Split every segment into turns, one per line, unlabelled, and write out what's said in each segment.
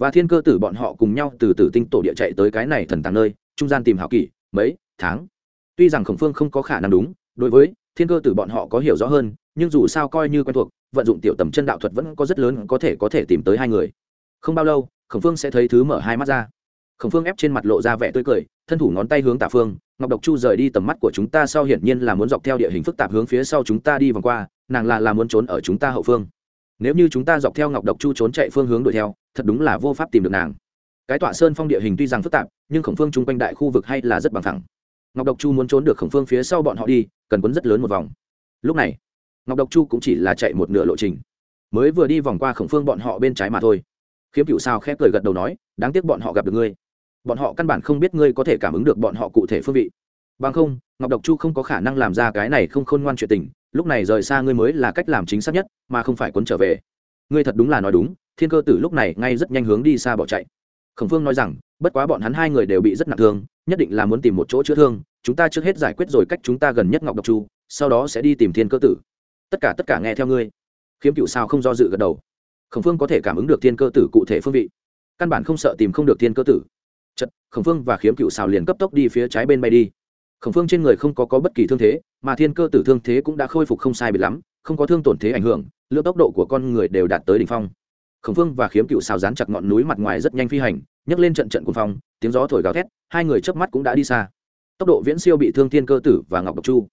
và thiên cơ tử bọn họ cùng nhau từ tử tinh tổ địa chạy tới cái này thần tàng nơi, trung gian tìm hảo kỷ, mấy tháng. Tuy rằng khổng phương không có khả năng đúng, đối với thiên cơ tử bọn họ có hiểu rõ hơn, nhưng dù sao coi như quen thuộc, vận dụng tiểu tầm chân đạo thuật vẫn có rất lớn có thể có thể tìm tới hai người. Không bao lâu, khổng phương sẽ thấy thứ mở hai mắt ra. Khổng phương ép trên mặt lộ ra vẻ tươi cười, thân thủ ngón tay hướng tả phương, ngọc độc chu rời đi tầm mắt của chúng ta sau hiển nhiên là muốn dọc theo địa hình phức tạp hướng phía sau chúng ta đi vòng qua, nàng là là muốn trốn ở chúng ta hậu phương. Nếu như chúng ta dọc theo ngọc độc chu trốn chạy phương hướng đuổi theo thật đúng là vô pháp tìm được nàng. Cái tọa sơn phong địa hình tuy rằng phức tạp, nhưng khổng phương chung quanh đại khu vực hay là rất bằng thẳng ngọc độc chu muốn trốn được khổng phương phía sau bọn họ đi, cần quấn rất lớn một vòng. Lúc này, ngọc độc chu cũng chỉ là chạy một nửa lộ trình. Mới vừa đi vòng qua khổng phương bọn họ bên trái mà thôi. Khiếm cựu sao khép cười gật đầu nói, đáng tiếc bọn họ gặp được ngươi. Bọn họ căn bản không biết ngươi có thể cảm ứng được bọn họ cụ thể phương vị. Bằng không, ngọc độc chu không có khả năng làm ra cái này không khôn ngoan chuyện tình, lúc này rời xa ngươi mới là cách làm chính xác nhất, mà không phải quấn trở về. Ngươi thật đúng là nói đúng thiên cơ tử lúc này ngay rất nhanh hướng đi xa bỏ chạy. Khổng phương nói rằng bất quá bọn hắn hai người đều bị rất nặng thương nhất định là muốn tìm một chỗ chữa thương chúng ta trước hết giải quyết rồi cách chúng ta gần nhất ngọc độc chu sau đó sẽ đi tìm thiên cơ tử. Tất cả tất cả nghe theo ngươi. Khiếm cựu sao không do dự gật đầu. Khổng phương có thể cảm ứng được thiên cơ tử cụ thể phương vị. Căn bản không sợ tìm không được thiên cơ tử. Chật khổng phương và khiếm cựu xào liền cấp tốc đi phía trái bên bay đi. Khổng phương trên người không có, có bất kỳ thương thế mà thiên cơ tử thương thế cũng đã khôi phục không sai biệt lắm không có thương tổn thế ảnh hưởng lượng tốc độ của con người đều đạt tới đỉnh phong khổng phương và khiếm cựu xào dán chặt ngọn núi mặt ngoài rất nhanh phi hành, nhấc lên trận trận cuồng phong, tiếng gió thổi gào thét, hai người chớp mắt cũng đã đi xa. Tốc độ viễn siêu bị thương thiên cơ tử và ngọc độc chu.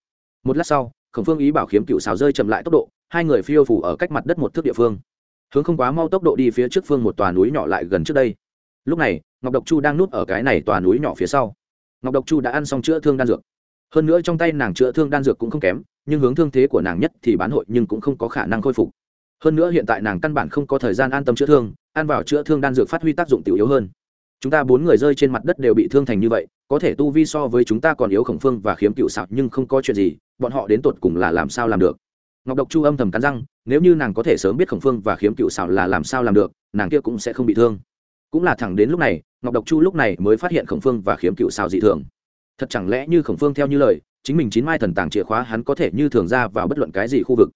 Một lát sau, khổng phương ý bảo khiếm cựu xào rơi chậm lại tốc độ, hai người phiêu phủ ở cách mặt đất một thước địa phương. Hướng không quá mau tốc độ đi phía trước phương một tòa núi nhỏ lại gần trước đây. Lúc này, ngọc độc chu đang núp ở cái này tòa núi nhỏ phía sau. Ngọc độc chu đã ăn xong chữa thương đan dược. Hơn nữa trong tay nàng chữa thương đan dược cũng không kém, nhưng hướng thương thế của nàng nhất thì bán hội nhưng cũng không có khả năng khôi phục hơn nữa hiện tại nàng căn bản không có thời gian an tâm chữa thương, ăn vào chữa thương đan dược phát huy tác dụng tiểu yếu hơn. Chúng ta bốn người rơi trên mặt đất đều bị thương thành như vậy, có thể tu vi so với chúng ta còn yếu khổng phương và khiếm cựu sạo nhưng không có chuyện gì, bọn họ đến tột cùng là làm sao làm được? Ngọc độc chu âm thầm cắn răng, nếu như nàng có thể sớm biết khổng phương và khiếm cựu xảo là làm sao làm được, nàng kia cũng sẽ không bị thương. Cũng là thẳng đến lúc này, ngọc độc chu lúc này mới phát hiện khổng phương và khiếm cựu xảo dị thường. Thật chẳng lẽ như khổng phương theo như lời, chính mình chín mai thần tàng chìa khóa hắn có thể như thường ra vào bất luận cái gì khu vực?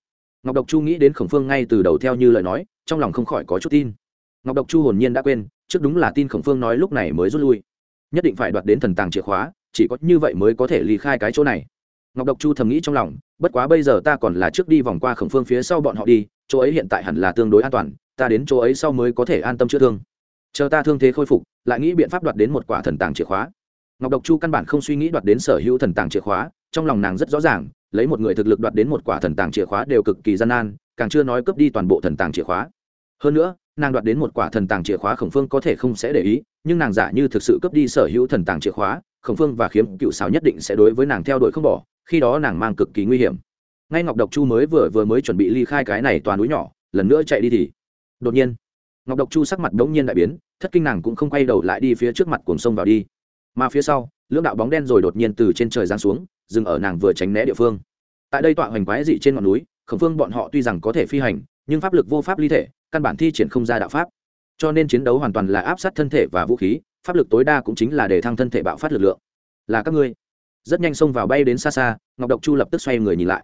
Ngọc độc chu nghĩ đến khổng phương ngay từ đầu theo như lời nói, trong lòng không khỏi có chút tin. Ngọc độc chu hồn nhiên đã quên, trước đúng là tin khổng phương nói lúc này mới rút lui. Nhất định phải đoạt đến thần tàng chìa khóa, chỉ có như vậy mới có thể ly khai cái chỗ này. Ngọc độc chu thầm nghĩ trong lòng, bất quá bây giờ ta còn là trước đi vòng qua khổng phương phía sau bọn họ đi, chỗ ấy hiện tại hẳn là tương đối an toàn, ta đến chỗ ấy sau mới có thể an tâm chữa thương. Chờ ta thương thế khôi phục, lại nghĩ biện pháp đoạt đến một quả thần tàng chìa khóa. Ngọc độc chu căn bản không suy nghĩ đoạt đến sở hữu thần tàng chìa khóa, trong lòng nàng rất rõ ràng lấy một người thực lực đoạt đến một quả thần tàng chìa khóa đều cực kỳ gian nan, càng chưa nói cướp đi toàn bộ thần tàng chìa khóa. Hơn nữa, nàng đoạt đến một quả thần tàng chìa khóa khổng phương có thể không sẽ để ý, nhưng nàng giả như thực sự cướp đi sở hữu thần tàng chìa khóa, khổng phương và khiếm cựu xào nhất định sẽ đối với nàng theo đuổi không bỏ, khi đó nàng mang cực kỳ nguy hiểm. Ngay ngọc độc chu mới vừa vừa mới chuẩn bị ly khai cái này toàn núi nhỏ, lần nữa chạy đi thì, đột nhiên, ngọc độc chu sắc mặt đống nhiên đại biến, thất kinh nàng cũng không quay đầu lại đi phía trước mặt cuồng sông vào đi. Mà phía sau, lưỡng đạo bóng đen rồi đột nhiên từ trên trời giáng xuống dừng ở nàng vừa tránh né địa phương. Tại đây tọa hoành quái dị trên ngọn núi, khổng phương bọn họ tuy rằng có thể phi hành, nhưng pháp lực vô pháp ly thể, căn bản thi triển không ra đạo pháp. Cho nên chiến đấu hoàn toàn là áp sát thân thể và vũ khí, pháp lực tối đa cũng chính là để thăng thân thể bạo phát lực lượng. Là các ngươi. Rất nhanh xông vào bay đến xa xa, ngọc độc chu lập tức xoay người nhìn lại.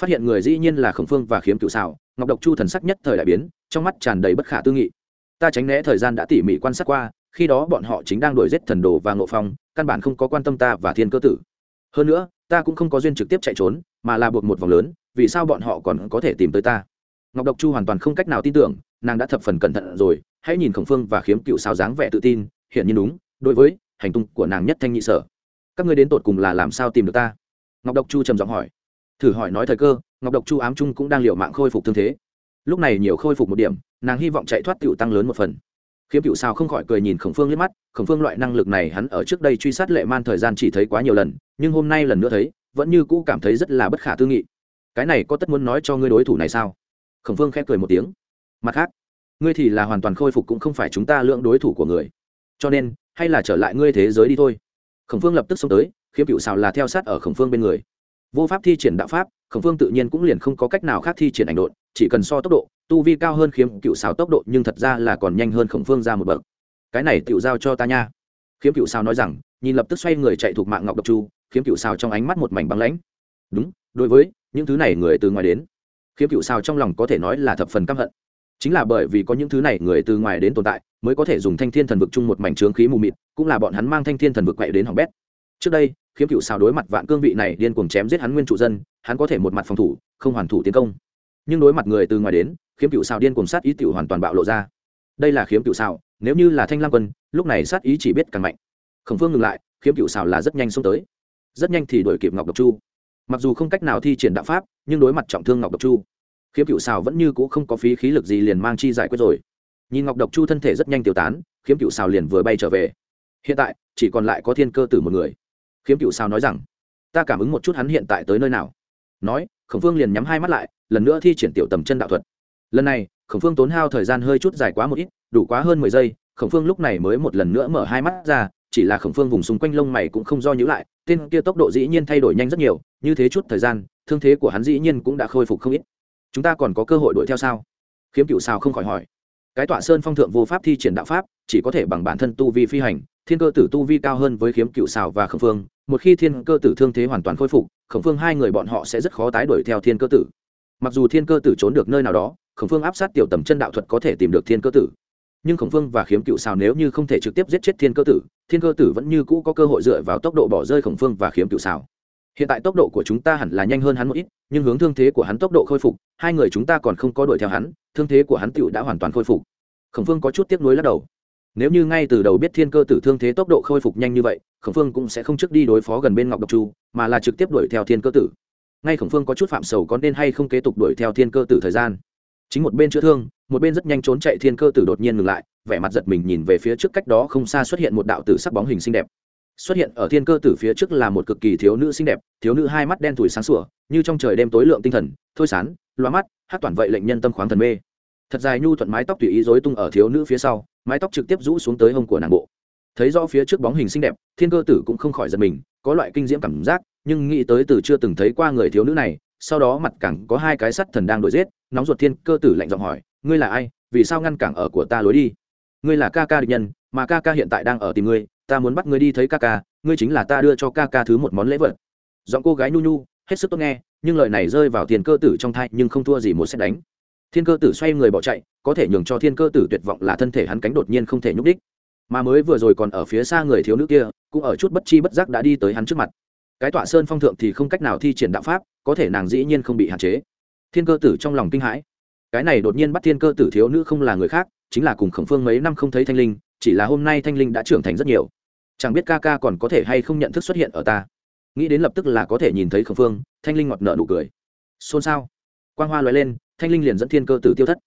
Phát hiện người dĩ nhiên là khổng phương và khiếm cựu xảo ngọc độc chu thần sắc nhất thời đại biến, trong mắt tràn đầy bất khả tư nghị. Ta tránh né thời gian đã tỉ mỉ quan sát qua, khi đó bọn họ chính đang đuổi giết thần đồ và ngộ phong, căn bản không có quan tâm ta và thiên cơ tử. Hơn nữa ta cũng không có duyên trực tiếp chạy trốn, mà là buộc một vòng lớn, vì sao bọn họ còn có thể tìm tới ta? Ngọc độc chu hoàn toàn không cách nào tin tưởng, nàng đã thập phần cẩn thận rồi, hãy nhìn khổng phương và khiếm cựu xào dáng vẻ tự tin hiện nhiên đúng, đối với hành tung của nàng nhất thanh nhị sở. Các ngươi đến tột cùng là làm sao tìm được ta? Ngọc độc chu trầm giọng hỏi. Thử hỏi nói thời cơ, ngọc độc chu ám trung cũng đang liệu mạng khôi phục thương thế. Lúc này nhiều khôi phục một điểm, nàng hy vọng chạy thoát cựu tăng lớn một phần khiếm cựu sao không khỏi cười nhìn khổng phương liếc mắt, khổng phương loại năng lực này hắn ở trước đây truy sát lệ man thời gian chỉ thấy quá nhiều lần, nhưng hôm nay lần nữa thấy, vẫn như cũ cảm thấy rất là bất khả tư nghị. Cái này có tất muốn nói cho ngươi đối thủ này sao? Khổng phương khép cười một tiếng. Mặt khác, ngươi thì là hoàn toàn khôi phục cũng không phải chúng ta lượng đối thủ của người. Cho nên, hay là trở lại ngươi thế giới đi thôi. Khổng phương lập tức xông tới, khiếm cựu xào là theo sát ở khổng phương bên người. Vô pháp thi triển đạo pháp, khổng phương tự nhiên cũng liền không có cách nào khác thi triển ảnh độn, chỉ cần so tốc độ tu vi cao hơn khiếm cựu xào tốc độ nhưng thật ra là còn nhanh hơn khổng phương ra một bậc. Cái này tựu giao cho ta nha. Khiếm cựu xào nói rằng, nhìn lập tức xoay người chạy thuộc mạng ngọc độc chu, khiếm cựu xào trong ánh mắt một mảnh băng lãnh. Đúng, đối với những thứ này người từ ngoài đến, khiếm cựu xào trong lòng có thể nói là thập phần căm hận. Chính là bởi vì có những thứ này người từ ngoài đến tồn tại, mới có thể dùng thanh thiên thần vực chung một mảnh trướng khí mù mịt, cũng là bọn hắn mang thanh thiên thần vực quậy đến hỏng bét. Trước đây, khiếm cựu xào đối mặt vạn cương vị này điên cuồng chém giết hắn nguyên trụ dân, hắn có thể một mặt phòng thủ, không hoàn thủ tiến công. Nhưng đối mặt người từ ngoài đến khiếm cựu xào điên cuồng sát ý tiểu hoàn toàn bạo lộ ra. Đây là khiếm cựu xào, nếu như là thanh lam quân, lúc này sát ý chỉ biết càng mạnh. Khổng phương ngừng lại, khiếm cựu xào là rất nhanh xông tới. Rất nhanh thì đuổi kịp ngọc độc chu. Mặc dù không cách nào thi triển đạo pháp, nhưng đối mặt trọng thương ngọc độc chu, khiếm cựu xào vẫn như c ũ không có phí khí lực gì liền mang chi giải quyết rồi. Nhìn ngọc độc chu thân thể rất nhanh tiêu tán, khiếm cựu xào liền vừa bay trở về. Hiện tại, chỉ còn lại có thiên cơ tử một người. Khiếm cựu xào nói rằng, ta cảm ứng một chút hắn hiện tại tới nơi nào. Nói, khổng phương liền nhắm hai mắt lại, lần nữa thi triển tiểu tầm chân đạo thuật lần này, khổng phương tốn hao thời gian hơi chút dài quá một ít, đủ quá hơn mười giây, khổng phương lúc này mới một lần nữa mở hai mắt ra, chỉ là khổng phương vùng xung quanh lông mày cũng không do nhữ lại, tên kia tốc độ dĩ nhiên thay đổi nhanh rất nhiều, như thế chút thời gian, thương thế của hắn dĩ nhiên cũng đã khôi phục không ít. Chúng ta còn có cơ hội đuổi theo sao? Khiếm cựu sao không khỏi hỏi. Cái tọa sơn phong thượng vô pháp thi triển đạo pháp, chỉ có thể bằng bản thân tu vi phi hành, thiên cơ tử tu vi cao hơn với khiếm cựu xào và khổng phương, một khi thiên cơ tử thương thế hoàn toàn khôi phục, khổng phương hai người bọn họ sẽ rất khó tái đuổi theo thiên cơ tử mặc dù thiên cơ tử trốn được nơi nào đó, khổng phương áp sát tiểu tầm chân đạo thuật có thể tìm được thiên cơ tử. Nhưng khổng phương và khiếm cựu xào nếu như không thể trực tiếp giết chết thiên cơ tử, thiên cơ tử vẫn như cũ có cơ hội dựa vào tốc độ bỏ rơi khổng phương và khiếm cựu xào hiện tại tốc độ của chúng ta hẳn là nhanh hơn hắn một ít, nhưng hướng thương thế của hắn tốc độ khôi phục, hai người chúng ta còn không có đuổi theo hắn, thương thế của hắn tựu đã hoàn toàn khôi phục. Khổng phương có chút tiếc nuối lắc đầu. Nếu như ngay từ đầu biết thiên cơ tử thương thế tốc độ khôi phục nhanh như vậy, khổng phương cũng sẽ không trước đi đối phó gần bên ngọc độc chu, mà là trực tiếp đuổi theo thiên cơ tử ngay khổng phương có chút phạm sầu có nên hay không kế tục đuổi theo thiên cơ tử thời gian. Chính một bên chữa thương, một bên rất nhanh trốn chạy thiên cơ tử đột nhiên ngừng lại, vẻ mặt giật mình nhìn về phía trước cách đó không xa xuất hiện một đạo tử sắc bóng hình xinh đẹp. Xuất hiện ở thiên cơ tử phía trước là một cực kỳ thiếu nữ xinh đẹp, thiếu nữ hai mắt đen thùi sáng sủa, như trong trời đêm tối lượng tinh thần, thôi sán, loa mắt, hát toàn vậy lệnh nhân tâm khoáng thần mê. Thật dài nhu thuận mái tóc tùy ý dối tung ở thiếu nữ phía sau, mái tóc trực tiếp rũ xuống tới hông của nàng bộ. Thấy rõ phía trước bóng hình xinh đẹp, thiên cơ tử cũng không khỏi giật mình, có loại kinh diễm cảm giác nhưng nghĩ tới từ chưa từng thấy qua người thiếu nữ này, sau đó mặt cẳng có hai cái sắt thần đang đuổi giết, nóng ruột thiên cơ tử lạnh giọng hỏi, ngươi là ai? Vì sao ngăn cản ở của ta lối đi? Ngươi là ca ca địch nhân, mà ca ca hiện tại đang ở tìm ngươi, ta muốn bắt ngươi đi thấy ca ca, ngươi chính là ta đưa cho ca ca thứ một món lễ vật. Giọng cô gái nhu nhu, hết sức tốt nghe, nhưng lời này rơi vào thiên cơ tử trong thai, nhưng không thua gì một xét đánh. Thiên cơ tử xoay người bỏ chạy, có thể nhường cho thiên cơ tử tuyệt vọng là thân thể hắn cánh đột nhiên không thể nhúc đích. Mà mới vừa rồi còn ở phía xa người thiếu nữ kia, cũng ở chút bất chi bất giác đã đi tới hắn trước mặt cái tọa sơn phong thượng thì không cách nào thi triển đạo pháp, có thể nàng dĩ nhiên không bị hạn chế. Thiên cơ tử trong lòng kinh hãi. Cái này đột nhiên bắt thiên cơ tử thiếu nữ không là người khác, chính là cùng khổng phương mấy năm không thấy thanh linh, chỉ là hôm nay thanh linh đã trưởng thành rất nhiều. Chẳng biết ca ca còn có thể hay không nhận thức xuất hiện ở ta. Nghĩ đến lập tức là có thể nhìn thấy khổng phương, thanh linh ngọt nợ nụ cười. Xôn xao. Quang hoa loại lên, thanh linh liền dẫn thiên cơ tử tiêu thất.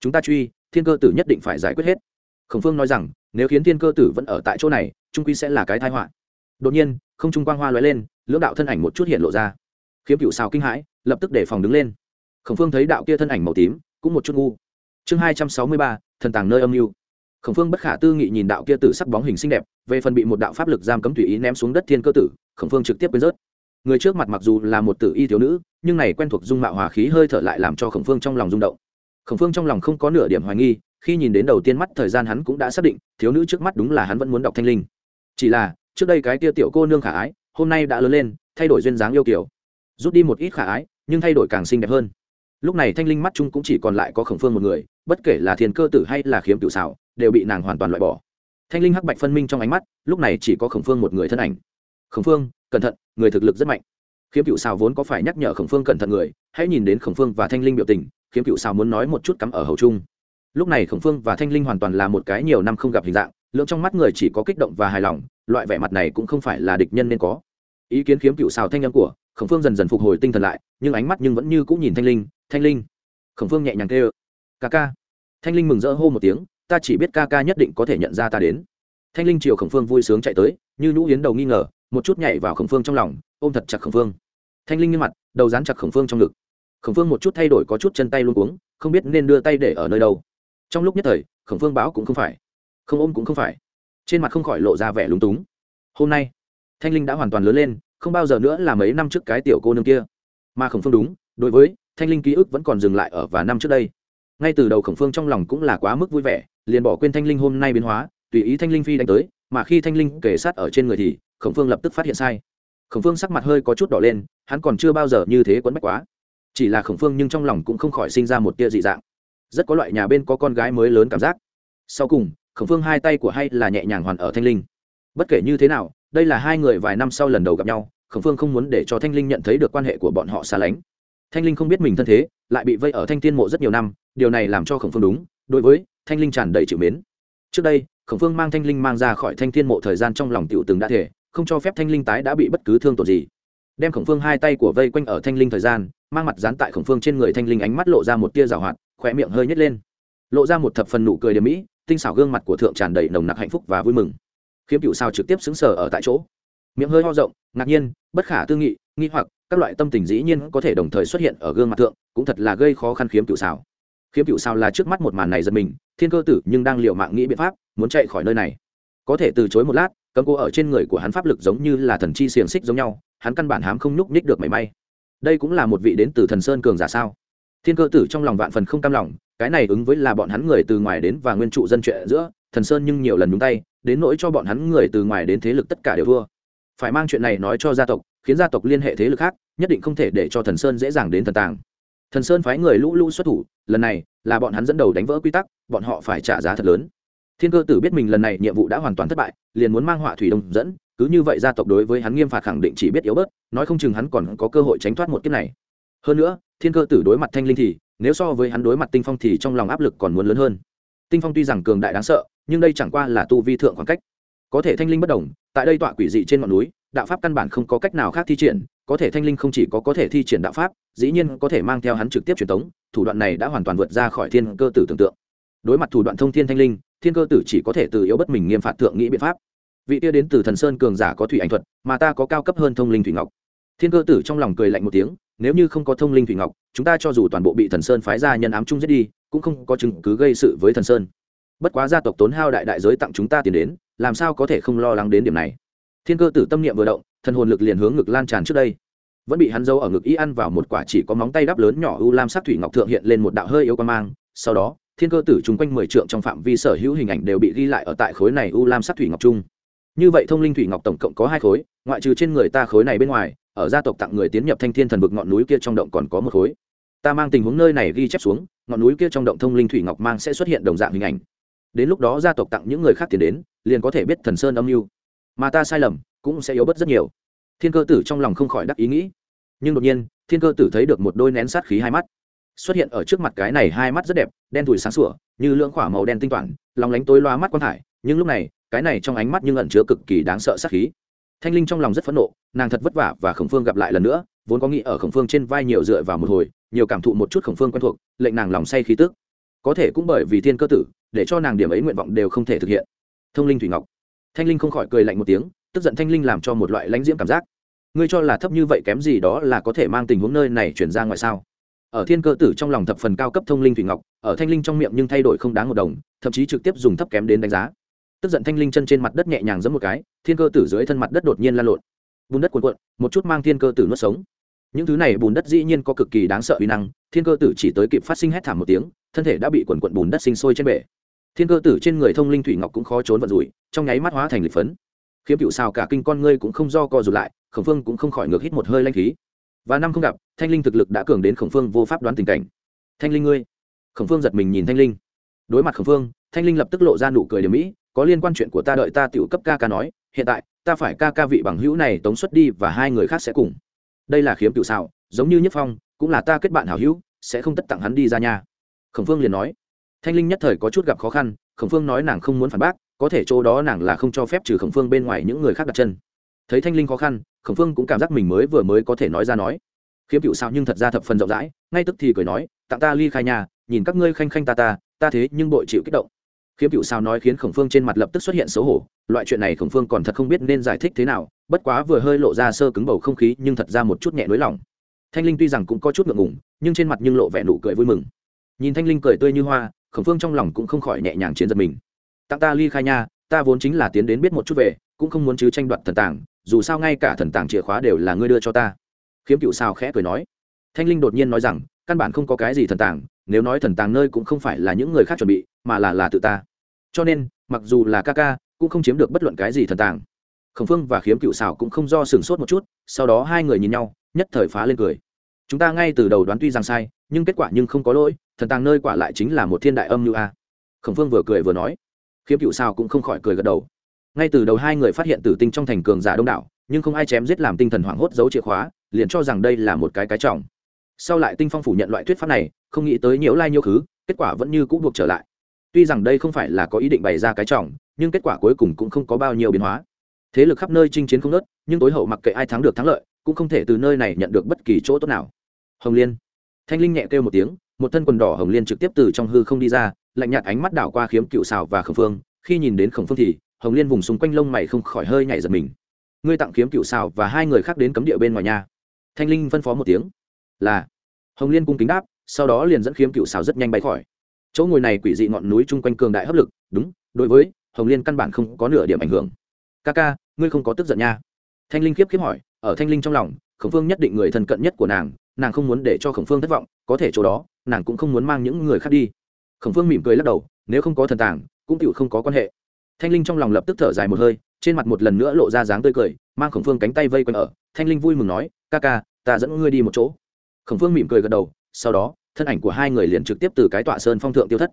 Chúng ta truy, thiên cơ tử nhất định phải giải quyết hết. Khổng phương nói rằng, nếu khiến thiên cơ tử vẫn ở tại chỗ này, trung quy sẽ là cái thái họa. Đột nhiên không trung quang hoa lóe lên, lưỡng đạo thân ảnh một chút hiện lộ ra. Khiếm cựu xào kinh hãi, lập tức để phòng đứng lên. Khổng phương thấy đạo kia thân ảnh màu tím, cũng một chút ngu. Chương hai trăm sáu mươi ba, thần tàng nơi âm mưu. Khổng phương bất khả tư nghị nhìn đạo kia tử sắc bóng hình xinh đẹp, về phần bị một đạo pháp lực giam cấm tùy ý ném xuống đất thiên cơ tử, khổng phương trực tiếp quên rớt. Người trước mặt mặc dù là một tử y thiếu nữ, nhưng này quen thuộc dung mạo hòa khí hơi thở lại làm cho khổng phương trong lòng rung động. Khổng phương trong lòng không có nửa điểm hoài nghi, khi nhìn đến đầu tiên mắt thời gian hắn cũng đã xác định, thiếu nữ trước mắt đúng là hắn vẫn muốn đọc thanh linh. Chỉ là trước đây cái tia tiểu cô nương khả ái, hôm nay đã lớn lên, thay đổi duyên dáng yêu kiểu rút đi một ít khả ái, nhưng thay đổi càng xinh đẹp hơn. Lúc này thanh linh mắt chung cũng chỉ còn lại có khổng phương một người, bất kể là thiền cơ tử hay là khiếm tiểu xảo, đều bị nàng hoàn toàn loại bỏ. Thanh linh hắc bạch phân minh trong ánh mắt, lúc này chỉ có khổng phương một người thân ảnh. Khổng phương, cẩn thận, người thực lực rất mạnh. Khiếm cựu xào vốn có phải nhắc nhở khổng phương cẩn thận người, hãy nhìn đến khổng phương và thanh linh biểu tình, khiếm cựu xào muốn nói một chút cắm ở hầu chung. Lúc này khổng phương và thanh linh hoàn toàn là một cái nhiều năm không gặp hình dạng, lượng trong mắt người chỉ có kích động và hài lòng loại vẻ mặt này cũng không phải là địch nhân nên có. Ý kiến khiếm cựu xào thanh âm của khổng phương dần dần phục hồi tinh thần lại, nhưng ánh mắt nhưng vẫn như cũng nhìn thanh linh thanh linh. Khổng phương nhẹ nhàng kêu, ca ca. Thanh linh mừng rỡ hô một tiếng, ta chỉ biết ca ca nhất định có thể nhận ra ta đến. Thanh linh chiều khổng phương vui sướng chạy tới, như nhũ yến đầu nghi ngờ, một chút nhảy vào khổng phương trong lòng, ôm thật chặt khổng phương. Thanh linh nghiêm mặt, đầu dán chặt khổng phương trong ngực. Khổng phương một chút thay đổi có chút chân tay luôn cuống, không biết nên đưa tay để ở nơi đâu. Trong lúc nhất thời, khổng phương báo cũng không phải, không ôm cũng không phải trên mặt không khỏi lộ ra vẻ lúng túng. Hôm nay, thanh linh đã hoàn toàn lớn lên, không bao giờ nữa là mấy năm trước cái tiểu cô nương kia. Mà khổng phương đúng, đối với thanh linh ký ức vẫn còn dừng lại ở và năm trước đây. Ngay từ đầu khổng phương trong lòng cũng là quá mức vui vẻ, liền bỏ quên thanh linh hôm nay biến hóa, tùy ý thanh linh phi đánh tới, mà khi thanh linh kể sát ở trên người thì, khổng phương lập tức phát hiện sai. Khổng phương sắc mặt hơi có chút đỏ lên, hắn còn chưa bao giờ như thế quấn bách quá. Chỉ là khổng phương nhưng trong lòng cũng không khỏi sinh ra một tia dị dạng. Rất có loại nhà bên có con gái mới lớn cảm giác. Sau cùng khổng phương hai tay của hay là nhẹ nhàng hoàn ở thanh linh. Bất kể như thế nào, đây là hai người vài năm sau lần đầu gặp nhau, khổng phương không muốn để cho thanh linh nhận thấy được quan hệ của bọn họ xa lánh. Thanh linh không biết mình thân thế, lại bị vây ở thanh tiên mộ rất nhiều năm, điều này làm cho khổng phương đúng, đối với thanh linh tràn đầy chịu mến. Trước đây, khổng phương mang thanh linh mang ra khỏi thanh tiên mộ thời gian trong lòng tiểu từng đã thể, không cho phép thanh linh tái đã bị bất cứ thương tổn gì. Đem khổng phương hai tay của vây quanh ở thanh linh thời gian, mang mặt dán tại khổng phương trên người thanh linh ánh mắt lộ ra một tia rào hoạt khỏe miệng hơi nhét lên. Lộ ra một thập phần nụ cười điểm mỹ tinh xảo gương mặt của thượng tràn đầy nồng nặc hạnh phúc và vui mừng. Khiếm cựu sao trực tiếp xứng sở ở tại chỗ. Miệng hơi ho rộng, ngạc nhiên, bất khả tư nghị, nghi hoặc, các loại tâm tình dĩ nhiên có thể đồng thời xuất hiện ở gương mặt thượng, cũng thật là gây khó khăn khiếm cựu sao. Khiếm cựu sao là trước mắt một màn này giật mình, thiên cơ tử nhưng đang liệu mạng nghĩ biện pháp, muốn chạy khỏi nơi này. Có thể từ chối một lát, cấm cô ở trên người của hắn pháp lực giống như là thần chi xiềng xích giống nhau, hắn căn bản hám không nhúc nhích được mảy may. Đây cũng là một vị đến từ thần sơn cường giả sao? Thiên cơ tử trong lòng vạn phần không cam lòng cái này ứng với là bọn hắn người từ ngoài đến và nguyên trụ dân chuyện giữa, thần sơn nhưng nhiều lần nhúng tay, đến nỗi cho bọn hắn người từ ngoài đến thế lực tất cả đều thua. Phải mang chuyện này nói cho gia tộc, khiến gia tộc liên hệ thế lực khác, nhất định không thể để cho thần sơn dễ dàng đến thần tàng. Thần sơn phái người lũ lũ xuất thủ, lần này là bọn hắn dẫn đầu đánh vỡ quy tắc, bọn họ phải trả giá thật lớn. Thiên cơ tử biết mình lần này nhiệm vụ đã hoàn toàn thất bại, liền muốn mang họa thủy đông dẫn, cứ như vậy gia tộc đối với hắn nghiêm phạt khẳng định chỉ biết yếu bớt, nói không chừng hắn còn có cơ hội tránh thoát một kiếp này. Hơn nữa, thiên cơ tử đối mặt thanh linh thì nếu so với hắn đối mặt tinh phong thì trong lòng áp lực còn muốn lớn hơn. Tinh phong tuy rằng cường đại đáng sợ, nhưng đây chẳng qua là tu vi thượng khoảng cách. Có thể thanh linh bất đồng, tại đây tọa quỷ dị trên ngọn núi, đạo pháp căn bản không có cách nào khác thi triển, có thể thanh linh không chỉ có có thể thi triển đạo pháp, dĩ nhiên có thể mang theo hắn trực tiếp truyền tống, thủ đoạn này đã hoàn toàn vượt ra khỏi thiên cơ tử tưởng tượng. Đối mặt thủ đoạn thông thiên thanh linh, thiên cơ tử chỉ có thể từ yếu bất mình nghiêm phạt thượng nghĩ biện pháp. Vị kia đến từ thần sơn cường giả có thủy ảnh thuật, mà ta có cao cấp hơn thông linh thủy ngọc. Thiên cơ tử trong lòng cười lạnh một tiếng nếu như không có thông linh thủy ngọc, chúng ta cho dù toàn bộ bị thần sơn phái ra nhân ám chung giết đi, cũng không có chứng cứ gây sự với thần sơn. Bất quá gia tộc tốn hao đại đại giới tặng chúng ta tiền đến, làm sao có thể không lo lắng đến điểm này? Thiên cơ tử tâm niệm vừa động, thần hồn lực liền hướng ngực lan tràn trước đây. Vẫn bị hắn giấu ở ngực y ăn vào một quả chỉ có móng tay đắp lớn nhỏ u lam sắc thủy ngọc thượng hiện lên một đạo hơi yếu quan mang. Sau đó, thiên cơ tử chung quanh mười trượng trong phạm vi sở hữu hình ảnh đều bị ghi lại ở tại khối này u lam sắc thủy ngọc chung. như vậy thông linh thủy ngọc tổng cộng có hai khối, ngoại trừ trên người ta khối này bên ngoài ở gia tộc tặng người tiến nhập thanh thiên thần vực ngọn núi kia trong động còn có một khối. Ta mang tình huống nơi này ghi chép xuống, ngọn núi kia trong động thông linh thủy ngọc mang sẽ xuất hiện đồng dạng hình ảnh. Đến lúc đó gia tộc tặng những người khác tiền đến, liền có thể biết thần sơn âm mưu. Mà ta sai lầm, cũng sẽ yếu bớt rất nhiều. Thiên cơ tử trong lòng không khỏi đắc ý nghĩ. Nhưng đột nhiên, thiên cơ tử thấy được một đôi nén sát khí hai mắt. Xuất hiện ở trước mặt cái này hai mắt rất đẹp, đen thùi sáng sủa, như lưỡng khỏa màu đen tinh toản lòng lánh tối loa mắt quan thải nhưng lúc này, cái này trong ánh mắt nhưng ẩn chứa cực kỳ đáng sợ sát khí thanh linh trong lòng rất phẫn nộ, nàng thật vất vả và khổng phương gặp lại lần nữa, vốn có nghĩ ở khổng phương trên vai nhiều dựa vào một hồi, nhiều cảm thụ một chút khổng phương quen thuộc, lệnh nàng lòng say khí tức. Có thể cũng bởi vì thiên cơ tử, để cho nàng điểm ấy nguyện vọng đều không thể thực hiện. Thông linh thủy ngọc. Thanh linh không khỏi cười lạnh một tiếng, tức giận thanh linh làm cho một loại lãnh diễm cảm giác. Ngươi cho là thấp như vậy kém gì đó là có thể mang tình huống nơi này chuyển ra ngoài sao? Ở thiên cơ tử trong lòng thập phần cao cấp thông linh thủy ngọc, ở thanh linh trong miệng nhưng thay đổi không đáng một đồng, thậm chí trực tiếp dùng thấp kém đến đánh giá tức giận thanh linh chân trên mặt đất nhẹ nhàng giẫm một cái, thiên cơ tử dưới thân mặt đất đột nhiên lan lộn. Bùn đất cuộn cuộn, một chút mang thiên cơ tử nuốt sống. Những thứ này bùn đất dĩ nhiên có cực kỳ đáng sợ uy năng, thiên cơ tử chỉ tới kịp phát sinh hét thảm một tiếng, thân thể đã bị quần quận bùn đất sinh sôi trên bể. Thiên cơ tử trên người thông linh thủy ngọc cũng khó trốn vận rủi, trong nháy mắt hóa thành lịch phấn. Khiếm cựu sao cả kinh con ngươi cũng không do co rụt lại, khổng phương cũng không khỏi ngược hít một hơi lanh khí. Và năm không gặp, thanh linh thực lực đã cường đến khổng phương vô pháp đoán tình cảnh. Thanh linh ngươi. Khổng phương giật mình nhìn thanh linh. Đối mặt khổng phương, thanh linh lập tức lộ ra nụ cười điểm mỹ có liên quan chuyện của ta đợi ta tiểu cấp ca ca nói, hiện tại, ta phải ca ca vị bằng hữu này tống xuất đi và hai người khác sẽ cùng. Đây là khiếm tiểu sao giống như nhất phong, cũng là ta kết bạn hảo hữu, sẽ không tất tặng hắn đi ra nhà khổng phương liền nói. Thanh linh nhất thời có chút gặp khó khăn, khổng phương nói nàng không muốn phản bác, có thể chỗ đó nàng là không cho phép trừ khổng phương bên ngoài những người khác đặt chân. Thấy thanh linh khó khăn, khổng phương cũng cảm giác mình mới vừa mới có thể nói ra nói. Khiếm cựu sao nhưng thật ra thập phần rộng rãi, ngay tức thì cười nói, tặng ta ly khai nhà, nhìn các ngươi khanh khanh ta ta ta thế nhưng bội chịu kích động khiếm cựu sao nói khiến khổng phương trên mặt lập tức xuất hiện xấu hổ, loại chuyện này khổng phương còn thật không biết nên giải thích thế nào, bất quá vừa hơi lộ ra sơ cứng bầu không khí nhưng thật ra một chút nhẹ nới lỏng thanh linh tuy rằng cũng có chút ngượng ngùng, nhưng trên mặt nhưng lộ vẻ nụ cười vui mừng. Nhìn thanh linh cười tươi như hoa, khổng phương trong lòng cũng không khỏi nhẹ nhàng chiến giật mình. Tặng ta ly khai nha, ta vốn chính là tiến đến biết một chút về, cũng không muốn chứ tranh đoạt thần tàng, dù sao ngay cả thần tàng chìa khóa đều là ngươi đưa cho ta. Khiếm cựu sao khẽ cười nói. Thanh linh đột nhiên nói rằng, căn bản không có cái gì thần tàng nếu nói thần tàng nơi cũng không phải là những người khác chuẩn bị, mà là là tự ta. Cho nên, mặc dù là ca ca, cũng không chiếm được bất luận cái gì thần tàng. Khổng phương và khiếm cựu xảo cũng không do sửng sốt một chút, sau đó hai người nhìn nhau, nhất thời phá lên cười. Chúng ta ngay từ đầu đoán tuy rằng sai, nhưng kết quả nhưng không có lỗi, thần tàng nơi quả lại chính là một thiên đại âm như a. Khổng phương vừa cười vừa nói. Khiếm cựu sao cũng không khỏi cười gật đầu. Ngay từ đầu hai người phát hiện tử tinh trong thành cường giả đông đảo, nhưng không ai chém giết làm tinh thần hoảng hốt giấu chìa khóa, liền cho rằng đây là một cái cái trọng sau lại tinh phong phủ nhận loại thuyết pháp này, không nghĩ tới nhiễu lai nhiễu khứ kết quả vẫn như cũ buộc trở lại. Tuy rằng đây không phải là có ý định bày ra cái trọng, nhưng kết quả cuối cùng cũng không có bao nhiêu biến hóa. Thế lực khắp nơi chinh chiến không nớt nhưng tối hậu mặc kệ ai thắng được thắng lợi, cũng không thể từ nơi này nhận được bất kỳ chỗ tốt nào. Hồng liên. Thanh linh nhẹ kêu một tiếng, một thân quần đỏ hồng liên trực tiếp từ trong hư không đi ra, lạnh nhạt ánh mắt đảo qua khiếm cựu xào và khổng phương, khi nhìn đến khổng phương thì, hồng liên vùng xung quanh lông mày không khỏi hơi nhảy giật mình. Ngươi tặng kiếm cựu xào và hai người khác đến cấm địa bên ngoài nhà. Thanh linh phân phó một tiếng là hồng liên cung kính đáp, sau đó liền dẫn khiếm cựu xào rất nhanh bay khỏi. Chỗ ngồi này quỷ dị ngọn núi chung quanh cường đại hấp lực, đúng, đối với hồng liên căn bản không có nửa điểm ảnh hưởng. Ca ca, ngươi không có tức giận nha. Thanh linh khiếp khiếp hỏi, ở thanh linh trong lòng, khổng phương nhất định người thân cận nhất của nàng nàng không muốn để cho khổng phương thất vọng, có thể chỗ đó, nàng cũng không muốn mang những người khác đi. Khổng phương mỉm cười lắc đầu, nếu không có thần tàng, cũng tựu không có quan hệ. Thanh linh trong lòng lập tức thở dài một hơi, trên mặt một lần nữa lộ ra dáng tươi cười, mang khổng phương cánh tay vây quanh ở. Thanh linh vui mừng nói, ca ca, ta dẫn ngươi đi một chỗ khổng phương mỉm cười gật đầu, sau đó, thân ảnh của hai người liền trực tiếp từ cái tọa sơn phong thượng tiêu thất.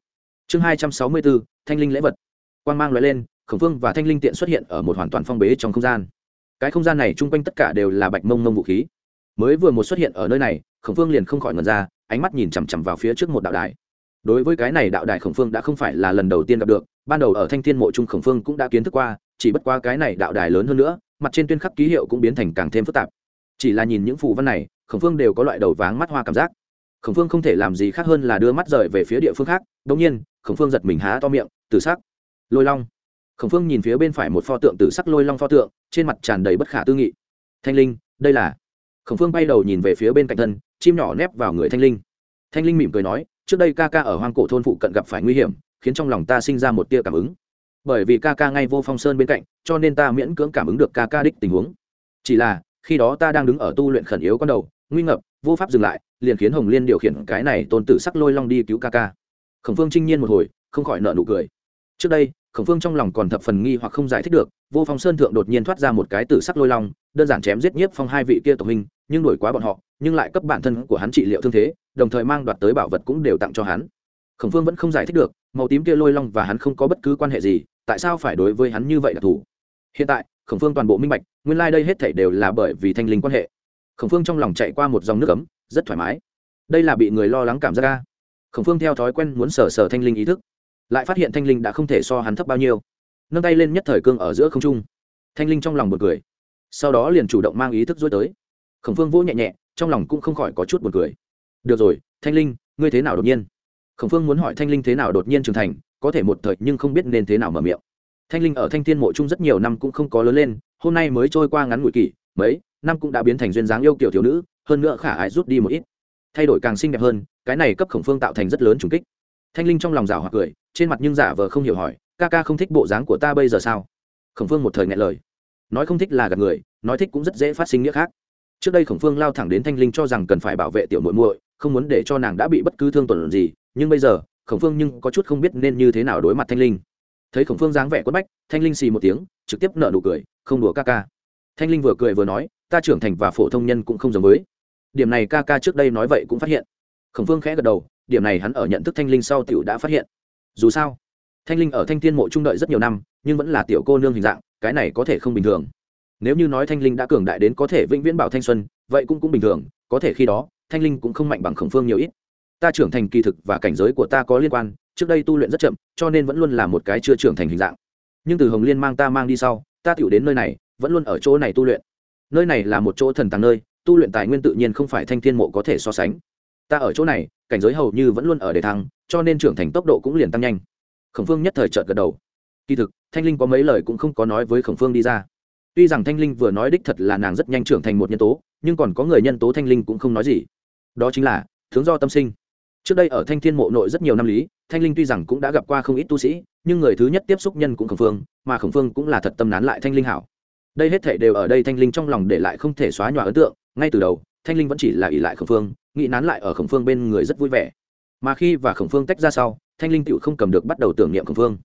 Chương hai trăm sáu mươi bốn, thanh linh lễ vật. Quan g mang loại lên, khổng phương và thanh linh tiện xuất hiện ở một hoàn toàn phong bế trong không gian. Cái không gian này chung quanh tất cả đều là bạch mông mông vũ khí. Mới vừa một xuất hiện ở nơi này, khổng phương liền không khỏi ngần ra, ánh mắt nhìn chằm chằm vào phía trước một đạo đài. Đối với cái này đạo đài khổng phương đã không phải là lần đầu tiên gặp được, ban đầu ở thanh thiên mộ trung khổng phương cũng đã kiến thức qua, chỉ bất qua cái này đạo đài lớn hơn nữa, mặt trên tuyên khắc ký hiệu cũng biến thành càng thêm phức tạp. Chỉ là nhìn những phù văn này khổng phương đều có loại đầu váng mắt hoa cảm giác. Khổng phương không thể làm gì khác hơn là đưa mắt rời về phía địa phương khác đ ỗ n g nhiên, khổng phương giật mình há to miệng từ sắc. Lôi long. Khổng phương nhìn phía bên phải một pho tượng từ sắc lôi long pho tượng, trên mặt tràn đầy bất khả tư nghị. Thanh linh, đây là? Khổng phương bay đầu nhìn về phía bên cạnh thân, chim nhỏ nép vào người thanh linh. Thanh linh mỉm cười nói, trước đây ca ca ở hoang cổ thôn phụ cận gặp phải nguy hiểm, khiến trong lòng ta sinh ra một tia cảm ứng. Bởi vì ca ca ngay vô phong sơn bên cạnh, cho nên ta miễn cưỡng cảm ứng được ca ca đích tình huống. Chỉ là, khi đó ta đang đứng ở tu luyện khẩn yếu con đầu nguy ngập, vô pháp dừng lại, liền khiến hồng liên điều khiển cái này tôn tử sắc lôi long đi cứu ca ca. Khổng phương trinh nhiên một hồi, không khỏi nợ nụ cười. Trước đây, khổng phương trong lòng còn thập phần nghi hoặc không giải thích được, vô phong sơn thượng đột nhiên thoát ra một cái tử sắc lôi long, đơn giản chém giết nhiếp phong hai vị kia tộc hình nhưng đuổi quá bọn họ, nhưng lại cấp bản thân của hắn trị liệu thương thế, đồng thời mang đoạt tới bảo vật cũng đều tặng cho hắn. Khổng phương vẫn không giải thích được, màu tím kia lôi long và hắn không có bất cứ quan hệ gì, tại sao phải đối với hắn như vậy là thủ? Hiện tại, khổng phương toàn bộ minh bạch, nguyên lai、like、đây hết thể đều là bởi vì thanh linh quan hệ khổng phương trong lòng chạy qua một dòng nước ấm, rất thoải mái. Đây là bị người lo lắng cảm giác ra khổng phương theo thói quen muốn sờ sờ thanh linh ý thức, lại phát hiện thanh linh đã không thể so hắn thấp bao nhiêu. Nâng tay lên nhất thời cương ở giữa không trung. Thanh linh trong lòng một cười. Sau đó liền chủ động mang ý thức dối tới. Khổng phương vỗ nhẹ nhẹ, trong lòng cũng không khỏi có chút buồn cười. Được rồi, thanh linh, ngươi thế nào đột nhiên? Khổng phương muốn hỏi thanh linh thế nào đột nhiên trưởng thành, có thể một thời nhưng không biết nên thế nào mở miệng. Thanh linh ở thanh thiên mộ chung rất nhiều năm cũng không có lớn lên, hôm nay mới trôi qua ngắn ngủi kỷ, mấy năm cũng đã biến thành duyên dáng yêu kiểu thiếu nữ, hơn nữa khả ái rút đi một ít. Thay đổi càng xinh đẹp hơn, cái này cấp khổng phương tạo thành rất lớn trùng kích. Thanh linh trong lòng rào hoặc cười, trên mặt nhưng giả vờ không hiểu hỏi, ca ca không thích bộ dáng của ta bây giờ sao? Khổng phương một thời ngại lời. Nói không thích là gặp người, nói thích cũng rất dễ phát sinh nghĩa khác. Trước đây khổng phương lao thẳng đến thanh linh cho rằng cần phải bảo vệ tiểu muội muội, không muốn để cho nàng đã bị bất cứ thương tổn gì, nhưng bây giờ, khổng phương nhưng có chút không biết nên như thế nào đối mặt thanh linh. Thấy khổng phương dáng vẻ quất bách, thanh linh xì một tiếng, trực tiếp nợ nụ cười, không đùa ca ca. Thanh linh vừa cười vừa nói ta trưởng thành và phổ thông nhân cũng không giống với. Điểm này ca ca trước đây nói vậy cũng phát hiện. Khổng phương khẽ gật đầu, điểm này hắn ở nhận thức thanh linh sau t i ể u đã phát hiện. Dù sao, thanh linh ở thanh thiên mộ trung đợi rất nhiều năm, nhưng vẫn là tiểu cô nương hình dạng, cái này có thể không bình thường. Nếu như nói thanh linh đã cường đại đến có thể vĩnh viễn bảo thanh xuân, vậy cũng cũng bình thường, có thể khi đó, thanh linh cũng không mạnh bằng khổng phương nhiều ít. Ta trưởng thành kỳ thực và cảnh giới của ta có liên quan, trước đây tu luyện rất chậm, cho nên vẫn luôn là một cái chưa trưởng thành hình dạng. Nhưng từ hồng liên mang ta mang đi sau, ta tựu đến nơi này, vẫn luôn ở chỗ này tu luyện nơi này là một chỗ thần tàng nơi, tu luyện tài nguyên tự nhiên không phải thanh thiên mộ có thể so sánh. Ta ở chỗ này, cảnh giới hầu như vẫn luôn ở đề thăng, cho nên trưởng thành tốc độ cũng liền tăng nhanh. Khổng phương nhất thời trợt gật đầu. Kỳ thực, thanh linh có mấy lời cũng không có nói với khổng phương đi ra. Tuy rằng thanh linh vừa nói đích thật là nàng rất nhanh trưởng thành một nhân tố, nhưng còn có người nhân tố thanh linh cũng không nói gì. Đó chính là tướng do tâm sinh. Trước đây ở thanh thiên mộ nội rất nhiều năm lý, thanh linh tuy rằng cũng đã gặp qua không ít tu sĩ, nhưng người thứ nhất tiếp xúc nhân cũng khổng phương, mà khổng phương cũng là thật tâm nán lại thanh linh hảo đây hết thảy đều ở đây thanh linh trong lòng để lại không thể xóa nhòa ấn tượng. Ngay từ đầu, thanh linh vẫn chỉ là ỷ lại khổng phương, nghĩ nán lại ở khổng phương bên người rất vui vẻ. Mà khi và khổng phương tách ra sau, thanh linh tựu không cầm được bắt đầu tưởng niệm khổng phương.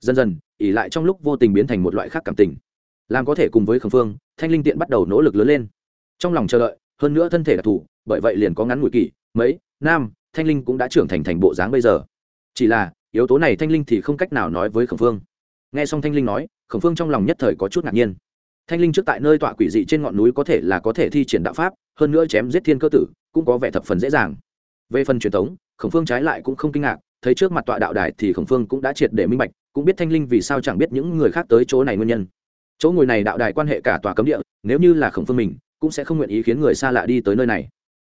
Dần dần, ỷ lại trong lúc vô tình biến thành một loại khác cảm tình. Làm có thể cùng với khổng phương, thanh linh tiện bắt đầu nỗ lực lớn lên. Trong lòng chờ đợi, hơn nữa thân thể đặc thù, bởi vậy liền có ngắn ngụy kỷ, mấy nam thanh linh cũng đã trưởng thành thành bộ dáng bây giờ. Chỉ là, yếu tố này thanh linh thì không cách nào nói với khổng phương. Nghe xong thanh linh nói, khổng phương trong lòng nhất thời có chút ngạc nhiên thanh linh trước tại nơi tọa quỷ dị trên ngọn núi có thể là có thể thi triển đạo pháp, hơn nữa chém giết thiên cơ tử, cũng có vẻ thập phần dễ dàng. Về phần truyền thống khổng phương trái lại cũng không kinh ngạc, thấy trước mặt tọa đạo đài thì khổng phương cũng đã triệt để minh bạch, cũng biết thanh linh vì sao chẳng biết những người khác tới chỗ này nguyên nhân. Chỗ ngồi này đạo đài quan hệ cả tòa cấm địa, nếu như là khổng phương mình, cũng sẽ không nguyện ý khiến người xa lạ đi tới nơi này.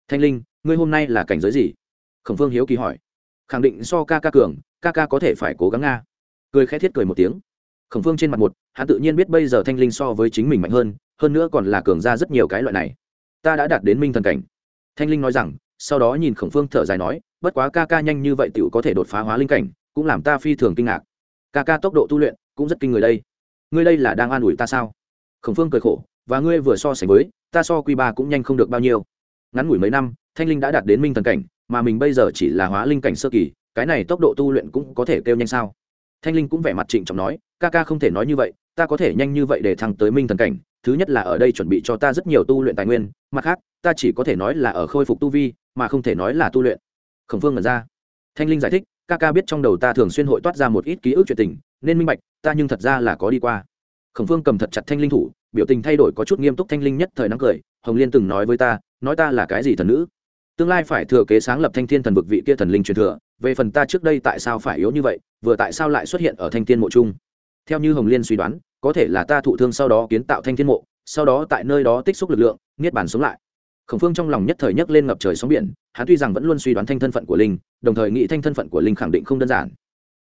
Thanh linh, ngươi hôm nay là cảnh giới gì? Khổng phương hiếu kỳ hỏi. Khẳng định so ca ca cường, ca ca có thể phải cố gắng nga. Cười khẽ thiết cười một tiếng. Khổng phương trên mặt một hắn tự nhiên biết bây giờ thanh linh so với chính mình mạnh hơn hơn nữa còn là cường ra rất nhiều cái loại này. Ta đã đạt đến minh thần cảnh. Thanh linh nói rằng, sau đó nhìn khổng phương thở dài nói, bất quá ca ca nhanh như vậy t có thể đột phá hóa linh cảnh, cũng làm ta phi thường kinh ngạc. Ca ca tốc độ tu luyện cũng rất kinh người đây. Ngươi đây là đang an ủi ta sao? Khổng phương cười khổ, và ngươi vừa so sánh với, ta so q ba cũng nhanh không được bao nhiêu. Ngắn ngủi mấy năm, thanh linh đã đạt đến minh thần cảnh, mà mình bây giờ chỉ là hóa linh cảnh sơ kỳ, cái này tốc độ tu luyện cũng có thể kêu nhanh sao? Thanh linh cũng vẻ mặt trịnh trọng nói, ca ca không thể nói như vậy, ta có thể nhanh như vậy để thăng tới minh thần cảnh, thứ nhất là ở đây chuẩn bị cho ta rất nhiều tu luyện tài nguyên, mặt khác, ta chỉ có thể nói là ở khôi phục tu vi, mà không thể nói là tu luyện. Khổng phương ngẩn ra. Thanh linh giải thích, ca ca biết trong đầu ta thường xuyên hội toát ra một ít ký ức chuyện tình, nên minh bạch, ta nhưng thật ra là có đi qua. Khổng phương cầm thật chặt thanh linh thủ, biểu tình thay đổi có chút nghiêm túc thanh linh nhất thời nắng cười, hồng liên từng nói với ta, nói ta là cái gì thần nữ? Tương lai phải thừa kế sáng lập thanh thiên thần vực vị kia thần linh truyền thừa, về phần ta trước đây tại sao phải yếu như vậy, vừa tại sao lại xuất hiện ở thanh thiên mộ chung theo như hồng liên suy đoán, có thể là ta thụ thương sau đó kiến tạo thanh thiên mộ, sau đó tại nơi đó tích xúc lực lượng, niết bàn sống lại. Khổng phương trong lòng nhất thời nhấc lên ngập trời sóng biển, hắn tuy rằng vẫn luôn suy đoán thanh thân phận của linh, đồng thời nghĩ thanh thân phận của linh khẳng định không đơn giản.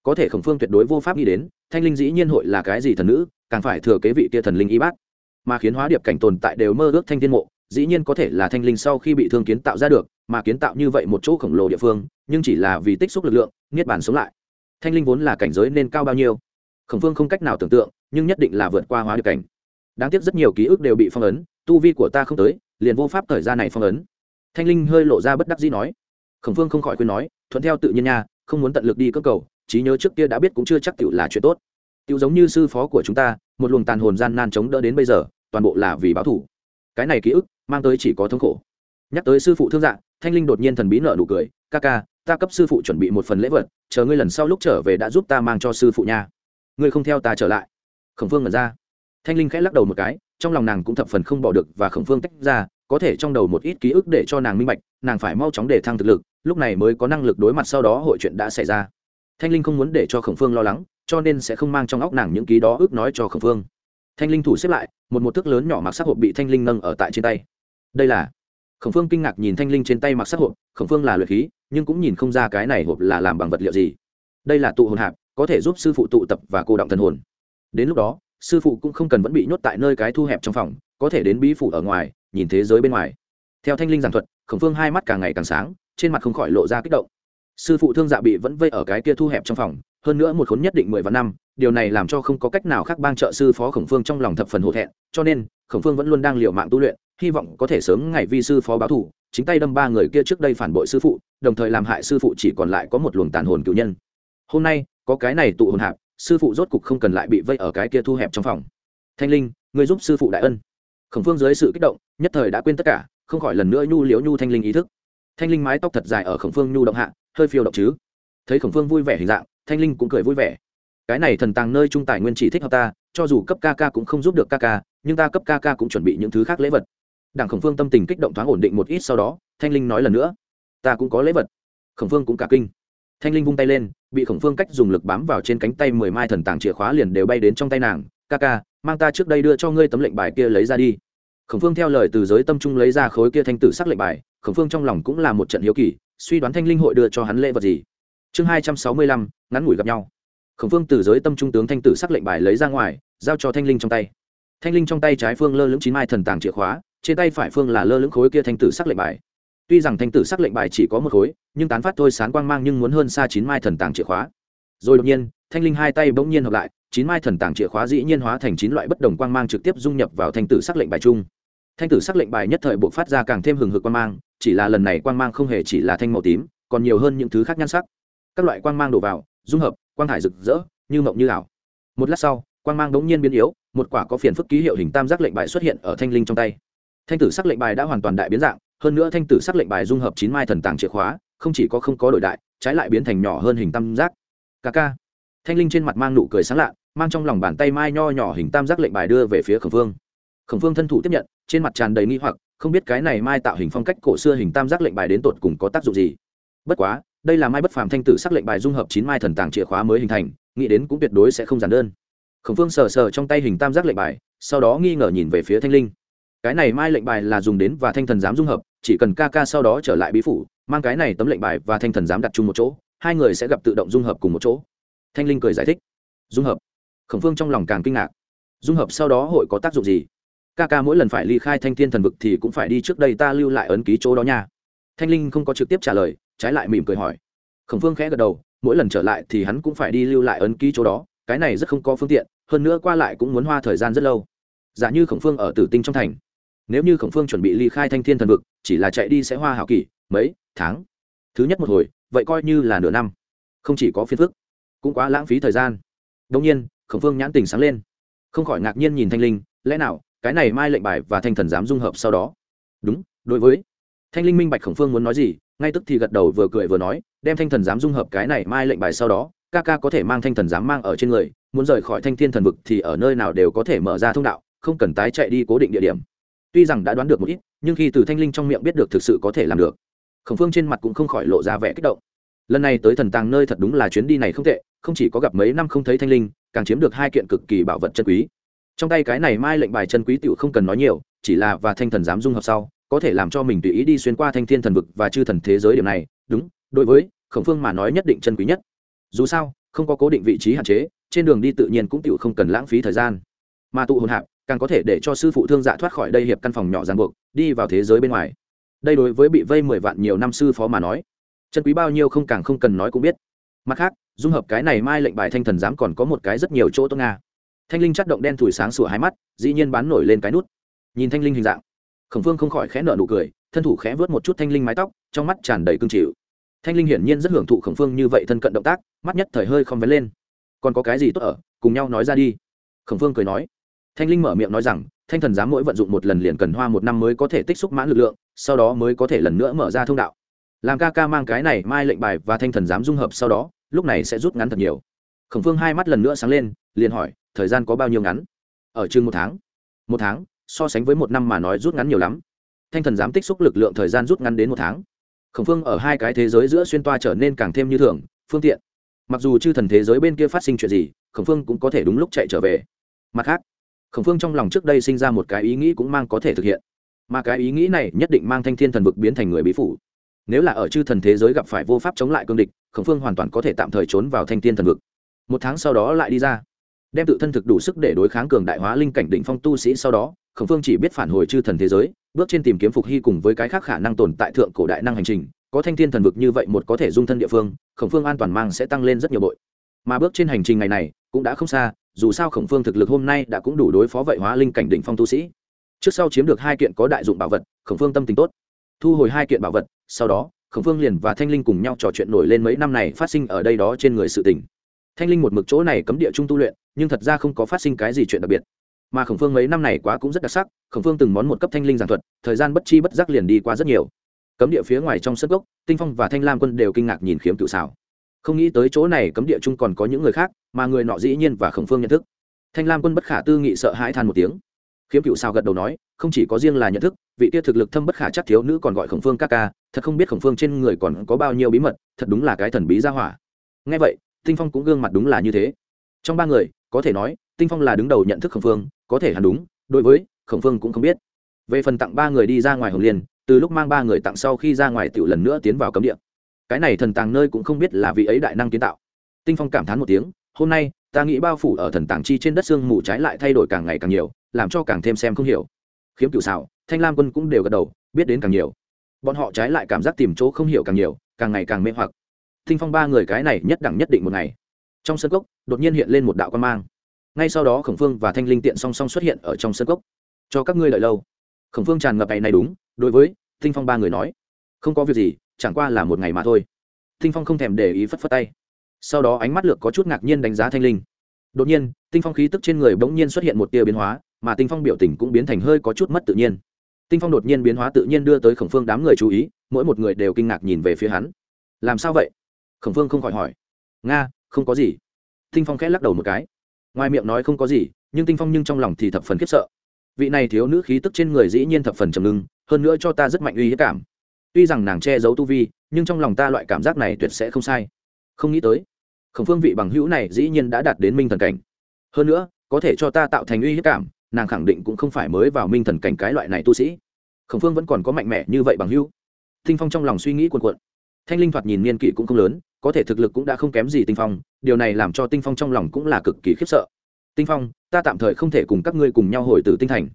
Có thể khổng phương tuyệt đối vô pháp nghĩ đến, thanh linh dĩ nhiên hội là cái gì thần nữ, càng phải thừa kế vị kia thần linh y bát. Mà khiến hóa điệp cảnh tồn tại đều mơ ước thanh thiên mộ dĩ nhiên có thể là thanh linh sau khi bị thương kiến tạo ra được, mà kiến tạo như vậy một chỗ khổng lồ địa phương, nhưng chỉ là vì tích xúc lực lượng, niết bàn sống lại. Thanh linh vốn là cảnh giới nên cao bao nhiêu? Khổng phương không cách nào tưởng tượng, nhưng nhất định là vượt qua hóa được cảnh. Đáng tiếc rất nhiều ký ức đều bị phong ấn, tu vi của ta không tới, liền vô pháp thời gian này phong ấn. Thanh linh hơi lộ ra bất đắc dĩ nói. Khổng phương không khỏi khuyên nói, thuận theo tự nhiên nha, không muốn tận lực đi cơ cầu, trí nhớ trước kia đã biết cũng chưa chắc tựu là chuyện tốt. Tựu giống như sư phó của chúng ta, một luồng tàn hồn gian nan chống đỡ đến bây giờ, toàn bộ là vì báo thủ cái này ký ức mang tới chỉ có thống khổ. Nhắc tới sư phụ thương dạng thanh linh đột nhiên thần bí nợ nụ cười, ca ca, ta cấp sư phụ chuẩn bị một phần lễ vật, chờ ngươi lần sau lúc trở về đã giúp ta mang cho sư phụ nha. Ngươi không theo ta trở lại. Khổng phương ngẩn ra. Thanh linh khẽ lắc đầu một cái, trong lòng nàng cũng thập phần không bỏ được và khổng phương tách ra, có thể trong đầu một ít ký ức để cho nàng minh bạch, nàng phải mau chóng để thăng thực lực, lúc này mới có năng lực đối mặt sau đó hội chuyện đã xảy ra. Thanh linh không muốn để cho khổng phương lo lắng, cho nên sẽ không mang trong óc nàng những ký đó ước nói cho khổng phương thanh linh thủ xếp lại, một một thước lớn nhỏ mặc sắc hộp bị thanh linh nâng ở tại trên tay. Đây là, khổng phương kinh ngạc nhìn thanh linh trên tay mặc sắc hộp, khổng phương là luyện khí, nhưng cũng nhìn không ra cái này hộp là làm bằng vật liệu gì. Đây là tụ hồn hạp, có thể giúp sư phụ tụ tập và cô động thần hồn. Đến lúc đó, sư phụ cũng không cần vẫn bị nhốt tại nơi cái thu hẹp trong phòng, có thể đến bí phủ ở ngoài, nhìn thế giới bên ngoài. Theo thanh linh giảng thuật, khổng phương hai mắt càng ngày càng sáng, trên mặt không khỏi lộ ra kích động. Sư phụ thương dạ bị vẫn vây ở cái kia thu hẹp trong phòng hơn nữa một khốn nhất định mười vạn năm, điều này làm cho không có cách nào khác bang trợ sư phó khổng phương trong lòng thập phần hổ thẹn, cho nên, khổng phương vẫn luôn đang liều mạng tu luyện, hy vọng có thể sớm ngày vi sư phó báo thủ, chính tay đâm ba người kia trước đây phản bội sư phụ, đồng thời làm hại sư phụ chỉ còn lại có một luồng tàn hồn cựu nhân. Hôm nay, có cái này tụ hồn hạp, sư phụ rốt cục không cần lại bị vây ở cái kia thu hẹp trong phòng. Thanh linh, người giúp sư phụ đại ân. Khổng phương dưới sự kích động, nhất thời đã quên tất cả, không khỏi lần nữa nhu liễu nhu thanh linh ý thức. Thanh linh mái tóc thật dài ở khổng phương nhu động hạ, hơi phiêu động chứ. Thấy khổng phương vui vẻ hình dạng thanh linh cũng cười vui vẻ. Cái này thần tàng nơi trung tài nguyên chỉ thích hợp ta, cho dù cấp ca ca cũng không giúp được ca ca, nhưng ta cấp ca ca cũng chuẩn bị những thứ khác lễ vật. Đảng khổng phương tâm tình kích động thoáng ổn định một ít sau đó, thanh linh nói lần nữa, ta cũng có lễ vật. Khổng phương cũng cả kinh. Thanh linh vung tay lên, bị khổng phương cách dùng lực bám vào trên cánh tay mười mai thần tàng chìa khóa liền đều bay đến trong tay nàng, ca ca, mang ta trước đây đưa cho ngươi tấm lệnh bài kia lấy ra đi. Khổng phương theo lời từ giới tâm trung lấy ra khối kia thanh tử sắc lệnh bài, khổng phương trong lòng cũng là một trận hiếu kỳ, suy đoán thanh linh hội đưa cho hắn lễ vật gì chương hai trăm sáu mươi lăm, ngắn ngủi gặp nhau. Khổng phương từ giới tâm trung tướng thanh tử sắc lệnh bài lấy ra ngoài, giao cho thanh linh trong tay. Thanh linh trong tay trái phương lơ lưỡng chín mai thần tàng chìa khóa, trên tay phải phương là lơ lưỡng khối kia thanh tử sắc lệnh bài. Tuy rằng thanh tử sắc lệnh bài chỉ có một khối, nhưng tán phát thôi sán quang mang nhưng muốn hơn xa chín mai thần tàng chìa khóa. Rồi đột nhiên, thanh linh hai tay bỗng nhiên hợp lại, chín mai thần tàng chìa khóa dĩ nhiên hóa thành chín loại bất đồng quang mang trực tiếp dung nhập vào thanh tử sắc lệnh bài chung. Thanh tử sắc lệnh bài nhất thời buộc phát ra càng thêm hừng hực quang mang, chỉ là lần này quang mang không hề chỉ là thanh màu tím, còn nhiều hơn những thứ khác nhan sắc các loại quang mang đổ vào, dung hợp, quang thải rực rỡ, như mộng như ảo. Một lát sau, quang mang đống nhiên biến yếu, một quả có phiền phức ký hiệu hình tam giác lệnh bài xuất hiện ở thanh linh trong tay. Thanh tử sắc lệnh bài đã hoàn toàn đại biến dạng, hơn nữa thanh tử sắc lệnh bài dung hợp chín mai thần tàng chìa khóa, không chỉ có không có đổi đại, trái lại biến thành nhỏ hơn hình tam giác. Ca ca. Thanh linh trên mặt mang nụ cười sáng lạ, mang trong lòng bàn tay mai nho nhỏ hình tam giác lệnh bài đưa về phía khổng phương khổng phương thân thủ tiếp nhận, trên mặt tràn đầy nghi hoặc, không biết cái này mai tạo hình phong cách cổ xưa hình tam giác lệnh bài đến tột cùng có tác dụng gì. Bất quá đây là mai bất phàm thanh tử sắc lệnh bài dung hợp chín mai thần tàng chìa khóa mới hình thành, nghĩ đến cũng tuyệt đối sẽ không giản đơn. Khổng phương sờ sờ trong tay hình tam giác lệnh bài, sau đó nghi ngờ nhìn về phía thanh linh. Cái này mai lệnh bài là dùng đến và thanh thần giám dung hợp, chỉ cần ca ca sau đó trở lại bí phủ, mang cái này tấm lệnh bài và thanh thần giám đặt chung một chỗ, hai người sẽ gặp tự động dung hợp cùng một chỗ. Thanh linh cười giải thích. Dung hợp. Khổng phương trong lòng càng kinh ngạc. Dung hợp sau đó hội có tác dụng gì? Ca ca mỗi lần phải ly khai thanh thiên thần vực thì cũng phải đi trước đây ta lưu lại ấn ký chỗ đó nha. Thanh linh không có trực tiếp trả lời trái lại mỉm cười hỏi. Khổng phương khẽ gật đầu, mỗi lần trở lại thì hắn cũng phải đi lưu lại ấn ký chỗ đó, cái này rất không có phương tiện, hơn nữa qua lại cũng muốn hoa thời gian rất lâu. Giả như khổng phương ở tử tinh trong thành, nếu như khổng phương chuẩn bị ly khai thanh thiên thần vực, chỉ là chạy đi sẽ hoa hảo kỷ, mấy tháng? Thứ nhất một hồi, vậy coi như là nửa năm. Không chỉ có phiền phức, cũng quá lãng phí thời gian. Đông nhiên, khổng phương nhãn tình sáng lên. Không khỏi ngạc nhiên nhìn thanh linh, lẽ nào, cái này mai lệnh bài và thanh thần dám dung hợp sau đó? Đúng, đối với. Thanh linh minh bạch khổng phương muốn nói gì ngay tức thì gật đầu vừa cười vừa nói, đem thanh thần dám dung hợp cái này mai lệnh bài sau đó, ca ca có thể mang thanh thần dám mang ở trên người, muốn rời khỏi thanh thiên thần vực thì ở nơi nào đều có thể mở ra thông đạo, không cần tái chạy đi cố định địa điểm. Tuy rằng đã đoán được một ít, nhưng khi từ thanh linh trong miệng biết được thực sự có thể làm được, khổng phương trên mặt cũng không khỏi lộ ra vẻ kích động. Lần này tới thần tàng nơi thật đúng là chuyến đi này không tệ, không chỉ có gặp mấy năm không thấy thanh linh, càng chiếm được hai kiện cực kỳ bảo vật chân quý. Trong tay cái này mai lệnh bài chân quý tựu không cần nói nhiều, chỉ là và thanh thần dám dung hợp sau có thể làm cho mình tùy ý đi xuyên qua thanh thiên thần vực và chư thần thế giới điểm này, đúng, đối với khổng phương mà nói nhất định chân quý nhất. Dù sao, không có cố định vị trí hạn chế, trên đường đi tự nhiên cũng tự không cần lãng phí thời gian. Mà tụ hồn hạp, càng có thể để cho sư phụ thương dạ thoát khỏi đây hiệp căn phòng nhỏ ràng buộc, đi vào thế giới bên ngoài. Đây đối với bị vây mười vạn nhiều năm sư phó mà nói, chân quý bao nhiêu không càng không cần nói cũng biết. Mặt khác, dung hợp cái này mai lệnh bài thanh thần giám còn có một cái rất nhiều chỗ tốt nga. Thanh linh chất động đen thủi sáng sủa hai mắt, dĩ nhiên bán nổi lên cái nút. Nhìn thanh linh hình dạng khổng phương không khỏi khẽ nợ nụ cười, thân thủ khẽ vớt một chút thanh linh mái tóc, trong mắt tràn đầy cương chịu. Thanh linh hiển nhiên rất hưởng thụ khổng phương như vậy thân cận động tác, mắt nhất thời hơi không vén lên. Còn có cái gì tốt ở? Cùng nhau nói ra đi. Khổng phương cười nói. Thanh linh mở miệng nói rằng, thanh thần Dám mỗi vận dụng một lần liền cần hoa một năm mới có thể tích xúc mãn lực lượng, sau đó mới có thể lần nữa mở ra thông đạo. Làm ca ca mang cái này mai lệnh bài và thanh thần Dám dung hợp sau đó, lúc này sẽ rút ngắn thật nhiều. Khổng phương hai mắt lần nữa sáng lên, liền hỏi, thời gian có bao nhiêu ngắn? Ở chừng một tháng. Một tháng? So sánh với một năm mà nói rút ngắn nhiều lắm. Thanh thần giám tích xúc lực lượng thời gian rút ngắn đến một tháng. Khổng phương ở hai cái thế giới giữa xuyên toa trở nên càng thêm như thường, phương tiện. Mặc dù chư thần thế giới bên kia phát sinh chuyện gì, khổng phương cũng có thể đúng lúc chạy trở về. Mặt khác, khổng phương trong lòng trước đây sinh ra một cái ý nghĩ cũng mang có thể thực hiện. Mà cái ý nghĩ này nhất định mang thanh thiên thần vực biến thành người bí phủ. Nếu là ở chư thần thế giới gặp phải vô pháp chống lại cương địch, khổng phương hoàn toàn có thể tạm thời trốn vào thanh thiên thần vực. Một tháng sau đó lại đi ra, đem tự thân thực đủ sức để đối kháng cường đại hóa linh cảnh định phong tu sĩ sau đó khổng phương chỉ biết phản hồi chư thần thế giới, bước trên tìm kiếm phục hy cùng với cái khác khả năng tồn tại thượng cổ đại năng hành trình, có thanh thiên thần vực như vậy một có thể dung thân địa phương, khổng phương an toàn mang sẽ tăng lên rất nhiều bội. Mà bước trên hành trình ngày này, cũng đã không xa, dù sao khổng phương thực lực hôm nay đã cũng đủ đối phó vậy hóa linh cảnh đỉnh phong tu sĩ. Trước sau chiếm được hai kiện có đại dụng bảo vật, khổng phương tâm tình tốt. Thu hồi hai kiện bảo vật, sau đó, khổng phương liền và thanh linh cùng nhau trò chuyện nổi lên mấy năm này phát sinh ở đây đó trên người sự tỉnh thanh linh một mực chỗ này cấm địa trung tu luyện, nhưng thật ra không có phát sinh cái gì chuyện đặc biệt mà khổng phương mấy năm này quá cũng rất đặc sắc, khổng phương từng món một cấp thanh linh giảng thuật, thời gian bất chi bất giác liền đi qua rất nhiều. Cấm địa phía ngoài trong sân gốc tinh phong và thanh lam quân đều kinh ngạc nhìn khiếm cựu xảo. Không nghĩ tới chỗ này cấm địa chung còn có những người khác, mà người nọ dĩ nhiên và khổng phương nhận thức. Thanh lam quân bất khả tư nghị sợ hãi than một tiếng. Khiếm cựu xảo gật đầu nói, không chỉ có riêng là nhận thức, vị tia thực lực thâm bất khả chắc thiếu nữ còn gọi khổng phương các ca, thật không biết khổng phương trên người còn có bao nhiêu bí mật, thật đúng là cái thần bí ra hỏa. Ngay vậy, tinh phong cũng gương mặt đúng là như thế. Trong ba người, có thể nói tinh phong là đứng đầu nhận thức khổng phương, có thể hẳn đúng, đối với khổng phương cũng không biết. Về phần tặng ba người đi ra ngoài hồng liên, từ lúc mang ba người tặng sau khi ra ngoài tiểu lần nữa tiến vào cấm địa. Cái này thần tàng nơi cũng không biết là vị ấy đại năng kiến tạo. Tinh phong cảm thán một tiếng, hôm nay, ta nghĩ bao phủ ở thần tàng chi trên đất xương mù trái lại thay đổi càng ngày càng nhiều, làm cho càng thêm xem không hiểu. Khiếm cựu xảo thanh lam quân cũng đều gật đầu, biết đến càng nhiều. Bọn họ trái lại cảm giác tìm chỗ không hiểu càng nhiều, càng ngày càng mê hoặc. Tinh phong ba người cái này nhất đẳng nhất định một ngày. Trong sân cốc, đột nhiên hiện lên một đạo quan mang ngay sau đó khổng phương và thanh linh tiện song song xuất hiện ở trong sân cốc. Cho các ngươi lợi lâu. Khổng phương tràn ngập ngày này đúng, đối với tinh phong ba người nói. Không có việc gì, chẳng qua là một ngày mà thôi. Tinh phong không thèm để ý phất phất tay. Sau đó ánh mắt lược có chút ngạc nhiên đánh giá thanh linh. Đột nhiên, tinh phong khí tức trên người bỗng nhiên xuất hiện một tia biến hóa, mà tinh phong biểu tình cũng biến thành hơi có chút mất tự nhiên. Tinh phong đột nhiên biến hóa tự nhiên đưa tới khổng phương đám người chú ý, mỗi một người đều kinh ngạc nhìn về phía hắn. Làm sao vậy? Khổng phương không khỏi hỏi. Nga, không có gì. Tinh phong khẽ lắc đầu một cái ngoài miệng nói không có gì, nhưng tinh phong nhưng trong lòng thì thập phần khiếp sợ. Vị này thiếu nữ khí tức trên người dĩ nhiên thập phần trầm ngưng, hơn nữa cho ta rất mạnh uy hiếp cảm. Tuy rằng nàng che giấu tu vi, nhưng trong lòng ta loại cảm giác này tuyệt sẽ không sai. Không nghĩ tới, khổng phương vị bằng hữu này dĩ nhiên đã đạt đến minh thần cảnh. Hơn nữa, có thể cho ta tạo thành uy hiếp cảm, nàng khẳng định cũng không phải mới vào minh thần cảnh cái loại này tu sĩ. Khổng phương vẫn còn có mạnh mẽ như vậy bằng hữu. Tinh phong trong lòng suy nghĩ cuồn cuộn. Thanh linh thoạt nhìn niên kỷ cũng không lớn có thể thực lực cũng đã không kém gì tinh phong, điều này làm cho tinh phong trong lòng cũng là cực kỳ khiếp sợ. Tinh phong, ta tạm thời không thể cùng các ngươi cùng nhau hồi từ tinh thành.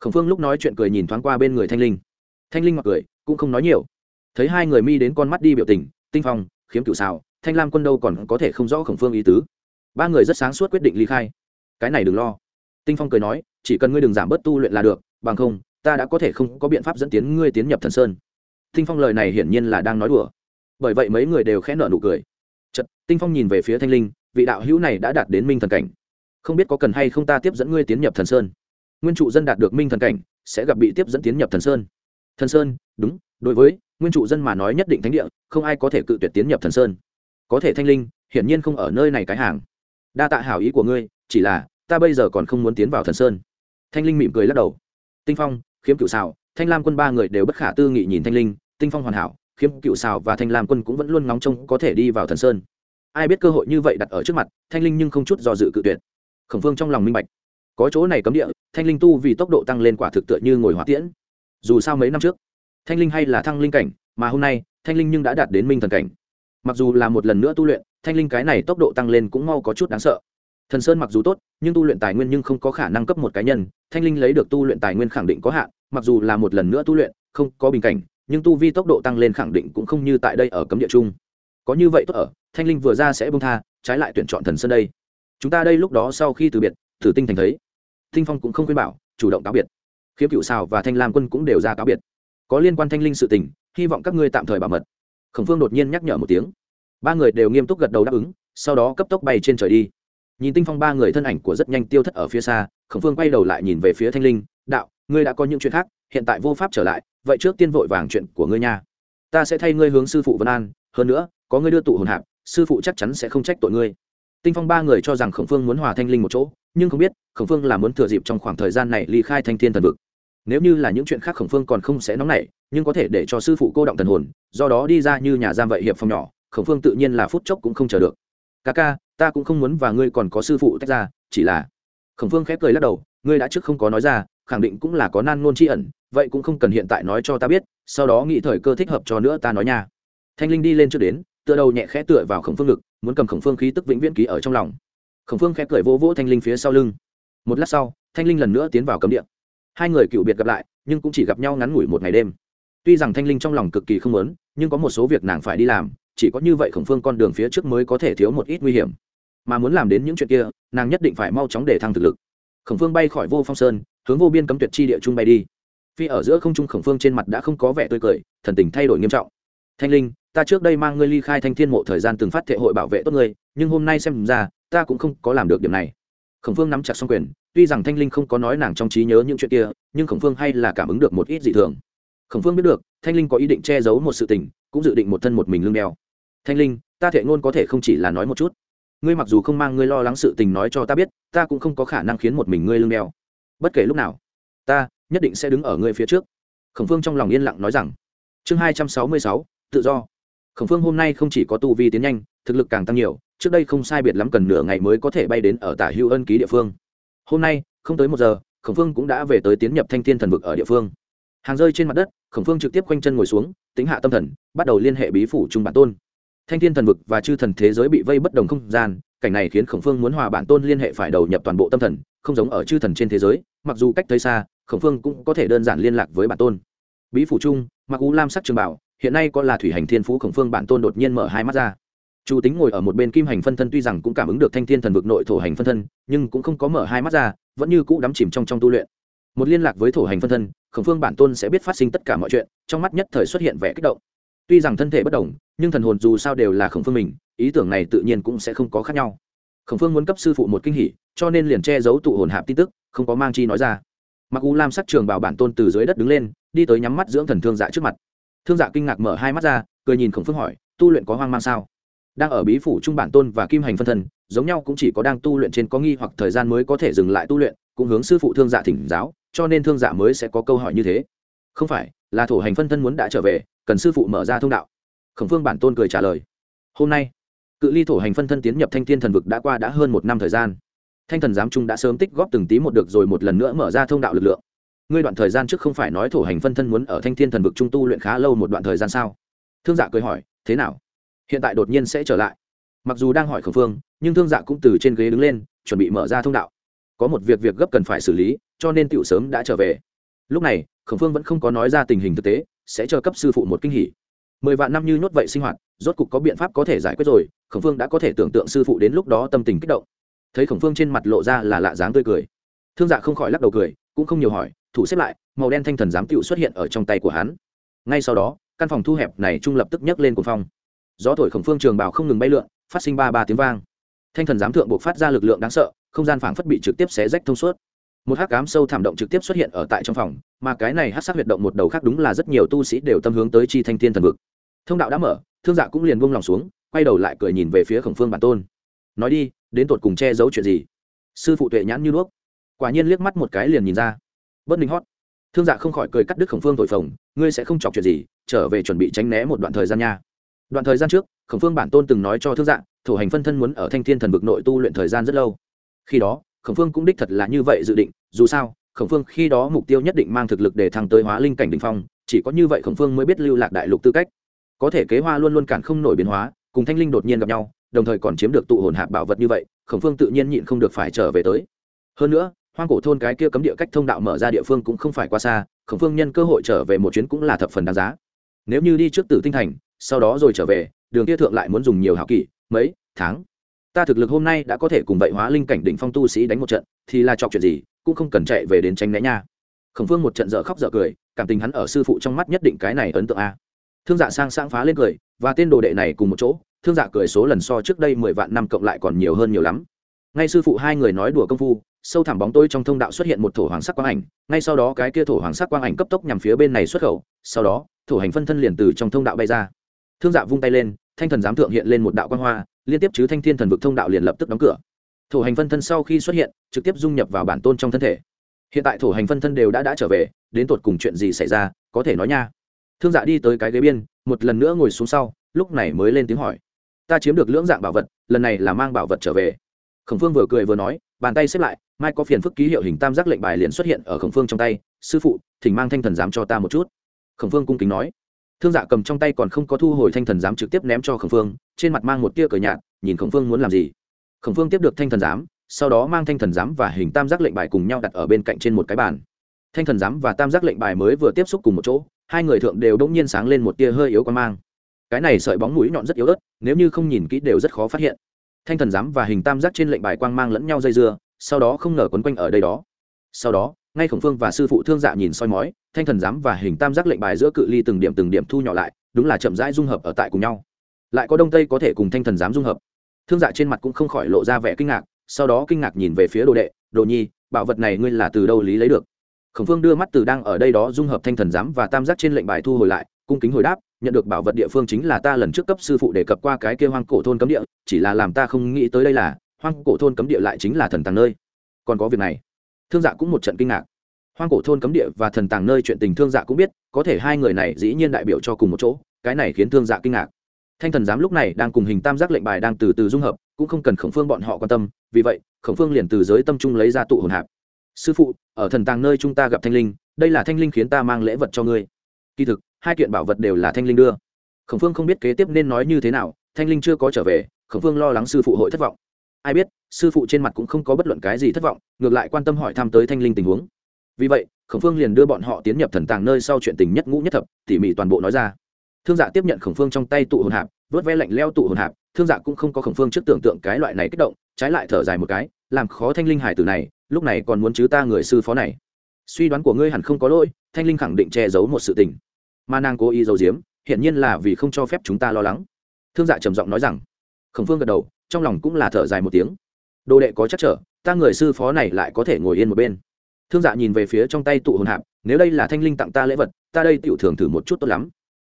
Khổng phương lúc nói chuyện cười nhìn thoáng qua bên người thanh linh. Thanh linh mặc cười, cũng không nói nhiều. Thấy hai người mi đến con mắt đi biểu tình, tinh phong, khiếm cựu xào, thanh lam quân đâu còn có thể không rõ khổng phương ý tứ? Ba người rất sáng suốt quyết định ly khai. Cái này đừng lo. Tinh phong cười nói, chỉ cần ngươi đừng giảm bớt tu luyện là được, bằng không, ta đã có thể không có biện pháp dẫn tiến ngươi tiến nhập thần sơn. Tinh phong lời này hiển nhiên là đang nói đùa bởi vậy mấy người đều khẽ nợ nụ cười. Chật, tinh phong nhìn về phía thanh linh vị đạo hữu này đã đạt đến minh thần cảnh. Không biết có cần hay không ta tiếp dẫn ngươi tiến nhập thần sơn. Nguyên trụ dân đạt được minh thần cảnh sẽ gặp bị tiếp dẫn tiến nhập thần sơn. Thần sơn đúng đối với nguyên trụ dân mà nói nhất định thánh địa không ai có thể cự tuyệt tiến nhập thần sơn. Có thể thanh linh hiển nhiên không ở nơi này cái hàng. Đa tạ hảo ý của ngươi chỉ là ta bây giờ còn không muốn tiến vào thần sơn. Thanh linh mỉm cười lắc đầu. Tinh phong khiếm cựu xào thanh lam quân ba người đều bất khả tư nghị nhìn thanh linh tinh phong hoàn hảo khiếm cựu xào và thanh lam quân cũng vẫn luôn ngóng trông có thể đi vào thần sơn. Ai biết cơ hội như vậy đặt ở trước mặt, thanh linh nhưng không chút do dự cự tuyệt. Khổng phương trong lòng minh bạch. Có chỗ này cấm địa, thanh linh tu vì tốc độ tăng lên quả thực tựa như ngồi hỏa tiễn. Dù sao mấy năm trước, thanh linh hay là thăng linh cảnh, mà hôm nay, thanh linh nhưng đã đạt đến minh thần cảnh. Mặc dù là một lần nữa tu luyện, thanh linh cái này tốc độ tăng lên cũng mau có chút đáng sợ. Thần sơn mặc dù tốt, nhưng tu luyện tài nguyên nhưng không có khả năng cấp một cá nhân. Thanh linh lấy được tu luyện tài nguyên khẳng định có hạn, mặc dù là một lần nữa tu luyện, không có bình cảnh nhưng tu vi tốc độ tăng lên khẳng định cũng không như tại đây ở cấm địa chung. Có như vậy tốt ở, thanh linh vừa ra sẽ bông tha, trái lại tuyển chọn thần sơn đây. Chúng ta đây lúc đó sau khi từ biệt, thử tinh thành thấy. Tinh phong cũng không khuyên bảo, chủ động cáo biệt. Khiếp cựu xào và thanh lam quân cũng đều ra cáo biệt. Có liên quan thanh linh sự tình, hy vọng các ngươi tạm thời bảo mật. Khổng phương đột nhiên nhắc nhở một tiếng. Ba người đều nghiêm túc gật đầu đáp ứng, sau đó cấp tốc bay trên trời đi. Nhìn tinh phong ba người thân ảnh của rất nhanh tiêu thất ở phía xa, khổng phương quay đầu lại nhìn về phía thanh linh, đạo ngươi đã có những chuyện khác, hiện tại vô pháp trở lại, vậy trước tiên vội vàng chuyện của ngươi nha. Ta sẽ thay ngươi hướng sư phụ vân an, hơn nữa, có ngươi đưa tụ hồn hạp, sư phụ chắc chắn sẽ không trách tội ngươi. Tinh phong ba người cho rằng khổng phương muốn hòa thanh linh một chỗ, nhưng không biết, khổng phương là muốn thừa dịp trong khoảng thời gian này ly khai thanh thiên thần vực. Nếu như là những chuyện khác khổng phương còn không sẽ nóng nảy, nhưng có thể để cho sư phụ cô động thần hồn, do đó đi ra như nhà giam vậy hiệp phòng nhỏ, khổng phương tự nhiên là phút chốc cũng không chờ được. Ca ca, ta cũng không muốn và ngươi còn có sư phụ tách ra, chỉ là khổng phương khép cười lắc đầu, ngươi đã trước không có nói ra khẳng định cũng là có nan ngôn tri ẩn, vậy cũng không cần hiện tại nói cho ta biết, sau đó nghĩ thời cơ thích hợp cho nữa ta nói nha. Thanh linh đi lên trước đến, tựa đầu nhẹ khẽ tựa vào khổng phương ngực, muốn cầm khổng phương khí tức vĩnh viễn ký ở trong lòng. Khổng phương khẽ cười vỗ vỗ thanh linh phía sau lưng. Một lát sau, thanh linh lần nữa tiến vào cấm địa. Hai người cựu biệt gặp lại, nhưng cũng chỉ gặp nhau ngắn ngủi một ngày đêm. Tuy rằng thanh linh trong lòng cực kỳ không lớn nhưng có một số việc nàng phải đi làm, chỉ có như vậy khổng phương con đường phía trước mới có thể thiếu một ít nguy hiểm. Mà muốn làm đến những chuyện kia, nàng nhất định phải mau chóng để thăng thực lực. Khổng phương bay khỏi vô phong sơn hướng vô biên cấm tuyệt chi địa trung bay đi. Phi ở giữa không trung khổng phương trên mặt đã không có vẻ tươi cười, thần tình thay đổi nghiêm trọng. Thanh linh, ta trước đây mang ngươi ly khai thanh thiên mộ thời gian từng phát thệ hội bảo vệ tốt ngươi, nhưng hôm nay xem ra, ta cũng không có làm được điểm này. Khổng phương nắm chặt xong quyền, tuy rằng thanh linh không có nói nàng trong trí nhớ những chuyện kia, nhưng khổng phương hay là cảm ứng được một ít dị thường. Khổng phương biết được, thanh linh có ý định che giấu một sự tình, cũng dự định một thân một mình lương đeo. Thanh linh, ta thể ngôn có thể không chỉ là nói một chút. Ngươi mặc dù không mang ngươi lo lắng sự tình nói cho ta biết, ta cũng không có khả năng khiến một mình ngươi lương đeo bất kể lúc nào, ta nhất định sẽ đứng ở ngươi phía trước. Khổng phương trong lòng yên lặng nói rằng. Chương hai trăm sáu mươi sáu, tự do. Khổng phương hôm nay không chỉ có tu vi tiến nhanh, thực lực càng tăng nhiều, trước đây không sai biệt lắm cần nửa ngày mới có thể bay đến ở tả hưu ân ký địa phương. Hôm nay, không tới một giờ, khổng phương cũng đã về tới tiến nhập thanh thiên thần vực ở địa phương. Hàng rơi trên mặt đất, khổng phương trực tiếp quanh chân ngồi xuống, tính hạ tâm thần, bắt đầu liên hệ bí phủ trung bản tôn. Thanh thiên thần vực và chư thần thế giới bị vây bất đồng không gian, cảnh này khiến khổng phương muốn hòa bản tôn liên hệ phải đầu nhập toàn bộ tâm thần không giống ở chư thần trên thế giới, mặc dù cách thấy xa, khổng phương cũng có thể đơn giản liên lạc với bản tôn. Bí phủ trung, mặc u lam sắc trường bảo, hiện nay có là thủy hành thiên phú khổng phương bản tôn đột nhiên mở hai mắt ra. Chủ tính ngồi ở một bên kim hành phân thân tuy rằng cũng cảm ứng được thanh thiên thần vực nội thổ hành phân thân, nhưng cũng không có mở hai mắt ra, vẫn như cũ đắm chìm trong trong tu luyện. Một liên lạc với thổ hành phân thân, khổng phương bản tôn sẽ biết phát sinh tất cả mọi chuyện, trong mắt nhất thời xuất hiện vẻ kích động. Tuy rằng thân thể bất đồng nhưng thần hồn dù sao đều là khổng phương mình, ý tưởng này tự nhiên cũng sẽ không có khác nhau khổng phương muốn cấp sư phụ một kinh hỉ, cho nên liền che giấu tụ hồn hạp tin tức, không có mang chi nói ra. Mặc u lam sắc trường bảo bản tôn từ dưới đất đứng lên, đi tới nhắm mắt dưỡng thần thương dạ trước mặt. Thương dạ kinh ngạc mở hai mắt ra, cười nhìn khổng phương hỏi, tu luyện có hoang mang sao? Đang ở bí phủ trung bản tôn và kim hành phân thân giống nhau cũng chỉ có đang tu luyện trên có nghi hoặc thời gian mới có thể dừng lại tu luyện, cũng hướng sư phụ thương dạ thỉnh giáo, cho nên thương dạ mới sẽ có câu hỏi như thế. Không phải, là thổ hành phân thân muốn đã trở về, cần sư phụ mở ra thông đạo. Khổng phương bản tôn cười trả lời, hôm nay cự ly thổ hành phân thân tiến nhập thanh thiên thần vực đã qua đã hơn một năm thời gian. Thanh thần giám trung đã sớm tích góp từng tí một được rồi một lần nữa mở ra thông đạo lực lượng. Ngươi đoạn thời gian trước không phải nói thổ hành phân thân muốn ở thanh thiên thần vực trung tu luyện khá lâu một đoạn thời gian sao? Thương dạ cười hỏi, thế nào? Hiện tại đột nhiên sẽ trở lại. Mặc dù đang hỏi khẩn phương, nhưng thương dạ cũng từ trên ghế đứng lên, chuẩn bị mở ra thông đạo. Có một việc việc gấp cần phải xử lý, cho nên tựu sớm đã trở về. Lúc này khẩn phương vẫn không có nói ra tình hình thực tế, sẽ chờ cấp sư phụ một kinh hỉ mười vạn năm như nhốt vậy sinh hoạt, rốt cục có biện pháp có thể giải quyết rồi, khổng phương đã có thể tưởng tượng sư phụ đến lúc đó tâm tình kích động. Thấy khổng phương trên mặt lộ ra là lạ dáng tươi cười. Thương dạ không khỏi lắc đầu cười, cũng không nhiều hỏi, thủ xếp lại, màu đen thanh thần giám tựu xuất hiện ở trong tay của hắn. Ngay sau đó, căn phòng thu hẹp này trung lập tức nhấc lên cuồng phong. Gió thổi khổng phương trường bào không ngừng bay lượn, phát sinh ba ba tiếng vang. Thanh thần giám thượng buộc phát ra lực lượng đáng sợ, không gian phảng phất bị trực tiếp xé rách thông suốt. Một hắc cám sâu thảm động trực tiếp xuất hiện ở tại trong phòng, mà cái này hắc sắc huyệt động một đầu khác đúng là rất nhiều tu sĩ đều tâm hướng tới chi thanh thiên thần vực thông đạo đã mở, thương dạ cũng liền buông lòng xuống, quay đầu lại cười nhìn về phía khổng phương bản tôn. Nói đi, đến tột cùng che giấu chuyện gì? Sư phụ tuệ nhãn như đuốc. Quả nhiên liếc mắt một cái liền nhìn ra. Bất ninh hót. Thương dạ không khỏi cười cắt đứt khổng phương thổi phồng, ngươi sẽ không chọc chuyện gì, trở về chuẩn bị tránh né một đoạn thời gian nha. Đoạn thời gian trước, khổng phương bản tôn từng nói cho thương dạ thủ hành phân thân muốn ở thanh thiên thần vực nội tu luyện thời gian rất lâu. Khi đó, khổng phương cũng đích thật là như vậy dự định, dù sao, khổng phương khi đó mục tiêu nhất định mang thực lực để thăng tới hóa linh cảnh đ ỉ n h phong, chỉ có như vậy khổng phương mới biết lưu lạc đại lục tư cách có thể kế hoa luôn luôn cản không nổi biến hóa, cùng thanh linh đột nhiên gặp nhau, đồng thời còn chiếm được tụ hồn hạp bảo vật như vậy, khổng phương tự nhiên nhịn không được phải trở về tới. Hơn nữa, hoang cổ thôn cái kia cấm địa cách thông đạo mở ra địa phương cũng không phải quá xa, khổng phương nhân cơ hội trở về một chuyến cũng là thập phần đáng giá. Nếu như đi trước tử tinh thành, sau đó rồi trở về, đường kia thượng lại muốn dùng nhiều hảo kỷ, mấy tháng. Ta thực lực hôm nay đã có thể cùng vậy hóa linh cảnh đỉnh phong tu sĩ đánh một trận, thì là chọc chuyện gì, cũng không cần chạy về đến tranh né nha. Khổng phương một trận dở khóc dở cười, cảm tình hắn ở sư phụ trong mắt nhất định cái này ấn tượng a thương dạ sang sang phá lên cười, và tên đồ đệ này cùng một chỗ, thương dạ cười số lần so trước đây mười vạn năm cộng lại còn nhiều hơn nhiều lắm. Ngay sư phụ hai người nói đùa công phu, sâu thẳm bóng tôi trong thông đạo xuất hiện một thổ hoàng sắc quang ảnh, ngay sau đó cái kia thổ hoàng sắc quang ảnh cấp tốc nhằm phía bên này xuất khẩu, sau đó, thổ hành phân thân liền từ trong thông đạo bay ra. Thương dạ vung tay lên, thanh thần giám thượng hiện lên một đạo quang hoa, liên tiếp chứ thanh thiên thần vực thông đạo liền lập tức đóng cửa. Thổ hành phân thân sau khi xuất hiện, trực tiếp dung nhập vào bản tôn trong thân thể. Hiện tại thổ hành phân thân đều đã đã trở về, đến tột cùng chuyện gì xảy ra, có thể nói nha thương dạ đi tới cái ghế biên, một lần nữa ngồi xuống sau, lúc này mới lên tiếng hỏi. Ta chiếm được lưỡng dạng bảo vật, lần này là mang bảo vật trở về. Khổng phương vừa cười vừa nói, bàn tay xếp lại, mai có phiền phức ký hiệu hình tam giác lệnh bài liền xuất hiện ở khổng phương trong tay, sư phụ, thỉnh mang thanh thần giám cho ta một chút. Khổng phương cung kính nói. Thương dạ cầm trong tay còn không có thu hồi thanh thần giám trực tiếp ném cho khổng phương, trên mặt mang một tia cờ nhạt, nhìn khổng phương muốn làm gì. Khổng phương tiếp được thanh thần giám, sau đó mang thanh thần giám và hình tam giác lệnh bài cùng nhau đặt ở bên cạnh trên một cái bàn thanh thần giám và tam giác lệnh bài mới vừa tiếp xúc cùng một chỗ, hai người thượng đều đông nhiên sáng lên một tia hơi yếu quan mang. Cái này sợi bóng mũi nhọn rất yếu ớt, nếu như không nhìn kỹ đều rất khó phát hiện. Thanh thần giám và hình tam giác trên lệnh bài quang mang lẫn nhau dây dưa, sau đó không ngờ quấn quanh ở đây đó. Sau đó, ngay khổng phương và sư phụ thương dạ nhìn soi mói, thanh thần giám và hình tam giác lệnh bài giữa cự ly từng điểm từng điểm thu nhỏ lại, đúng là chậm rãi dung hợp ở tại cùng nhau. Lại có đông tây có thể cùng thanh thần giám dung hợp. Thương dạ trên mặt cũng không khỏi lộ ra vẻ kinh ngạc, sau đó kinh ngạc nhìn về phía đồ đệ, đồ nhi, bảo vật này ngươi là từ đâu lý lấy được? Khổng phương đưa mắt từ đang ở đây đó dung hợp thanh thần giám và tam giác trên lệnh bài thu hồi lại, cung kính hồi đáp, nhận được bảo vật địa phương chính là ta lần trước cấp sư phụ đề cập qua cái kia hoang cổ thôn cấm địa, chỉ là làm ta không nghĩ tới đây là, hoang cổ thôn cấm địa lại chính là thần tàng nơi. Còn có việc này. Thương dạ cũng một trận kinh ngạc. Hoang cổ thôn cấm địa và thần tàng nơi chuyện tình thương dạ cũng biết, có thể hai người này dĩ nhiên đại biểu cho cùng một chỗ, cái này khiến thương dạ kinh ngạc. Thanh thần giám lúc này đang cùng hình tam giác lệnh bài đang từ từ dung hợp, cũng không cần khổng phương bọn họ quan tâm, vì vậy, khổng phương liền từ giới tâm trung lấy ra tụ hồn hạp sư phụ, ở thần tàng nơi chúng ta gặp thanh linh, đây là thanh linh khiến ta mang lễ vật cho ngươi. Kỳ thực, hai kiện bảo vật đều là thanh linh đưa. Khổng phương không biết kế tiếp nên nói như thế nào, thanh linh chưa có trở về, khổng phương lo lắng sư phụ hội thất vọng. Ai biết, sư phụ trên mặt cũng không có bất luận cái gì thất vọng, ngược lại quan tâm hỏi thăm tới thanh linh tình huống. Vì vậy, khổng phương liền đưa bọn họ tiến nhập thần tàng nơi sau chuyện tình nhất ngũ nhất thập, tỉ mỉ toàn bộ nói ra. Thương dạ tiếp nhận khổng phương trong tay tụ hồn hạp, vớt ve lạnh leo tụ hồn hạp. Thương dạ cũng không có khổng phương trước tưởng tượng cái loại này kích động, trái lại thở dài một cái, làm khó thanh linh hải tử này lúc này còn muốn chứ ta người sư phó này. Suy đoán của ngươi hẳn không có lỗi, thanh linh khẳng định che giấu một sự tình. Mà nàng cố ý giấu giếm, hiển nhiên là vì không cho phép chúng ta lo lắng. Thương dạ trầm giọng nói rằng. Khổng phương gật đầu, trong lòng cũng là thở dài một tiếng. Đồ đệ có chắc trở, ta người sư phó này lại có thể ngồi yên một bên. Thương dạ nhìn về phía trong tay tụ hồn hạp, nếu đây là thanh linh tặng ta lễ vật, ta đây tựu thường thử một chút tốt lắm.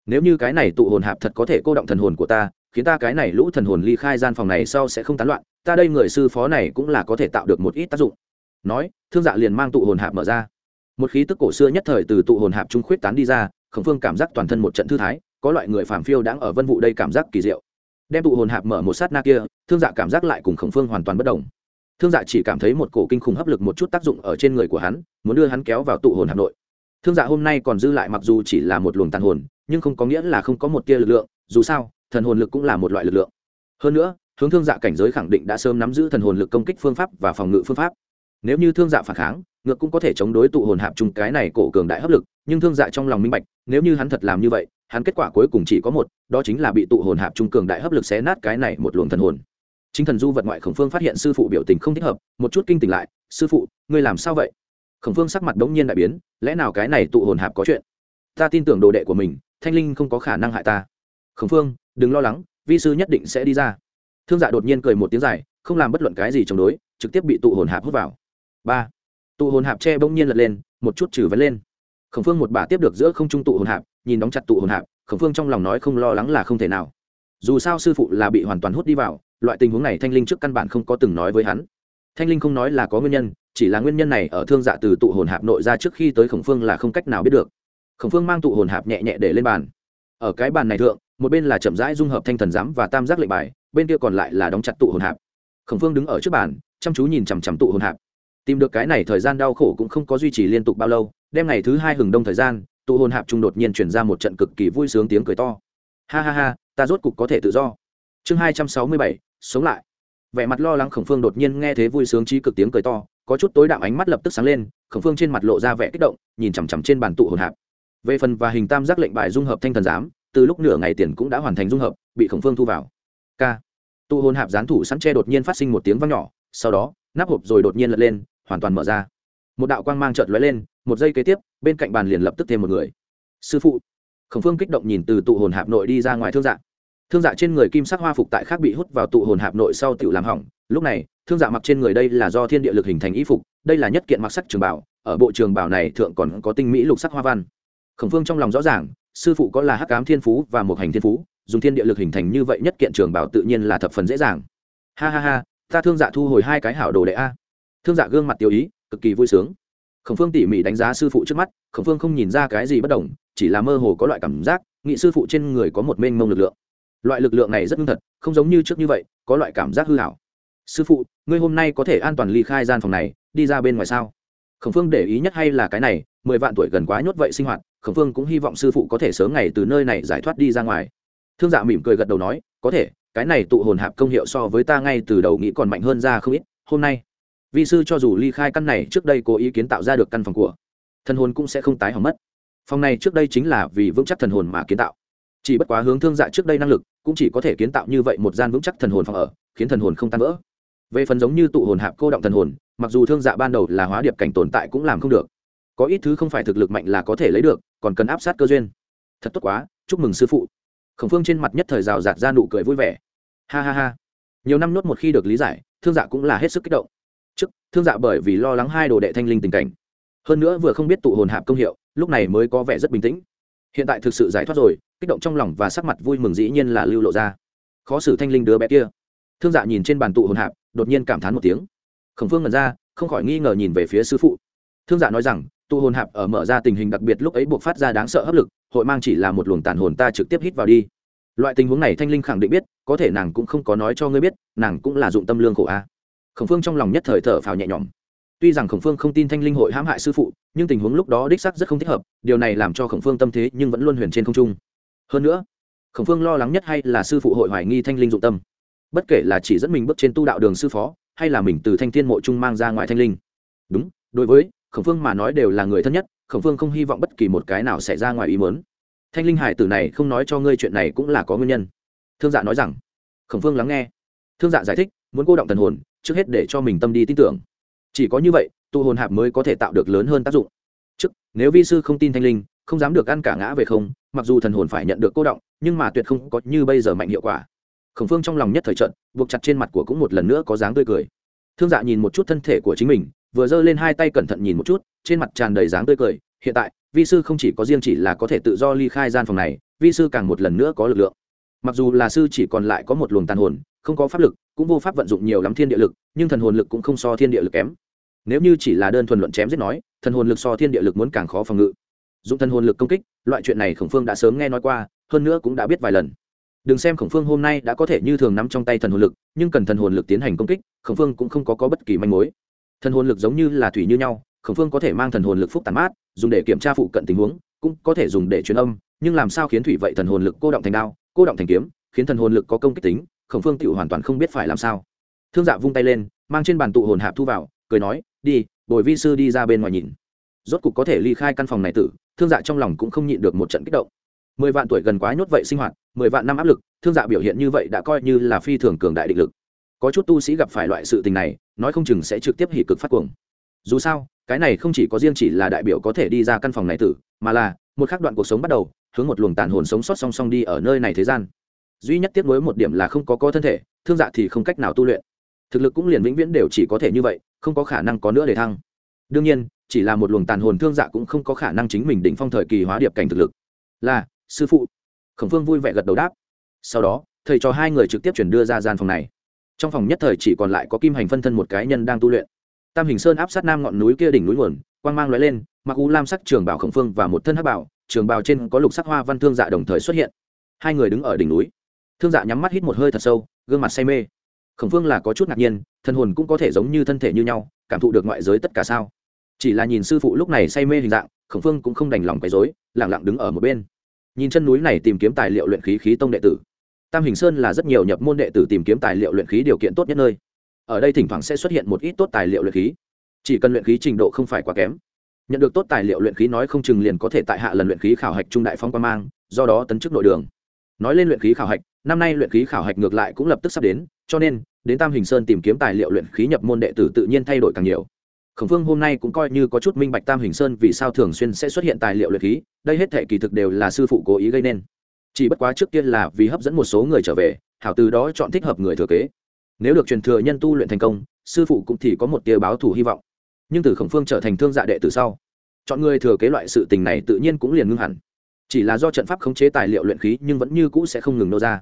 Nếu như cái này tụ hồn hạp thật có thể cô động thần hồn của ta, khiến ta cái này lũ thần hồn ly khai gian phòng này sau sẽ không tán loạn, ta đây người sư phó này cũng là có thể tạo được một ít tác dụng nói, thương dạ liền mang tụ hồn hạp mở ra. Một khí tức cổ xưa nhất thời từ tụ hồn hạp trung khuyết tán đi ra, khổng phương cảm giác toàn thân một trận thư thái, có loại người phàm phiêu đang ở vân vụ đây cảm giác kỳ diệu. Đem tụ hồn hạp mở một sát na kia, thương dạ cảm giác lại cùng khổng phương hoàn toàn bất đồng. Thương dạ chỉ cảm thấy một cổ kinh khủng hấp lực một chút tác dụng ở trên người của hắn, muốn đưa hắn kéo vào tụ hồn hạp nội. Thương dạ hôm nay còn dư lại mặc dù chỉ là một luồng tàn hồn, nhưng không có nghĩa là không có một tia lực lượng, dù sao, thần hồn lực cũng là một loại lực lượng. Hơn nữa, hướng thương dạ cảnh giới khẳng định đã sớm nắm giữ thần hồn lực công kích phương pháp và phòng ngự phương pháp nếu như thương dạ phản kháng, ngược cũng có thể chống đối tụ hồn hạp chung cái này cổ cường đại hấp lực, nhưng thương dạ trong lòng minh bạch, nếu như hắn thật làm như vậy, hắn kết quả cuối cùng chỉ có một, đó chính là bị tụ hồn hạp chung cường đại hấp lực xé nát cái này một luồng thần hồn. Chính thần du vật ngoại khổng phương phát hiện sư phụ biểu tình không thích hợp, một chút kinh tỉnh lại, sư phụ, ngươi làm sao vậy? Khổng phương sắc mặt đống nhiên đại biến, lẽ nào cái này tụ hồn hạp có chuyện? Ta tin tưởng đồ đệ của mình, thanh linh không có khả năng hại ta. Khổng phương, đừng lo lắng, vi sư nhất định sẽ đi ra. Thương dạ đột nhiên cười một tiếng dài, không làm bất luận cái gì chống đối, trực tiếp bị tụ hồn hạp hút vào ba. Tụ hồn hạp che bỗng nhiên lật lên, một chút trừ vấn lên. Khổng phương một bà tiếp được giữa không trung tụ hồn hạp, nhìn đóng chặt tụ hồn hạp, khổng phương trong lòng nói không lo lắng là không thể nào. Dù sao sư phụ là bị hoàn toàn hút đi vào, loại tình huống này thanh linh trước căn bản không có từng nói với hắn. Thanh linh không nói là có nguyên nhân, chỉ là nguyên nhân này ở thương dạ từ tụ hồn hạp nội ra trước khi tới khổng phương là không cách nào biết được. Khổng phương mang tụ hồn hạp nhẹ nhẹ để lên bàn. Ở cái bàn này thượng, một bên là chậm rãi dung hợp thanh thần giám và tam giác lệnh bài, bên kia còn lại là đóng chặt tụ hồn hạp. Khổng phương đứng ở trước bàn, chăm chú nhìn chằm chằm tụ hồn hạp tìm được cái này thời gian đau khổ cũng không có duy trì liên tục bao lâu, đêm ngày thứ hai hừng đông thời gian, tụ hồn hạp trung đột nhiên chuyển ra một trận cực kỳ vui sướng tiếng cười to. Ha ha ha, ta rốt cục có thể tự do. Chương hai trăm sáu mươi bảy, sống lại. Vẻ mặt lo lắng khổng phương đột nhiên nghe thế vui sướng trí cực tiếng cười to, có chút tối đạm ánh mắt lập tức sáng lên, khổng phương trên mặt lộ ra vẻ kích động, nhìn chằm chằm trên bàn tụ hồn hạp. Về phần và hình tam giác lệnh bài dung hợp thanh thần giám, từ lúc nửa ngày tiền cũng đã hoàn thành dung hợp, bị khổng phương thu vào. K tụ hồn hạp gián thủ sẵn tre đột nhiên phát sinh một tiếng vang nhỏ, sau đó nắp hộp rồi đột nhiên lật lên, hoàn toàn mở ra. Một đạo quang mang chợt lóe lên, một giây kế tiếp, bên cạnh bàn liền lập tức thêm một người. Sư phụ. Khổng phương kích động nhìn từ tụ hồn hạp nội đi ra ngoài thương dạ. Thương dạ trên người kim sắc hoa phục tại khác bị hút vào tụ hồn hạp nội sau tự làm hỏng. Lúc này, thương dạ mặc trên người đây là do thiên địa lực hình thành y phục, đây là nhất kiện mặc sắc trường bảo, ở bộ trường bảo này thượng còn có tinh mỹ lục sắc hoa văn. Khổng phương trong lòng rõ ràng, sư phụ có là hắc ám thiên phú và một hành thiên phú, dùng thiên địa lực hình thành như vậy nhất kiện trường bảo tự nhiên là thập phần dễ dàng. Ha ha ha ta thương dạ thu hồi hai cái hảo đồ đệ a. Thương dạ gương mặt tiêu ý, cực kỳ vui sướng. Khổng phương tỉ mỉ đánh giá sư phụ trước mắt, khổng phương không nhìn ra cái gì bất đồng, chỉ là mơ hồ có loại cảm giác, nghị sư phụ trên người có một mênh mông lực lượng. Loại lực lượng này rất ngưng thật, không giống như trước như vậy, có loại cảm giác hư hảo. Sư phụ, ngươi hôm nay có thể an toàn ly khai gian phòng này, đi ra bên ngoài sao? Khổng phương để ý nhất hay là cái này, mười vạn tuổi gần quá nhốt vậy sinh hoạt, khổng phương cũng hy vọng sư phụ có thể sớm ngày từ nơi này giải thoát đi ra ngoài. Thương dạ mỉm cười gật đầu nói, có thể cái này tụ hồn hạp công hiệu so với ta ngay từ đầu nghĩ còn mạnh hơn ra không ít, hôm nay. Vi sư cho dù ly khai căn này trước đây cố ý kiến tạo ra được căn phòng của, thần hồn cũng sẽ không tái hỏng mất. Phòng này trước đây chính là vì vững chắc thần hồn mà kiến tạo. Chỉ bất quá hướng thương dạ trước đây năng lực, cũng chỉ có thể kiến tạo như vậy một gian vững chắc thần hồn phòng ở, khiến thần hồn không tan vỡ. Về phần giống như tụ hồn hạp cô động thần hồn, mặc dù thương dạ ban đầu là hóa điệp cảnh tồn tại cũng làm không được. Có ít thứ không phải thực lực mạnh là có thể lấy được, còn cần áp sát cơ duyên. Thật tốt quá, chúc mừng sư phụ khổng phương trên mặt nhất thời rào rạt ra nụ cười vui vẻ. Ha ha ha. Nhiều năm nốt một khi được lý giải, thương dạ cũng là hết sức kích động. Trước, thương dạ bởi vì lo lắng hai đồ đệ thanh linh tình cảnh. Hơn nữa vừa không biết tụ hồn hạp công hiệu, lúc này mới có vẻ rất bình tĩnh. Hiện tại thực sự giải thoát rồi, kích động trong lòng và sắc mặt vui mừng dĩ nhiên là lưu lộ ra. Khó xử thanh linh đứa bé kia. Thương dạ nhìn trên bàn tụ hồn hạp, đột nhiên cảm thán một tiếng. Khổng phương ngẩn ra, không khỏi nghi ngờ nhìn về phía sư phụ. Thương dạ nói rằng, tụ hồn hạp ở mở ra tình hình đặc biệt lúc ấy buộc phát ra đáng sợ hấp lực hội mang chỉ là một luồng tàn hồn ta trực tiếp hít vào đi. Loại tình huống này thanh linh khẳng định biết, có thể nàng cũng không có nói cho ngươi biết, nàng cũng là dụng tâm lương khổ a. Khổng phương trong lòng nhất thời thở phào nhẹ nhõm. Tuy rằng khổng phương không tin thanh linh hội hãm hại sư phụ, nhưng tình huống lúc đó đích sắc rất không thích hợp, điều này làm cho khổng phương tâm thế nhưng vẫn luôn huyền trên không trung. Hơn nữa, khổng phương lo lắng nhất hay là sư phụ hội hoài nghi thanh linh dụng tâm. Bất kể là chỉ dẫn mình bước trên tu đạo đường sư phó, hay là mình từ thanh thiên mộ trung mang ra ngoài thanh linh. Đúng, đối với khổng phương mà nói đều là người thân nhất khổng phương không hy vọng bất kỳ một cái nào xảy ra ngoài ý mớn thanh linh hải tử này không nói cho ngươi chuyện này cũng là có nguyên nhân. Thương dạ nói rằng, khổng phương lắng nghe. Thương dạ giải thích, muốn cô động thần hồn, trước hết để cho mình tâm đi tin tưởng. Chỉ có như vậy, tu hồn hạp mới có thể tạo được lớn hơn tác dụng. Trước, nếu vi sư không tin thanh linh, không dám được ăn cả ngã về không, mặc dù thần hồn phải nhận được cô động, nhưng mà tuyệt không có như bây giờ mạnh hiệu quả. Khổng phương trong lòng nhất thời trận buộc chặt trên mặt của cũng một lần nữa có dáng tươi cười thương dạ nhìn một chút thân thể của chính mình, vừa giơ lên hai tay cẩn thận nhìn một chút, trên mặt tràn đầy dáng tươi cười. Hiện tại, vi sư không chỉ có riêng chỉ là có thể tự do ly khai gian phòng này, vi sư càng một lần nữa có lực lượng. Mặc dù là sư chỉ còn lại có một luồng tàn hồn, không có pháp lực, cũng vô pháp vận dụng nhiều lắm thiên địa lực, nhưng thần hồn lực cũng không so thiên địa lực kém. Nếu như chỉ là đơn thuần luận chém giết nói, thần hồn lực so thiên địa lực muốn càng khó phòng ngự. Dụng thần hồn lực công kích, loại chuyện này khổng phương đã sớm nghe nói qua, hơn nữa cũng đã biết vài lần đừng xem khổng phương hôm nay đã có thể như thường nắm trong tay thần hồn lực nhưng cần thần hồn lực tiến hành công kích khổng phương cũng không có, có bất kỳ manh mối. Thần hồn lực giống như là thủy như nhau khổng phương có thể mang thần hồn lực phúc tàn mát dùng để kiểm tra phụ cận tình huống cũng có thể dùng để truyền âm nhưng làm sao khiến thủy vậy thần hồn lực cô động thành đao cô động thành kiếm khiến thần hồn lực có công kích tính khổng phương tự hoàn toàn không biết phải làm sao. Thương dạ vung tay lên mang trên bàn tụ hồn hạp thu vào cười nói đi bồi vi sư đi ra bên ngoài nhìn. Rốt cục có thể ly khai căn phòng này tử thương dạ trong lòng cũng không nhịn được một trận kích động. Mười vạn tuổi gần quá nhốt vậy sinh hoạt mười vạn năm áp lực, thương dạ biểu hiện như vậy đã coi như là phi thường cường đại định lực. Có chút tu sĩ gặp phải loại sự tình này, nói không chừng sẽ trực tiếp hỉ cực phát cuồng. Dù sao, cái này không chỉ có riêng chỉ là đại biểu có thể đi ra căn phòng này tử, mà là, một khắc đoạn cuộc sống bắt đầu, hướng một luồng tàn hồn sống sót song song đi ở nơi này thế gian. Duy nhất tiếc nuối một điểm là không có có thân thể, thương dạ thì không cách nào tu luyện. Thực lực cũng liền vĩnh viễn đều chỉ có thể như vậy, không có khả năng có nữa để thăng. Đương nhiên, chỉ là một luồng tàn hồn thương dạ cũng không có khả năng chính mình đỉnh phong thời kỳ hóa điệp cảnh thực lực. Là, sư phụ khổng phương vui vẻ gật đầu đáp. Sau đó, thầy cho hai người trực tiếp chuyển đưa ra gian phòng này. Trong phòng nhất thời chỉ còn lại có kim hành phân thân một cái nhân đang tu luyện. Tam hình sơn áp sát nam ngọn núi kia đỉnh núi nguồn, quang mang lóe lên, mặc u lam sắc trường bảo khổng phương và một thân hắc bảo, trường bào trên có lục sắc hoa văn thương dạ đồng thời xuất hiện. Hai người đứng ở đỉnh núi. Thương dạ nhắm mắt hít một hơi thật sâu, gương mặt say mê. Khổng phương là có chút ngạc nhiên, thân hồn cũng có thể giống như thân thể như nhau, cảm thụ được ngoại giới tất cả sao. Chỉ là nhìn sư phụ lúc này say mê hình dạng, khổng phương cũng không đành lòng quấy dối lẳng lặng đứng ở một bên nhìn chân núi này tìm kiếm tài liệu luyện khí khí tông đệ tử. Tam hình sơn là rất nhiều nhập môn đệ tử tìm kiếm tài liệu luyện khí điều kiện tốt nhất nơi. Ở đây thỉnh thoảng sẽ xuất hiện một ít tốt tài liệu luyện khí. Chỉ cần luyện khí trình độ không phải quá kém, nhận được tốt tài liệu luyện khí nói không chừng liền có thể tại hạ lần luyện khí khảo hạch trung đại phong quan mang, do đó tấn chức nội đường. Nói lên luyện khí khảo hạch, năm nay luyện khí khảo hạch ngược lại cũng lập tức sắp đến, cho nên, đến tam hình sơn tìm kiếm tài liệu luyện khí nhập môn đệ tử tự nhiên thay đổi càng nhiều khổng phương hôm nay cũng coi như có chút minh bạch tam hình sơn vì sao thường xuyên sẽ xuất hiện tài liệu luyện khí, đây hết thể kỳ thực đều là sư phụ cố ý gây nên. Chỉ bất quá trước tiên là vì hấp dẫn một số người trở về, hảo từ đó chọn thích hợp người thừa kế. Nếu được truyền thừa nhân tu luyện thành công, sư phụ cũng thì có một tia báo thủ hy vọng. Nhưng từ khổng phương trở thành thương dạ đệ từ sau, chọn người thừa kế loại sự tình này tự nhiên cũng liền ngưng hẳn. Chỉ là do trận pháp khống chế tài liệu luyện khí nhưng vẫn như cũ sẽ không ngừng nô ra.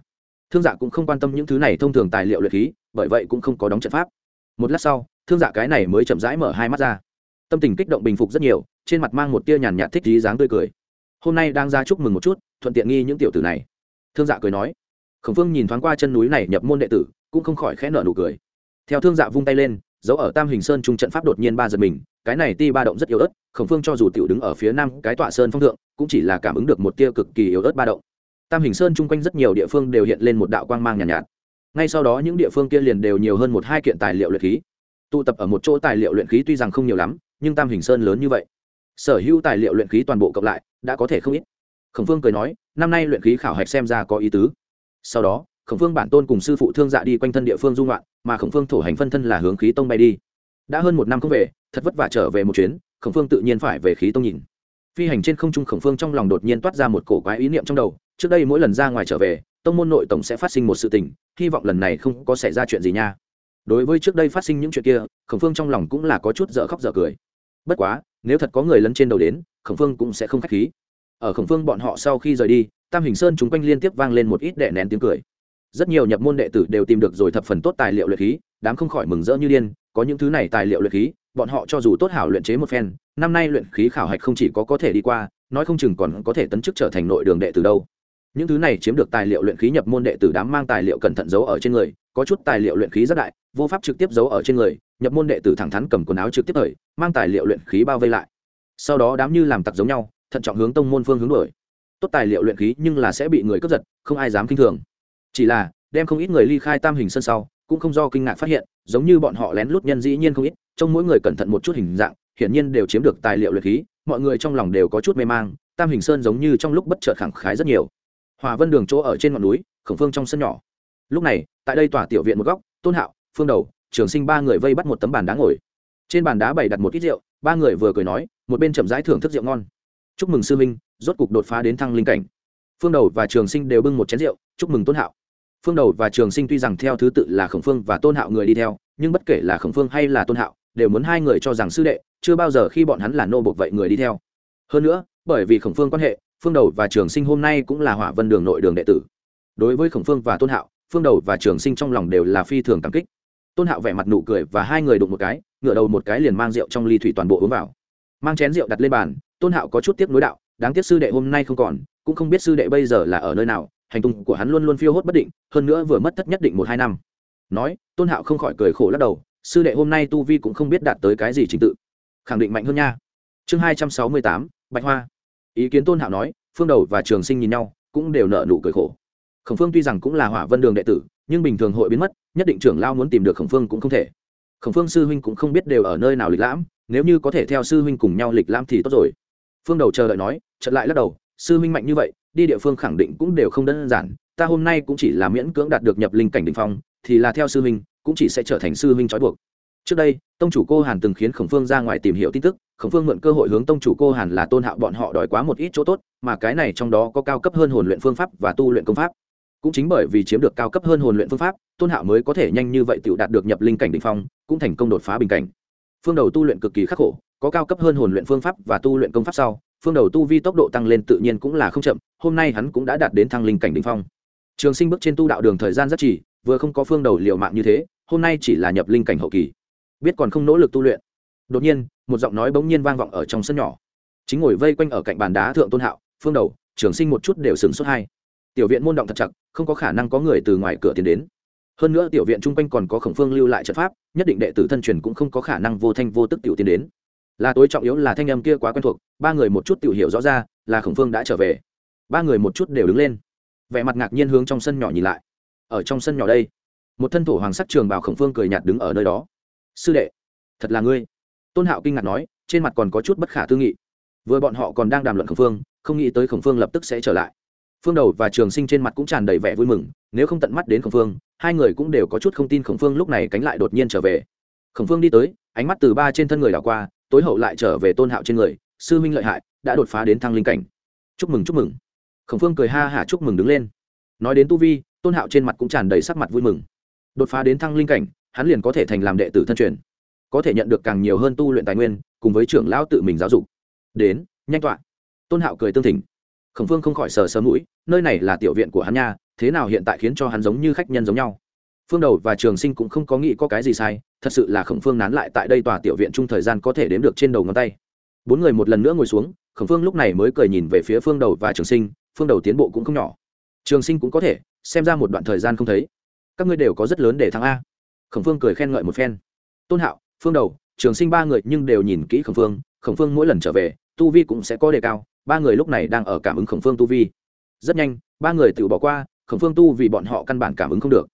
Thương dạ cũng không quan tâm những thứ này thông thường tài liệu luyện khí, bởi vậy cũng không có đóng trận pháp. Một lát sau thương dạ cái này mới chậm rãi mở hai mắt ra. Tâm tình kích động bình phục rất nhiều trên mặt mang một tia nhàn nhạt thích trí dáng tươi cười. Hôm nay đang ra chúc mừng một chút thuận tiện nghi những tiểu tử này. Thương dạ cười nói. Khổng phương nhìn thoáng qua chân núi này nhập môn đệ tử cũng không khỏi khẽ nợ nụ cười. Theo thương dạ vung tay lên giấu ở tam hình sơn trung trận pháp đột nhiên ba giật mình cái này ti ba động rất yếu ớt khổng phương cho dù tiểu đứng ở phía nam cái tọa sơn phong thượng cũng chỉ là cảm ứng được một tia cực kỳ yếu ớt ba động. Tam hình sơn chung quanh rất nhiều địa phương đều hiện lên một đạo quang mang nhàn nhạt, nhạt. Ngay sau đó những địa phương kia liền đều nhiều hơn một hai kiện tài liệu luyện khí tụ tập ở một chỗ tài liệu luyện khí tuy rằng không nhiều lắm, nhưng tam hình sơn lớn như vậy. Sở hữu tài liệu luyện khí toàn bộ cộng lại, đã có thể không ít. Khổng phương cười nói, năm nay luyện khí khảo hạch xem ra có ý tứ. Sau đó, khổng phương bản tôn cùng sư phụ thương dạ đi quanh thân địa phương dung loạn, mà khổng phương thổ hành phân thân là hướng khí tông bay đi. Đã hơn một năm không về, thật vất vả trở về một chuyến, khổng phương tự nhiên phải về khí tông nhìn. Phi hành trên không trung khổng phương trong lòng đột nhiên toát ra một cổ quái ý niệm trong đầu, trước đây mỗi lần ra ngoài trở về, tông môn nội tổng sẽ phát sinh một sự tình, hy vọng lần này không có xảy ra chuyện gì nha đối với trước đây phát sinh những chuyện kia, khổng phương trong lòng cũng là có chút dở khóc dở cười. Bất quá, nếu thật có người lấn trên đầu đến, khổng phương cũng sẽ không k h á c h khí. Ở khổng phương bọn họ sau khi rời đi, tam hình sơn chúng quanh liên tiếp vang lên một ít đệ nén tiếng cười. Rất nhiều nhập môn đệ tử đều tìm được rồi thập phần tốt tài liệu luyện khí, đám không khỏi mừng rỡ như điên, có những thứ này tài liệu luyện khí, bọn họ cho dù tốt hảo luyện chế một phen, năm nay luyện khí khảo hạch không chỉ có có thể đi qua, nói không chừng còn có thể tấn chức trở thành nội đường đệ tử đâu. Những thứ này chiếm được tài liệu luyện khí nhập môn đệ tử đám mang tài liệu cẩn thận giấu ở trên người có chút tài liệu luyện khí rất đại, vô pháp trực tiếp giấu ở trên người, nhập môn đệ tử thẳng thắn cầm quần áo trực tiếp thời, mang tài liệu luyện khí bao vây lại. Sau đó đám như làm tặc giống nhau, thận trọng hướng tông môn phương hướng đuổi. Tốt tài liệu luyện khí nhưng là sẽ bị người cướp giật, không ai dám kinh thường. Chỉ là, đem không ít người ly khai tam hình sân sau, cũng không do kinh ngạc phát hiện, giống như bọn họ lén lút nhân dĩ nhiên không ít trong mỗi người cẩn thận một chút hình dạng, hiển nhiên đều chiếm được tài liệu luyện khí, mọi người trong lòng đều có chút mê mang, tam hình sơn giống như trong lúc bất chợt khẳng khái rất nhiều. Hòa vân đường chỗ ở trên ngọn núi, khổng phương trong sân nhỏ. Lúc này tại đây tòa tiểu viện một góc, tôn hạo, phương đầu, trường sinh ba người vây bắt một tấm bàn đá ngồi. Trên bàn đá bày đặt một ít rượu, ba người vừa cười nói, một bên chậm rãi thưởng thức rượu ngon. Chúc mừng sư minh rốt cục đột phá đến thăng linh cảnh. Phương đầu và trường sinh đều bưng một chén rượu, chúc mừng tôn hạo. Phương đầu và trường sinh tuy rằng theo thứ tự là khổng phương và tôn hạo người đi theo, nhưng bất kể là khổng phương hay là tôn hạo, đều muốn hai người cho rằng sư đệ, chưa bao giờ khi bọn hắn là nô bộc vậy người đi theo. Hơn nữa, bởi vì khổng phương quan hệ, phương đầu và trường sinh hôm nay cũng là hỏa vân đường nội đường đệ tử. Đối với khổng phương và tôn hạo phương đầu và trường sinh trong lòng đều là phi thường cảm kích. Tôn hạo vẻ mặt nụ cười và hai người đụng một cái ngựa đầu một cái liền mang rượu trong ly thủy toàn bộ uống vào. Mang chén rượu đặt lên bàn, tôn hạo có chút tiếc nối đạo, đáng tiếc sư đệ hôm nay không còn, cũng không biết sư đệ bây giờ là ở nơi nào, hành tung của hắn luôn luôn phiêu hốt bất định, hơn nữa vừa mất thất nhất định một hai năm. Nói, tôn hạo không khỏi cười khổ lắc đầu, sư đệ hôm nay tu vi cũng không biết đạt tới cái gì trình tự. Khẳng định mạnh hơn nha. Chương hai trăm sáu mươi tám, bạch hoa. Ý kiến tôn hạo nói, phương đầu và trường sinh nhìn nhau, cũng đều nợ nụ cười khổ khổng phương tuy rằng cũng là hỏa vân đường đệ tử, nhưng bình thường hội biến mất, nhất định trưởng lao muốn tìm được khổng phương cũng không thể. Khổng phương sư huynh cũng không biết đều ở nơi nào lịch lãm, nếu như có thể theo sư huynh cùng nhau lịch lãm thì tốt rồi. Phương đầu chờ đợi nói chật lại lắc đầu, sư huynh mạnh như vậy, đi địa phương khẳng định cũng đều không đơn giản, ta hôm nay cũng chỉ là miễn cưỡng đạt được nhập linh cảnh đ ỉ n h phong, thì là theo sư huynh, cũng chỉ sẽ trở thành sư huynh trói buộc. Trước đây, tông chủ cô hàn từng khiến khổng phương ra ngoài tìm hiểu tin tức, khổng phương mượn cơ hội hướng tông chủ cô hàn là tôn hạo bọn họ đòi quá một ít chỗ tốt, mà cái này trong đó có cao cấp hơn hồn luyện phương pháp và tu luyện công pháp cũng chính bởi vì chiếm được cao cấp hơn hồn luyện phương pháp, tôn hạo mới có thể nhanh như vậy tự đạt được nhập linh cảnh định phong, cũng thành công đột phá bình cảnh. Phương đầu tu luyện cực kỳ khắc khổ, có cao cấp hơn hồn luyện phương pháp và tu luyện công pháp sau, phương đầu tu vi tốc độ tăng lên tự nhiên cũng là không chậm, hôm nay hắn cũng đã đạt đến thăng linh cảnh định phong. Trường sinh bước trên tu đạo đường thời gian rất chỉ vừa không có phương đầu liệu mạng như thế, hôm nay chỉ là nhập linh cảnh hậu kỳ. Biết còn không nỗ lực tu luyện. Đột nhiên, một giọng nói bỗng nhiên vang vọng ở trong sân nhỏ. Chính ngồi vây quanh ở cạnh bàn đá thượng tôn hạo, phương đầu, trường sinh một chút đều sừng xuất hai. Tiểu viện môn động thật chặt không có khả năng có người từ ngoài cửa tiến đến. Hơn nữa tiểu viện chung quanh còn có khổng phương lưu lại trận pháp, nhất định đệ tử thân truyền cũng không có khả năng vô thanh vô tức tiểu tiến đến. Là tối trọng yếu là thanh âm kia quá quen thuộc, ba người một chút tiểu hiểu rõ ra, là khổng phương đã trở về. Ba người một chút đều đứng lên. Vẻ mặt ngạc nhiên hướng trong sân nhỏ nhìn lại. Ở trong sân nhỏ đây, một thân thổ hoàng sắc trường bảo khổng phương cười nhạt đứng ở nơi đó. Sư đệ, thật là ngươi. Tôn hạo kinh ngạc nói, trên mặt còn có chút bất khả tư nghị. Vừa bọn họ còn đang đàm luận khổng phương, không nghĩ tới khổng phương lập tức sẽ trở lại phương đầu và trường sinh trên mặt cũng tràn đầy vẻ vui mừng, nếu không tận mắt đến khổng phương, hai người cũng đều có chút không tin khổng phương lúc này cánh lại đột nhiên trở về. Khổng phương đi tới, ánh mắt từ ba trên thân người đảo qua, tối hậu lại trở về tôn hạo trên người, sư Minh lợi hại, đã đột phá đến thăng linh cảnh. Chúc mừng chúc mừng. Khổng phương cười ha hả chúc mừng đứng lên. Nói đến tu vi, tôn hạo trên mặt cũng tràn đầy sắc mặt vui mừng. Đột phá đến thăng linh cảnh, hắn liền có thể thành làm đệ tử thân truyền. Có thể nhận được càng nhiều hơn tu luyện tài nguyên, cùng với trưởng lão tự mình giáo dục. Đến, nhanh tọa. Tôn hạo cười tương thỉnh khổng phương không khỏi sờ sờ mũi, nơi này là tiểu viện của hắn nha, thế nào hiện tại khiến cho hắn giống như khách nhân giống nhau? Phương đầu và trường sinh cũng không có nghĩ có cái gì sai, thật sự là khổng phương nán lại tại đây tòa tiểu viện chung thời gian có thể đếm được trên đầu ngón tay. Bốn người một lần nữa ngồi xuống, khổng phương lúc này mới cười nhìn về phía phương đầu và trường sinh, phương đầu tiến bộ cũng không nhỏ. Trường sinh cũng có thể, xem ra một đoạn thời gian không thấy. Các ngươi đều có rất lớn để thắng a. Khổng phương cười khen ngợi một phen. Tôn hạo, phương đầu, trường sinh ba người nhưng đều nhìn kỹ khổng phương khổng phương mỗi lần trở về, tu vi cũng sẽ có đề cao ba người lúc này đang ở cảm ứng khổng phương tu vi. Rất nhanh, ba người tự bỏ qua, khổng phương tu vì bọn họ căn bản cảm ứng không được.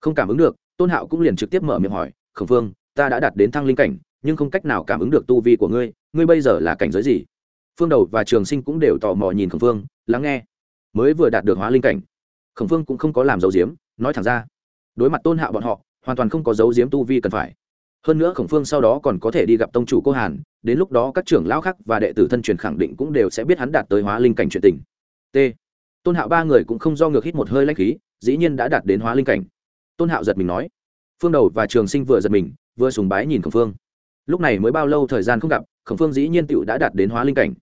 Không cảm ứng được, tôn hạo cũng liền trực tiếp mở miệng hỏi, khổng phương, ta đã đạt đến thăng linh cảnh, nhưng không cách nào cảm ứng được tu vi của ngươi ngươi bây giờ là cảnh giới gì? Phương đầu và trường sinh cũng đều tò mò nhìn khổng phương, lắng nghe. Mới vừa đạt được hóa linh cảnh, khổng phương cũng không có làm dấu diếm, nói thẳng ra. Đối mặt tôn hạo bọn họ, hoàn toàn không có dấu diếm tu vi cần phải hơn nữa khổng phương sau đó còn có thể đi gặp tông chủ cô hàn, đến lúc đó các trưởng lão khác và đệ tử thân truyền khẳng định cũng đều sẽ biết hắn đạt tới hóa linh cảnh chuyện tình. T. Tôn hạo ba người cũng không do ngược hít một hơi lách khí, dĩ nhiên đã đạt đến hóa linh cảnh. Tôn hạo giật mình nói. Phương đầu và trường sinh vừa giật mình, vừa sùng bái nhìn khổng phương. Lúc này mới bao lâu thời gian không gặp, khổng phương dĩ nhiên tựu đã đạt đến hóa linh cảnh.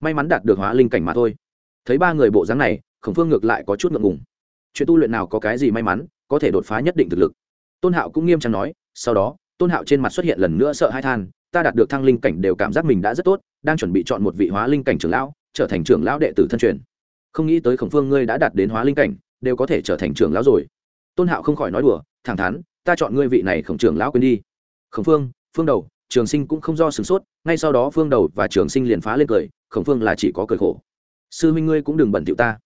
May mắn đạt được hóa linh cảnh mà thôi. Thấy ba người bộ dáng này, khổng phương ngược lại có chút ngượng ngùng. Chuyện tu luyện nào có cái gì may mắn, có thể đột phá nhất định thực lực? Tôn hạo cũng nghiêm trang nói, sau đó tôn hạo trên mặt xuất hiện lần nữa sợ hai than, ta đạt được thăng linh cảnh đều cảm giác mình đã rất tốt, đang chuẩn bị chọn một vị hóa linh cảnh trưởng lão, trở thành trưởng lão đệ tử thân truyền. Không nghĩ tới khổng phương ngươi đã đạt đến hóa linh cảnh, đều có thể trở thành trưởng lão rồi. Tôn hạo không khỏi nói đùa, thẳng thắn, ta chọn ngươi vị này khổng trưởng lão quên đi. Khổng phương phương đầu, trường sinh cũng không do sửng sốt, ngay sau đó phương đầu và trường sinh liền phá lên cười, khổng phương là chỉ có cười khổ. Sư huynh ngươi cũng đừng bẩn tiểu ta.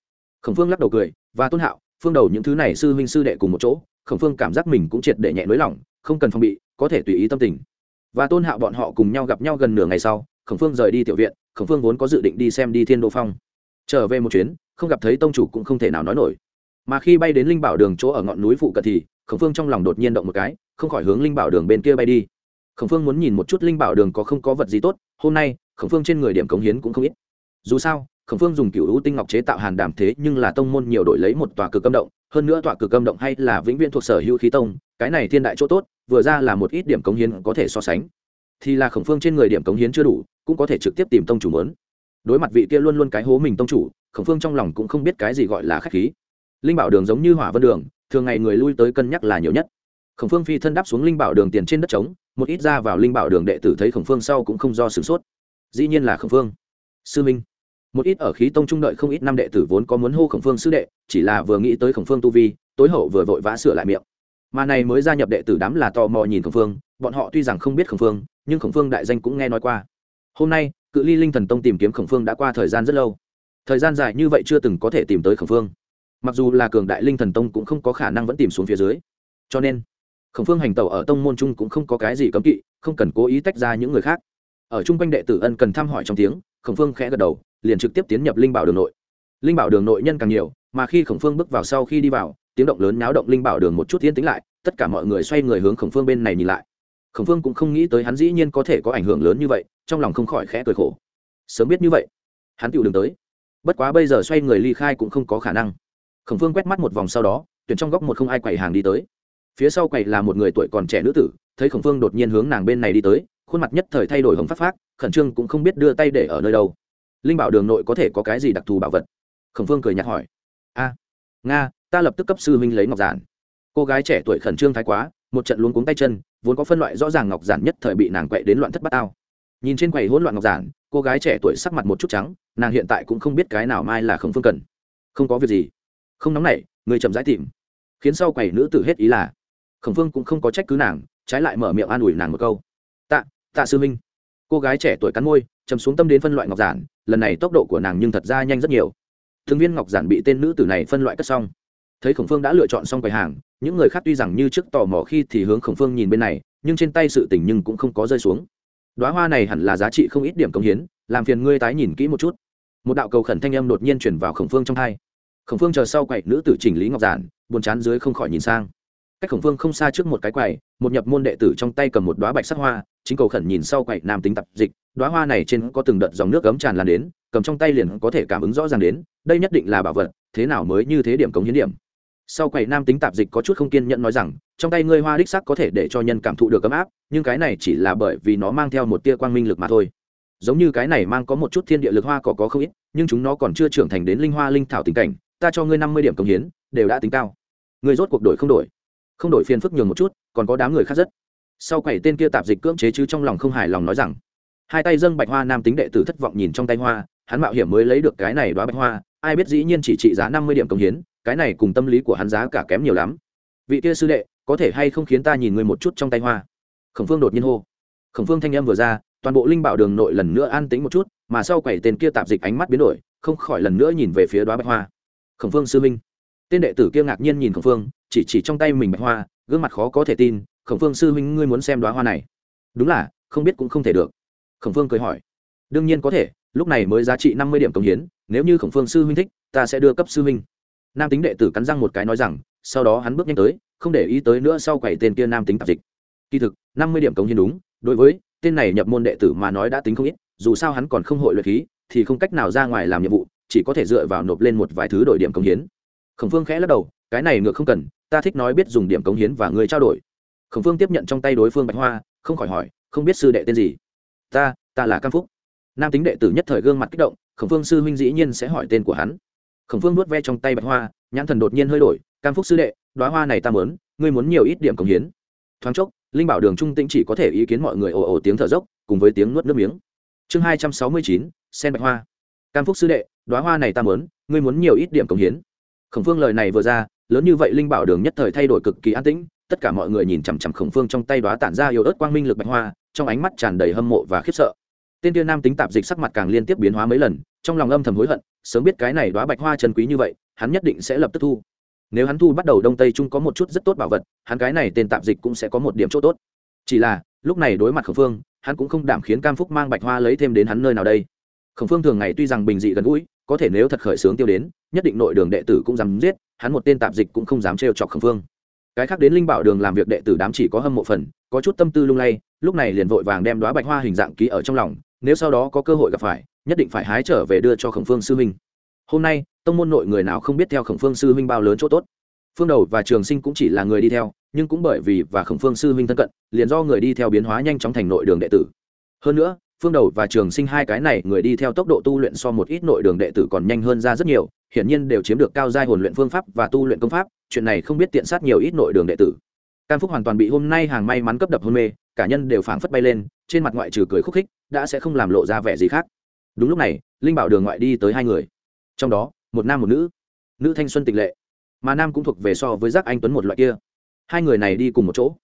Khổng phương lắc đầu cười, và tôn hạo, phương đầu những thứ này sư huynh sư đệ cùng một chỗ, khổng phương cảm giác mình cũng triệt để nhẹ nới lỏng không cần phòng bị có thể tùy ý tâm tình. Và tôn hạo bọn họ cùng nhau gặp nhau gần nửa ngày sau, khổng phương rời đi tiểu viện, khổng phương vốn có dự định đi xem đi thiên đô phong. Trở về một chuyến, không gặp thấy tông chủ cũng không thể nào nói nổi. Mà khi bay đến linh bảo đường chỗ ở ngọn núi phụ cận thì, khổng phương trong lòng đột nhiên động một cái, không khỏi hướng linh bảo đường bên kia bay đi. Khổng phương muốn nhìn một chút linh bảo đường có không có vật gì tốt, hôm nay, khổng phương trên người điểm cống hiến cũng không ít. Dù sao, khổng phương dùng cựu hữu tinh ngọc chế tạo hàn đàm thế nhưng là tông môn nhiều đổi lấy một tòa cực âm động hơn nữa tọa cực âm động hay là vĩnh viễn thuộc sở hữu khí tông, cái này thiên đại chỗ tốt, vừa ra là một ít điểm cống hiến có thể so sánh. Thì là khổng phương trên người điểm cống hiến chưa đủ, cũng có thể trực tiếp tìm tông chủ mớn đối mặt vị kia luôn luôn cái hố mình tông chủ, khổng phương trong lòng cũng không biết cái gì gọi là khách khí. Linh bảo đường giống như hỏa vân đường, thường ngày người lui tới cân nhắc là nhiều nhất. Khổng phương phi thân đáp xuống linh bảo đường tiền trên đất trống, một ít ra vào linh bảo đường đệ tử thấy khổng phương sau cũng không do sửng sốt. Dĩ nhiên là khổng phương. Sư minh một ít ở khí tông trung đợi không ít năm đệ tử vốn có muốn hô khổng phương sư đệ, chỉ là vừa nghĩ tới khổng phương tu vi, tối hậu vừa vội vã sửa lại miệng. Mà này mới gia nhập đệ tử đám là tò mò nhìn khổng phương, bọn họ tuy rằng không biết khổng phương, nhưng khổng phương đại danh cũng nghe nói qua. Hôm nay, cự ly linh thần tông tìm kiếm khổng phương đã qua thời gian rất lâu. Thời gian dài như vậy chưa từng có thể tìm tới khổng phương. Mặc dù là cường đại linh thần tông cũng không có khả năng vẫn tìm xuống phía dưới. Cho nên, khổng phương hành tẩu ở tông môn trung cũng không có cái gì cấm kỵ, không cần cố ý tách ra những người khác. Ở chung quanh đệ tử ân cần thăm hỏi trong tiếng, khổng phương khẽ gật đầu liền trực tiếp tiến nhập linh bảo đường nội. Linh bảo đường nội nhân càng nhiều, mà khi khổng phương bước vào sau khi đi vào, tiếng động lớn náo động linh bảo đường một chút tiến tĩnh lại, tất cả mọi người xoay người hướng khổng phương bên này nhìn lại. Khổng phương cũng không nghĩ tới hắn dĩ nhiên có thể có ảnh hưởng lớn như vậy, trong lòng không khỏi khẽ cười khổ. Sớm biết như vậy, hắn tựu đường tới. Bất quá bây giờ xoay người ly khai cũng không có khả năng. Khổng phương quét mắt một vòng sau đó, tuyển trong góc một không ai quầy hàng đi tới. Phía sau quầy là một người tuổi còn trẻ nữ tử, thấy khổng phương đột nhiên hướng nàng bên này đi tới, khuôn mặt nhất thời thay đổi hồng phát phát khẩn trương cũng không biết đưa tay để ở nơi đâu linh bảo đường nội có thể có cái gì đặc thù bảo vật khổng phương cười nhạt hỏi a nga ta lập tức cấp sư huynh lấy ngọc giản cô gái trẻ tuổi khẩn trương thái quá một trận luống cuống tay chân vốn có phân loại rõ ràng ngọc giản nhất thời bị nàng quậy đến loạn thất bát ao nhìn trên quầy hỗn loạn ngọc giản cô gái trẻ tuổi sắc mặt một chút trắng nàng hiện tại cũng không biết cái nào mai là khổng phương cần không có việc gì không nóng nảy người chậm rãi tìm khiến sau quầy nữ tử hết ý là khổng phương cũng không có trách cứ nàng trái lại mở miệng an ủi nàng một câu tạ tạ sư minh cô gái trẻ tuổi cắn môi chầm xuống tâm đến phân loại ngọc giản lần này tốc độ của nàng nhưng thật ra nhanh rất nhiều. Thường viên ngọc giản bị tên nữ tử này phân loại cất xong. Thấy khổng phương đã lựa chọn xong quầy hàng, những người khác tuy rằng như trước tò mò khi thì hướng khổng phương nhìn bên này, nhưng trên tay sự tình nhưng cũng không có rơi xuống. Đoá hoa này hẳn là giá trị không ít điểm công hiến, làm phiền ngươi tái nhìn kỹ một chút. Một đạo cầu khẩn thanh âm đột nhiên chuyển vào khổng phương trong hai khổng phương chờ sau quầy nữ tử chỉnh lý ngọc giản, buồn chán dưới không khỏi nhìn sang. Cách khổng phương không xa trước một cái quầy, một nhập môn đệ tử trong tay cầm một đoá bạch sắc hoa chính cầu khẩn nhìn sau quầy nam tính tập dịch đoá hoa này trên có từng đợt dòng nước cấm tràn lan đến, cầm trong tay liền có thể cảm ứng rõ ràng đến, đây nhất định là bảo vật, thế nào mới như thế điểm cống hiến điểm. Sau quầy nam tính tạp dịch có chút không kiên nhẫn nói rằng, trong tay ngươi hoa đích sắc có thể để cho nhân cảm thụ được ấm áp, nhưng cái này chỉ là bởi vì nó mang theo một tia quang minh lực mà thôi. Giống như cái này mang có một chút thiên địa lực hoa có có không ít, nhưng chúng nó còn chưa trưởng thành đến linh hoa linh thảo tình cảnh, ta cho ngươi năm mươi điểm công hiến, đều đã tính cao. Ngươi rốt cuộc đổi không đổi. Không đổi phiền phức nhường một chút, còn có đám người khác rất sau quầy tên kia tạp dịch cưỡng chế chứ trong lòng không hài lòng nói rằng, hai tay dâng bạch hoa nam tính đệ tử thất vọng nhìn trong tay hoa, hắn mạo hiểm mới lấy được cái này đoá bạch hoa, ai biết dĩ nhiên chỉ trị giá năm mươi điểm công hiến, cái này cùng tâm lý của hắn giá cả kém nhiều lắm. Vị kia sư đệ, có thể hay không khiến ta nhìn người một chút trong tay hoa? Khổng phương đột nhiên hô. Khổng phương thanh âm vừa ra, toàn bộ linh bảo đường nội lần nữa an tính một chút, mà sau quầy tên kia tạp dịch ánh mắt biến đổi, không khỏi lần nữa nhìn về phía đoá bạch hoa. Khổng phương sư minh. Tên đệ tử kia ngạc nhiên nhìn khổng phương, chỉ chỉ trong tay mình bạch hoa, gương mặt khó có thể tin khổng phương sư huynh, ngươi muốn xem đoá hoa này. Đúng là, không biết cũng không thể được. Khổng phương cười hỏi. Đương nhiên có thể, lúc này mới giá trị năm mươi điểm công hiến, nếu như khổng phương sư huynh thích, ta sẽ đưa cấp sư huynh. Nam tính đệ tử cắn răng một cái nói rằng, sau đó hắn bước nhanh tới, không để ý tới nữa sau quầy tên kia nam tính tạp dịch. Kỳ thực, năm mươi điểm công hiến đúng, đối với tên này nhập môn đệ tử mà nói đã tính không ít, dù sao hắn còn không hội luyện khí, thì không cách nào ra ngoài làm nhiệm vụ, chỉ có thể dựa vào nộp lên một vài thứ đổi điểm công hiến. Khổng phương khẽ lắc đầu, cái này ngược không cần, ta thích nói biết dùng điểm công hiến và người trao đổi khổng phương tiếp nhận trong tay đối phương bạch hoa, không khỏi hỏi, không biết sư đệ tên gì? Ta ta là cam phúc. Nam tính đệ tử nhất thời gương mặt kích động, khổng phương sư huynh dĩ nhiên sẽ hỏi tên của hắn. Khổng phương nuốt ve trong tay bạch hoa, nhãn thần đột nhiên hơi đổi, cam phúc sư đệ đoá hoa này ta mớn ngươi muốn nhiều ít điểm công hiến. Thoáng chốc, linh bảo đường trung tĩnh chỉ có thể ý kiến mọi người ồ ồ tiếng thở dốc, cùng với tiếng nuốt nước miếng. Chương hai trăm sáu mươi chín, sen bạch hoa. Cam phúc sư đệ đoá hoa này ta mớn ngươi muốn nhiều ít điểm công hiến. Khổng phương lời này vừa ra, lớn như vậy linh bảo đường nhất thời thay đổi cực kỳ an tĩnh tất cả mọi người nhìn chằm chằm khổng phương trong tay đoá tản ra yếu ớt quang minh lực bạch hoa, trong ánh mắt tràn đầy hâm mộ và khiếp sợ. Tên tiên nam tính tạp dịch sắc mặt càng liên tiếp biến hóa mấy lần, trong lòng âm thầm hối hận, sớm biết cái này đoá bạch hoa trần quý như vậy, hắn nhất định sẽ lập tức thu. Nếu hắn thu bắt đầu đông tây trung có một chút rất tốt bảo vật, hắn cái này tên tạp dịch cũng sẽ có một điểm chỗ tốt. Chỉ là, lúc này đối mặt khổng phương, hắn cũng không đảm khiến cam phúc mang bạch hoa lấy thêm đến hắn nơi nào đây. Khổng phương thường ngày tuy rằng bình dị gần gũi, có thể nếu thật khởi sướng tiêu đến, nhất định nội đường đệ tử cũng dám giết, hắn một tên tạp dịch cũng không dám trêu chọc khổng phương cái khác đến linh bảo đường làm việc đệ tử đám chỉ có hâm mộ phần, có chút tâm tư lung lay, lúc này liền vội vàng đem đoá bạch hoa hình dạng ký ở trong lòng, nếu sau đó có cơ hội gặp phải, nhất định phải hái trở về đưa cho khổng phương sư huynh. Hôm nay, tông môn nội người nào không biết theo khổng phương sư huynh bao lớn chỗ tốt. Phương đầu và trường sinh cũng chỉ là người đi theo, nhưng cũng bởi vì và khổng phương sư huynh thân cận, liền do người đi theo biến hóa nhanh chóng thành nội đường đệ tử. Hơn nữa phương đầu và trường sinh hai cái này người đi theo tốc độ tu luyện so một ít nội đường đệ tử còn nhanh hơn ra rất nhiều, hiển nhiên đều chiếm được cao giai hồn luyện phương pháp và tu luyện công pháp, chuyện này không biết tiện sát nhiều ít nội đường đệ tử. Cam phúc hoàn toàn bị hôm nay hàng may mắn cấp đập hôn mê, cả nhân đều phảng phất bay lên, trên mặt ngoại trừ cười khúc khích, đã sẽ không làm lộ ra vẻ gì khác. Đúng lúc này, linh bảo đường ngoại đi tới hai người. Trong đó, một nam một nữ. Nữ thanh xuân tịch lệ, mà nam cũng thuộc về so với giác anh tuấn một loại kia. Hai người này đi cùng một chỗ.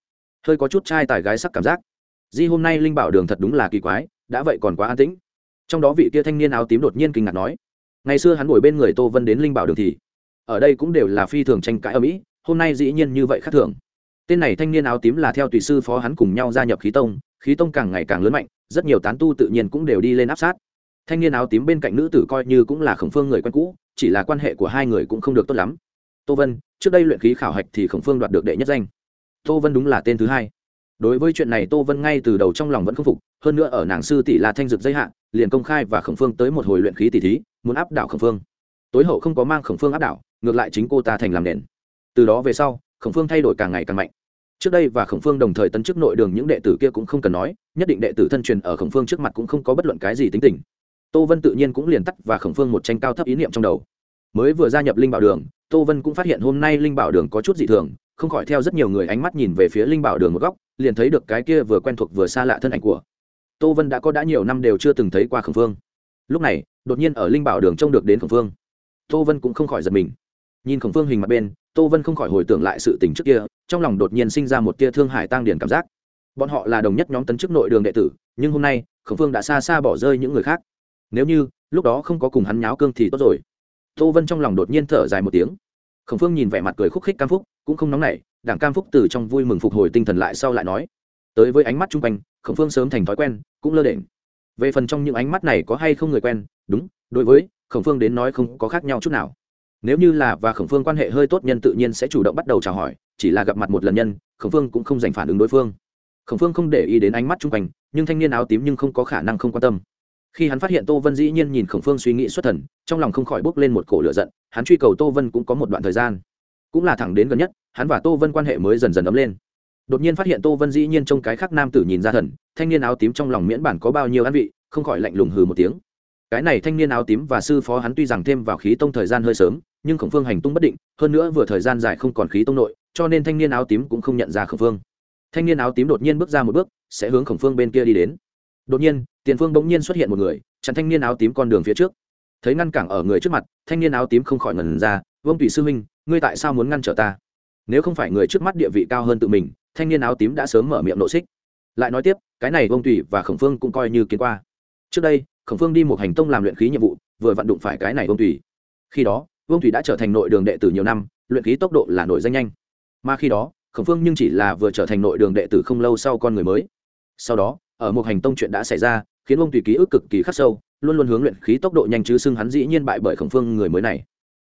Hơi có chút trai tài gái sắc cảm giác. Di hôm nay linh bảo đường thật đúng là kỳ quái đã vậy còn quá an tĩnh. Trong đó vị kia thanh niên áo tím đột nhiên kinh ngạc nói, ngày xưa hắn ngồi bên người tô vân đến linh bảo đường thì, ở đây cũng đều là phi thường tranh cãi ở mỹ, hôm nay dĩ nhiên như vậy khác thường. Tên này thanh niên áo tím là theo tùy sư phó hắn cùng nhau gia nhập khí tông khí tông càng ngày càng lớn mạnh, rất nhiều tán tu tự nhiên cũng đều đi lên áp sát. Thanh niên áo tím bên cạnh nữ tử coi như cũng là khổng phương người quen cũ, chỉ là quan hệ của hai người cũng không được tốt lắm. Tô vân, trước đây luyện khí khảo hạch thì khổng phương đoạt được đệ nhất danh. Tô vân đúng là tên thứ hai đối với chuyện này tô vân ngay từ đầu trong lòng vẫn không phục, hơn nữa ở nàng sư tỷ là thanh dược dây hạn liền công khai và khổng phương tới một hồi luyện khí tỷ thí, muốn áp đảo khổng phương. Tối hậu không có mang khổng phương áp đảo, ngược lại chính cô ta thành làm nền. Từ đó về sau, khổng phương thay đổi càng ngày càng mạnh. Trước đây và khổng phương đồng thời tấn chức nội đường những đệ tử kia cũng không cần nói, nhất định đệ tử thân truyền ở khổng phương trước mặt cũng không có bất luận cái gì tính tình. Tô vân tự nhiên cũng liền tắt và khổng phương một tranh cao thấp ý niệm trong đầu. Mới vừa gia nhập linh bảo đường, tô vân cũng phát hiện hôm nay linh bảo đường có chút dị thường, không khỏi theo rất nhiều người ánh mắt nhìn về phía linh bảo đường một góc liền thấy được cái kia vừa quen thuộc vừa xa lạ thân ảnh của. Tô vân đã có đã nhiều năm đều chưa từng thấy qua khổng phương lúc này, đột nhiên ở linh bảo đường trông được đến khổng phương tô vân cũng không khỏi giật mình. Nhìn khổng phương hình mặt bên, tô vân không khỏi hồi tưởng lại sự tình trước kia, trong lòng đột nhiên sinh ra một tia thương hải tăng điển cảm giác. Bọn họ là đồng nhất nhóm tấn chức nội đường đệ tử, nhưng hôm nay, khổng phương đã xa xa bỏ rơi những người khác. Nếu như, lúc đó không có cùng hắn nháo cương thì tốt rồi. Tô vân trong lòng đột nhiên thở dài một tiếng. Khổng phương nhìn vẻ mặt cười khúc khích cam phúc, cũng không nóng nảy đảng cam phúc từ trong vui mừng phục hồi tinh thần lại sau lại nói, tới với ánh mắt chung quanh, khổng phương sớm thành thói quen, cũng lơ đễnh. Về phần trong những ánh mắt này có hay không người quen, đúng, đối với khổng phương đến nói không có khác nhau chút nào. Nếu như là và khổng phương quan hệ hơi tốt nhân tự nhiên sẽ chủ động bắt đầu chào hỏi, chỉ là gặp mặt một lần nhân, khổng phương cũng không dành phản ứng đối phương. Khổng phương không để ý đến ánh mắt chung quanh, nhưng thanh niên áo tím nhưng không có khả năng không quan tâm. Khi hắn phát hiện tô vân dĩ nhiên nhìn khổng phương suy nghĩ xuất thần, trong lòng không khỏi bốc lên một cổ lửa giận, hắn truy cầu tô vân cũng có một đoạn thời gian cũng là thẳng đến gần nhất, hắn và tô vân quan hệ mới dần dần ấm lên. Đột nhiên phát hiện tô vân dĩ nhiên trông cái khác nam tử nhìn ra thần, thanh niên áo tím trong lòng miễn bản có bao nhiêu an vị, không khỏi lạnh lùng hừ một tiếng. Cái này thanh niên áo tím và sư phó hắn tuy rằng thêm vào khí tông thời gian hơi sớm, nhưng khổng phương hành tung bất định, hơn nữa vừa thời gian dài không còn khí tông nội, cho nên thanh niên áo tím cũng không nhận ra khổng phương. Thanh niên áo tím đột nhiên bước ra một bước, sẽ hướng khổng phương bên kia đi đến. Đột nhiên, tiền phương bỗng nhiên xuất hiện một người, chặn thanh niên áo tím con đường phía trước. Thấy ngăn cản ở người trước mặt, thanh niên áo tím không khỏi ngần ra, vương tùy sư huynh ngươi tại sao muốn ngăn trở ta? Nếu không phải người trước mắt địa vị cao hơn tự mình, thanh niên áo tím đã sớm mở miệng nộ xích. Lại nói tiếp, cái này vương tùy và khổng phương cũng coi như kiến qua. Trước đây, khổng phương đi một hành tông làm luyện khí nhiệm vụ, vừa vận đụng phải cái này vương tùy. Khi đó vương tùy đã trở thành nội đường đệ tử nhiều năm, luyện khí tốc độ là nổi danh nhanh. Mà khi đó, khổng phương nhưng chỉ là vừa trở thành nội đường đệ tử không lâu sau con người mới. Sau đó, ở một hành tông chuyện đã xảy ra, khiến ông tùy ký ức cực kỳ khắc sâu, luôn luôn hướng luyện khí tốc độ nhanh chứ xưng hắn dĩ nhiên bại bởi khổng phương người mới này.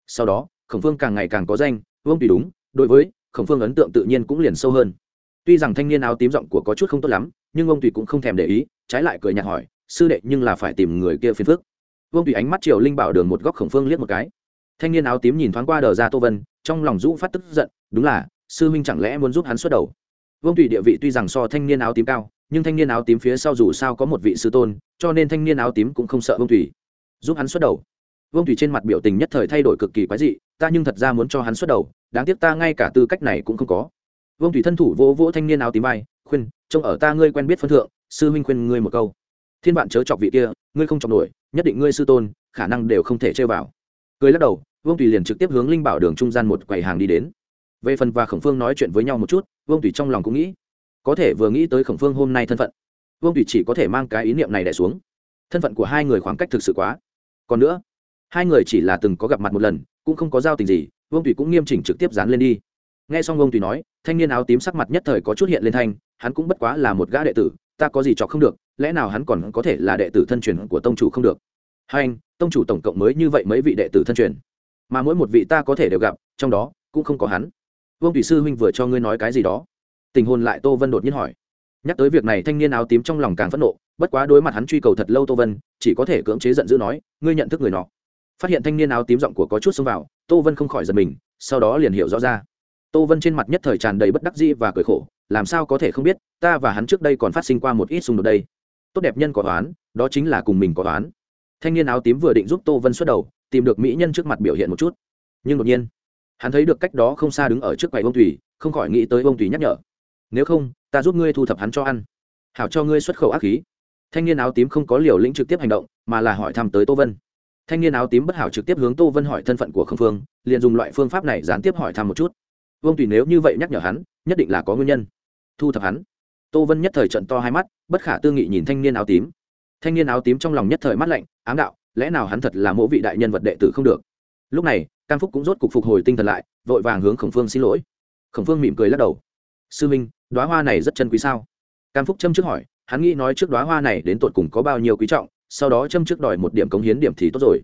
Sau đó khổng phương càng ngày càng có danh Vương tùy đúng đối với khổng phương ấn tượng tự nhiên cũng liền sâu hơn. Tuy rằng thanh niên áo tím giọng của có chút không tốt lắm nhưng ông tùy cũng không thèm để ý trái lại cười nhạt hỏi sư đệ nhưng là phải tìm người kia phiền phước Vương tùy ánh mắt triều linh bảo đường một góc khổng phương liếc một cái. Thanh niên áo tím nhìn thoáng qua đờ ra tô vân trong lòng rũ phát tức giận đúng là sư huynh chẳng lẽ muốn giúp hắn xuất đầu? Vương tùy địa vị tuy rằng so thanh niên áo tím cao nhưng thanh niên áo tím phía sau dù sao có một vị sư tôn cho nên thanh niên áo tím cũng không sợ vương Tùy, giúp hắn xuất đầu. Vương Tùy trên mặt biểu tình nhất thời thay đổi cực kỳ quái dị ta nhưng thật ra muốn cho hắn xuất đầu, đáng tiếc ta ngay cả tư cách này cũng không có. Vương thủy thân thủ vỗ vỗ thanh niên áo tím vai, khuyên, trông ở ta ngươi quen biết phân thượng, sư huynh khuyên ngươi một câu. Thiên bạn chớ chọc vị kia, ngươi không chọc nổi, nhất định ngươi sư tôn, khả năng đều không thể chơi vào. Cười lắc đầu, vương thủy liền trực tiếp hướng linh bảo đường trung gian một quầy hàng đi đến. Về phần và khổng phương nói chuyện với nhau một chút, vương thủy trong lòng cũng nghĩ, có thể vừa nghĩ tới khổng phương hôm nay thân phận, vương thủy chỉ có thể mang cái ý niệm này đẻ xuống. Thân phận của hai người khoảng cách thực sự quá. Còn nữa, hai người chỉ là từng có gặp mặt một lần cũng không có giao tình gì, vương thủy cũng nghiêm chỉnh trực tiếp dán lên đi. Nghe xong vương thủy nói, thanh niên áo tím sắc mặt nhất thời có chút hiện lên thanh, hắn cũng bất quá là một gã đệ tử, ta có gì chọc không được, lẽ nào hắn còn có thể là đệ tử thân truyền của tông chủ không được? Hai anh, tông chủ tổng cộng mới như vậy mấy vị đệ tử thân truyền? Mà mỗi một vị ta có thể đều gặp, trong đó, cũng không có hắn. Vương thủy sư huynh vừa cho ngươi nói cái gì đó. Tình hồn lại tô vân đột nhiên hỏi. Nhắc tới việc này thanh niên áo tím trong lòng càng phẫn nộ, bất quá đối mặt hắn truy cầu thật lâu tô vân, chỉ có thể cưỡng chế giận dữ nói, ngươi nhận thức người nọ phát hiện thanh niên áo tím giọng của có chút xông vào, tô vân không khỏi giật mình, sau đó liền hiểu rõ ra. Tô vân trên mặt nhất thời tràn đầy bất đắc dĩ và cười khổ, làm sao có thể không biết, ta và hắn trước đây còn phát sinh qua một ít xung đột đây. Tốt đẹp nhân có toán, đó chính là cùng mình có toán. Thanh niên áo tím vừa định giúp tô vân xuất đầu, tìm được mỹ nhân trước mặt biểu hiện một chút. Nhưng đột nhiên, hắn thấy được cách đó không xa đứng ở trước quầy ông thủy không khỏi nghĩ tới ông thủy nhắc nhở. Nếu không, ta giúp ngươi thu thập hắn cho ăn. Hảo cho ngươi xuất khẩu ác khí. Thanh niên áo tím không có liều lĩnh trực tiếp hành động, mà là hỏi thăm tới tô vân thanh niên áo tím bất hảo trực tiếp hướng tô vân hỏi thân phận của khẩn phương, liền dùng loại phương pháp này gián tiếp hỏi thăm một chút. Vương tùy nếu như vậy nhắc nhở hắn, nhất định là có nguyên nhân. Thu thập hắn. Tô vân nhất thời trận to hai mắt, bất khả tư nghị nhìn thanh niên áo tím. Thanh niên áo tím trong lòng nhất thời mắt lạnh, ám đạo, lẽ nào hắn thật là mỗ vị đại nhân vật đệ tử không được? Lúc này, cam phúc cũng rốt cục phục hồi tinh thần lại, vội vàng hướng khổng phương xin lỗi. Khổng phương mỉm cười lắc đầu. Sư minh đoá hoa này rất chân quý sao? Cam phúc châm trước hỏi, hắn nghĩ nói trước đoá hoa này đến tột cùng có bao nhiêu quý trọng sau đó châm trước đòi một điểm cống hiến điểm thì tốt rồi.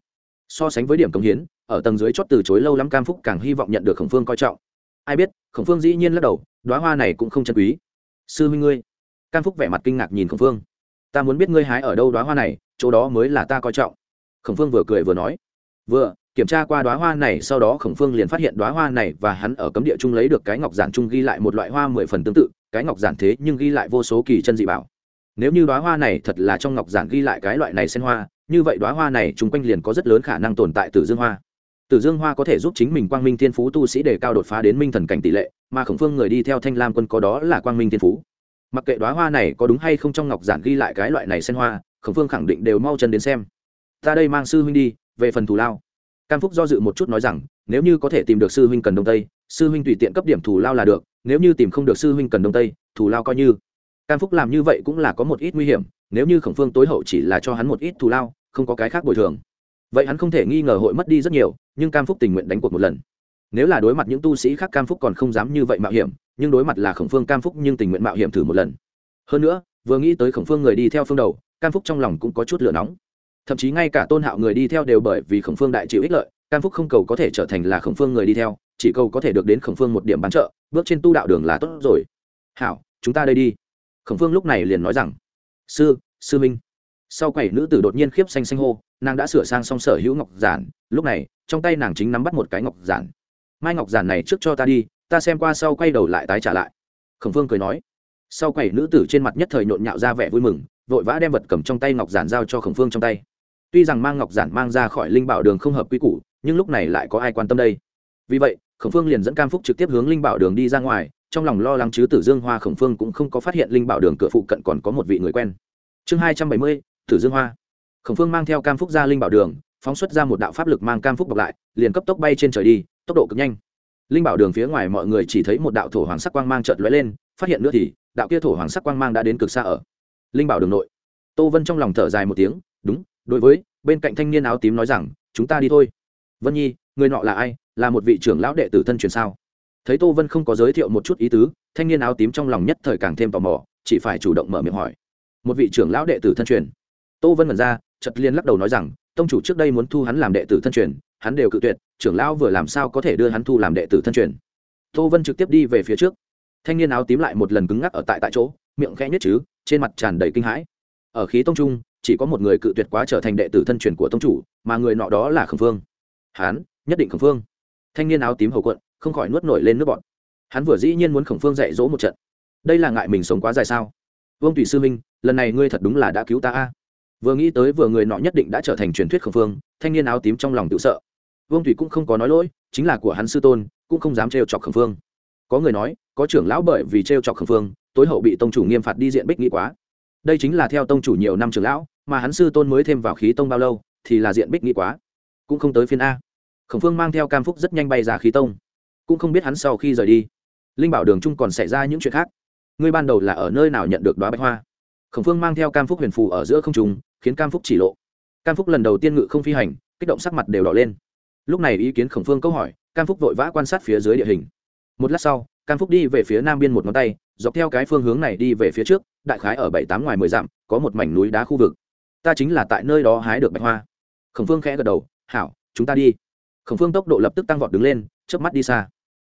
So sánh với điểm cống hiến, ở tầng dưới chót từ chối lâu lắm cam phúc càng hy vọng nhận được khổng phương coi trọng. Ai biết, khổng phương dĩ nhiên lắc đầu đoá hoa này cũng không chân quý. Sư minh ngươi. Cam phúc vẻ mặt kinh ngạc nhìn khổng phương. Ta muốn biết ngươi hái ở đâu đoá hoa này, chỗ đó mới là ta coi trọng. Khổng phương vừa cười vừa nói. Vừa, kiểm tra qua đoá hoa này, sau đó khổng phương liền phát hiện đoá hoa này và hắn ở cấm địa trung lấy được cái ngọc giản trung ghi lại một loại hoa mười phần tương tự, cái ngọc giản thế nhưng ghi lại vô số kỳ chân dị bảo nếu như đoá hoa này thật là trong ngọc giản ghi lại cái loại này sen hoa như vậy đoá hoa này chung quanh liền có rất lớn khả năng tồn tại từ dương hoa Tử Dương Hoa có thể giúp chính mình Quang Minh Thiên Phú tu sĩ đề cao đột phá đến minh thần cảnh tỷ lệ, mà Khổng Phương người đi theo Thanh Lam Quân có đó là Quang Minh Thiên Phú. Mặc kệ đóa hoa này có đúng hay không trong ngọc giản ghi lại cái loại này sen hoa, Khổng Phương khẳng định đều mau chân đến xem. Ta đây mang sư huynh đi, về phần thù lao. Cam Phúc do dự một chút nói rằng, nếu như có thể tìm được sư huynh cần đông tây, sư huynh tùy tiện cấp điểm thù lao là được, nếu như tìm không được sư huynh cần đông tây, thù lao coi như. Cam Phúc làm như vậy cũng là có một ít nguy hiểm, nếu như Khổng Phương tối hậu chỉ là cho hắn một ít thù lao, không có cái khác bồi thường. Vậy hắn không thể nghi ngờ hội mất đi rất nhiều nhưng cam phúc tình nguyện đánh cuộc một lần. Nếu là đối mặt những tu sĩ khác cam phúc còn không dám như vậy mạo hiểm nhưng đối mặt là khổng phương cam phúc nhưng tình nguyện mạo hiểm thử một lần. Hơn nữa vừa nghĩ tới khổng phương người đi theo phương đầu cam phúc trong lòng cũng có chút lửa nóng. Thậm chí ngay cả tôn hạo người đi theo đều bởi vì khổng phương đại chịu ích lợi cam phúc không cầu có thể trở thành là khổng phương người đi theo chỉ cầu có thể được đến khổng phương một điểm bán trợ bước trên tu đạo đường là tốt rồi. Hảo chúng ta đây đi khổng phương lúc này liền nói rằng, sư sư minh. Sau quầy nữ tử đột nhiên khiếp xanh xanh hô, nàng đã sửa sang xong sở hữu ngọc giản. Lúc này, trong tay nàng chính nắm bắt một cái ngọc giản. Mai ngọc giản này trước cho ta đi, ta xem qua sau quay đầu lại tái trả lại. Khổng phương cười nói. Sau quầy nữ tử trên mặt nhất thời nhộn nhạo ra vẻ vui mừng, vội vã đem vật cầm trong tay ngọc giản giao cho khổng phương trong tay. Tuy rằng mang ngọc giản mang ra khỏi linh bảo đường không hợp quy củ, nhưng lúc này lại có ai quan tâm đây? Vì vậy, khổng phương liền dẫn cam phúc trực tiếp hướng linh bảo đường đi ra ngoài trong lòng lo lắng chứ tử dương hoa khổng phương cũng không có phát hiện linh bảo đường cửa phụ cận còn có một vị người quen. Chương hai trăm bảy mươi, tử dương hoa. Khổng phương mang theo cam phúc ra linh bảo đường, phóng xuất ra một đạo pháp lực mang cam phúc bọc lại, liền cấp tốc bay trên trời đi, tốc độ cực nhanh. Linh bảo đường phía ngoài mọi người chỉ thấy một đạo thổ hoàng sắc quang mang chợt lóe lên, phát hiện nữa thì, đạo kia thổ hoàng sắc quang mang đã đến cực xa ở linh bảo đường nội. Tô vân trong lòng thở dài một tiếng, đúng, đối với, bên cạnh thanh niên áo tím nói rằng, chúng ta đi thôi. Vân nhi, người nọ là ai? Là một vị trưởng lão đệ tử thân truyền sao? Thấy tô vân không có giới thiệu một chút ý tứ, thanh niên áo tím trong lòng nhất thời càng thêm tò mò, chỉ phải chủ động mở miệng hỏi. Một vị trưởng lão đệ tử thân truyền. Tô vân mật ra chật liên lắc đầu nói rằng, tông chủ trước đây muốn thu hắn làm đệ tử thân truyền, hắn đều cự tuyệt, trưởng lão vừa làm sao có thể đưa hắn thu làm đệ tử thân truyền? Tô vân trực tiếp đi về phía trước. Thanh niên áo tím lại một lần cứng ngắc ở tại tại chỗ, miệng khẽ nhất chứ, trên mặt tràn đầy kinh hãi. Ở khí tông trung, chỉ có một người cự tuyệt quá trở thành đệ tử thân truyền của tông chủ, mà người nọ đó là khẩn phương hắn nhất định khẩn phương thanh niên áo tím hầu quận không khỏi nuốt nổi lên nước bọn hắn vừa dĩ nhiên muốn khổng phương dạy dỗ một trận. Đây là ngại mình sống quá dài sao? Vương thủy sư minh, lần này ngươi thật đúng là đã cứu ta a. Vừa nghĩ tới vừa người nọ nhất định đã trở thành truyền thuyết khổng phương, thanh niên áo tím trong lòng tự sợ. Vương thủy cũng không có nói lỗi, chính là của hắn sư tôn, cũng không dám trêu chọc khổng phương. Có người nói, có trưởng lão bởi vì trêu chọc khổng phương, tối hậu bị tông chủ nghiêm phạt đi diện bích nghĩ quá. Đây chính là theo tông chủ nhiều năm trưởng lão, mà hắn sư tôn mới thêm vào khí tông bao lâu, thì là diện bích nghĩ quá. Cũng không tới phiên a. Khổng phương mang theo cam phúc rất nhanh bay ra khí tông cũng không biết hắn sau khi rời đi. Linh bảo đường trung còn xảy ra những chuyện khác. Ngươi ban đầu là ở nơi nào nhận được đoá bạch hoa? Khổng phương mang theo cam phúc huyền phù ở giữa không trùng khiến cam phúc chỉ lộ. Cam phúc lần đầu tiên ngự không phi hành, kích động sắc mặt đều đỏ lên. Lúc này ý kiến khổng phương câu hỏi, cam phúc vội vã quan sát phía dưới địa hình. Một lát sau, cam phúc đi về phía nam biên một ngón tay, dọc theo cái phương hướng này đi về phía trước, đại khái ở bảy tám ngoài mười dặm, có một mảnh núi đá khu vực. Ta chính là tại nơi đó hái được bạch hoa. Khổng phương khẽ gật đầu, hảo, chúng ta đi khổng phương tốc độ lập tức tăng vọt đứng lên trước mắt đi xa.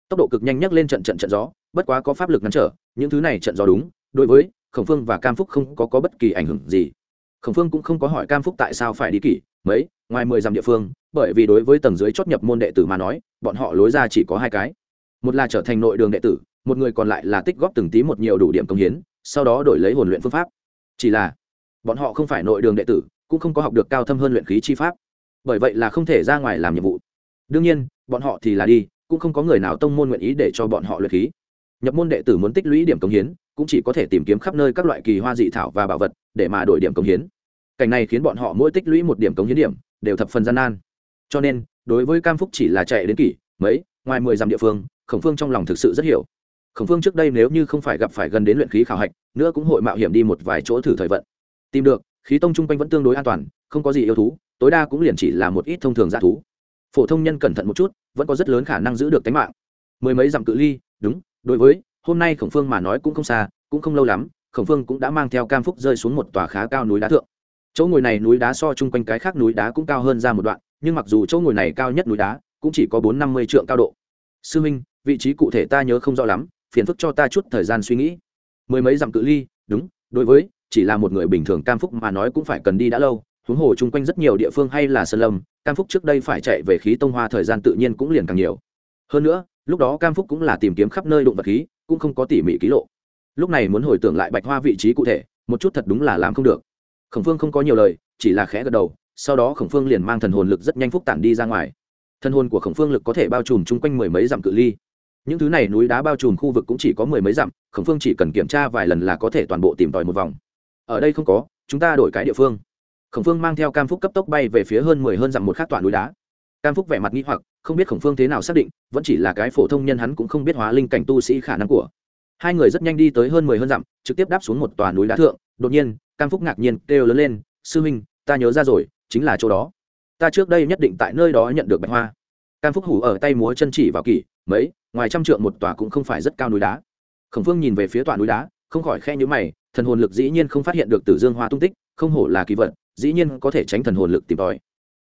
Tốc độ cực nhanh nhất lên trận trận trận gió bất quá có pháp lực ngăn trở những thứ này trận gió đúng đối với khổng phương và cam phúc không có, có bất kỳ ảnh hưởng gì. Khổng phương cũng không có hỏi cam phúc tại sao phải đi kỷ mấy ngoài mười dặm địa phương bởi vì đối với tầng dưới chót nhập môn đệ tử mà nói bọn họ lối ra chỉ có hai cái. Một là trở thành nội đường đệ tử một người còn lại là tích góp từng tí một nhiều đủ điểm công hiến sau đó đổi lấy hồn luyện phương pháp. Chỉ là bọn họ không phải nội đường đệ tử cũng không có học được cao thâm hơn luyện khí chi pháp. Bởi vậy là không thể ra ngoài làm nhiệm vụ đương nhiên, bọn họ thì là đi, cũng không có người nào tông môn nguyện ý để cho bọn họ luyện khí. Nhập môn đệ tử muốn tích lũy điểm công hiến, cũng chỉ có thể tìm kiếm khắp nơi các loại kỳ hoa dị thảo và bảo vật để mà đổi điểm công hiến. Cảnh này khiến bọn họ mỗi tích lũy một điểm công hiến điểm đều thập phần gian nan. Cho nên, đối với cam phúc chỉ là chạy đến kỷ, mấy, ngoài mười dặm địa phương, khổng phương trong lòng thực sự rất hiểu. Khổng phương trước đây nếu như không phải gặp phải gần đến luyện khí khảo hạch, nữa cũng hội mạo hiểm đi một vài chỗ thử thời vận. Tìm được, khí tông chung quanh vẫn tương đối an toàn, không có gì yêu thú, tối đa cũng liền chỉ là một ít thông thường g thú phổ thông nhân cẩn thận một chút, vẫn có rất lớn khả năng giữ được tính mạng. Mười mấy dặm cự ly, đúng, đối với, hôm nay khổng phương mà nói cũng không xa, cũng không lâu lắm, khổng phương cũng đã mang theo cam phúc rơi xuống một tòa khá cao núi đá thượng. Chỗ ngồi này núi đá so chung quanh cái khác núi đá cũng cao hơn ra một đoạn, nhưng mặc dù chỗ ngồi này cao nhất núi đá, cũng chỉ có bốn năm mươi trượng cao độ. Sư minh, vị trí cụ thể ta nhớ không rõ lắm, phiền phức cho ta chút thời gian suy nghĩ. Mười mấy dặm cự ly, đúng, đối với, chỉ là một người bình thường cam phúc mà nói cũng phải cần đi đã lâu huống hồ chung quanh rất nhiều địa phương hay là sơn lâm, cam phúc trước đây phải chạy về khí tông hoa thời gian tự nhiên cũng liền càng nhiều. Hơn nữa, lúc đó cam phúc cũng là tìm kiếm khắp nơi đụng vật khí, cũng không có tỉ mỉ ký lộ. Lúc này muốn hồi tưởng lại bạch hoa vị trí cụ thể, một chút thật đúng là làm không được. Khổng phương không có nhiều lời, chỉ là khẽ gật đầu, sau đó khổng phương liền mang thần hồn lực rất nhanh phúc tản đi ra ngoài. Thần hồn của khổng phương lực có thể bao trùm chung quanh mười mấy dặm cự ly. Những thứ này núi đá bao trùm khu vực cũng chỉ có mười mấy dặm, khổng phương chỉ cần kiểm tra vài lần là có thể toàn bộ tìm tòi một vòng. Ở đây không có, chúng ta đổi cái địa phương khổng phương mang theo cam phúc cấp tốc bay về phía hơn mười hơn dặm một khác tòa núi đá. Cam phúc vẻ mặt nghĩ hoặc, không biết khổng phương thế nào xác định, vẫn chỉ là cái phổ thông nhân hắn cũng không biết hóa linh cảnh tu sĩ khả năng của. Hai người rất nhanh đi tới hơn mười hơn dặm, trực tiếp đáp xuống một tòa núi đá thượng. Đột nhiên, cam phúc ngạc nhiên kêu lớn lên, sư huynh, ta nhớ ra rồi, chính là chỗ đó. Ta trước đây nhất định tại nơi đó nhận được bạch hoa. Cam phúc hủ ở tay múa chân chỉ vào kỷ, mấy, ngoài trăm trượng một tòa cũng không phải rất cao núi đá. Khổng phương nhìn về phía tòa núi đá, không khỏi khe nhữ mày, thần hồn lực dĩ nhiên không phát hiện được tử dương hoa tung tích, không hổ là kỳ vật dĩ nhiên có thể tránh thần hồn lực tìm tòi.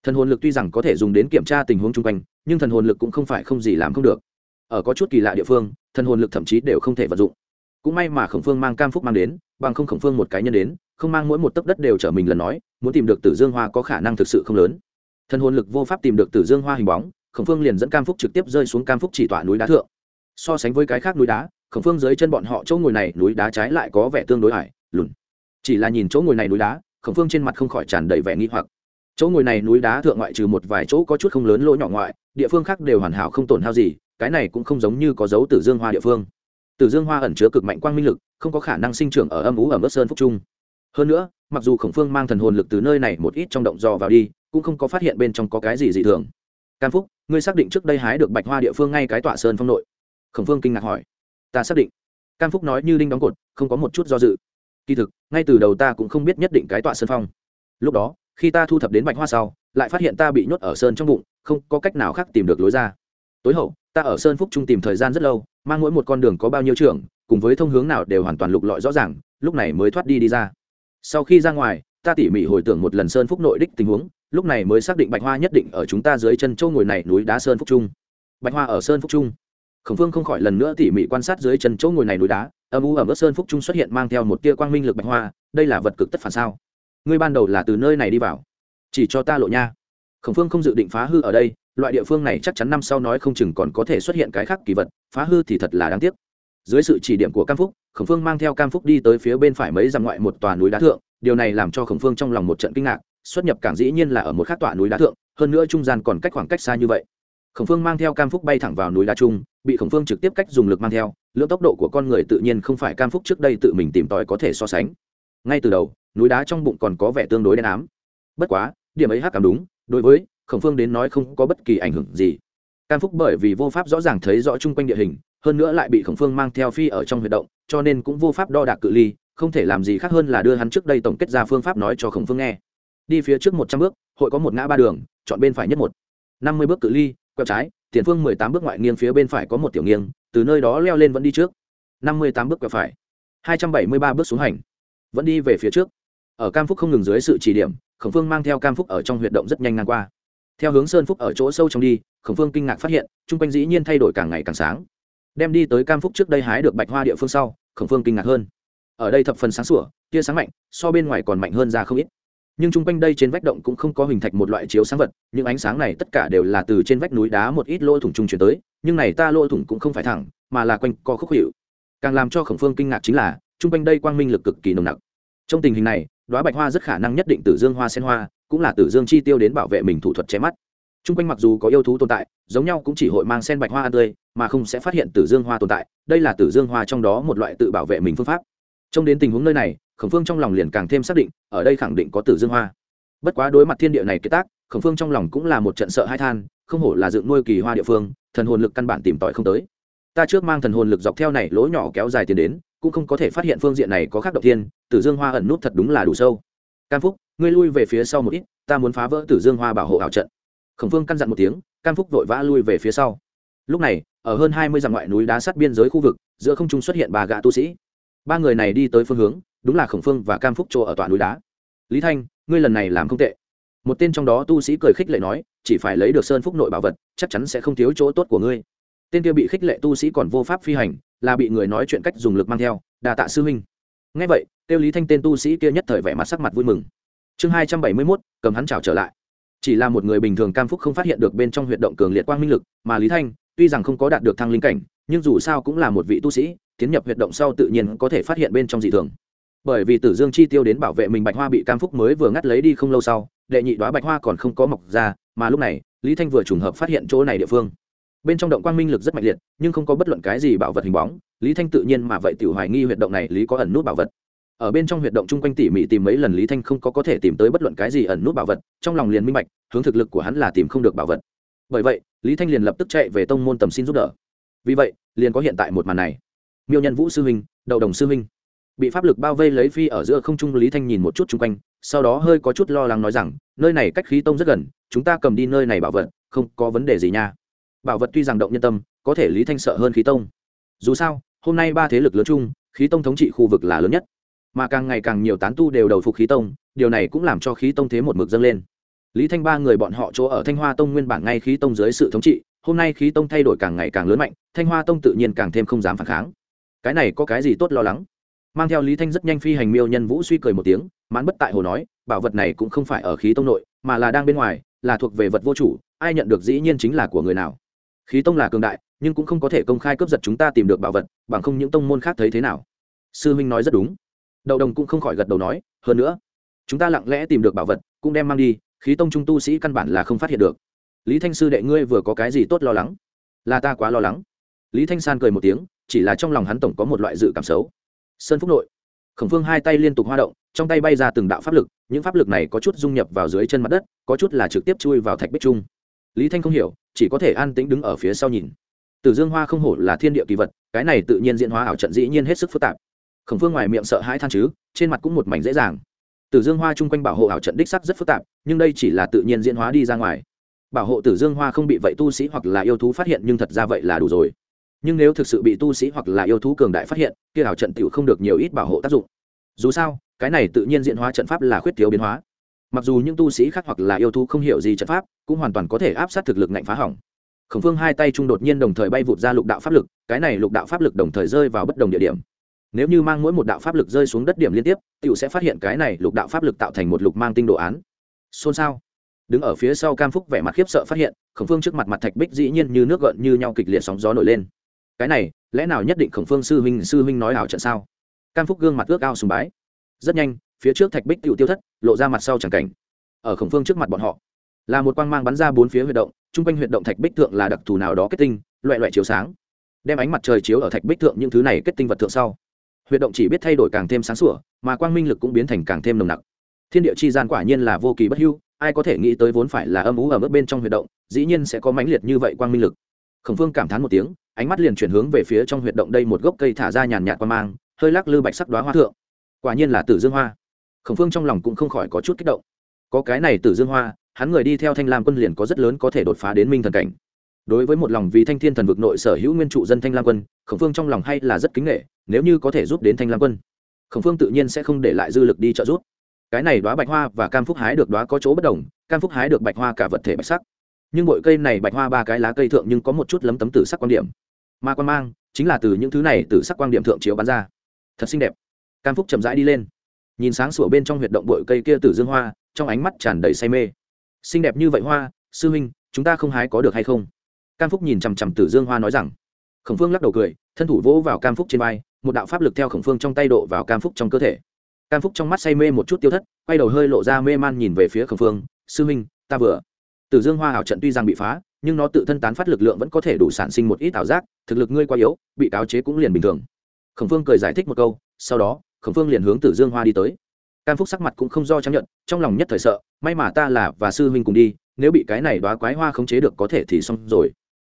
Thần hồn lực tuy rằng có thể dùng đến kiểm tra tình huống chung quanh, nhưng thần hồn lực cũng không phải không gì làm không được. Ở có chút kỳ lạ địa phương, thần hồn lực thậm chí đều không thể vận dụng. Cũng may mà khổng phương mang cam phúc mang đến, bằng không khổng phương một cái nhân đến, không mang mỗi một tấc đất đều trở mình lần nói, muốn tìm được tử dương hoa có khả năng thực sự không lớn. Thần hồn lực vô pháp tìm được tử dương hoa hình bóng, khổng phương liền dẫn cam phúc trực tiếp rơi xuống cam phúc chỉ tọa núi đá thượng. So sánh với cái khác núi đá, khổng phương dưới chân bọn họ chỗ ngồi này núi đá trái lại có vẻ tương đối hải lùn. Chỉ là nhìn chỗ ngồi này núi đá khổng phương trên mặt không khỏi tràn đầy vẻ nghi hoặc. Chỗ ngồi này núi đá thượng ngoại trừ một vài chỗ có chút không lớn lỗ nhỏ ngoại, địa phương khác đều hoàn hảo không tổn hao gì, cái này cũng không giống như có dấu tử dương hoa địa phương. Tử dương hoa ẩn chứa cực mạnh quang minh lực, không có khả năng sinh trưởng ở âm ú ở mức sơn phúc trung. Hơn nữa, mặc dù khổng phương mang thần hồn lực từ nơi này một ít trong động dò vào đi, cũng không có phát hiện bên trong có cái gì dị thường. Cam phúc, ngươi xác định trước đây hái được bạch hoa địa phương ngay cái tọa sơn phong nội? Khổng phương kinh ngạc hỏi. Ta xác định. Cam phúc nói như đinh đóng cột, không có một chút do dự kỳ thực, ngay từ đầu ta cũng không biết nhất định cái tọa sơn phong. Lúc đó, khi ta thu thập đến bạch hoa sau, lại phát hiện ta bị nhốt ở sơn trong bụng, không có cách nào khác tìm được lối ra. Tối hậu, ta ở sơn phúc trung tìm thời gian rất lâu, mang mỗi một con đường có bao nhiêu trường cùng với thông hướng nào đều hoàn toàn lục lọi rõ ràng, lúc này mới thoát đi đi ra. Sau khi ra ngoài, ta tỉ mỉ hồi tưởng một lần sơn phúc nội đích tình huống, lúc này mới xác định bạch hoa nhất định ở chúng ta dưới chân châu ngồi này núi đá sơn phúc trung. Bạch hoa ở sơn phúc trung khổng phương không khỏi lần nữa tỉ mỉ quan sát dưới chân chỗ ngồi này núi đá, âm u ở mức sơn phúc trung xuất hiện mang theo một tia quang minh lực bạch hoa, đây là vật cực tất phản sao? Ngươi ban đầu là từ nơi này đi vào. Chỉ cho ta lộ nha. Khổng phương không dự định phá hư ở đây, loại địa phương này chắc chắn năm sau nói không chừng còn có thể xuất hiện cái khác kỳ vật, phá hư thì thật là đáng tiếc. Dưới sự chỉ điểm của cam phúc, khổng phương mang theo cam phúc đi tới phía bên phải mấy dặm ngoại một tòa núi đá thượng, điều này làm cho khổng phương trong lòng một trận kinh ngạc, xuất nhập cảng dĩ nhiên là ở một khác tòa núi đá thượng, hơn nữa trung gian còn cách khoảng cách xa như vậy khổng phương mang theo cam phúc bay thẳng vào núi đá trung, bị khổng phương trực tiếp cách dùng lực mang theo, lượng tốc độ của con người tự nhiên không phải cam phúc trước đây tự mình tìm tòi có thể so sánh. Ngay từ đầu, núi đá trong bụng còn có vẻ tương đối đen ám. Bất quá, điểm ấy hắc cảm đúng, đối với khổng phương đến nói không có bất kỳ ảnh hưởng gì. Cam phúc bởi vì vô pháp rõ ràng thấy rõ chung quanh địa hình, hơn nữa lại bị khổng phương mang theo phi ở trong huy động, cho nên cũng vô pháp đo đạc cự ly, không thể làm gì khác hơn là đưa hắn trước đây tổng kết ra phương pháp nói cho khổng phương nghe. Đi phía trước một trăm bước, hội có một ngã ba đường, chọn bên phải nhất một. năm mươi bước cự ly quẹo trái, tiền phương mười tám bước ngoại nghiêng phía bên phải có một tiểu nghiêng, từ nơi đó leo lên vẫn đi trước. Năm mươi tám bước quẹo phải, hai trăm bảy mươi ba bước xuống hành, vẫn đi về phía trước. Ở cam phúc không ngừng dưới sự chỉ điểm, khổng phương mang theo cam phúc ở trong huyệt động rất nhanh ngang qua. Theo hướng sơn phúc ở chỗ sâu trong đi, khổng phương kinh ngạc phát hiện, chung quanh dĩ nhiên thay đổi càng ngày càng sáng. Đem đi tới cam phúc trước đây hái được bạch hoa địa phương sau, khổng phương kinh ngạc hơn. Ở đây thập phần sáng sủa, tia sáng mạnh, so bên ngoài còn mạnh hơn ra không ít nhưng chung quanh đây trên vách động cũng không có hình thạch một loại chiếu sáng vật, những ánh sáng này tất cả đều là từ trên vách núi đá một ít lỗ thủng chung chuyển tới, nhưng này ta lỗ thủng cũng không phải thẳng, mà là quanh co khúc hiệu. Càng làm cho khổng phương kinh ngạc chính là, chung quanh đây quang minh lực cực kỳ nồng nặc. Trong tình hình này đoá bạch hoa rất khả năng nhất định tử dương hoa sen hoa, cũng là tử dương chi tiêu đến bảo vệ mình thủ thuật che mắt. Chung quanh mặc dù có yêu thú tồn tại, giống nhau cũng chỉ hội mang sen bạch hoa ăn tươi, mà không sẽ phát hiện tử dương hoa tồn tại, đây là tử dương hoa trong đó một loại tự bảo vệ mình phương pháp. Trông đến tình huống nơi này khẩn phương trong lòng liền càng thêm xác định, ở đây khẳng định có tử dương hoa. Bất quá đối mặt thiên địa này kế tác khẩn phương trong lòng cũng là một trận sợ hai than, không hổ là dựng nuôi kỳ hoa địa phương, thần hồn lực căn bản tìm tòi không tới. Ta trước mang thần hồn lực dọc theo này lỗ nhỏ kéo dài tiền đến, cũng không có thể phát hiện phương diện này có khác động thiên, tử dương hoa ẩn nút thật đúng là đủ sâu. Cam phúc, ngươi lui về phía sau một ít, ta muốn phá vỡ tử dương hoa bảo hộ ảo trận. Khổng phương căn dặn một tiếng, cam phúc vội vã lui về phía sau. Lúc này, ở hơn hai mươi dặm ngoại núi đá sát biên giới khu vực, giữa không trung xuất hiện ba gã tu sĩ. Ba người này đi tới phương hướng đúng là khổng phương và cam phúc chỗ ở tòa núi đá. Lý thanh, ngươi lần này làm không tệ. Một tên trong đó tu sĩ cười khích lệ nói, chỉ phải lấy được sơn phúc nội bảo vật, chắc chắn sẽ không thiếu chỗ tốt của ngươi. Tên kia bị khích lệ tu sĩ còn vô pháp phi hành, là bị người nói chuyện cách dùng lực mang theo đà tạ sư huynh. Ngay vậy, tiêu lý thanh tên tu sĩ kia nhất thời vẻ mặt sắc mặt vui mừng. Chương hai trăm bảy mươi mốt, cầm hắn trào trở lại. Chỉ là một người bình thường cam phúc không phát hiện được bên trong huyệt động cường liệt quang minh lực, mà lý thanh, tuy rằng không có đạt được thăng linh cảnh, nhưng dù sao cũng là một vị tu sĩ, tiến nhập huyệt động sau tự nhiên có thể phát hiện bên trong dị thường bởi vì tử dương chi tiêu đến bảo vệ mình bạch hoa bị cam phúc mới vừa ngắt lấy đi không lâu sau, đệ nhị đoá bạch hoa còn không có mọc ra, mà lúc này, lý thanh vừa trùng hợp phát hiện chỗ này địa phương. Bên trong động quang minh lực rất mạnh liệt, nhưng không có bất luận cái gì bảo vật hình bóng, lý thanh tự nhiên mà vậy tiểu hoài nghi huyệt động này lý có ẩn nút bảo vật. Ở bên trong huyệt động chung quanh tỉ mỉ tìm mấy lần lý thanh không có có thể tìm tới bất luận cái gì ẩn nút bảo vật, trong lòng liền minh bạch, hướng thực lực của hắn là tìm không được bảo vật. Bởi vậy, lý thanh liền lập tức chạy về tông môn tầm xin giúp đỡ. Vì vậy, liền có hiện tại một màn này. Miêu nhân vũ sư huynh, đậu đồng sư huynh bị pháp lực bao vây lấy phi ở giữa không trung lý thanh nhìn một chút chung quanh, sau đó hơi có chút lo lắng nói rằng, nơi này cách khí tông rất gần, chúng ta cầm đi nơi này bảo vật, không có vấn đề gì nha. Bảo vật tuy rằng động nhân tâm, có thể lý thanh sợ hơn khí tông. Dù sao, hôm nay ba thế lực lớn chung, khí tông thống trị khu vực là lớn nhất. Mà càng ngày càng nhiều tán tu đều đầu phục khí tông, điều này cũng làm cho khí tông thế một mực dâng lên. Lý thanh ba người bọn họ chỗ ở thanh hoa tông nguyên bản ngay khí tông dưới sự thống trị, hôm nay khí tông thay đổi càng ngày càng lớn mạnh, thanh hoa tông tự nhiên càng thêm không dám phản kháng. Cái này có cái gì tốt lo lắng? Mang theo lý thanh rất nhanh phi hành miêu nhân vũ suy cười một tiếng, mãn bất tại hồ nói, bảo vật này cũng không phải ở khí tông nội, mà là đang bên ngoài, là thuộc về vật vô chủ, ai nhận được dĩ nhiên chính là của người nào. Khí tông là cường đại, nhưng cũng không có thể công khai cướp giật chúng ta tìm được bảo vật, bằng không những tông môn khác thấy thế nào. Sư huynh nói rất đúng. Đậu đồng cũng không khỏi gật đầu nói, hơn nữa, chúng ta lặng lẽ tìm được bảo vật, cũng đem mang đi, khí tông trung tu sĩ căn bản là không phát hiện được. Lý thanh sư đệ ngươi vừa có cái gì tốt lo lắng? Là ta quá lo lắng. Lý thanh san cười một tiếng, chỉ là trong lòng hắn tổng có một loại dự cảm xấu sơn phúc nội. Khổng phương hai tay liên tục hoa động, trong tay bay ra từng đạo pháp lực, những pháp lực này có chút dung nhập vào dưới chân mặt đất, có chút là trực tiếp chui vào thạch bích trung. Lý thanh không hiểu, chỉ có thể an tĩnh đứng ở phía sau nhìn. Tử dương hoa không hổ là thiên địa kỳ vật, cái này tự nhiên diễn hóa ảo trận dĩ nhiên hết sức phức tạp. Khổng phương ngoài miệng sợ hãi than chứ, trên mặt cũng một mảnh dễ dàng. Tử dương hoa chung quanh bảo hộ ảo trận đích sắc rất phức tạp, nhưng đây chỉ là tự nhiên diễn hóa đi ra ngoài. Bảo hộ tử dương hoa không bị vậy tu sĩ hoặc là yêu thú phát hiện, nhưng thật ra vậy là đủ rồi nhưng nếu thực sự bị tu sĩ hoặc là yêu thú cường đại phát hiện, kia ảo trận tiểu không được nhiều ít bảo hộ tác dụng. Dù sao, cái này tự nhiên diễn hóa trận pháp là khuyết thiếu biến hóa. Mặc dù những tu sĩ khác hoặc là yêu thú không hiểu gì trận pháp, cũng hoàn toàn có thể áp sát thực lực ngạnh phá hỏng. Khổng phương hai tay trung đột nhiên đồng thời bay vụt ra lục đạo pháp lực, cái này lục đạo pháp lực đồng thời rơi vào bất đồng địa điểm. Nếu như mang mỗi một đạo pháp lực rơi xuống đất điểm liên tiếp, tiểu sẽ phát hiện cái này lục đạo pháp lực tạo thành một lục mang tinh đồ án. Xôn xao. Đứng ở phía sau cam phúc vẻ mặt khiếp sợ phát hiện, khổng phương trước mặt mặt thạch bích dĩ nhiên như nước gợn như nhau kịch liệt sóng gió nổi lên cái này, lẽ nào nhất định khổng phương sư huynh sư huynh nói ảo trận sao? Cam phúc gương mặt ước ao sùng bái. Rất nhanh, phía trước thạch bích tựu tiêu thất lộ ra mặt sau c cảnh. Ở khổng phương trước mặt bọn họ, là một quang mang bắn ra bốn phía huyệt động, chung quanh huyệt động thạch bích thượng là đặc thù nào đó kết tinh loại loại chiếu sáng. Đem ánh mặt trời chiếu ở thạch bích thượng những thứ này kết tinh vật thượng sau huyệt động chỉ biết thay đổi càng thêm sáng sủa, mà quang minh lực cũng biến thành càng thêm nồng nặc. Thiên địa chi gian quả nhiên là vô kỳ bất hưu, ai có thể nghĩ tới vốn phải là âm ú ở mức bên trong huyệt động, dĩ nhiên sẽ có mãnh liệt như vậy quang minh lực khổng phương cảm thán một tiếng, ánh mắt liền chuyển hướng về phía trong huyệt động đây một gốc cây thả ra nhàn nhạt qua mang, hơi lắc lư bạch sắc đoá hoa thượng. Quả nhiên là tử dương hoa. Khổng phương trong lòng cũng không khỏi có chút kích động. Có cái này tử dương hoa, hắn người đi theo thanh lam quân liền có rất lớn có thể đột phá đến minh thần cảnh. Đối với một lòng vì thanh thiên thần vực nội sở hữu nguyên trụ dân thanh lam quân, khổng phương trong lòng hay là rất kính nghệ nếu như có thể giúp đến thanh lam quân, khổng phương tự nhiên sẽ không để lại dư lực đi trợ giúp. Cái này đoá bạch hoa và cam phúc hái được đoá có chỗ bất đồng, cam phúc hái được bạch hoa cả vật thể bạch sắc nhưng bụi cây này bạch hoa ba cái lá cây thượng nhưng có một chút lấm tấm tử sắc quan điểm. Mà quan mang chính là từ những thứ này tử sắc quan điểm thượng chiếu bắn ra. Thật xinh đẹp. Cam phúc chậm rãi đi lên. Nhìn sáng sủa bên trong huyệt động bụi cây kia tử dương hoa trong ánh mắt tràn đầy say mê. Xinh đẹp như vậy hoa sư huynh chúng ta không hái có được hay không? Cam phúc nhìn chằm chằm tử dương hoa nói rằng. Khổng phương lắc đầu cười thân thủ vỗ vào cam phúc trên vai một đạo pháp lực theo khổng phương trong tay độ vào cam phúc trong cơ thể. Cam phúc trong mắt say mê một chút tiêu thất quay đầu hơi lộ ra mê man nhìn về phía khổng phương sư huynh, ta vừa tử dương hoa ảo trận tuy rằng bị phá, nhưng nó tự thân tán phát lực lượng vẫn có thể đủ sản sinh một ít ảo giác, thực lực ngươi quá yếu, bị cáo chế cũng liền bình thường. Khổng phương cười giải thích một câu, sau đó, khổng phương liền hướng tử dương hoa đi tới. Cam phúc sắc mặt cũng không do chấp nhận, trong lòng nhất thời sợ, may mà ta là và sư huynh cùng đi, nếu bị cái này đoá quái hoa khống chế được có thể thì xong rồi.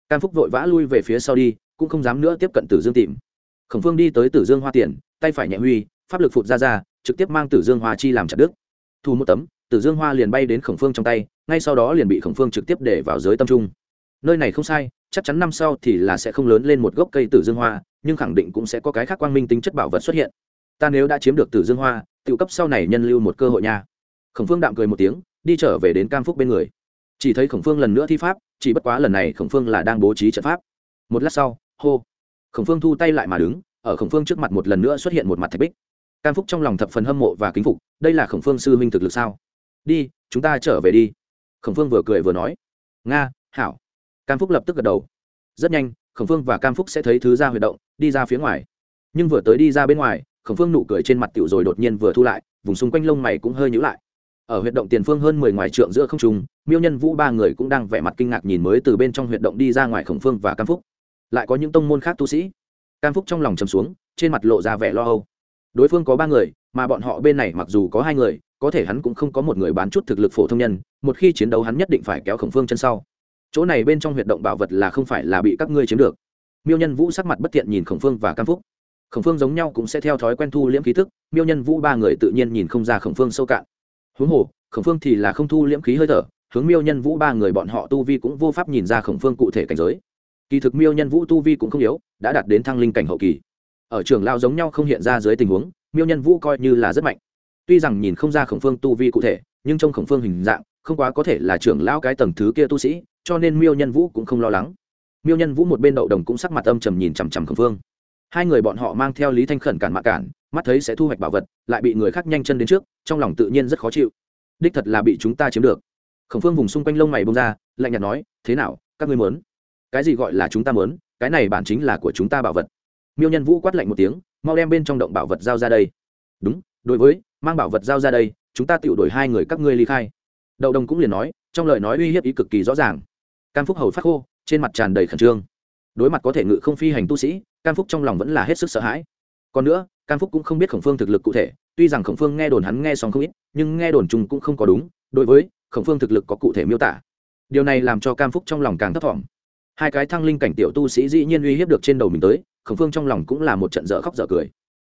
Cam phúc vội vã lui về phía sau đi, cũng không dám nữa tiếp cận tử dương tìm. Khổng phương đi tới tử dương hoa tiền, tay phải nhẹ huy, pháp lực phụt ra ra, trực tiếp mang tử dương hoa chi làm chặt đứt. thu một tấm tử dương hoa liền bay đến khổng phương trong tay, ngay sau đó liền bị khổng phương trực tiếp để vào giới tâm trung. Nơi này không sai, chắc chắn năm sau thì là sẽ không lớn lên một gốc cây tử dương hoa, nhưng khẳng định cũng sẽ có cái khác quang minh tính chất bảo vật xuất hiện. Ta nếu đã chiếm được tử dương hoa tự cấp sau này nhân lưu một cơ hội nha. Khổng phương đạm cười một tiếng, đi trở về đến cam phúc bên người. Chỉ thấy khổng phương lần nữa thi pháp, chỉ bất quá lần này khổng phương là đang bố trí trận pháp. Một lát sau, hô. Khổng phương thu tay lại mà đứng, ở khổng phương trước mặt một lần nữa xuất hiện một mặt thạch bích. Cam phúc trong lòng thập phần hâm mộ và kính phục, đây là khổng phương sư huynh thực lực sao? Đi, chúng ta trở về đi. Khổng phương vừa cười vừa nói. Nga, hảo. Cam phúc lập tức gật đầu. Rất nhanh, khổng phương và cam phúc sẽ thấy thứ ra huy động, đi ra phía ngoài. Nhưng vừa tới đi ra bên ngoài, khổng phương nụ cười trên mặt tiểu rồi đột nhiên vừa thu lại, vùng xung quanh lông mày cũng hơi nhữ lại. Ở huyệt động tiền phương hơn mười ngoài trượng giữa không trung, miêu nhân vũ ba người cũng đang vẻ mặt kinh ngạc nhìn mới từ bên trong huyệt động đi ra ngoài khổng phương và cam phúc. Lại có những tông môn khác tu sĩ. Cam phúc trong lòng chầm xuống, trên mặt lộ ra vẻ lo âu. Đối phương có ba người, mà bọn họ bên này mặc dù có hai người có thể hắn cũng không có một người bán chút thực lực phổ thông nhân, một khi chiến đấu hắn nhất định phải kéo khổng phương chân sau. Chỗ này bên trong huyệt động bảo vật là không phải là bị các ngươi chiếm được. Miêu nhân vũ sắc mặt bất tiện nhìn khổng phương và cam phúc. Khổng phương giống nhau cũng sẽ theo thói quen thu liễm khí thức miêu nhân vũ ba người tự nhiên nhìn không ra khổng phương sâu cạn. Huống hồ, khổng phương thì là không thu liễm khí hơi thở, hướng miêu nhân vũ ba người bọn họ tu vi cũng vô pháp nhìn ra khổng phương cụ thể cảnh giới. Kỳ thực miêu nhân vũ tu vi cũng không yếu, đã đạt đến thăng linh cảnh hậu kỳ. Ở trường lao giống nhau không hiện ra dưới tình huống, miêu nhân vũ coi như là rất mạnh tuy rằng nhìn không ra khổng phương tu vi cụ thể, nhưng trong khổng phương hình dạng, không quá có thể là trưởng lão cái tầng thứ kia tu sĩ, cho nên miêu nhân vũ cũng không lo lắng. Miêu nhân vũ một bên đậu đồng cũng sắc mặt âm trầm nhìn chằm chằm khổng phương. Hai người bọn họ mang theo lý thanh khẩn cản mạ cản, mắt thấy sẽ thu hoạch bảo vật, lại bị người khác nhanh chân đến trước, trong lòng tự nhiên rất khó chịu. Đích thật là bị chúng ta chiếm được. Khổng phương vùng xung quanh lông mày bông ra, lạnh nhạt nói, thế nào, các ngươi muốn? Cái gì gọi là chúng ta muốn? Cái này bản chính là của chúng ta bảo vật. Miêu nhân vũ quát lạnh một tiếng, mau đem bên trong động bảo vật giao ra đây. Đúng, đối với mang bảo vật giao ra đây, chúng ta tự đổi hai người các ngươi ly khai. Đậu đồng cũng liền nói, trong lời nói uy hiếp ý cực kỳ rõ ràng. Cam phúc hầu phát khô, trên mặt tràn đầy khẩn trương. Đối mặt có thể ngự không phi hành tu sĩ, cam phúc trong lòng vẫn là hết sức sợ hãi. Còn nữa, cam phúc cũng không biết khổng phương thực lực cụ thể, tuy rằng khổng phương nghe đồn hắn nghe xong không ít, nhưng nghe đồn chung cũng không có đúng, đối với khổng phương thực lực có cụ thể miêu tả. Điều này làm cho cam phúc trong lòng càng thấp thỏm. Hai cái thăng linh cảnh tiểu tu sĩ dĩ nhiên uy hiếp được trên đầu mình tới, khổng phương trong lòng cũng là một trận dở khóc dở cười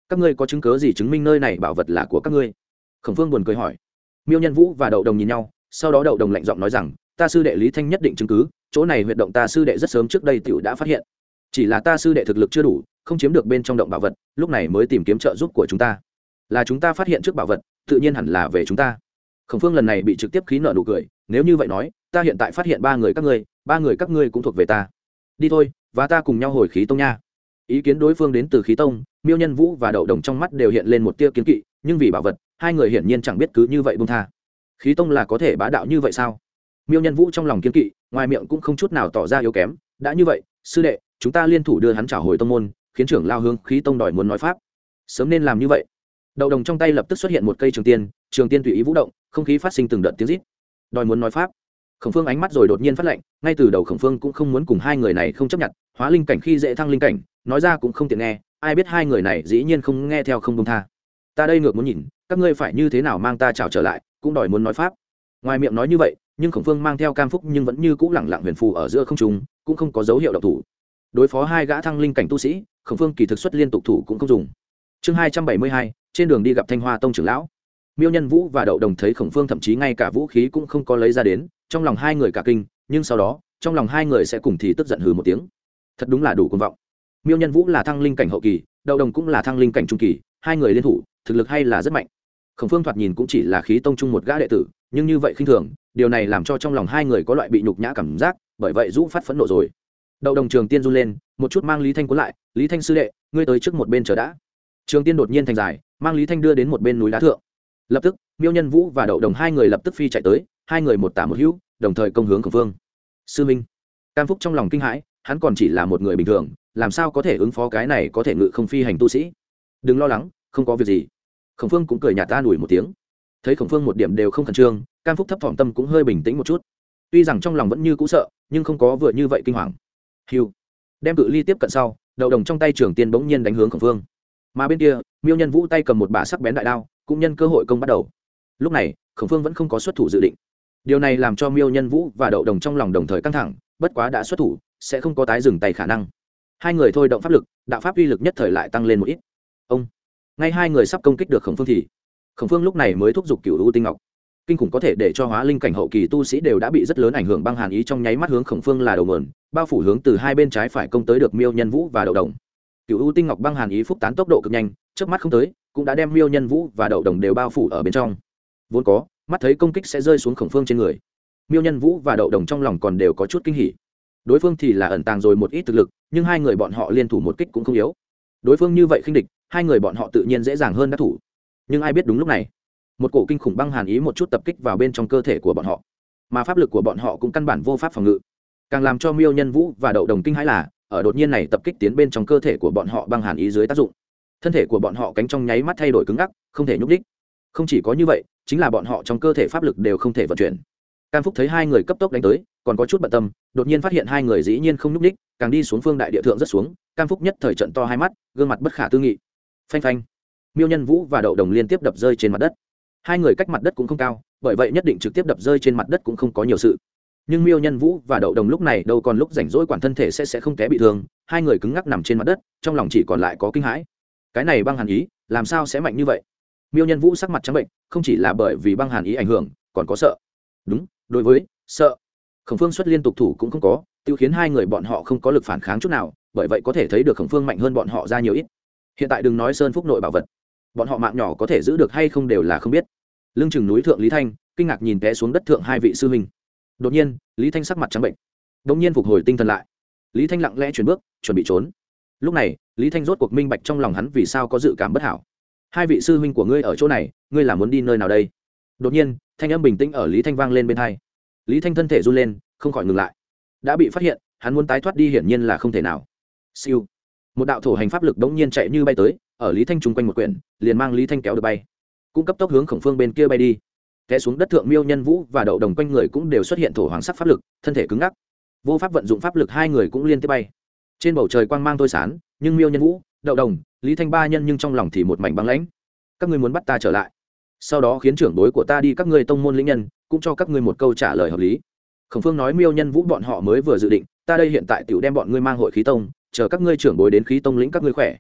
các ngươi có chứng cớ gì chứng minh nơi này bảo vật là của các ngươi? Khổng phương buồn cười hỏi. Miêu nhân vũ và đậu đồng nhìn nhau, sau đó đậu đồng lạnh giọng nói rằng, ta sư đệ lý thanh nhất định chứng cứ, chỗ này huyệt động ta sư đệ rất sớm trước đây t đã phát hiện. Chỉ là ta sư đệ thực lực chưa đủ, không chiếm được bên trong động bảo vật, lúc này mới tìm kiếm trợ giúp của chúng ta. Là chúng ta phát hiện trước bảo vật, tự nhiên hẳn là về chúng ta. Khổng phương lần này bị trực tiếp khí nợ nụ cười, nếu như vậy nói, ta hiện tại phát hiện ba người các ngươi, ba người các ngươi cũng thuộc về ta. Đi thôi, và ta cùng nhau hồi khí tông nha ý kiến đối phương đến từ khí tông, miêu nhân vũ và đậu đồng trong mắt đều hiện lên một tia kiến kỵ, nhưng vì bảo vật, hai người hiển nhiên chẳng biết cứ như vậy bông tha. Khí tông là có thể bá đạo như vậy sao? Miêu nhân vũ trong lòng kiến kỵ, ngoài miệng cũng không chút nào tỏ ra yếu kém. Đã như vậy, sư đệ, chúng ta liên thủ đưa hắn trả hồi tông môn, khiến trưởng lao hương khí tông đòi muốn nói pháp. Sớm nên làm như vậy. Đậu đồng trong tay lập tức xuất hiện một cây trường tiên trường tiên tùy ý vũ động, không khí phát sinh từng đợt tiếng rít. Đòi muốn nói pháp khổng phương ánh mắt rồi đột nhiên phát lệnh ngay từ đầu khổng phương cũng không muốn cùng hai người này không chấp nhận, hóa linh cảnh khi dễ thăng linh cảnh, nói ra cũng không tiện nghe, ai biết hai người này dĩ nhiên không nghe theo không công tha. Ta đây ngược muốn nhìn, các ngươi phải như thế nào mang ta trào trở lại, cũng đòi muốn nói pháp. Ngoài miệng nói như vậy, nhưng khổng phương mang theo cam phúc nhưng vẫn như cũ lẳng lặng huyền phù ở giữa không trung, cũng không có dấu hiệu độc thủ. Đối phó hai gã thăng linh cảnh tu sĩ, khổng phương kỳ thực xuất liên tục thủ cũng không dùng. Chương hai trăm bảy mươi hai, trên đường đi gặp thanh hoa tông trưởng lão. Miêu nhân vũ và đậu đồng thấy khổng phương thậm chí ngay cả vũ khí cũng không có lấy ra đến trong lòng hai người cả kinh, nhưng sau đó, trong lòng hai người sẽ cùng thì tức giận hừ một tiếng. Thật đúng là đủ công vọng. Miêu nhân vũ là thăng linh cảnh hậu kỳ, đậu đồng cũng là thăng linh cảnh trung kỳ, hai người liên thủ, thực lực hay là rất mạnh. Khổng phương thoạt nhìn cũng chỉ là khí tông chung một gã đệ tử, nhưng như vậy khinh thường, điều này làm cho trong lòng hai người có loại bị nhục nhã cảm giác, bởi vậy dũ phát phẫn nộ rồi. Đậu đồng trường tiên run lên, một chút mang lý thanh cuốn lại, lý thanh sư đệ, ngươi tới trước một bên chờ đã. Trường tiên đột nhiên thành dài, mang lý thanh đưa đến một bên núi đá thượng. Lập tức, miêu nhân vũ và đậu đồng hai người lập tức phi chạy tới hai người một tả một hữu, đồng thời công hướng khổng phương sư minh. Cam phúc trong lòng kinh hãi, hắn còn chỉ là một người bình thường, làm sao có thể ứng phó cái này có thể ngự không phi hành tu sĩ? Đừng lo lắng, không có việc gì. Khổng phương cũng cười nhạt ta đùi một tiếng. Thấy khổng phương một điểm đều không khẩn trương, cam phúc thấp thỏm tâm cũng hơi bình tĩnh một chút. Tuy rằng trong lòng vẫn như cũ sợ, nhưng không có vừa như vậy kinh hoàng. Hiu đem cự ly tiếp cận sau, đậu đồng trong tay trường tiên bỗng nhiên đánh hướng khổng phương mà bên kia, miêu nhân vũ tay cầm một bả sắc bén đại đao, cũng nhân cơ hội công bắt đầu. Lúc này, khổng phương vẫn không có xuất thủ dự định điều này làm cho miêu nhân vũ và đậu đồng trong lòng đồng thời căng thẳng, bất quá đã xuất thủ, sẽ không có tái dừng tay khả năng. Hai người thôi động pháp lực, đạo pháp uy lực nhất thời lại tăng lên một ít. Ông, ngay hai người sắp công kích được khổng phương thì, khổng phương lúc này mới thúc giục cựu u tinh ngọc. Kinh khủng có thể để cho hóa linh cảnh hậu kỳ tu sĩ đều đã bị rất lớn ảnh hưởng băng hàn ý trong nháy mắt hướng khổng phương là đầu mườn bao phủ hướng từ hai bên trái phải công tới được miêu nhân vũ và đậu đồng. Cựu u tinh ngọc băng hàn ý phúc tán tốc độ cực nhanh trước mắt không tới, cũng đã đem miêu nhân vũ và đậu đồng đều bao phủ ở bên trong. Vốn có mắt thấy công kích sẽ rơi xuống khổng phương trên người. Miêu nhân vũ và đậu đồng trong lòng còn đều có chút kinh hỉ. Đối phương thì là ẩn tàng rồi một ít thực lực, nhưng hai người bọn họ liên thủ một kích cũng không yếu. Đối phương như vậy khinh địch, hai người bọn họ tự nhiên dễ dàng hơn đắc thủ. Nhưng ai biết đúng lúc này, một cổ kinh khủng băng hàn ý một chút tập kích vào bên trong cơ thể của bọn họ. Mà pháp lực của bọn họ cũng căn bản vô pháp phòng ngự. Càng làm cho miêu nhân vũ và đậu đồng kinh hãi là, ở đột nhiên này tập kích tiến bên trong cơ thể của bọn họ băng hàn ý dưới tác dụng. Thân thể của bọn họ cánh trong nháy mắt thay đổi cứng ngắc, không thể nhúc đích không chỉ có như vậy chính là bọn họ trong cơ thể pháp lực đều không thể vận chuyển. Cam phúc thấy hai người cấp tốc đánh tới, còn có chút bận tâm, đột nhiên phát hiện hai người dĩ nhiên không nhúc đích càng đi xuống phương đại địa thượng rất xuống, cam phúc nhất thời trận to hai mắt, gương mặt bất khả tư nghị. Phanh phanh. Miêu nhân vũ và đậu đồng liên tiếp đập rơi trên mặt đất. Hai người cách mặt đất cũng không cao, bởi vậy nhất định trực tiếp đập rơi trên mặt đất cũng không có nhiều sự. Nhưng miêu nhân vũ và đậu đồng lúc này đâu còn lúc rảnh rỗi quản thân thể sẽ sẽ không té bị thương, hai người cứng ngắc nằm trên mặt đất, trong lòng chỉ còn lại có kinh hãi. Cái này băng hàn ý, làm sao sẽ mạnh như vậy? Miêu nhân vũ sắc mặt trắng bệnh, không chỉ là bởi vì băng hàn ý ảnh hưởng, còn có sợ. Đúng, đối với, sợ. Khổng phương xuất liên tục thủ cũng không có, tiêu khiến hai người bọn họ không có lực phản kháng chút nào, bởi vậy có thể thấy được khổng phương mạnh hơn bọn họ ra nhiều ít. Hiện tại đừng nói sơn phúc nội bảo vật, bọn họ mạng nhỏ có thể giữ được hay không đều là không biết. Lưng chừng núi thượng lý thanh, kinh ngạc nhìn té xuống đất thượng hai vị sư huynh. Đột nhiên, lý thanh sắc mặt trắng bệnh đ ỗ n g nhiên phục hồi tinh thần lại. Lý thanh lặng lẽ chuyển bước, chuẩn bị trốn. Lúc này, lý thanh rốt cuộc minh bạch trong lòng hắn vì sao có dự cảm bất hảo hai vị sư huynh của ngươi ở chỗ này, ngươi là muốn đi nơi nào đây? Đột nhiên, thanh âm bình tĩnh ở lý thanh vang lên bên hai. Lý thanh thân thể run lên, không khỏi ngừng lại. Đã bị phát hiện, hắn muốn tái thoát đi hiển nhiên là không thể nào. Siêu. Một đạo thổ hành pháp lực đống nhiên chạy như bay tới, ở lý thanh chung quanh một quyển, liền mang lý thanh kéo được bay. Cũng cấp tốc hướng khổng phương bên kia bay đi. Té xuống đất thượng miêu nhân vũ và đậu đồng quanh người cũng đều xuất hiện thổ hoàng sắc pháp lực, thân thể cứng ngắc. Vô pháp vận dụng pháp lực hai người cũng liên tiếp bay. Trên bầu trời quang mang tôi sán nhưng miêu nhân vũ đậu đồng, lý thanh ba nhân nhưng trong lòng thì một mảnh băng lãnh. Các ngươi muốn bắt ta trở lại. Sau đó khiến trưởng đối của ta đi các ngươi tông môn lĩnh nhân, cũng cho các ngươi một câu trả lời hợp lý. Khổng phương nói miêu nhân vũ bọn họ mới vừa dự định, ta đây hiện tại tiểu đem bọn ngươi mang hội khí tông, chờ các ngươi trưởng bối đến khí tông lĩnh các ngươi khỏe.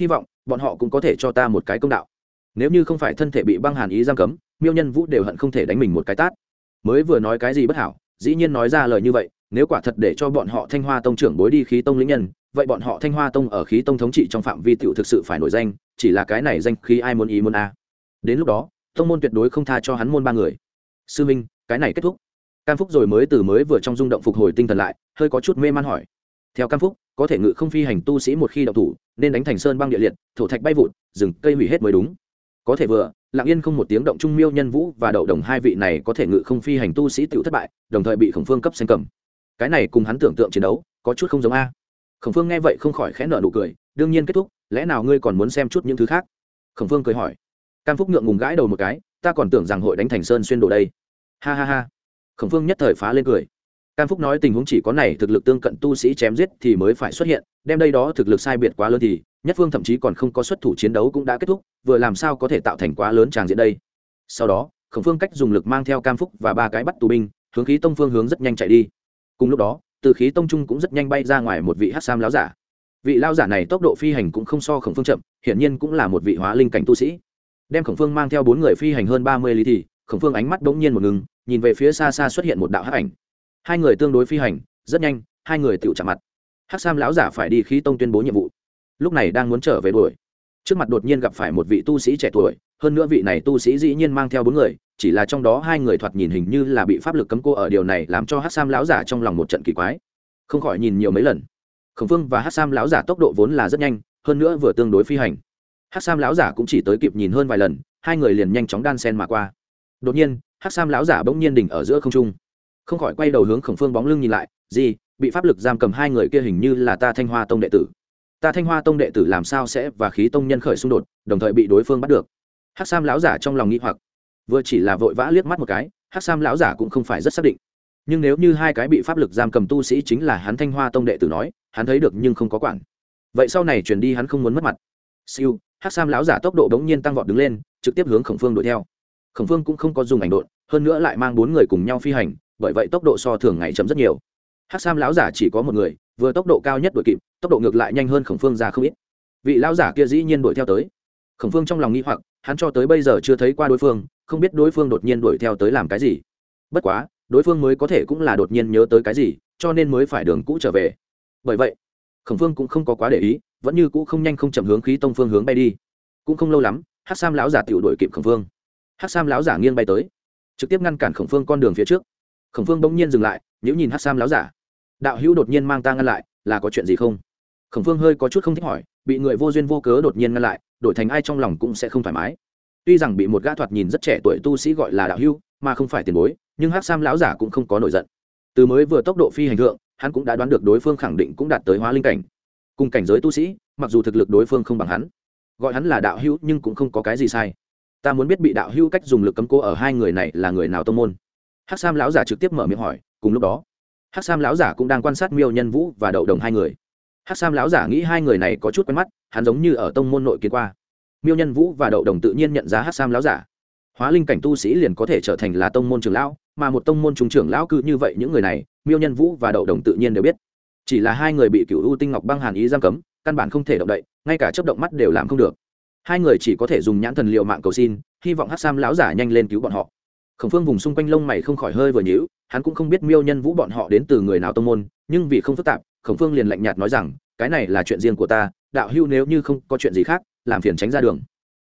Hy vọng, bọn họ cũng có thể cho ta một cái công đạo. Nếu như không phải thân thể bị băng hàn ý giam cấm, miêu nhân vũ đều hận không thể đánh mình một cái tát. Mới vừa nói cái gì bất hảo, dĩ nhiên nói ra lời như vậy, nếu quả thật để cho bọn họ thanh hoa tông trưởng bối đi khí tông lĩnh nhân vậy bọn họ thanh hoa tông ở khí tông thống trị trong phạm vi tiểu thực sự phải nổi danh, chỉ là cái này danh khí ai muốn ý muốn a? Đến lúc đó, tông môn tuyệt đối không tha cho hắn môn ba người. Sư minh, cái này kết thúc. Cam phúc rồi mới từ mới vừa trong rung động phục hồi tinh thần lại, hơi có chút mê man hỏi. Theo cam phúc, có thể ngự không phi hành tu sĩ một khi đậu thủ, nên đánh thành sơn băng địa liệt, thổ thạch bay vụt, rừng cây hủy hết mới đúng. Có thể vừa, lặng yên không một tiếng động trung miêu nhân vũ và đậu đồng hai vị này có thể ngự không phi hành tu sĩ tự thất bại, đồng thời bị khổng phương cấp xanh cầm. Cái này cùng hắn tưởng tượng chiến đấu, có chút không giống a khổng phương nghe vậy không khỏi khẽ nợ nụ cười, đương nhiên kết thúc, lẽ nào ngươi còn muốn xem chút những thứ khác? Khổng phương cười hỏi. Cam phúc ngượng ngùng gãi đầu một cái, ta còn tưởng rằng hội đánh thành sơn xuyên đồ đây. Ha ha ha. Khổng phương nhất thời phá lên cười. Cam phúc nói tình huống chỉ có này, thực lực tương cận tu sĩ chém giết thì mới phải xuất hiện, đem đây đó thực lực sai biệt quá lớn thì, nhất phương thậm chí còn không có xuất thủ chiến đấu cũng đã kết thúc, vừa làm sao có thể tạo thành quá lớn tràng diện đây? Sau đó, khổng phương cách dùng lực mang theo cam phúc và ba cái bắt tù binh, hướng khí tông phương hướng rất nhanh chạy đi. Cùng lúc đó từ khí tông trung cũng rất nhanh bay ra ngoài một vị hát sam láo giả. Vị lao giả này tốc độ phi hành cũng không so khổng phương chậm, hiển nhiên cũng là một vị hóa linh cảnh tu sĩ. Đem khổng phương mang theo bốn người phi hành hơn ba mươi lý thì, khổng phương ánh mắt bỗng nhiên một ngừng, nhìn về phía xa xa xuất hiện một đạo hắc ảnh. Hai người tương đối phi hành, rất nhanh, hai người tự chạm mặt. Hắc sam lão giả phải đi khí tông tuyên bố nhiệm vụ. Lúc này đang muốn trở về đuổi. Trước mặt đột nhiên gặp phải một vị tu sĩ trẻ tuổi, hơn nữa vị này tu sĩ dĩ nhiên mang theo bốn người chỉ là trong đó hai người thoạt nhìn hình như là bị pháp lực cấm cô ở điều này làm cho hát sam lão giả trong lòng một trận kỳ quái. Không khỏi nhìn nhiều mấy lần. Khổng phương và hát sam lão giả tốc độ vốn là rất nhanh, hơn nữa vừa tương đối phi hành. Hát sam lão giả cũng chỉ tới kịp nhìn hơn vài lần, hai người liền nhanh chóng đan sen mà qua. Đột nhiên, hát sam lão giả bỗng nhiên đỉnh ở giữa không trung. Không khỏi quay đầu hướng khổng phương bóng lưng nhìn lại, gì, bị pháp lực giam cầm hai người kia hình như là ta thanh hoa tông đệ tử. Ta thanh hoa tông đệ tử làm sao sẽ và khí tông nhân khởi xung đột, đồng thời bị đối phương bắt được? Hát sam lão giả trong lòng nghĩ hoặc vừa chỉ là vội vã liếc mắt một cái hát sam lão giả cũng không phải rất xác định. Nhưng nếu như hai cái bị pháp lực giam cầm tu sĩ chính là hắn thanh hoa tông đệ tử nói, hắn thấy được nhưng không có quản. Vậy sau này chuyển đi hắn không muốn mất mặt. Siêu hát sam lão giả tốc độ bỗng nhiên tăng vọt đứng lên, trực tiếp hướng khổng phương đuổi theo. Khổng phương cũng không có dùng ảnh đột hơn nữa lại mang bốn người cùng nhau phi hành, bởi vậy tốc độ so thường ngày chậm rất nhiều. Hát sam lão giả chỉ có một người, vừa tốc độ cao nhất đuổi kịp, tốc độ ngược lại nhanh hơn khổng phương ra không ít. Vị lão giả kia dĩ nhiên đuổi theo tới. Khổng phương trong lòng nghĩ hoặc, hắn cho tới bây giờ chưa thấy qua đối phương không biết đối phương đột nhiên đuổi theo tới làm cái gì. Bất quá, đối phương mới có thể cũng là đột nhiên nhớ tới cái gì, cho nên mới phải đường cũ trở về. Bởi vậy, khổng phương cũng không có quá để ý, vẫn như cũ không nhanh không chậm hướng khí tông phương hướng bay đi. Cũng không lâu lắm hát sam lão giả tự đuổi kịp khổng phương. Hát sam lão giả nghiêng bay tới, trực tiếp ngăn cản khổng phương con đường phía trước. Khổng phương bỗng nhiên dừng lại nếu nhìn hát sam lão giả. Đạo hữu đột nhiên mang ta ngăn lại, là có chuyện gì không? Khổng phương hơi có chút không thích hỏi, bị người vô duyên vô cớ đột nhiên ngăn lại, đổi thành ai trong lòng cũng sẽ không thoải mái tuy rằng bị một gã thoạt nhìn rất trẻ tuổi tu sĩ gọi là đạo hưu mà không phải tiền bối, nhưng hát sam lão giả cũng không có nổi giận. Từ mới vừa tốc độ phi hành thượng, hắn cũng đã đoán được đối phương khẳng định cũng đạt tới hóa linh cảnh. Cùng cảnh giới tu sĩ, mặc dù thực lực đối phương không bằng hắn, gọi hắn là đạo hữu nhưng cũng không có cái gì sai. Ta muốn biết bị đạo hữu cách dùng lực cấm cố ở hai người này là người nào tông môn? Hắc sam lão giả trực tiếp mở miệng hỏi, cùng lúc đó, hắc sam lão giả cũng đang quan sát miêu nhân vũ và đậu đồng hai người. Hắc sam lão giả nghĩ hai người này có chút quen mắt, hắn giống như ở tông môn nội kiến qua miêu nhân vũ và đậu đồng tự nhiên nhận ra hắc sam Láo giả. Hóa linh cảnh tu sĩ liền có thể trở thành là tông môn trường lão, mà một tông môn trung trưởng lão cư như vậy những người này, miêu nhân vũ và đậu đồng tự nhiên đều biết. Chỉ là hai người bị cựu u tinh ngọc băng hàn ý giam cấm, căn bản không thể động đậy, ngay cả chấp động mắt đều làm không được. Hai người chỉ có thể dùng nhãn thần liệu mạng cầu xin, hy vọng hát sam lão giả nhanh lên cứu bọn họ. Khổng phương vùng xung quanh lông mày không khỏi hơi vừa nhữ hắn cũng không biết miêu nhân vũ bọn họ đến từ người nào tông môn, nhưng vì không phức tạp, khổng phương liền lạnh nhạt nói rằng, cái này là chuyện riêng của ta, đạo hưu nếu như không có chuyện gì khác làm phiền tránh ra đường.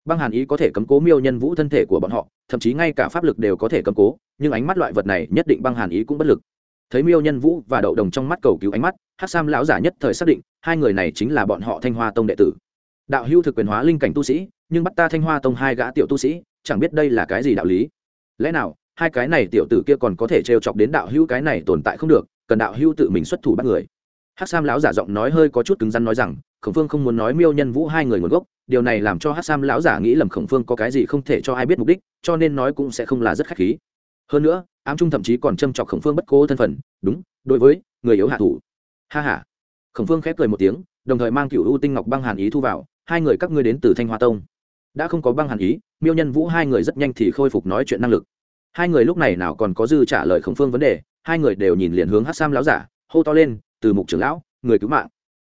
Băng hàn ý có thể cấm cố miêu nhân vũ thân thể của bọn họ, thậm chí ngay cả pháp lực đều có thể cấm cố, nhưng ánh mắt loại vật này nhất định băng hàn ý cũng bất lực. Thấy miêu nhân vũ và đậu đồng trong mắt cầu cứu ánh mắt hát sam lão giả nhất thời xác định, hai người này chính là bọn họ thanh hoa tông đệ tử. Đạo hưu thực quyền hóa linh cảnh tu sĩ, nhưng bắt ta thanh hoa tông hai gã tiểu tu sĩ, chẳng biết đây là cái gì đạo lý. Lẽ nào, hai cái này tiểu tử kia còn có thể trêu chọc đến đạo hưu cái này tồn tại không được, cần đạo hưu tự mình xuất thủ bắt người? Hát sam lão giả giọng nói hơi có chút cứng rắn nói rằng, khổng phương không muốn nói miêu nhân vũ hai người nguồn gốc, điều này làm cho hát sam lão giả nghĩ lầm khổng phương có cái gì không thể cho ai biết mục đích, cho nên nói cũng sẽ không là rất khách khí. Hơn nữa, ám trung thậm chí còn châm chọc khổng phương bất cố thân phận, đúng, đối với người yếu hạ thủ. Ha h a khổng phương khép cười một tiếng, đồng thời mang cựu ưu tinh ngọc băng hàn ý thu vào, hai người các ngươi đến từ thanh hoa tông. Đã không có băng hàn ý, miêu nhân vũ hai người rất nhanh thì khôi phục nói chuyện năng lực. Hai người lúc này nào còn có dư trả lời khổng phương vấn đề, hai người đều nhìn liền hướng hát sam lão giả, hô to lên từ mục trưởng lão, người cứu mạng.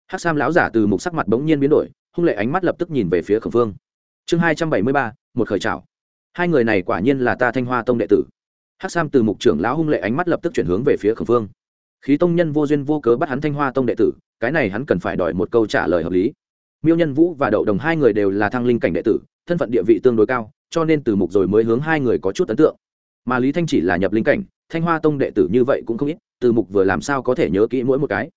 Hát sam lão giả từ mục sắc mặt bỗng nhiên biến đổi, hung lệ ánh mắt lập tức nhìn về phía khổng phương chương hai trăm bảy mươi ba, một khởi trào hai người này quả nhiên là ta thanh hoa tông đệ tử. Hắc sam từ mục trưởng lão hung lệ ánh mắt lập tức chuyển hướng về phía khẩn phương khí tông nhân vô duyên vô cớ bắt hắn thanh hoa tông đệ tử, cái này hắn cần phải đòi một câu trả lời hợp lý. Miêu nhân vũ và đậu đồng hai người đều là thăng linh cảnh đệ tử, thân phận địa vị tương đối cao, cho nên từ mục rồi mới hướng hai người có chút ấn tượng. Mà lý thanh chỉ là nhập linh cảnh, thanh hoa tông đệ tử như vậy cũng không ít từ mục vừa làm sao có thể nhớ kỹ mỗi một cái?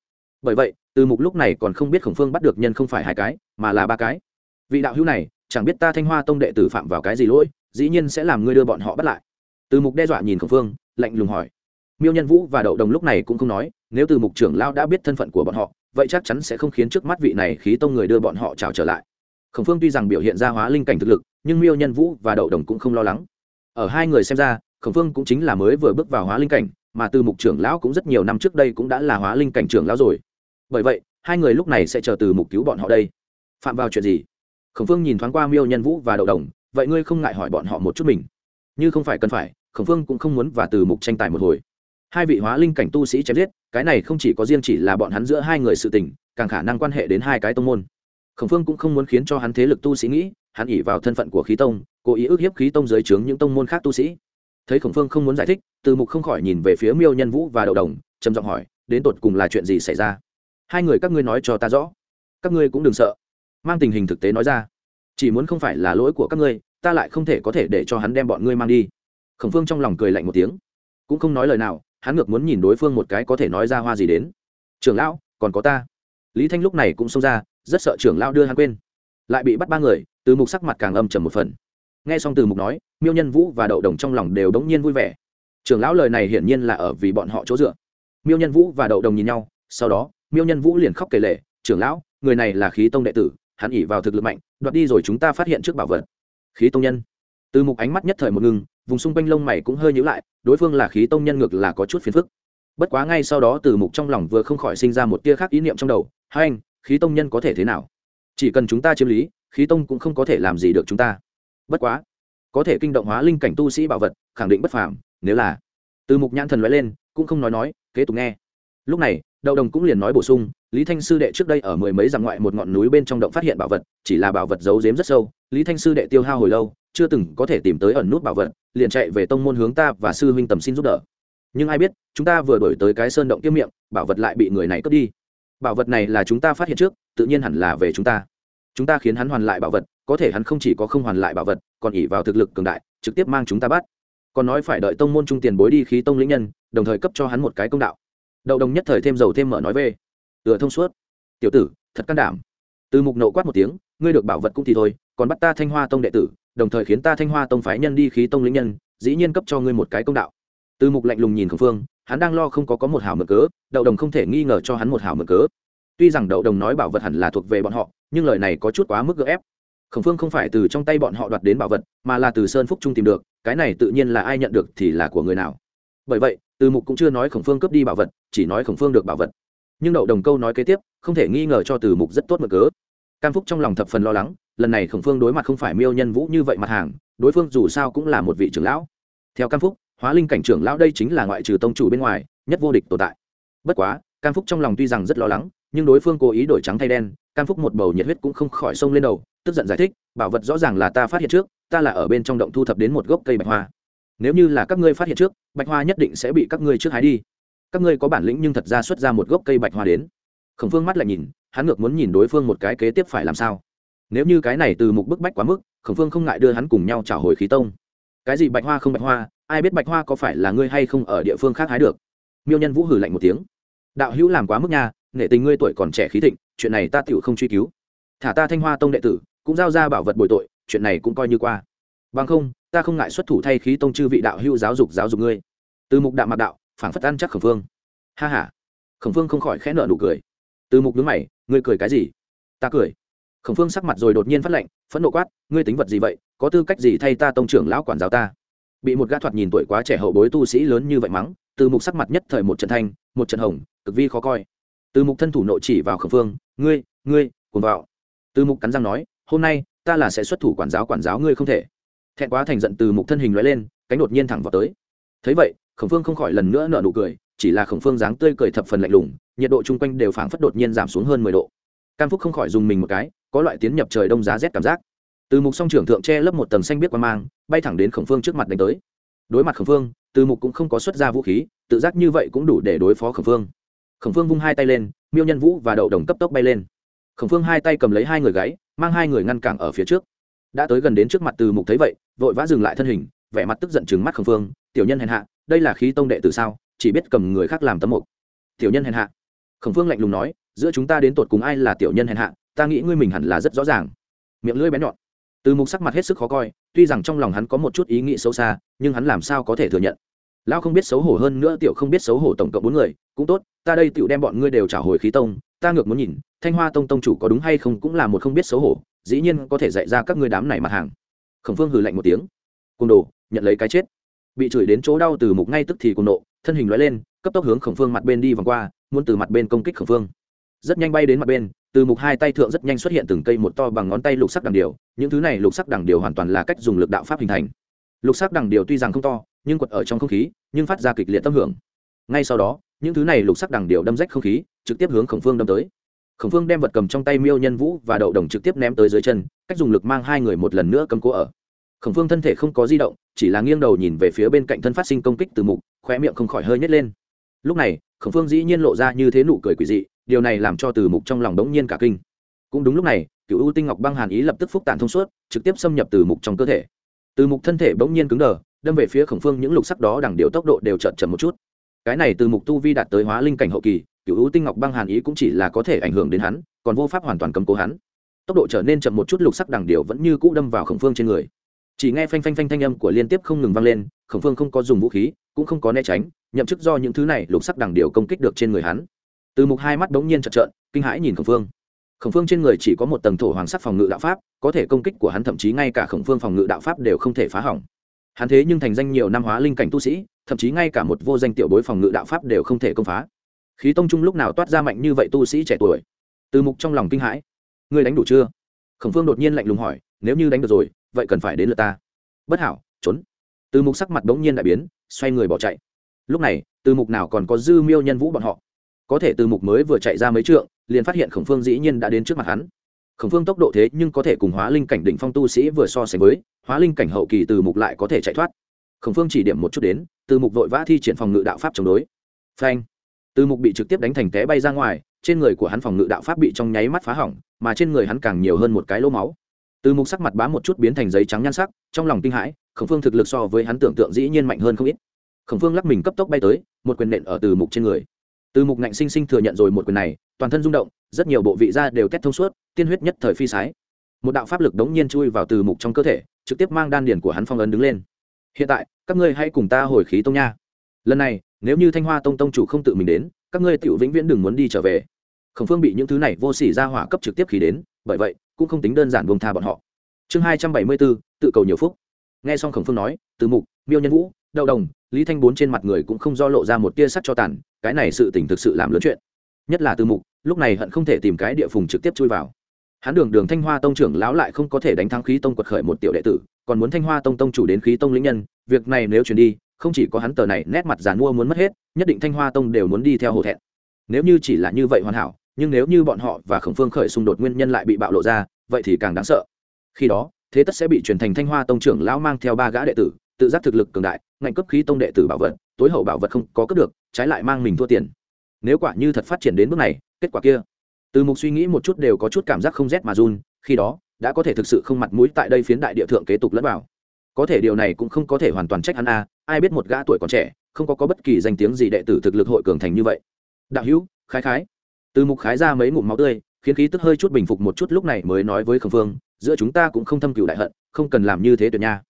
Bởi vậy, từ mục lúc này còn không biết khổng phương bắt được nhân không phải hai cái, mà là ba cái. Vị đạo hữu này, chẳng biết ta thanh hoa tông đệ tử phạm vào cái gì lỗi, dĩ nhiên sẽ làm ngươi đưa bọn họ bắt lại. Từ mục đe dọa nhìn khổng phương, lạnh lùng hỏi. Miêu nhân vũ và đậu đồng lúc này cũng không nói, nếu từ mục trưởng lao đã biết thân phận của bọn họ, vậy chắc chắn sẽ không khiến trước mắt vị này khí tông người đưa bọn họ trào trở lại. Khổng phương tuy rằng biểu hiện ra hóa linh cảnh thực lực, nhưng miêu nhân vũ và đậu đồng cũng không lo lắng. Ở hai người xem ra, khổng phương cũng chính là mới vừa bước vào hóa linh cảnh mà từ mục trưởng lão cũng rất nhiều năm trước đây cũng đã là hóa linh cảnh trưởng lão rồi. Bởi vậy, hai người lúc này sẽ chờ từ mục cứu bọn họ đây. Phạm vào chuyện gì? Khổng phương nhìn thoáng qua miêu nhân vũ và đậu đồng, vậy ngươi không ngại hỏi bọn họ một chút mình? Như không phải cần phải, khổng phương cũng không muốn và từ mục tranh tài một hồi. Hai vị hóa linh cảnh tu sĩ chém giết, cái này không chỉ có riêng chỉ là bọn hắn giữa hai người sự tình, càng khả năng quan hệ đến hai cái tông môn. Khổng phương cũng không muốn khiến cho hắn thế lực tu sĩ nghĩ, hắn ỉ vào thân phận của khí tông, cố ý ức hiếp khí tông dưới trướng những tông môn khác tu sĩ thấy khổng phương không muốn giải thích, từ mục không khỏi nhìn về phía miêu nhân vũ và đậu đồng, trầm giọng hỏi, đến tột cùng là chuyện gì xảy ra? Hai người các ngươi nói cho ta rõ. Các ngươi cũng đừng sợ. Mang tình hình thực tế nói ra. Chỉ muốn không phải là lỗi của các ngươi, ta lại không thể có thể để cho hắn đem bọn ngươi mang đi. Khổng phương trong lòng cười lạnh một tiếng. Cũng không nói lời nào, hắn ngược muốn nhìn đối phương một cái có thể nói ra hoa gì đến. Trưởng lão, còn có ta. Lý thanh lúc này cũng xông ra, rất sợ trưởng lão đưa hắn quên. Lại bị bắt ba người, từ mục sắc mặt càng âm trầm một phần nghe xong từ mục nói, miêu nhân vũ và đậu đồng trong lòng đều đống nhiên vui vẻ. Trưởng lão lời này hiển nhiên là ở vì bọn họ chỗ dựa. Miêu nhân vũ và đậu đồng nhìn nhau, sau đó, miêu nhân vũ liền khóc kể lệ trưởng lão, người này là khí tông đệ tử, hắn ỉ vào thực lực mạnh, đoạt đi rồi chúng ta phát hiện trước bảo vật. Khí tông nhân? Từ mục ánh mắt nhất thời một ngừng, vùng xung quanh lông mày cũng hơi nhữ lại, đối phương là khí tông nhân ngược là có chút phiền phức. Bất quá ngay sau đó từ mục trong lòng vừa không khỏi sinh ra một tia khác ý niệm trong đầu, hai anh, khí tông nhân có thể thế nào? Chỉ cần chúng ta chiếm lý, khí tông cũng không có thể làm gì được chúng ta bất quá, có thể kinh động hóa linh cảnh tu sĩ bảo vật, khẳng định bất phàm, nếu là. Từ mục nhãn thần nói lên, cũng không nói nói, kế tục nghe. Lúc này, đậu đồng cũng liền nói bổ sung, lý thanh sư đệ trước đây ở mười mấy dặm ngoại một ngọn núi bên trong động phát hiện bảo vật, chỉ là bảo vật giấu giếm rất sâu. Lý thanh sư đệ tiêu hao hồi lâu, chưa từng có thể tìm tới ẩn nút bảo vật, liền chạy về tông môn hướng ta và sư huynh tầm xin giúp đỡ. Nhưng ai biết, chúng ta vừa đổi tới cái sơn động kiếm miệng, bảo vật lại bị người này cướp đi. Bảo vật này là chúng ta phát hiện trước, tự nhiên hẳn là về chúng ta chúng ta khiến hắn hoàn lại bảo vật, có thể hắn không chỉ có không hoàn lại bảo vật, còn ỉ vào thực lực cường đại, trực tiếp mang chúng ta bắt. Còn nói phải đợi tông môn trung tiền bối đi khí tông lĩnh nhân, đồng thời cấp cho hắn một cái công đạo. Đậu đồng nhất thời thêm dầu thêm mở nói về. Tựa thông suốt. Tiểu tử, thật can đảm. Từ mục nộ quát một tiếng, ngươi được bảo vật cũng thì thôi, còn bắt ta thanh hoa tông đệ tử, đồng thời khiến ta thanh hoa tông phái nhân đi khí tông lĩnh nhân, dĩ nhiên cấp cho ngươi một cái công đạo. Từ mục lạnh lùng nhìn khổng phương, hắn đang lo không có có một hảo mở cớ, đậu đồng không thể nghi ngờ cho hắn một hảo mở cớ. Tuy rằng đậu đồng nói bảo vật hẳn là thuộc về bọn họ nhưng lời này có chút quá mức gỡ ép. Khổng phương không phải từ trong tay bọn họ đoạt đến bảo vật, mà là từ sơn phúc trung tìm được, cái này tự nhiên là ai nhận được thì là của người nào. Bởi vậy, từ mục cũng chưa nói khổng phương cướp đi bảo vật, chỉ nói khổng phương được bảo vật. Nhưng đậu đồng câu nói kế tiếp, không thể nghi ngờ cho từ mục rất tốt mở cớ. Cam phúc trong lòng thập phần lo lắng, lần này khổng phương đối mặt không phải miêu nhân vũ như vậy mặt hàng, đối phương dù sao cũng là một vị trưởng lão. Theo cam phúc, hóa linh cảnh trưởng lão đây chính là ngoại trừ tông chủ bên ngoài, nhất vô địch tồn tại. Bất quá cam phúc trong lòng tuy rằng rất lo lắng, nhưng đối phương cố ý đổi trắng thay đen, cam phúc một bầu nhiệt huyết cũng không khỏi sông lên đầu, tức giận giải thích, bảo vật rõ ràng là ta phát hiện trước, ta là ở bên trong động thu thập đến một gốc cây bạch hoa. Nếu như là các ngươi phát hiện trước, bạch hoa nhất định sẽ bị các ngươi trước hái đi. Các ngươi có bản lĩnh nhưng thật ra xuất ra một gốc cây bạch hoa đến. Khổng phương mắt lại nhìn, hắn ngược muốn nhìn đối phương một cái kế tiếp phải làm sao. Nếu như cái này từ mục bức bách quá mức, khổng phương không ngại đưa hắn cùng nhau trả hồi khí tông. Cái gì bạch hoa không bạch hoa, ai biết bạch hoa có phải là ngươi hay không ở địa phương khác hái được? Miêu nhân vũ hử lạnh một tiếng đạo hữu làm quá mức nha, nghệ tình ngươi tuổi còn trẻ khí thịnh, chuyện này ta tựu không truy cứu. Thả ta thanh hoa tông đệ tử, cũng giao ra bảo vật bồi tội, chuyện này cũng coi như qua. Bằng không, ta không ngại xuất thủ thay khí tông chư vị đạo hữu giáo dục giáo dục ngươi. Từ mục đạo mạc đạo, phảng phất ăn chắc khổng phương. Ha ha. Khổng phương không khỏi khẽ nợ nụ cười. Từ mục đứng mày, ngươi cười cái gì? Ta cười. Khổng phương sắc mặt rồi đột nhiên phát lệnh phẫn nộ quát, ngươi tính vật gì vậy? Có tư cách gì thay ta tông trưởng lão quản giáo ta? Bị một gã thoạt nhìn tuổi quá trẻ hậu bối tu sĩ lớn như vậy mắng từ mục sắc mặt nhất thời một trận thanh, một trận hồng, cực vi khó coi. Từ mục thân thủ nội chỉ vào khẩn phương, ngươi ngươi cùng vào từ mục cắn răng nói, hôm nay, ta là sẽ xuất thủ quản giáo quản giáo ngươi không thể. Thẹn quá thành giận, từ mục thân hình loại lên, cánh đột nhiên thẳng vào tới. Thấy vậy khẩn phương không khỏi lần nữa nở nụ cười, chỉ là khổng phương dáng tươi cười thập phần lạnh lùng, nhiệt độ chung quanh đều phảng phất đột nhiên giảm xuống hơn mười độ. Cam phúc không khỏi dùng mình một cái, có loại tiến nhập trời đông giá rét cảm giác. Từ mục song trưởng thượng che lấp một tầng xanh biết qua mang, bay thẳng đến khổng phương trước mặt đánh tới đối mặt khẩn phương, từ mục cũng không có xuất ra vũ khí, tự giác như vậy cũng đủ để đối phó khẩn phương. Khẩn phương vung hai tay lên, miêu nhân vũ và đậu đồng cấp tốc bay lên. Khẩn phương hai tay cầm lấy hai người gáy mang hai người ngăn cản ở phía trước. Đã tới gần đến trước mặt từ mục thấy vậy, vội vã dừng lại thân hình, vẻ mặt tức giận chừng mắt khẩn phương, tiểu nhân hèn hạ, đây là khí tông đệ từ sao? Chỉ biết cầm người khác làm tấm mục. Tiểu nhân hèn hạ. Khẩn phương lạnh lùng nói, giữa chúng ta đến tột cùng ai là tiểu nhân hèn hạ, ta nghĩ ngươi mình hẳn là rất rõ ràng. Miệng lưỡi bén nhọn. Từ mục sắc mặt hết sức khó coi tuy rằng trong lòng hắn có một chút ý nghĩ xấu xa, nhưng hắn làm sao có thể thừa nhận? Lão không biết xấu hổ hơn nữa, tiểu không biết xấu hổ tổng cộng bốn người. Cũng tốt, ta đây tiểu đem bọn ngươi đều trả hồi khí tông. Ta ngược muốn nhìn, thanh hoa tông tông chủ có đúng hay không cũng là một không biết xấu hổ, dĩ nhiên có thể dạy ra các ngươi đám này mặt hàng. Khổng phương hừ lạnh một tiếng. Côn đồ, nhận lấy cái chết. Bị chửi đến chỗ đau từ mục ngay tức thì cùng nộ, thân hình lóe lên, cấp tốc hướng khổng phương mặt bên đi vòng qua, muốn từ mặt bên công kích khổng phương rất nhanh bay đến mặt bên từ mục hai tay thượng rất nhanh xuất hiện từng cây một to bằng ngón tay lục sắc đằng điều, những thứ này lục sắc đằng điều hoàn toàn là cách dùng lực đạo pháp hình thành. Lục sắc đằng điều tuy rằng không to, nhưng quật ở trong không khí, nhưng phát ra kịch liệt tâm hưởng. Ngay sau đó, những thứ này lục sắc đằng điều đâm rách không khí, trực tiếp hướng khổng phương đâm tới. Khổng phương đem vật cầm trong tay miêu nhân vũ và đậu đồng trực tiếp ném tới dưới chân, cách dùng lực mang hai người một lần nữa cầm cố ở. Khổng phương thân thể không có di động, chỉ là nghiêng đầu nhìn về phía bên cạnh thân phát sinh công kích từ mục, khóe miệng không khỏi hơi nhét lên. Lúc này khổng phương dĩ nhiên lộ ra như thế nụ cười quỷ dị, điều này làm cho từ mục trong lòng đống nhiên cả kinh. Cũng đúng lúc này, cựu ưu tinh ngọc băng hàn ý lập tức phúc tản thông suốt, trực tiếp xâm nhập từ mục trong cơ thể. Từ mục thân thể bỗng nhiên cứng đờ, đâm về phía khổng phương những lục sắc đó đằng điều tốc độ đều chậm chậm một chút. Cái này từ mục tu vi đạt tới hóa linh cảnh hậu kỳ, cựu ưu tinh ngọc băng hàn ý cũng chỉ là có thể ảnh hưởng đến hắn, còn vô pháp hoàn toàn cầm cố hắn. Tốc độ trở nên chậm một chút, lục sắc đằng điều vẫn như cũ đâm vào khổng phương trên người chỉ nghe phanh phanh phanh thanh âm của liên tiếp không ngừng vang lên, khổng phương không có dùng vũ khí, cũng không có né tránh, nhậm chức do những thứ này lục sắc đằng điều công kích được trên người hắn. Từ mục hai mắt đống nhiên chật trợn, kinh hãi nhìn khổng phương. Khổng phương trên người chỉ có một tầng thổ hoàng sắc phòng ngự đạo pháp, có thể công kích của hắn thậm chí ngay cả khổng phương phòng ngự đạo pháp đều không thể phá hỏng. Hắn thế nhưng thành danh nhiều năm hóa linh cảnh tu sĩ, thậm chí ngay cả một vô danh tiểu bối phòng ngự đạo pháp đều không thể công phá. Khí tông trung lúc nào toát ra mạnh như vậy tu sĩ trẻ tuổi? Từ mục trong lòng kinh hãi. Ngươi đánh đủ chưa? Khổng phương đột nhiên lạnh lùng hỏi, nếu như đánh được rồi vậy cần phải đến lượt ta. Bất hảo, trốn. Từ mục sắc mặt đ ố n g nhiên đại biến, xoay người bỏ chạy. Lúc này, từ mục nào còn có dư miêu nhân vũ bọn họ? Có thể từ mục mới vừa chạy ra mấy trượng, liền phát hiện khổng phương dĩ nhiên đã đến trước mặt hắn. Khổng phương tốc độ thế nhưng có thể cùng hóa linh cảnh đỉnh phong tu sĩ vừa so sánh với, hóa linh cảnh hậu kỳ từ mục lại có thể chạy thoát. Khổng phương chỉ điểm một chút đến, từ mục vội vã thi triển phòng ngự đạo pháp chống đối. Phanh. Từ mục bị trực tiếp đánh thành té bay ra ngoài, trên người của hắn phòng ngự đạo pháp bị trong nháy mắt phá hỏng, mà trên người hắn càng nhiều hơn một cái lỗ máu từ mục sắc mặt bám một chút biến thành giấy trắng nhan sắc, trong lòng kinh hãi, khổng phương thực lực so với hắn tưởng tượng dĩ nhiên mạnh hơn không ít. Khổng phương lắc mình cấp tốc bay tới, một quyền nện ở từ mục trên người. Từ mục ngạnh sinh sinh thừa nhận rồi một quyền này, toàn thân rung động, rất nhiều bộ vị da đều tét thông suốt, tiên huyết nhất thời phi sái. Một đạo pháp lực đống nhiên chui vào từ mục trong cơ thể, trực tiếp mang đan điền của hắn phong ấn đứng lên. Hiện tại, các ngươi hãy cùng ta hồi khí tông nha. Lần này, nếu như thanh hoa tông tông chủ không tự mình đến, các ngươi tiểu vĩnh viễn đừng muốn đi trở về. Khổng phương bị những thứ này vô sỉ ra hỏa cấp trực tiếp khí đến, bởi vậy cũng không tính đơn giản buông tha bọn họ. Chương hai trăm bảy mươi bốn, tự cầu nhiều phúc. Nghe xong khổng phương nói, từ mục, miêu nhân vũ, đậu đồng, lý thanh bốn trên mặt người cũng không do lộ ra một tia sắt cho tàn, cái này sự tình thực sự làm lớn chuyện. Nhất là từ mục, lúc này hận không thể tìm cái địa phùng trực tiếp chui vào. Hắn đường đường thanh hoa tông trưởng lão lại không có thể đánh thắng khí tông quật khởi một tiểu đệ tử, còn muốn thanh hoa tông tông chủ đến khí tông lĩnh nhân, việc này nếu chuyển đi, không chỉ có hắn tờ này nét mặt giàn mua muốn mất hết, nhất định thanh hoa tông đều muốn đi theo hổ thẹn. Nếu như chỉ là như vậy hoàn hảo nhưng nếu như bọn họ và khổng phương khởi xung đột nguyên nhân lại bị bạo lộ ra vậy thì càng đáng sợ. Khi đó thế tất sẽ bị truyền thành thanh hoa tông trưởng lão mang theo ba gã đệ tử tự giác thực lực cường đại ngạnh cấp khí tông đệ tử bảo vật tối hậu bảo vật không có cấp được trái lại mang mình thua tiền. Nếu quả như thật phát triển đến bước này kết quả kia. Từ mục suy nghĩ một chút đều có chút cảm giác không rét mà run khi đó đã có thể thực sự không mặt mũi tại đây phiến đại địa thượng kế tục lẫn vào. Có thể điều này cũng không có thể hoàn toàn trách hắn a ai biết một gã tuổi còn trẻ không có, có bất kỳ danh tiếng gì đệ tử thực lực hội cường thành như vậy. Đạo hữu khái khái từ mục khái ra mấy ngụm máu tươi, khiến khí tức hơi chút bình phục một chút lúc này mới nói với khổng phương, giữa chúng ta cũng không thâm cựu đại hận, không cần làm như thế tuyệt nha.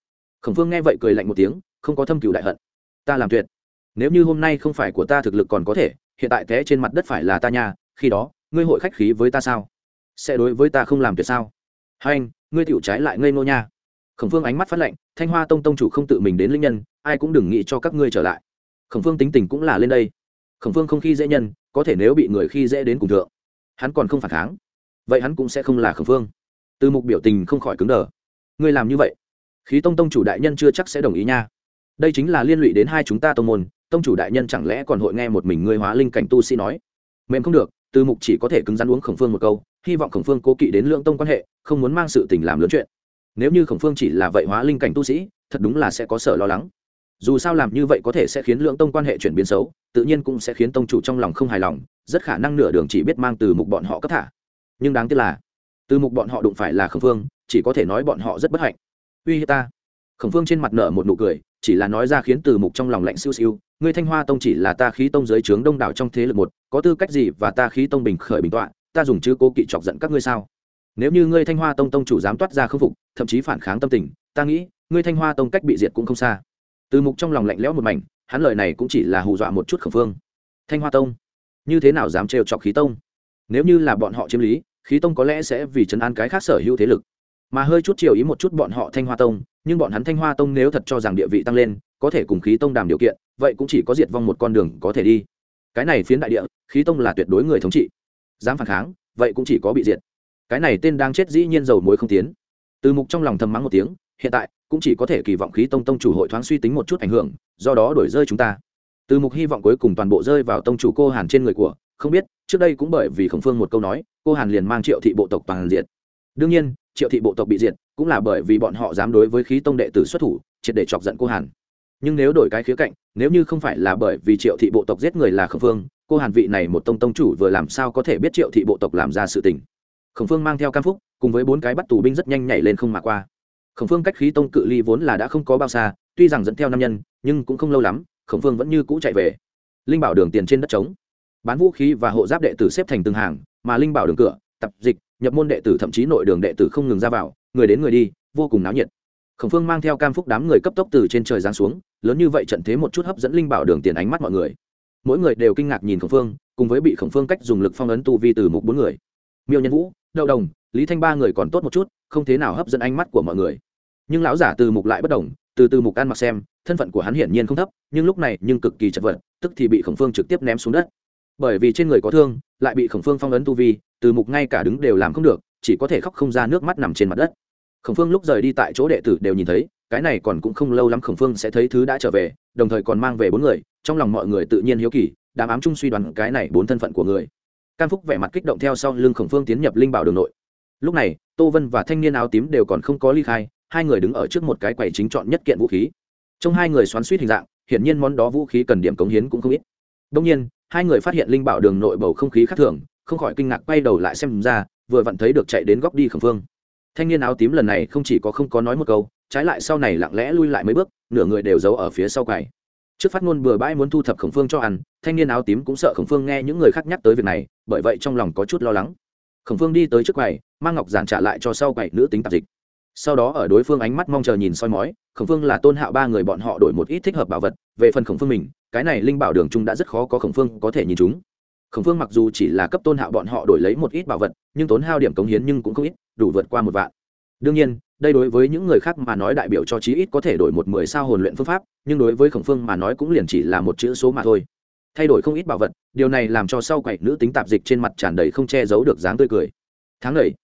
Khổng phương nghe vậy cười lạnh một tiếng, không có thâm cựu đại hận. Ta làm tuyệt. Nếu như hôm nay không phải của ta thực lực còn có thể, hiện tại té trên mặt đất phải là ta nha, khi đó, ngươi hội khách khí với ta sao? Sẽ đối với ta không làm tuyệt sao? Hai anh, ngươi tiểu trái lại ngây ngô nha. Khổng phương ánh mắt phát lạnh, thanh hoa tông tông chủ không tự mình đến linh nhân, ai cũng đừng nghĩ cho các ngươi trở lại. Khổng phương tính tình cũng là lên đây khổng phương không khi dễ nhân, có thể nếu bị người khi dễ đến cùng thượng, hắn còn không phản kháng, vậy hắn cũng sẽ không là khổng phương. Từ mục biểu tình không khỏi cứng đờ. Ngươi làm như vậy, khí tông tông chủ đại nhân chưa chắc sẽ đồng ý nha. Đây chính là liên lụy đến hai chúng ta tông môn, tông chủ đại nhân chẳng lẽ còn hội nghe một mình ngươi hóa linh cảnh tu sĩ nói? Mềm không được, từ mục chỉ có thể cứng rắn uống khổng phương một câu, hy vọng khổng phương cố kỵ đến lượng tông quan hệ, không muốn mang sự tình làm lớn chuyện. Nếu như khổng phương chỉ là vậy hóa linh cảnh tu sĩ, thật đúng là sẽ có sở lo lắng dù sao làm như vậy có thể sẽ khiến lượng tông quan hệ chuyển biến xấu, tự nhiên cũng sẽ khiến tông chủ trong lòng không hài lòng, rất khả năng nửa đường chỉ biết mang từ mục bọn họ cấp thả. Nhưng đáng tiếc là, từ mục bọn họ đụng phải là khổng phương, chỉ có thể nói bọn họ rất bất hạnh. Uy hiếp ta. Khổng phương trên mặt nở một nụ cười, chỉ là nói ra khiến từ mục trong lòng lạnh siêu siêu, ngươi thanh hoa tông chỉ là ta khí tông giới trướng đông đảo trong thế lực một, có tư cách gì và ta khí tông bình khởi bình tọa, ta dùng chữ cố kỵ chọc giận các ngươi sao? Nếu như ngươi thanh hoa tông tông chủ dám toát ra khâm phục, thậm chí phản kháng tâm tình, ta nghĩ ngươi thanh hoa tông cách bị diệt cũng không xa từ mục trong lòng lạnh lẽo một mảnh, hắn lời này cũng chỉ là hù dọa một chút khẩn phương. Thanh hoa tông? Như thế nào dám trêu chọc khí tông? Nếu như là bọn họ chiếm lý, khí tông có lẽ sẽ vì chấn an cái khác sở hữu thế lực. Mà hơi chút chiều ý một chút bọn họ thanh hoa tông, nhưng bọn hắn thanh hoa tông nếu thật cho rằng địa vị tăng lên, có thể cùng khí tông đàm điều kiện, vậy cũng chỉ có diệt vong một con đường có thể đi. Cái này phiến đại địa, khí tông là tuyệt đối người thống trị. Dám phản kháng, vậy cũng chỉ có bị diệt. Cái này tên đang chết dĩ nhiên dầu muối không tiến. Từ mục trong lòng thầm mắng một tiếng, hiện tại cũng chỉ có thể kỳ vọng khí tông tông chủ hội thoáng suy tính một chút ảnh hưởng, do đó đổi rơi chúng ta. Từ mục hy vọng cuối cùng toàn bộ rơi vào tông chủ cô hàn trên người của, không biết, trước đây cũng bởi vì khổng phương một câu nói, cô hàn liền mang triệu thị bộ tộc toàn diện đương nhiên, triệu thị bộ tộc bị diệt, cũng là bởi vì bọn họ dám đối với khí tông đệ tử xuất thủ, triệt để chọc giận cô hàn. Nhưng nếu đổi cái khía cạnh, nếu như không phải là bởi vì triệu thị bộ tộc giết người là khổng phương, cô hàn vị này một tông tông chủ vừa làm sao có thể biết triệu thị bộ tộc làm ra sự tình. Khổng phương mang theo cam phúc, cùng với bốn cái bắt tù binh rất nhanh nhảy lên không mà qua khổng phương cách khí tông cự ly vốn là đã không có bao xa, tuy rằng dẫn theo năm nhân, nhưng cũng không lâu lắm, khổng phương vẫn như cũ chạy về. Linh bảo đường tiền trên đất trống. Bán vũ khí và hộ giáp đệ tử xếp thành từng hàng, mà linh bảo đường cửa, tập dịch, nhập môn đệ tử thậm chí nội đường đệ tử không ngừng ra vào, người đến người đi, vô cùng náo nhiệt. Khổng phương mang theo cam phúc đám người cấp tốc từ trên trời giáng xuống, lớn như vậy trận thế một chút hấp dẫn linh bảo đường tiền ánh mắt mọi người. Mỗi người đều kinh ngạc nhìn khổng phương, cùng với bị khổng phương cách dùng lực phong ấn tu vi từ mục bốn người. Miêu nhân vũ, đậu đồng, lý thanh ba người còn tốt một chút, không thế nào hấp dẫn ánh mắt của mọi người nhưng lão giả từ mục lại bất đồng, từ từ mục ăn mặc xem, thân phận của hắn hiển nhiên không thấp, nhưng lúc này nhưng cực kỳ chật vật, tức thì bị khổng phương trực tiếp ném xuống đất. Bởi vì trên người có thương, lại bị khổng phương phong ấn tu vi, từ mục ngay cả đứng đều làm không được, chỉ có thể khóc không ra nước mắt nằm trên mặt đất. Khổng phương lúc rời đi tại chỗ đệ tử đều nhìn thấy, cái này còn cũng không lâu lắm khổng phương sẽ thấy thứ đã trở về, đồng thời còn mang về bốn người, trong lòng mọi người tự nhiên hiếu kỳ đàm ám chung suy đoán cái này bốn thân phận của người. Cam phúc vẻ mặt kích động theo sau lưng khổng phương tiến nhập linh bảo đường nội. Lúc này, tô vân và thanh niên áo tím đều còn không có ly khai hai người đứng ở trước một cái quầy chính chọn nhất kiện vũ khí. Trong hai người xoắn suýt hình dạng, hiển nhiên món đó vũ khí cần điểm cống hiến cũng không ít. Đông nhiên, hai người phát hiện linh bảo đường nội bầu không khí khác thường, không khỏi kinh ngạc quay đầu lại xem ra, vừa vặn thấy được chạy đến góc đi khẩn phương. Thanh niên áo tím lần này không chỉ có không có nói một câu, trái lại sau này lặng lẽ lui lại mấy bước, nửa người đều giấu ở phía sau quầy. Trước phát ngôn bừa bãi muốn thu thập khổng phương cho ăn, thanh niên áo tím cũng sợ khổng phương nghe những người khác nhắc tới việc này, bởi vậy trong lòng có chút lo lắng. Khổng phương đi tới trước quầy, mang ngọc giản trả lại cho sau quầy nữ tính tạp dịch sau đó ở đối phương ánh mắt mong chờ nhìn soi mói, khổng phương là tôn hạo ba người bọn họ đổi một ít thích hợp bảo vật, về phần khổng phương mình, cái này linh bảo đường trung đã rất khó có khổng phương có thể nhìn chúng. Khổng phương mặc dù chỉ là cấp tôn hạo bọn họ đổi lấy một ít bảo vật, nhưng tốn hao điểm cống hiến nhưng cũng không ít, đủ vượt qua một vạn. Đương nhiên, đây đối với những người khác mà nói đại biểu cho chí ít có thể đổi một mười sao hồn luyện phương pháp, nhưng đối với khổng phương mà nói cũng liền chỉ là một chữ số mà thôi. Thay đổi không ít bảo vật, điều này làm cho sau quậy nữ tính tạp dịch trên mặt tràn đầy không che giấu được dáng tươi cười. Tháng này,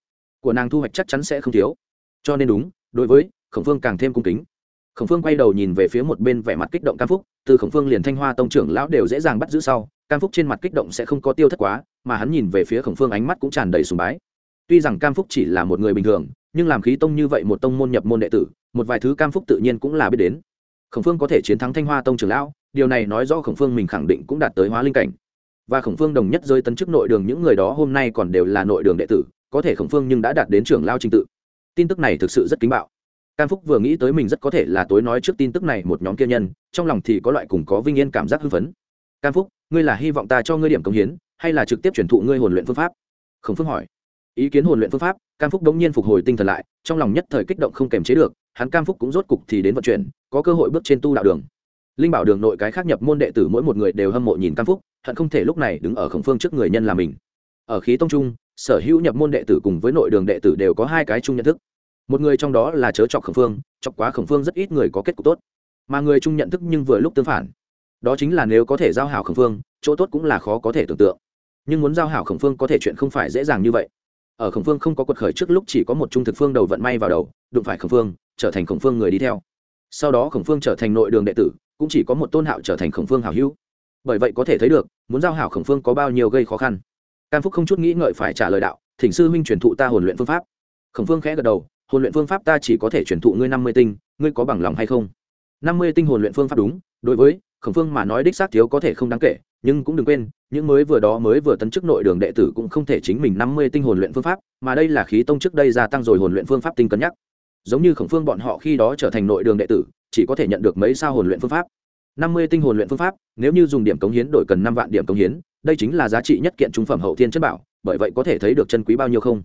của nàng thu hoạch chắc chắn sẽ không thiếu cho nên đúng, đối với khổng phương càng thêm cung kính. Khổng phương quay đầu nhìn về phía một bên vẻ mặt kích động cam phúc, từ khổng phương liền thanh hoa tông trưởng lão đều dễ dàng bắt giữ sau, cam phúc trên mặt kích động sẽ không có tiêu thất quá, mà hắn nhìn về phía khổng phương ánh mắt cũng tràn đầy sùng bái. Tuy rằng cam phúc chỉ là một người bình thường, nhưng làm khí tông như vậy một tông môn nhập môn đệ tử, một vài thứ cam phúc tự nhiên cũng là biết đến. Khổng phương có thể chiến thắng thanh hoa tông trưởng lão, điều này nói rõ khổng phương mình khẳng định cũng đạt tới hóa linh cảnh. Và khổng phương đồng nhất rơi tấn chức nội đường, những người đó hôm nay còn đều là nội đường đệ tử, có thể khổng phương nhưng đã đạt đến trưởng lao trình tự tin tức này thực sự rất kính bạo. Cam phúc vừa nghĩ tới mình rất có thể là tối nói trước tin tức này một nhóm kia nhân, trong lòng thì có loại cùng có vinh yên cảm giác hưng phấn. Cam phúc, ngươi là hy vọng ta cho ngươi điểm công hiến, hay là trực tiếp truyền thụ ngươi hồn luyện phương pháp? Khổng phương hỏi. Ý kiến hồn luyện phương pháp, cam phúc đống nhiên phục hồi tinh thần lại, trong lòng nhất thời kích động không kềm chế được, hắn cam phúc cũng rốt cục thì đến vận chuyển, có cơ hội bước trên tu đạo đường. Linh bảo đường nội cái khác nhập môn đệ tử mỗi một người đều hâm mộ nhìn cam phúc, hận không thể lúc này đứng ở khổng phương trước người nhân là mình. Ở khí tông trung sở hữu nhập môn đệ tử cùng với nội đường đệ tử đều có hai cái chung nhận thức. Một người trong đó là chớ chọc khổng phương, chọc quá khổng phương rất ít người có kết cục tốt. Mà người chung nhận thức nhưng vừa lúc tương phản. Đó chính là nếu có thể giao hảo khổng phương, chỗ tốt cũng là khó có thể tưởng tượng. Nhưng muốn giao hảo khổng phương có thể chuyện không phải dễ dàng như vậy. Ở khổng phương không có quật khởi trước lúc chỉ có một trung thực phương đầu vận may vào đầu, đụng phải khổng phương, trở thành khổng phương người đi theo. Sau đó khổng phương trở thành nội đường đệ tử, cũng chỉ có một tôn hạo trở thành khổng phương hảo hữu. Bởi vậy có thể thấy được, muốn giao hảo khổng phương có bao nhiêu gây khó khăn cam phúc không chút nghĩ ngợi phải trả lời đạo, thỉnh sư huynh truyền thụ ta hồn luyện phương pháp. Khổng phương khẽ gật đầu, hồn luyện phương pháp ta chỉ có thể truyền thụ ngươi năm mươi tinh, ngươi có bằng lòng hay không? Năm mươi tinh hồn luyện phương pháp đúng, đối với khổng phương mà nói đích xác thiếu có thể không đáng kể, nhưng cũng đừng quên, những mới vừa đó mới vừa tấn chức nội đường đệ tử cũng không thể chính mình năm mươi tinh hồn luyện phương pháp, mà đây là khí tông trước đây gia tăng rồi hồn luyện phương pháp tinh cân nhắc. Giống như khổng phương bọn họ khi đó trở thành nội đường đệ tử, chỉ có thể nhận được mấy sao hồn luyện phương pháp. năm mươi tinh hồn luyện phương pháp, nếu như dùng điểm cống hiến đổi cần năm vạn điểm cống hiến đây chính là giá trị nhất kiện trung phẩm hậu thiên chất bảo, bởi vậy có thể thấy được chân quý bao nhiêu không?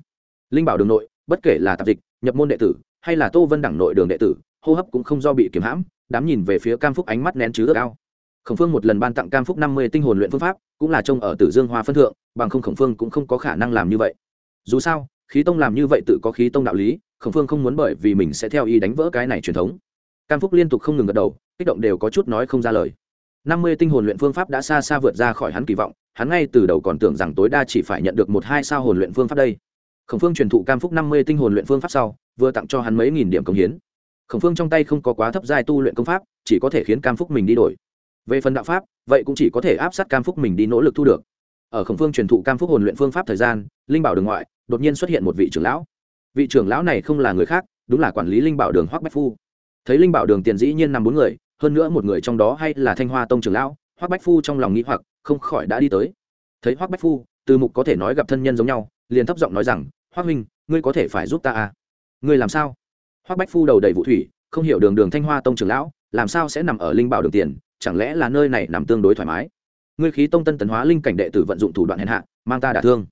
Linh bảo đường nội, bất kể là tạp dịch, nhập môn đệ tử, hay là tô vân đẳng nội đường đệ tử, hô hấp cũng không do bị kiếm hãm, đám nhìn về phía cam phúc ánh mắt nén chứ ước ao. Khổng phương một lần ban tặng cam phúc năm mươi tinh hồn luyện phương pháp, cũng là trông ở tử dương hoa phân thượng, bằng không khổng phương cũng không có khả năng làm như vậy. Dù sao, khí tông làm như vậy tự có khí tông đạo lý, khổng phương không muốn bởi vì mình sẽ theo ý đánh vỡ cái này truyền thống. Cam phúc liên tục không ngừng gật đầu, kích động đều có chút nói không ra lời. Năm mươi tinh hồn luyện phương pháp đã xa xa vượt ra khỏi hắn kỳ vọng hắn ngay từ đầu còn tưởng rằng tối đa chỉ phải nhận được một hai sao hồn luyện phương pháp đây. Khổng phương truyền thụ cam phúc năm mươi tinh hồn luyện phương pháp sau, vừa tặng cho hắn mấy nghìn điểm công hiến. Khổng phương trong tay không có quá thấp giai tu luyện công pháp, chỉ có thể khiến cam phúc mình đi đổi. Về phần đạo pháp, vậy cũng chỉ có thể áp sát cam phúc mình đi nỗ lực thu được. Ở khổng phương truyền thụ cam phúc hồn luyện phương pháp thời gian, linh bảo đường ngoại, đột nhiên xuất hiện một vị trưởng lão. Vị trưởng lão này không là người khác, đúng là quản lý linh bảo đường hoắc bách phu. Thấy linh bảo đường tiền dĩ nhiên nằm bốn người, hơn nữa một người trong đó hay là thanh hoa tông trưởng lão, hoắc bách phu trong lòng nghĩ hoặc không khỏi đã đi tới. Thấy hoắc bách phu, từ mục có thể nói gặp thân nhân giống nhau, liền thấp giọng nói rằng, hoác huynh, ngươi có thể phải giúp ta à? Ngươi làm sao? Hoắc bách phu đầu đầy vụ thủy, không hiểu đường đường thanh hoa tông trưởng lão, làm sao sẽ nằm ở linh bảo đường tiền, chẳng lẽ là nơi này nằm tương đối thoải mái? Ngươi khí tông tân tấn hóa linh cảnh đệ tử vận dụng thủ đoạn hèn hạ, mang ta đả thương.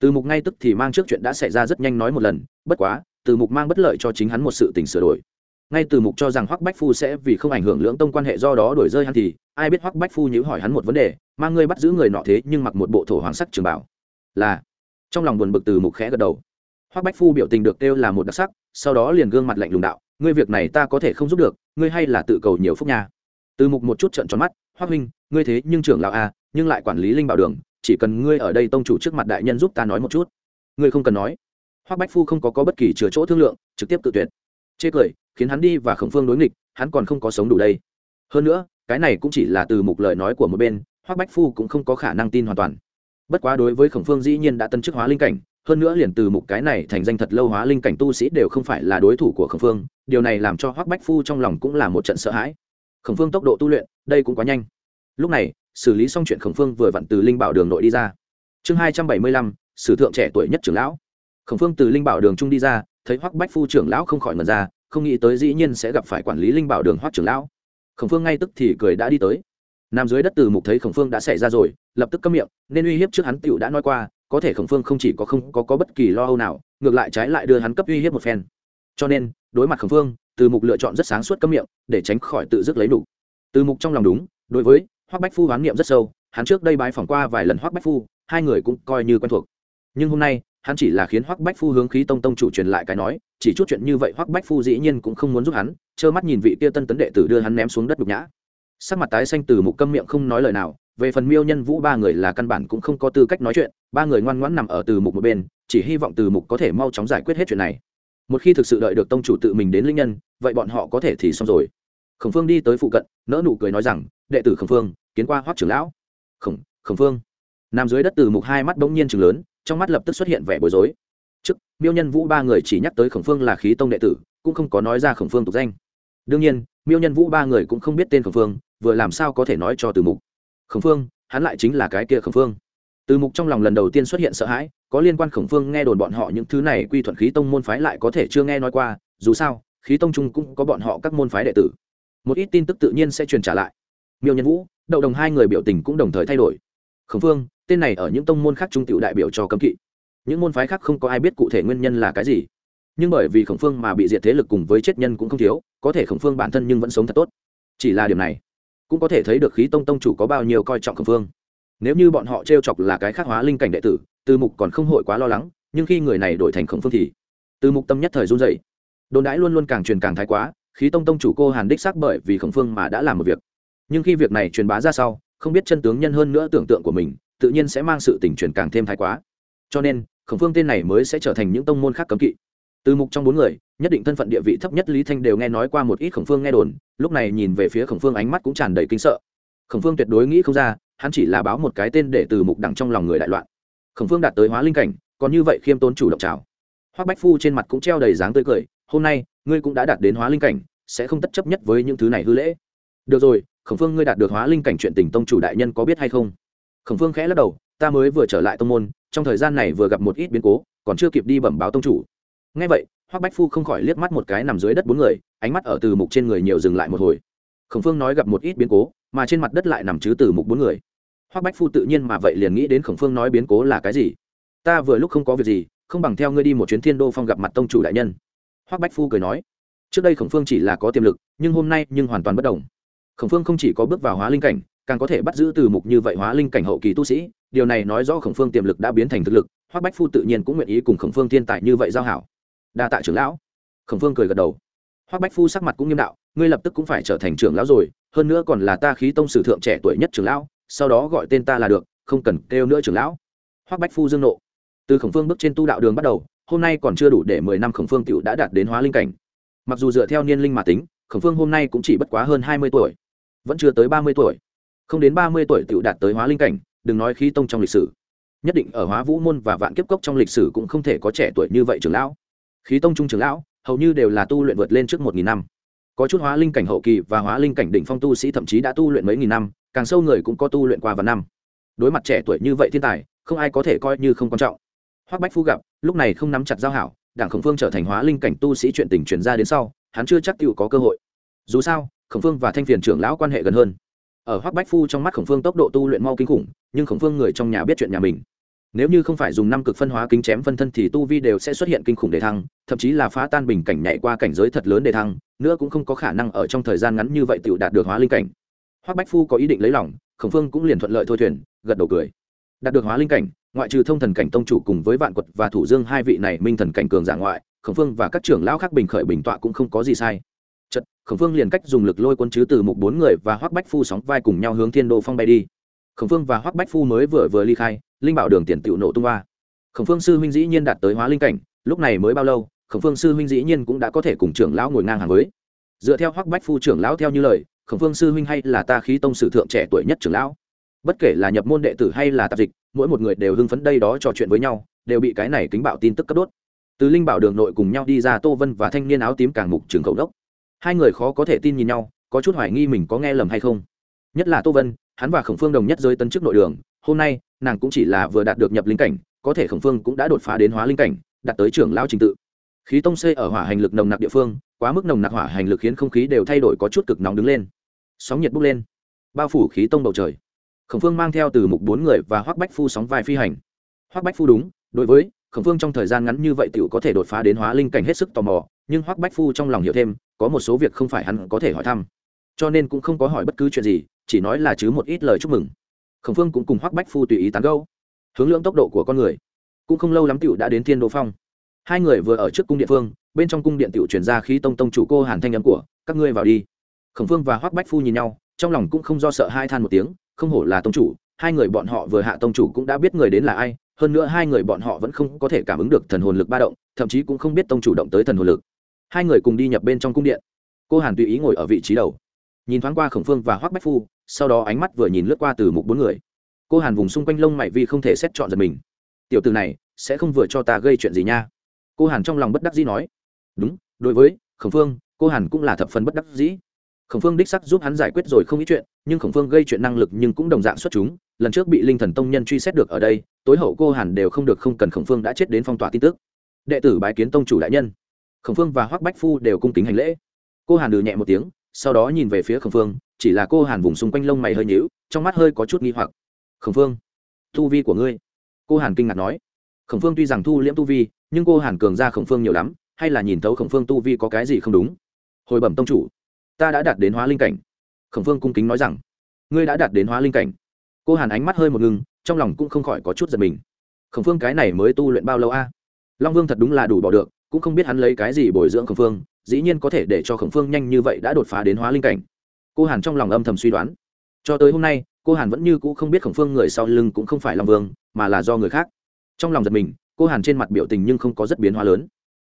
Từ mục ngay tức thì mang trước chuyện đã xảy ra rất nhanh nói một lần, bất quá, từ mục mang bất lợi cho chính hắn một sự tình sửa đổi ngay từ mục cho rằng hoắc bách phu sẽ vì không ảnh hưởng lưỡng tông quan hệ do đó đổi rơi hắn thì ai biết hoắc bách phu nhữ hỏi hắn một vấn đề mang ngươi bắt giữ người nọ thế nhưng mặc một bộ thổ hoàng sắc trường bảo. Là trong lòng buồn bực từ mục khẽ gật đầu. Hoắc bách phu biểu tình được kêu là một đặc sắc sau đó liền gương mặt lạnh lùng đạo ngươi việc này ta có thể không giúp được ngươi hay là tự cầu nhiều phúc nha. Từ mục một chút trận tròn mắt hoắc huynh ngươi thế nhưng trưởng lão a nhưng lại quản lý linh bảo đường chỉ cần ngươi ở đây tông chủ trước mặt đại nhân giúp ta nói một chút. Ngươi không cần nói. Hoắc bách phu không có, có bất kỳ chừa chỗ thương lượng trực tiếp tự tuyệt chê cười, khiến hắn đi và khổng phương đối nghịch, hắn còn không có sống đủ đây. Hơn nữa, cái này cũng chỉ là từ mục lời nói của một bên hoắc bách phu cũng không có khả năng tin hoàn toàn. Bất quá đối với khổng phương dĩ nhiên đã tân chức hóa linh cảnh, hơn nữa liền từ mục cái này thành danh thật lâu hóa linh cảnh tu sĩ đều không phải là đối thủ của khổng phương, điều này làm cho hoắc bách phu trong lòng cũng là một trận sợ hãi. Khổng phương tốc độ tu luyện, đây cũng quá nhanh. Lúc này, xử lý xong chuyện khổng phương vừa vặn từ linh bảo đường nội đi ra. Chương hai trăm bảy mươi lăm, sử thượng trẻ tuổi nhất trưởng lão. Khổng phương từ linh bảo đường trung đi ra thấy hoắc bách phu trưởng lão không khỏi ngần ra không nghĩ tới dĩ nhiên sẽ gặp phải quản lý linh bảo đường hoắc trưởng lão. Khổng phương ngay tức thì cười đã đi tới. Nằm dưới đất từ mục thấy khổng phương đã xảy ra rồi lập tức câm miệng nên uy hiếp trước hắn tựu đã nói qua có thể khổng phương không chỉ có không có, có bất kỳ lo âu nào ngược lại trái lại đưa hắn cấp uy hiếp một phen. Cho nên đối mặt khổng phương từ mục lựa chọn rất sáng suốt câm miệng để tránh khỏi tự dứt lấy đủ. Từ mục trong lòng đúng đối với hoắc bách phu hoán niệm rất sâu hắn trước đây bái phỏng qua vài lần hoắc bách phu hai người cũng coi như quen thuộc. Nhưng hôm nay hắn chỉ là khiến hoắc bách phu hướng khí tông tông chủ truyền lại cái nói, chỉ chút chuyện như vậy hoắc bách phu dĩ nhiên cũng không muốn giúp hắn, trơ mắt nhìn vị kia tân tấn đệ tử đưa hắn ném xuống đất đục nhã. Sắc mặt tái xanh từ mục câm miệng không nói lời nào, về phần miêu nhân vũ ba người là căn bản cũng không có tư cách nói chuyện, ba người ngoan ngoãn nằm ở từ mục một bên, chỉ hy vọng từ mục có thể mau chóng giải quyết hết chuyện này. Một khi thực sự đợi được tông chủ tự mình đến linh nhân, vậy bọn họ có thể thì xong rồi. Khổng phương đi tới phụ cận nỡ nụ cười nói rằng, đệ tử khổng phương, kiến qua hoắc trưởng lão. Khổng khổng phương. Nằm dưới đất từ mục hai mắt bỗng nhiên chừng lớn trong mắt lập tức xuất hiện vẻ bối rối. Trước, miêu nhân vũ ba người chỉ nhắc tới khổng phương là khí tông đệ tử, cũng không có nói ra khổng phương tục danh. Đương nhiên, miêu nhân vũ ba người cũng không biết tên khổng phương, vừa làm sao có thể nói cho từ mục. Khổng phương, hắn lại chính là cái kia khổng phương. Từ mục trong lòng lần đầu tiên xuất hiện sợ hãi, có liên quan khổng phương nghe đồn bọn họ những thứ này quy thuận khí tông môn phái lại có thể chưa nghe nói qua, dù sao, khí tông trung cũng có bọn họ các môn phái đệ tử. Một ít tin tức tự nhiên sẽ truyền trả lại. Miêu nhân vũ, đậu đồng hai người biểu tình cũng đồng thời thay đổi. Khổng phương tên này ở những tông môn khác trung tiểu đại biểu cho cấm kỵ. Những môn phái khác không có ai biết cụ thể nguyên nhân là cái gì. Nhưng bởi vì khổng phương mà bị diệt thế lực cùng với chết nhân cũng không thiếu, có thể khổng phương bản thân nhưng vẫn sống thật tốt. Chỉ là điểm này, cũng có thể thấy được khí tông tông chủ có bao nhiêu coi trọng khổng phương. Nếu như bọn họ t r e o chọc là cái khác hóa linh cảnh đệ tử từ mục còn không hội quá lo lắng, nhưng khi người này đổi thành khổng phương thì từ mục tâm nhất thời run dậy đồn đãi luôn luôn càng truyền càng thái quá, khí tông tông chủ cô hàn đích xác bởi vì khổng phương mà đã làm một việc. Nhưng khi việc này truyền bá ra sau, không biết chân tướng nhân hơn nữa tưởng tượng của mình tự nhiên sẽ mang sự tình truyền càng thêm thái quá. Cho nên, khổng phương tên này mới sẽ trở thành những tông môn khác cấm kỵ. Từ mục trong bốn người, nhất định thân phận địa vị thấp nhất lý thanh đều nghe nói qua một ít khổng phương nghe đồn, lúc này nhìn về phía khổng phương ánh mắt cũng tràn đầy kinh sợ. Khổng phương tuyệt đối nghĩ không ra, hắn chỉ là báo một cái tên để từ mục đẳng trong lòng người đại loạn. Khổng phương đạt tới hóa linh cảnh, còn như vậy khiêm tốn chủ động chào. Hoác bách phu trên mặt cũng treo đầy dáng tươi cười, hôm nay, ngươi cũng đã đạt đến hóa linh cảnh, sẽ không tất chấp nhất với những thứ này hư lễ. Được rồi, khổng phương ngươi đạt được hóa linh cảnh chuyện tình tông chủ đại nhân có biết hay không? Khổng phương khẽ lắc đầu, ta mới vừa trở lại tông môn, trong thời gian này vừa gặp một ít biến cố, còn chưa kịp đi bẩm báo tông chủ. Ngay vậy hoác bách phu không khỏi liếc mắt một cái nằm dưới đất bốn người, ánh mắt ở từ mục trên người nhiều dừng lại một hồi. Khổng phương nói gặp một ít biến cố, mà trên mặt đất lại nằm chứ từ mục bốn người. Hoác bách phu tự nhiên mà vậy liền nghĩ đến khổng phương nói biến cố là cái gì. Ta vừa lúc không có việc gì, không bằng theo ngươi đi một chuyến thiên đô phong gặp mặt tông chủ đại nhân. Hoác bách phu cười nói. Trước đây khổng phương chỉ là có tiềm lực, nhưng hôm nay nhưng hoàn toàn bất đồng. Khổng phương không chỉ có bước vào hóa linh cảnh càng có thể bắt giữ từ mục như vậy hóa linh cảnh hậu kỳ tu sĩ, điều này nói rõ khổng phương tiềm lực đã biến thành thực lực, hoác bách phu tự nhiên cũng nguyện ý cùng khổng phương thiên tài như vậy giao hảo. Đa tạ trưởng lão. Khổng phương cười gật đầu. Hoác bách phu sắc mặt cũng nghiêm đạo, ngươi lập tức cũng phải trở thành trưởng lão rồi, hơn nữa còn là ta khí tông sử thượng trẻ tuổi nhất trưởng lão, sau đó gọi tên ta là được, không cần kêu nữa trưởng lão. Hoác bách phu dương nộ. Từ khổng phương bước trên tu đạo đường bắt đầu, hôm nay còn chưa đủ để mười năm khổng phương t đã đạt đến hóa linh cảnh. Mặc dù dựa theo niên linh mà tính, khổng phương hôm nay cũng chỉ bất quá hơn hai mươi tuổi, vẫn chưa tới ba mươi tuổi không đến ba mươi tuổi tiểu đạt tới hóa linh cảnh, đừng nói khí tông trong lịch sử. Nhất định ở hóa vũ môn và vạn kiếp cốc trong lịch sử cũng không thể có trẻ tuổi như vậy trưởng lão. Khí tông trung trưởng lão, hầu như đều là tu luyện vượt lên trước một nghìn năm. Có chút hóa linh cảnh hậu kỳ và hóa linh cảnh đỉnh phong tu sĩ thậm chí đã tu luyện mấy nghìn năm, càng sâu người cũng có tu luyện qua vài năm. Đối mặt trẻ tuổi như vậy thiên tài, không ai có thể coi như không quan trọng. Hoắc bách phu gặp, lúc này không nắm chặt giao hảo, đảng khổng phương trở thành hóa linh cảnh tu sĩ chuyện tình truyền ra đến sau, hắn chưa chắc tiểu có cơ hội. Dù sao, khổng phương và thanh phiền trưởng lão quan hệ gần hơn ở hoắc bách phu trong mắt khổng phương tốc độ tu luyện mau kinh khủng, nhưng khổng phương người trong nhà biết chuyện nhà mình. Nếu như không phải dùng năm cực phân hóa kính chém phân thân thì tu vi đều sẽ xuất hiện kinh khủng đề thăng, thậm chí là phá tan bình cảnh nhảy qua cảnh giới thật lớn đề thăng, nữa cũng không có khả năng ở trong thời gian ngắn như vậy tự đạt được hóa linh cảnh. Hoắc bách phu có ý định lấy lòng, khổng phương cũng liền thuận lợi thôi thuyền, gật đầu cười. Đạt được hóa linh cảnh, ngoại trừ thông thần cảnh tông chủ cùng với vạn quật và thủ dương hai vị này minh thần cảnh cường giả ngoại, khổng phương và các trưởng lão khác bình khởi bình tọa cũng không có gì sai chật, khổng phương liền cách dùng lực lôi quân chứ từ mục bốn người và hoắc bách phu sóng vai cùng nhau hướng thiên đô phong bay đi. Khổng phương và hoắc bách phu mới vừa vừa ly khai, linh bảo đường tiền tựu nổ tung hoa. Khổng phương sư huynh dĩ nhiên đạt tới hóa linh cảnh, lúc này mới bao lâu, khổng phương sư huynh dĩ nhiên cũng đã có thể cùng trưởng lão ngồi ngang hàng với. Dựa theo hoắc bách phu trưởng lão theo như lời, khổng phương sư huynh hay là ta khí tông sử thượng trẻ tuổi nhất trưởng lão. Bất kể là nhập môn đệ tử hay là tạp dịch, mỗi một người đều hưng phấn đây đó trò chuyện với nhau, đều bị cái này kính bạo tin tức cấp đốt. Từ linh bảo đường nội cùng nhau đi ra tô vân và thanh niên áo tím càng mục trường khẩu đốc hai người khó có thể tin nhìn nhau, có chút hoài nghi mình có nghe lầm hay không. Nhất là tô vân, hắn và khổng phương đồng nhất giới tân chức nội đường, hôm nay, nàng cũng chỉ là vừa đạt được nhập linh cảnh, có thể khổng phương cũng đã đột phá đến hóa linh cảnh, đạt tới trưởng lao trình tự. Khí tông xây ở hỏa hành lực nồng nặc địa phương, quá mức nồng nặc hỏa hành lực khiến không khí đều thay đổi có chút cực nóng đứng lên. Sóng nhiệt bốc lên, bao phủ khí tông bầu trời. Khổng phương mang theo từ mục bốn người và hoắc bách phu sóng vai phi hành. Hoắc bách phu đúng, đối với, khổng phương trong thời gian ngắn như vậy t có thể đột phá đến hóa linh cảnh hết sức tò mò, nhưng hoắc bách phu trong lòng hiểu thêm có một số việc không phải hắn có thể hỏi thăm. Cho nên cũng không có hỏi bất cứ chuyện gì, chỉ nói là chứ một ít lời chúc mừng. Khổng phương cũng cùng hoắc bách phu tùy ý tán gâu hướng lượng tốc độ của con người. Cũng không lâu lắm t đã đến thiên đô phong. Hai người vừa ở trước cung địa phương, bên trong cung điện t chuyển ra khí tông tông chủ cô hàn thanh âm của, các ngươi vào đi. Khổng phương và hoắc bách phu nhìn nhau, trong lòng cũng không do sợ hai than một tiếng, không hổ là tông chủ, hai người bọn họ vừa hạ tông chủ cũng đã biết người đến là ai, hơn nữa hai người bọn họ vẫn không có thể cảm ứng được thần hồn lực ba động, thậm chí cũng không biết tông chủ động tới thần hồn lực hai người cùng đi nhập bên trong cung điện. Cô hàn tùy ý ngồi ở vị trí đầu. Nhìn thoáng qua khổng phương và hoắc bách phu, sau đó ánh mắt vừa nhìn lướt qua từ mục bốn người. Cô hàn vùng xung quanh lông mày vì không thể xét chọn giật mình. Tiểu từ này, sẽ không vừa cho ta gây chuyện gì nha? Cô hàn trong lòng bất đắc dĩ nói. Đúng, đối với khổng phương, cô hàn cũng là thập phần bất đắc dĩ. Khổng phương đích sắc giúp hắn giải quyết rồi không ít chuyện, nhưng khổng phương gây chuyện năng lực nhưng cũng đồng dạng xuất chúng. Lần trước bị linh thần tông nhân truy xét được ở đây, tối hậu cô hàn đều không được không cần khổng phương đã chết đến phong tỏa tin tức. Đệ tử bái kiến tông chủ đại nhân khổng phương và hoắc bách phu đều cung kính hành lễ. Cô hàn đừ nhẹ một tiếng, sau đó nhìn về phía khổng phương, chỉ là cô hàn vùng xung quanh lông mày hơi nhíu, trong mắt hơi có chút nghi hoặc. Khổng phương, tu vi của ngươi? Cô hàn kinh ngạc nói. Khổng phương tuy rằng thu liễm tu vi, nhưng cô hàn cường ra khổng phương nhiều lắm, hay là nhìn thấu khổng phương tu vi có cái gì không đúng? Hồi bẩm tông chủ, ta đã đạt đến hóa linh cảnh. Khổng phương cung kính nói rằng. Ngươi đã đạt đến hóa linh cảnh. Cô hàn ánh mắt hơi một ngừng trong lòng cũng không khỏi có chút giật mình. Khổng phương cái này mới tu luyện bao lâu a? Long vương thật đúng là đủ bỏ được cũng không biết hắn lấy cái gì bồi dưỡng khổng phương, dĩ nhiên có thể để cho khổng phương nhanh như vậy đã đột phá đến hóa linh cảnh. Cô hàn trong lòng âm thầm suy đoán. Cho tới hôm nay, cô hàn vẫn như cũ không biết khổng phương người sau lưng cũng không phải long vương, mà là do người khác. Trong lòng giật mình, cô hàn trên mặt biểu tình nhưng không có rất biến hóa lớn.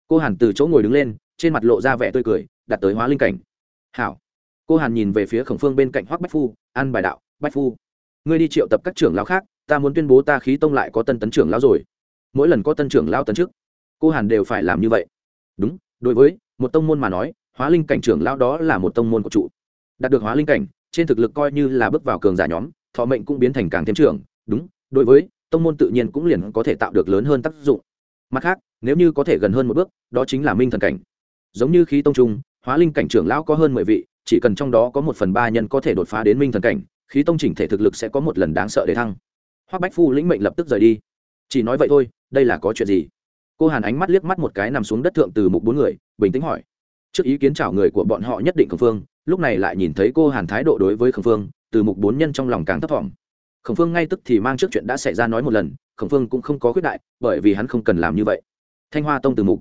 Cô hàn từ chỗ ngồi đứng lên, trên mặt lộ ra vẻ tươi cười, đặt tới hóa linh cảnh. Hảo. Cô hàn nhìn về phía khổng phương bên cạnh hoắc bách phu ăn bài đạo, bách phu, ngươi đi triệu tập các trưởng lão khác, ta muốn tuyên bố ta khí tông lại có tân tấn trưởng lão rồi. Mỗi lần có tân trưởng lão tấn trước cô hàn đều phải làm như vậy đúng đối với một tông môn mà nói hóa linh cảnh trưởng lão đó là một tông môn của trụ đạt được hóa linh cảnh trên thực lực coi như là bước vào cường giả nhóm thọ mệnh cũng biến thành càng thêm trưởng đúng đối với tông môn tự nhiên cũng liền có thể tạo được lớn hơn tác dụng mặt khác nếu như có thể gần hơn một bước đó chính là minh thần cảnh giống như khí tông trung hóa linh cảnh trưởng lão có hơn mười vị chỉ cần trong đó có một phần ba nhân có thể đột phá đến minh thần cảnh khí tông chỉnh thể thực lực sẽ có một lần đáng sợ để thăng hoác bách phu lĩnh mệnh lập tức rời đi chỉ nói vậy thôi đây là có chuyện gì cô hàn ánh mắt liếc mắt một cái nằm xuống đất thượng từ mục bốn người, bình tĩnh hỏi. Trước ý kiến chào người của bọn họ nhất định khẩn phương, lúc này lại nhìn thấy cô hàn thái độ đối với khẩn phương, từ mục bốn nhân trong lòng càng thấp thỏm. Khẩn phương ngay tức thì mang trước chuyện đã xảy ra nói một lần khẩn phương cũng không có quyết đại, bởi vì hắn không cần làm như vậy. Thanh hoa tông từ mục.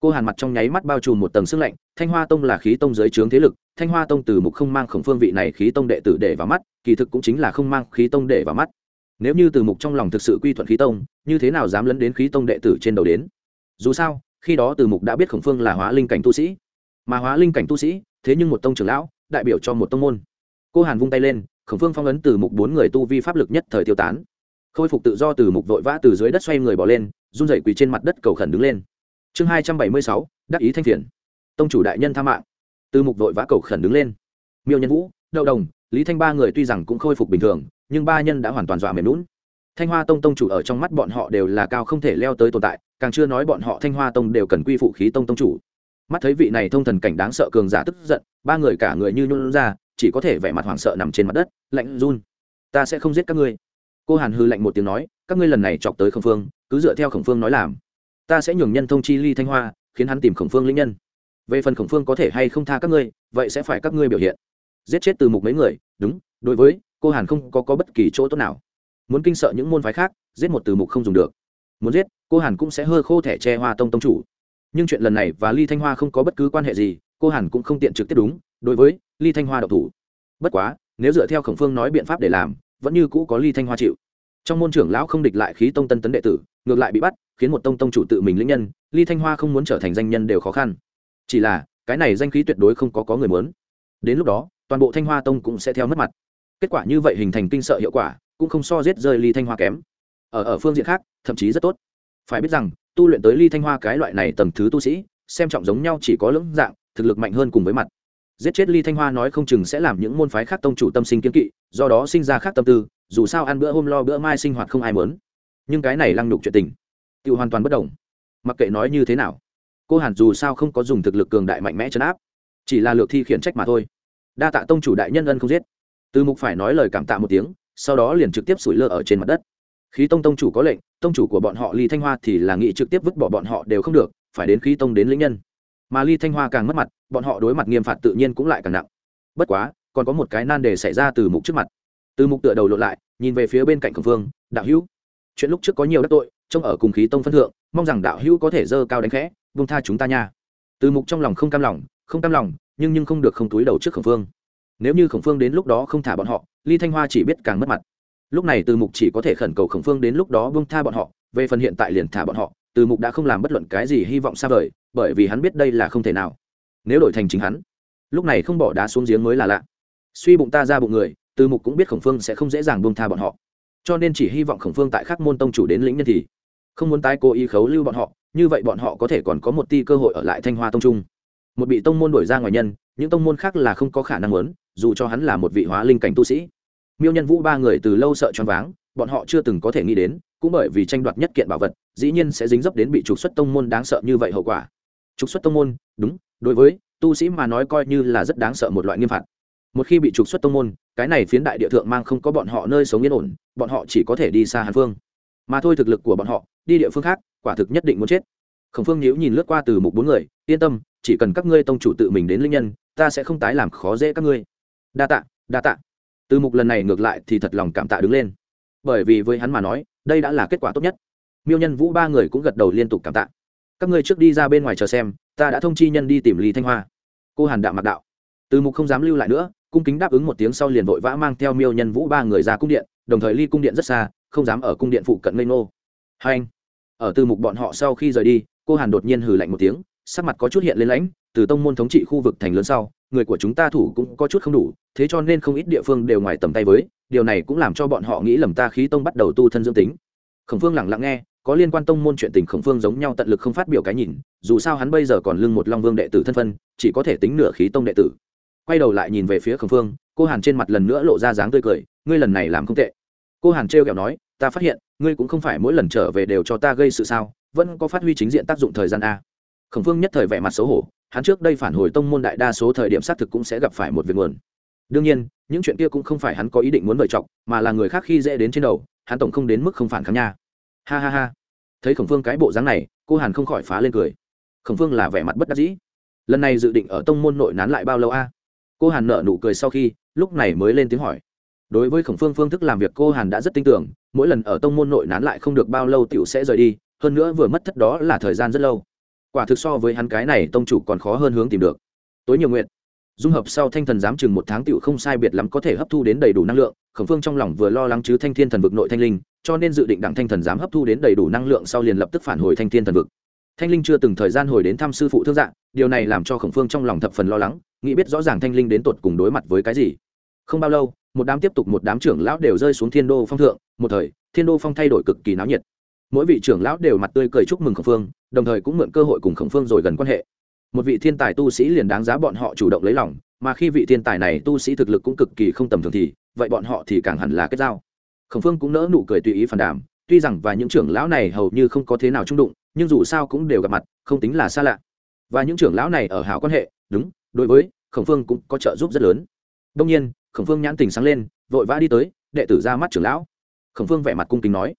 Cô hàn mặt trong nháy mắt bao trùm một tầng sức lạnh, thanh hoa tông là khí tông dưới trướng thế lực, thanh hoa tông từ mục không mang khổng phương vị này khí tông đệ tử để vào mắt, kỳ thực cũng chính là không mang khí tông để vào mắt nếu như từ mục trong lòng thực sự quy thuận khí tông như thế nào dám lấn đến khí tông đệ tử trên đầu đến? Dù sao khi đó từ mục đã biết khổng phương là hóa linh cảnh tu sĩ. Mà hóa linh cảnh tu sĩ thế nhưng một tông trưởng lão đại biểu cho một tông môn. Cô hàn vung tay lên khổng phương phong ấn từ mục bốn người tu vi pháp lực nhất thời tiêu tán. Khôi phục tự do từ mục vội vã từ dưới đất xoay người bỏ lên run dậy quỳ trên mặt đất cầu khẩn đứng lên. Chương hai trăm bảy mươi sáu đắc ý thanh thiền, tông chủ đại nhân tha mạng. Từ mục vội vã cầu khẩn đứng lên. Miêu nhân vũ đậu đồng lý thanh ba người tuy rằng cũng khôi phục bình thường nhưng ba nhân đã hoàn toàn dọa mềm lún. Thanh hoa tông tông chủ ở trong mắt bọn họ đều là cao không thể leo tới tồn tại, càng chưa nói bọn họ thanh hoa tông đều cần quy phụ khí tông tông chủ. Mắt thấy vị này thông thần cảnh đáng sợ cường giả tức giận, ba người cả người như nhún ra, chỉ có thể vẻ mặt hoảng sợ nằm trên mặt đất, lạnh run. Ta sẽ không giết các ngươi. Cô hàn hư lạnh một tiếng nói, các ngươi lần này chọc tới khổng phương, cứ dựa theo khổng phương nói làm. Ta sẽ nhường nhân thông chi ly thanh hoa, khiến hắn tìm khổng phương linh nhân. Về phần khổng phương có thể hay không tha các ngươi, vậy sẽ phải các ngươi biểu hiện. Giết chết từ mục mấy người, đúng, đối với cô hàn không có, có bất kỳ chỗ tốt nào muốn kinh sợ những môn phái khác giết một từ mục không dùng được muốn giết cô hàn cũng sẽ hơ khô thẻ tre hoa tông tông chủ nhưng chuyện lần này và ly thanh hoa không có bất cứ quan hệ gì cô hàn cũng không tiện trực tiếp đúng đối với ly thanh hoa độc thủ bất quá nếu dựa theo khổng phương nói biện pháp để làm vẫn như cũ có ly thanh hoa chịu trong môn trưởng lão không địch lại khí tông tân tấn đệ tử ngược lại bị bắt khiến một tông tông chủ tự mình lĩnh nhân ly thanh hoa không muốn trở thành danh nhân đều khó khăn chỉ là cái này danh khí tuyệt đối không có có người muốn đến lúc đó toàn bộ thanh hoa tông cũng sẽ theo mất mặt kết quả như vậy hình thành kinh sợ hiệu quả, cũng không so giết rơi ly thanh hoa kém. Ở ở phương diện khác, thậm chí rất tốt. Phải biết rằng, tu luyện tới ly thanh hoa cái loại này tầm thứ tu sĩ, xem trọng giống nhau chỉ có lưỡng dạng, thực lực mạnh hơn cùng với mặt. Giết chết ly thanh hoa nói không chừng sẽ làm những môn phái khác tông chủ tâm sinh kiên kỵ, do đó sinh ra khác tâm tư, dù sao ăn bữa hôm lo bữa mai sinh hoạt không ai mớn nhưng cái này lăng nhục chuyện tình tự hoàn toàn bất đồng. Mặc kệ nói như thế nào, cô hàn dù sao không có dùng thực lực cường đại mạnh mẽ chấn áp, chỉ là lược thi khiển trách mà thôi. Đa tạ tông chủ đại nhân ân không giết từ mục phải nói lời cảm tạ một tiếng, sau đó liền trực tiếp sủi lơ ở trên mặt đất. Khí tông tông chủ có lệnh, tông chủ của bọn họ ly thanh hoa thì là nghị trực tiếp vứt bỏ bọn họ đều không được, phải đến khí tông đến lĩnh nhân. Mà ly thanh hoa càng mất mặt, bọn họ đối mặt nghiêm phạt tự nhiên cũng lại càng nặng. Bất quá, còn có một cái nan đề xảy ra từ mục trước mặt. Từ mục tựa đầu lộn lại, nhìn về phía bên cạnh khổng phương đạo hữu, chuyện lúc trước có nhiều đắc tội, trông ở cùng khí tông phân thượng, mong rằng đạo hữu có thể dơ cao đánh khẽ vung tha chúng ta nha. Từ mục trong lòng không cam lòng, không cam lòng, nhưng nhưng không được không túi đầu trước khổng phương nếu như khổng phương đến lúc đó không thả bọn họ, ly thanh hoa chỉ biết càng mất mặt. Lúc này từ mục chỉ có thể khẩn cầu khổng phương đến lúc đó bông tha bọn họ, về phần hiện tại liền thả bọn họ, từ mục đã không làm bất luận cái gì hy vọng xa vời, bởi vì hắn biết đây là không thể nào. Nếu đổi thành chính hắn, lúc này không bỏ đá xuống giếng mới là lạ. Suy bụng ta ra bụng người, từ mục cũng biết khổng phương sẽ không dễ dàng bông tha bọn họ. Cho nên chỉ hy vọng khổng phương tại khắc môn tông chủ đến lĩnh nhân thì không muốn tái cố ý khấu lưu bọn họ, như vậy bọn họ có thể còn có một ti cơ hội ở lại thanh hoa tông trung một bị tông môn đổi ra ngoài nhân, những tông môn khác là không có khả năng lớn dù cho hắn là một vị hóa linh cảnh tu sĩ. Miêu nhân vũ ba người từ lâu sợ choáng váng, bọn họ chưa từng có thể nghĩ đến, cũng bởi vì tranh đoạt nhất kiện bảo vật, dĩ nhiên sẽ dính dấp đến bị trục xuất tông môn đáng sợ như vậy hậu quả. Trục xuất tông môn, đúng, đối với tu sĩ mà nói coi như là rất đáng sợ một loại nghiêm phạt. Một khi bị trục xuất tông môn, cái này phiến đại địa thượng mang không có bọn họ nơi sống yên ổn, bọn họ chỉ có thể đi xa hàn phương. Mà thôi thực lực của bọn họ, đi địa phương khác, quả thực nhất định muốn chết. Khổng phương nhíu nhìn lướt qua từ mục bốn người, yên tâm, chỉ cần các ngươi tông chủ tự mình đến linh nhân, ta sẽ không tái làm khó dễ các ngươi đa tạ đa tạ. Từ mục lần này ngược lại thì thật lòng cảm tạ đứng lên. Bởi vì với hắn mà nói, đây đã là kết quả tốt nhất. Miêu nhân vũ ba người cũng gật đầu liên tục cảm tạ. Các ngươi trước đi ra bên ngoài chờ xem, ta đã thông chi nhân đi tìm lý thanh hoa. Cô hàn đạo mặc đạo. Từ mục không dám lưu lại nữa, cung kính đáp ứng một tiếng sau liền vội vã mang theo miêu nhân vũ ba người ra cung điện, đồng thời ly cung điện rất xa, không dám ở cung điện phụ cận ngây ngô. Hai anh, ở từ mục bọn họ sau khi rời đi, cô hàn đột nhiên hừ lạnh một tiếng, sắc mặt có chút hiện lên lãnh, từ tông môn thống trị khu vực thành lớn sau người của chúng ta thủ cũng có chút không đủ, thế cho nên không ít địa phương đều ngoài tầm tay với, điều này cũng làm cho bọn họ nghĩ lầm ta khí tông bắt đầu tu thân dương tính. Khổng phương lẳng lặng nghe, có liên quan tông môn chuyện tình khổng phương giống nhau tận lực không phát biểu cái nhìn, dù sao hắn bây giờ còn lưng một long vương đệ tử thân phân, chỉ có thể tính nửa khí tông đệ tử. Quay đầu lại nhìn về phía khổng phương, cô hàn trên mặt lần nữa lộ ra dáng tươi cười, ngươi lần này làm không tệ. Cô hàn trêu kẹo nói, ta phát hiện, ngươi cũng không phải mỗi lần trở về đều cho ta gây sự sao, vẫn có phát huy chính diện tác dụng thời gian a. Khổng phương nhất thời vẻ mặt xấu hổ hắn trước đây phản hồi tông môn đại đa số thời điểm xác thực cũng sẽ gặp phải một việc nguồn. Đương nhiên, những chuyện kia cũng không phải hắn có ý định muốn vời chọc, mà là người khác khi dễ đến trên đầu, hắn tổng không đến mức không phản kháng nha. Ha ha ha. Thấy khổng phương cái bộ dáng này, cô hàn không khỏi phá lên cười. Khổng phương là vẻ mặt bất đắc dĩ. Lần này dự định ở tông môn nội nán lại bao lâu a? Cô hàn nợ nụ cười sau khi, lúc này mới lên tiếng hỏi. Đối với khổng phương phương thức làm việc, cô hàn đã rất tin tưởng, mỗi lần ở tông môn nội nán lại không được bao lâu t i ể u sẽ rời đi, hơn nữa vừa mất thất đó là thời gian rất lâu quả thực so với hắn cái này tông chủ còn khó hơn hướng tìm được. Tối nhiều nguyện, dung hợp sau thanh thần giám chừng một tháng tựu không sai biệt lắm có thể hấp thu đến đầy đủ năng lượng, khổng phương trong lòng vừa lo lắng chứ thanh thiên thần vực nội thanh linh, cho nên dự định đặng thanh thần giám hấp thu đến đầy đủ năng lượng sau liền lập tức phản hồi thanh thiên thần vực. Thanh linh chưa từng thời gian hồi đến thăm sư phụ thương dạng điều này làm cho khổng phương trong lòng thập phần lo lắng, nghĩ biết rõ ràng thanh linh đến tột cùng đối mặt với cái gì. Không bao lâu, một đám tiếp tục một đám trưởng lão đều rơi xuống thiên đô phong thượng, một thời, thiên đô phong thay đổi cực kỳ náo nhiệt mỗi vị trưởng lão đều mặt tươi cười chúc mừng khổng phương, đồng thời cũng mượn cơ hội cùng khổng phương rồi gần quan hệ. Một vị thiên tài tu sĩ liền đáng giá bọn họ chủ động lấy lòng, mà khi vị thiên tài này tu sĩ thực lực cũng cực kỳ không tầm thường thì, vậy bọn họ thì càng hẳn là kết giao. Khổng phương cũng nỡ nụ cười tùy ý phản đàm, tuy rằng và những trưởng lão này hầu như không có thế nào trung đụng, nhưng dù sao cũng đều gặp mặt, không tính là xa lạ. Và những trưởng lão này ở hảo quan hệ, đúng, đối với, khổng phương cũng có trợ giúp rất lớn. Đông nhiên, khổng phương nhãn tình sáng lên, vội vã đi tới, đệ tử ra mắt trưởng lão. Khổng phương vẻ mặt cung kính nói,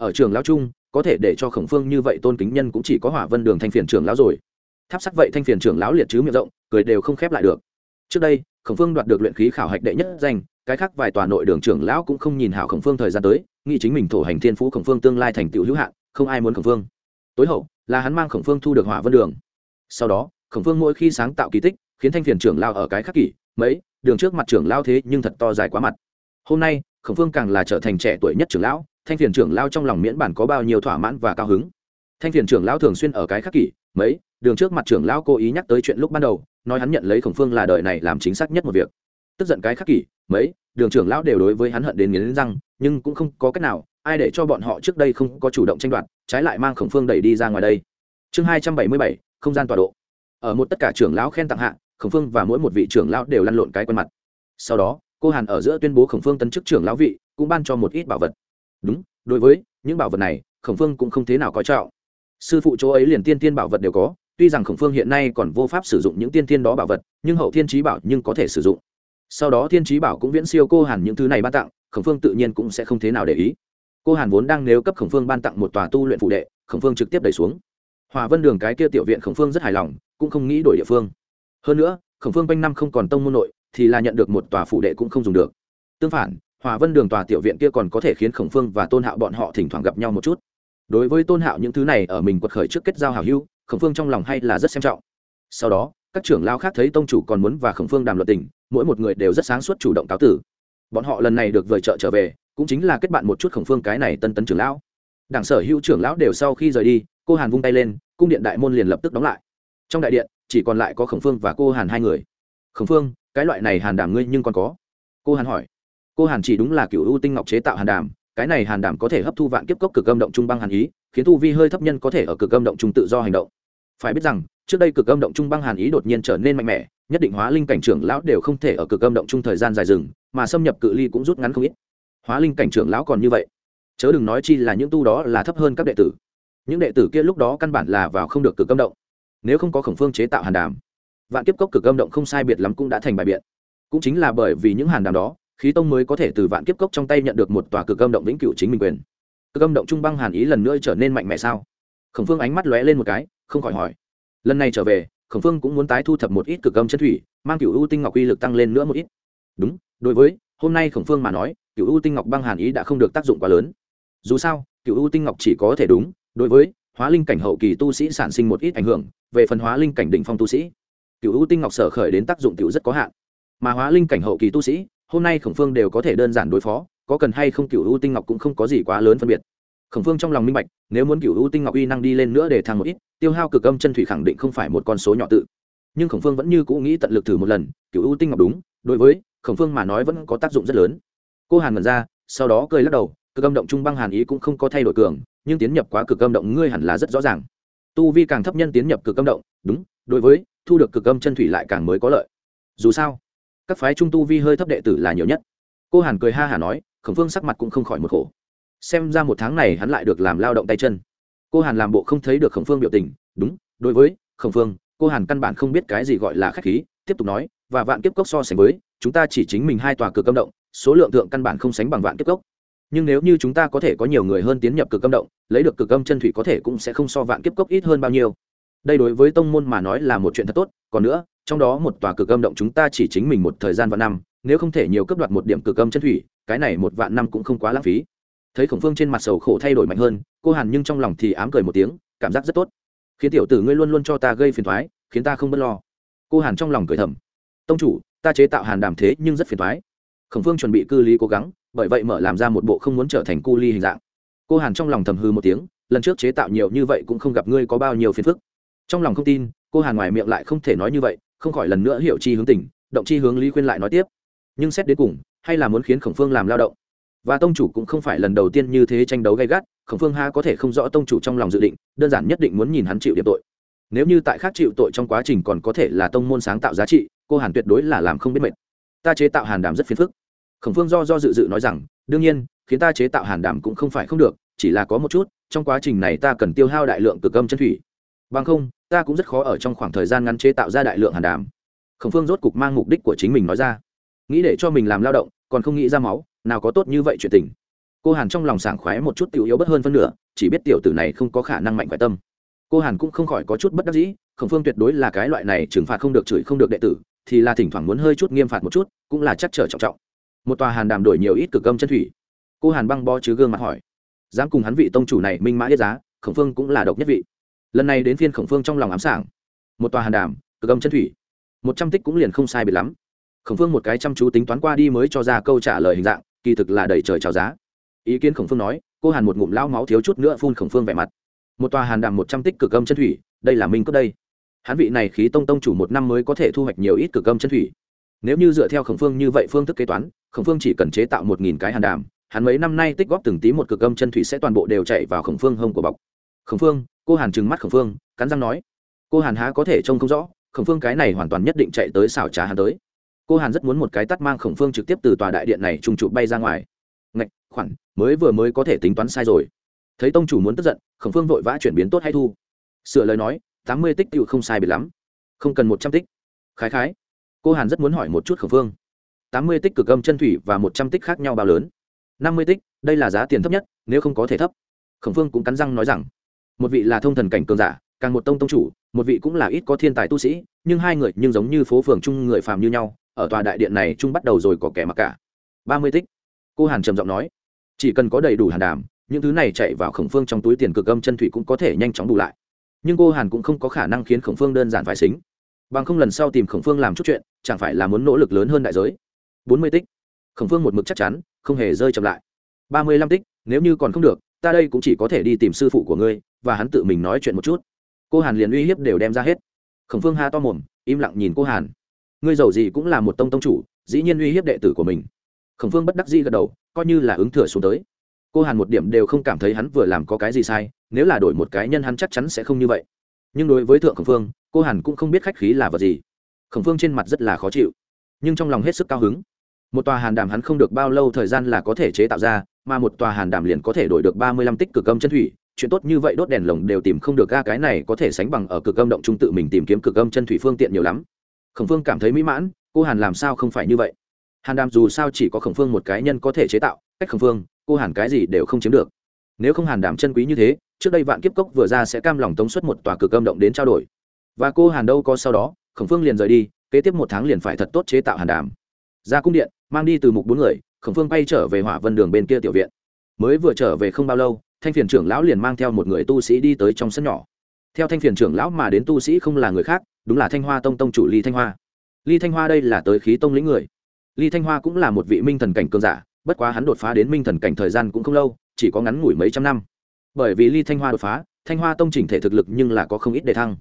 ở trường lão trung có thể để cho khổng phương như vậy tôn kính nhân cũng chỉ có hỏa vân đường thanh phiền trưởng lão rồi. Tháp sắc vậy thanh phiền trưởng lão liệt chứ miệng rộng, cười đều không khép lại được. Trước đây, khổng phương đoạt được luyện khí khảo hạch đệ nhất danh, cái khác vài tòa nội đường trưởng lão cũng không nhìn hảo khổng phương thời gian tới, nghĩ chính mình thổ hành thiên phú khổng phương tương lai thành tựu hữu hạn, không ai muốn khổng phương. Tối hậu, là hắn mang khổng phương thu được hỏa vân đường. Sau đó, khổng phương mỗi khi sáng tạo kỳ tích, khiến thanh phiền trưởng lao ở cái khắc kỷ mấy, đường trước mặt trưởng lao thế nhưng thật to dài quá mặt. Hôm nay, khổng phương càng là trở thành trẻ tuổi nhất trưởng lão thanh phiền trưởng lao trong lòng miễn bản có bao nhiêu thỏa mãn và cao hứng. Thanh phiền trưởng lao thường xuyên ở cái khắc kỷ, mấy, đường trước mặt trưởng lão cố ý nhắc tới chuyện lúc ban đầu, nói hắn nhận lấy khổng phương là đời này làm chính xác nhất một việc. Tức giận cái khắc kỷ, mấy, đường trưởng lão đều đối với hắn hận đến nghiến răng, nhưng cũng không có cách nào, ai để cho bọn họ trước đây không có chủ động tranh đoạt, trái lại mang khổng phương đẩy đi ra ngoài đây. Chương hai trăm bảy mươi bảy, không gian tọa độ. Ở một tất cả trưởng lão khen tặng hạ, khổng phương và mỗi một vị trưởng lão đều lăn lộn cái quen mặt. Sau đó, cô hàn ở giữa tuyên bố khổng phương tấn chức trưởng lão vị, cũng ban cho một ít bảo vật đúng, đối với những bảo vật này, khổng phương cũng không thế nào có trọng. Sư phụ chỗ ấy liền tiên tiên bảo vật đều có, tuy rằng khổng phương hiện nay còn vô pháp sử dụng những tiên tiên đó bảo vật, nhưng hậu thiên trí bảo nhưng có thể sử dụng. Sau đó thiên trí bảo cũng viễn siêu cô hàn những thứ này ban tặng, khổng phương tự nhiên cũng sẽ không thế nào để ý. Cô hàn vốn đang nếu cấp khổng phương ban tặng một tòa tu luyện phụ đệ, khổng phương trực tiếp đẩy xuống. Hòa vân đường cái kia tiểu viện khổng phương rất hài lòng, cũng không nghĩ đổi địa phương. Hơn nữa, khổng phương quanh năm không còn tông môn nội, thì là nhận được một tòa phụ đệ cũng không dùng được. Tương phản hòa vân đường tòa tiểu viện kia còn có thể khiến khổng phương và tôn hạo bọn họ thỉnh thoảng gặp nhau một chút. Đối với tôn hạo những thứ này ở mình quật khởi trước kết giao hảo hưu khổng phương trong lòng hay là rất xem trọng. Sau đó, các trưởng lao khác thấy tông chủ còn muốn và khổng phương đàm luật tình, mỗi một người đều rất sáng suốt chủ động cáo tử. Bọn họ lần này được vời trợ trở về, cũng chính là kết bạn một chút khổng phương cái này tân tấn trưởng lão. Đảng sở hữu trưởng lão đều sau khi rời đi, cô hàn vung tay lên, cung điện đại môn liền lập tức đóng lại. Trong đại điện, chỉ còn lại có khổng phương và cô hàn hai người. Khổng phương, cái loại này hàn đảm ngươi nhưng còn có? Cô hàn hỏi cô hàn chỉ đúng là cựu ưu tinh ngọc chế tạo hàn Đàm, cái này hàn Đàm có thể hấp thu vạn kiếp cốc cực âm động trung băng hàn ý khiến tu vi hơi thấp nhân có thể ở cực âm động trung tự do hành động. Phải biết rằng trước đây cực âm động trung băng hàn ý đột nhiên trở nên mạnh mẽ nhất định hóa linh cảnh trưởng lão đều không thể ở cực âm động trung thời gian dài dừng mà xâm nhập cự ly cũng rút ngắn không ít. Hóa linh cảnh trưởng lão còn như vậy chớ đừng nói chi là những tu đó là thấp hơn các đệ tử. Những đệ tử kia lúc đó căn bản là vào không được cực âm động. Nếu không có khổng phương chế tạo hàn đàm vạn kiếp cốc cực âm động không sai biệt lắm cũng đã thành bài biện. Cũng chính là bởi vì những hàn đàm đó khí tông mới có thể từ vạn kiếp cốc trong tay nhận được một tòa cực âm động vĩnh cửu chính mình quyền. Cực âm động trung băng hàn ý lần nữa trở nên mạnh mẽ sao? Khổng phương ánh mắt lóe lên một cái, không khỏi hỏi. Lần này trở về, khổng phương cũng muốn tái thu thập một ít cực âm chân thủy, mang cựu ưu tinh ngọc uy lực tăng lên nữa một ít. Đúng, đối với, hôm nay khổng phương mà nói cựu ưu tinh ngọc băng hàn ý đã không được tác dụng quá lớn. Dù sao cựu ưu tinh ngọc chỉ có thể đúng, đối với, hóa linh cảnh hậu kỳ tu sĩ sản sinh một ít ảnh hưởng, về phần hóa linh cảnh đỉnh phong tu sĩ cựu ưu tinh ngọc sở khởi đến tác dụng cựu rất có hạn. Mà hóa linh cảnh hậu kỳ tu sĩ hôm nay khổng phương đều có thể đơn giản đối phó, có cần hay không cựu U tinh ngọc cũng không có gì quá lớn phân biệt. Khổng phương trong lòng minh bạch, nếu muốn cựu U tinh ngọc uy năng đi lên nữa để thăng một ít, tiêu hao cực âm chân thủy khẳng định không phải một con số nhỏ tự. Nhưng khổng phương vẫn như cũ nghĩ tận lực thử một lần cựu U tinh ngọc đúng, đối với khổng phương mà nói vẫn có tác dụng rất lớn. Cô hàn ngẩn ra, sau đó cười lắc đầu, cực âm động trung băng hàn ý cũng không có thay đổi cường, nhưng tiến nhập quá cực âm động ngươi hẳn là rất rõ ràng. Tu vi càng thấp nhân tiến nhập cực âm động, đúng, đối với, thu được cực âm chân thủy lại càng mới có lợi. Dù sao các phái trung tu vi hơi thấp đệ tử là nhiều nhất. Cô hàn cười ha hả nói, khổng phương sắc mặt cũng không khỏi một khổ. Xem ra một tháng này hắn lại được làm lao động tay chân. Cô hàn làm bộ không thấy được khổng phương biểu tình, đúng, đối với khổng phương, cô hàn căn bản không biết cái gì gọi là k h á c h khí, tiếp tục nói, và vạn kiếp cốc so sánh với, chúng ta chỉ chính mình hai tòa cửa âm động, số lượng thượng căn bản không sánh bằng vạn kiếp cốc. Nhưng nếu như chúng ta có thể có nhiều người hơn tiến nhập cực âm động, lấy được cực âm chân thủy có thể cũng sẽ không so vạn kiếp cốc ít hơn bao nhiêu. Đây đối với tông môn mà nói là một chuyện thật tốt, còn nữa trong đó một tòa cực âm động chúng ta chỉ chính mình một thời gian vạn năm, nếu không thể nhiều cấp đoạt một điểm cực âm chân thủy, cái này một vạn năm cũng không quá lãng phí. Thấy khổng phương trên mặt sầu khổ thay đổi mạnh hơn, cô hàn nhưng trong lòng thì ám cười một tiếng, cảm giác rất tốt. Khiến tiểu tử ngươi luôn luôn cho ta gây phiền thoái khiến ta không b ấ t lo. Cô hàn trong lòng cười thầm. Tông chủ, ta chế tạo hàn đàm thế nhưng rất phiền thoái khổng phương chuẩn bị cư lý cố gắng, bởi vậy mở làm ra một bộ không muốn trở thành cu ly hình dạng. Cô hàn trong lòng thầm hư một tiếng, lần trước chế tạo nhiều như vậy cũng không gặp ngươi có bao nhiêu phiền phức. Trong lòng không tin, cô hàn ngoài miệng lại không thể nói như vậy không khỏi lần nữa hiểu chi hướng tỉnh, động chi hướng lý khuyên lại nói tiếp. Nhưng xét đến cùng hay là muốn khiến khổng phương làm lao động? Và tông chủ cũng không phải lần đầu tiên như thế tranh đấu gay gắt khổng phương ha có thể không rõ tông chủ trong lòng dự định đơn giản nhất định muốn nhìn hắn chịu điểm tội. Nếu như tại khác chịu tội trong quá trình còn có thể là tông môn sáng tạo giá trị cô hàn tuyệt đối là làm không biết mệt. Ta chế tạo hàn đàm rất phiền phức. Khổng phương do do dự dự nói rằng đương nhiên khiến ta chế tạo hàn đàm cũng không phải không được chỉ là có một chút trong quá trình này ta cần tiêu hao đại lượng cực âm chân thủy. Bằng không ta cũng rất khó ở trong khoảng thời gian ngắn chế tạo ra đại lượng hàn đàm. Khổng phương rốt cục mang mục đích của chính mình nói ra. Nghĩ để cho mình làm lao động, còn không nghĩ ra máu, nào có tốt như vậy chuyện tình. Cô hàn trong lòng sảng khoái một chút tiểu yếu bất hơn phân nửa, chỉ biết tiểu tử này không có khả năng mạnh khỏe tâm. Cô hàn cũng không khỏi có chút bất đắc dĩ, khổng phương tuyệt đối là cái loại này trừng phạt không được chửi không được đệ tử, thì là thỉnh thoảng muốn hơi chút nghiêm phạt một chút, cũng là chắc trở trọng trọng. Một tòa hàn đàm đổi nhiều ít cực âm chân thủy. Cô hàn băng bo chứ gương mặt hỏi. Dám cùng hắn vị tông chủ này minh mã yết giá, khổng phương cũng là độc nhất vị lần này đến phiên khổng phương trong lòng ám sảng. Một tòa hàn đàm, cực âm chân thủy. Một trăm tích cũng liền không sai biệt lắm. Khổng phương một cái chăm chú tính toán qua đi mới cho ra câu trả lời hình dạng, kỳ thực là đầy trời trào giá. Ý kiến khổng phương nói, cô hàn một ngụm lao máu thiếu chút nữa phun khổng phương vẻ mặt. Một tòa hàn đàm một trăm tích cực âm chân thủy, đây là minh cốt đây. Hắn vị này khí tông tông chủ một năm mới có thể thu hoạch nhiều ít cực âm chân thủy. Nếu như dựa theo khổng phương như vậy phương thức kế toán, khổng phương chỉ cần chế tạo một nghìn cái hàn đàm, hắn mấy năm nay tích góp từng tí một cực âm chân thủy sẽ toàn bộ đều chạy vào khổng phương hông của bọc. Khổng phương cô hàn trừng mắt khổng phương, cắn răng nói, cô hàn há có thể trông không rõ, khổng phương cái này hoàn toàn nhất định chạy tới xảo trá hắn tới. Cô hàn rất muốn một cái tắt mang khổng phương trực tiếp từ tòa đại điện này trùng trụ bay ra ngoài. Ngạch, khoản, mới vừa mới có thể tính toán sai rồi. Thấy tông chủ muốn tức giận, khổng phương vội vã chuyển biến tốt hay thu. Sửa lời nói, tám mươi tích tựu không sai bị lắm. Không cần một trăm tích. Khái khái. Cô hàn rất muốn hỏi một chút khổng phương. Tám mươi tích cực âm chân thủy và một trăm tích khác nhau bao lớn? Năm mươi tích, đây là giá tiền thấp nhất, nếu không có thể thấp. Khổng phương cũng cắn răng nói rằng một vị là thông thần cảnh cường giả, càng một tông tông chủ, một vị cũng là ít có thiên tài tu sĩ, nhưng hai người nhưng giống như phố phường chung người phàm như nhau, ở tòa đại điện này chung bắt đầu rồi có kẻ mặc cả. Ba mươi tích. Cô hàn trầm giọng nói, chỉ cần có đầy đủ hàn đàm, những thứ này chạy vào khổng phương trong túi tiền cực âm chân thủy cũng có thể nhanh chóng bù lại. Nhưng cô hàn cũng không có khả năng khiến khổng phương đơn giản phải xính bằng không lần sau tìm khổng phương làm chút chuyện, chẳng phải là muốn nỗ lực lớn hơn đại giới. Bốn mươi tích. Khổng phương một mực chắc chắn, không hề rơi chậm lại. Ba mươi lăm tích, nếu như còn không được ta đây cũng chỉ có thể đi tìm sư phụ của ngươi, và hắn tự mình nói chuyện một chút. Cô hàn liền uy hiếp đều đem ra hết. Khổng phương ha to mồm, im lặng nhìn cô hàn. Ngươi giàu gì cũng là một tông tông chủ, dĩ nhiên uy hiếp đệ tử của mình. Khổng phương bất đắc dĩ gật đầu, coi như là ứng thừa xuống tới. Cô hàn một điểm đều không cảm thấy hắn vừa làm có cái gì sai, nếu là đổi một cái nhân hắn chắc chắn sẽ không như vậy. Nhưng đối với thượng khổng phương, cô hàn cũng không biết khách khí là vật gì. Khổng phương trên mặt rất là khó chịu, nhưng trong lòng hết sức cao hứng một tòa hàn đàm hắn không được bao lâu thời gian là có thể chế tạo ra, mà một tòa hàn đàm liền có thể đổi được ba mươi lăm tích cực âm chân thủy. Chuyện tốt như vậy đốt đèn lồng đều tìm không được ga, cái này có thể sánh bằng ở cực âm động trung tự mình tìm kiếm cực âm chân thủy phương tiện nhiều lắm. Khổng phương cảm thấy mỹ mãn, cô hàn làm sao không phải như vậy? Hàn đàm dù sao chỉ có khổng phương một cái nhân có thể chế tạo, cách khổng phương, cô hàn cái gì đều không chiếm được. Nếu không hàn đàm chân quý như thế, trước đây vạn kiếp cốc vừa ra sẽ cam lòng tống xuất một tòa cực âm động đến trao đổi. Và cô hàn đâu có sau đó, khổng phương liền rời đi, kế tiếp một tháng liền phải thật tốt chế tạo hàn đàm. Ra cung điện mang đi từ mục bốn người, khổng phương bay trở về hỏa vân đường bên kia tiểu viện. Mới vừa trở về không bao lâu, thanh phiền trưởng lão liền mang theo một người tu sĩ đi tới trong sân nhỏ. Theo thanh phiền trưởng lão mà đến tu sĩ không là người khác, đúng là thanh hoa tông tông chủ ly thanh hoa. Ly thanh hoa đây là tới khí tông lĩnh người. Ly thanh hoa cũng là một vị minh thần cảnh cường giả, bất quá hắn đột phá đến minh thần cảnh thời gian cũng không lâu, chỉ có ngắn ngủi mấy trăm năm. Bởi vì ly thanh hoa đột phá, thanh hoa tông chỉnh thể thực lực nhưng là có không ít đề thăng.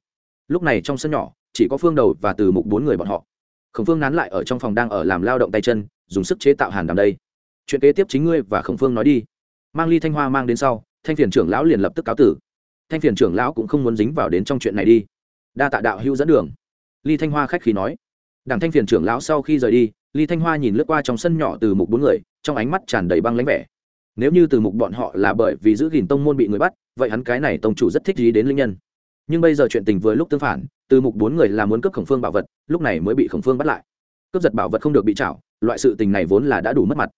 Lúc này trong sân nhỏ, chỉ có phương đầu và từ mục bốn người bọn họ. Khổng phương nán lại ở trong phòng đang ở làm lao động tay chân dùng sức chế tạo hàn đàm đây. Chuyện kế tiếp chính ngươi và khổng phương nói đi. Mang ly thanh hoa mang đến sau, thanh phiền trưởng lão liền lập tức cáo tử. Thanh phiền trưởng lão cũng không muốn dính vào đến trong chuyện này đi. Đa tạ đạo hữu dẫn đường. Ly thanh hoa khách khí nói. Đảng thanh phiền trưởng lão sau khi rời đi, ly thanh hoa nhìn lướt qua trong sân nhỏ từ mục bốn người, trong ánh mắt tràn đầy băng lãnh vẻ. Nếu như từ mục bọn họ là bởi vì giữ gìn tông môn bị người bắt, vậy hắn cái này tông chủ rất thích gì đến linh nhân. Nhưng bây giờ chuyện tình vừa lúc tương phản, từ mục bốn người là muốn cướp khổng phương bảo vật, lúc này mới bị khổng phương bắt lại cướp giật bảo vật không được bị chảo loại sự tình này vốn là đã đủ mất mặt.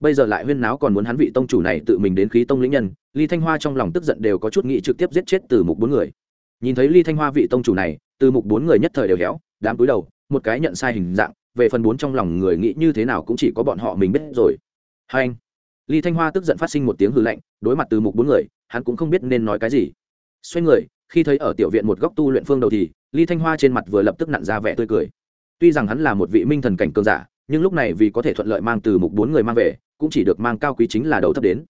Bây giờ lại huyên náo còn muốn hắn vị tông chủ này tự mình đến khí tông lĩnh nhân, ly thanh hoa trong lòng tức giận đều có chút nghĩ trực tiếp giết chết từ mục bốn người. Nhìn thấy ly thanh hoa vị tông chủ này, từ mục bốn người nhất thời đều héo, đám túi đầu, một cái nhận sai hình dạng, về phần bốn trong lòng người nghĩ như thế nào cũng chỉ có bọn họ mình biết rồi. Hai anh, ly thanh hoa tức giận phát sinh một tiếng hư lạnh, đối mặt từ mục bốn người, hắn cũng không biết nên nói cái gì. Xoay người, khi thấy ở tiểu viện một góc tu luyện phương đầu thì, ly thanh hoa trên mặt vừa lập tức nặn ra vẻ tươi cười tuy rằng hắn là một vị minh thần cảnh cường giả, nhưng lúc này vì có thể thuận lợi mang từ mục bốn người mang về, cũng chỉ được mang cao quý chính là đầu thấp đến.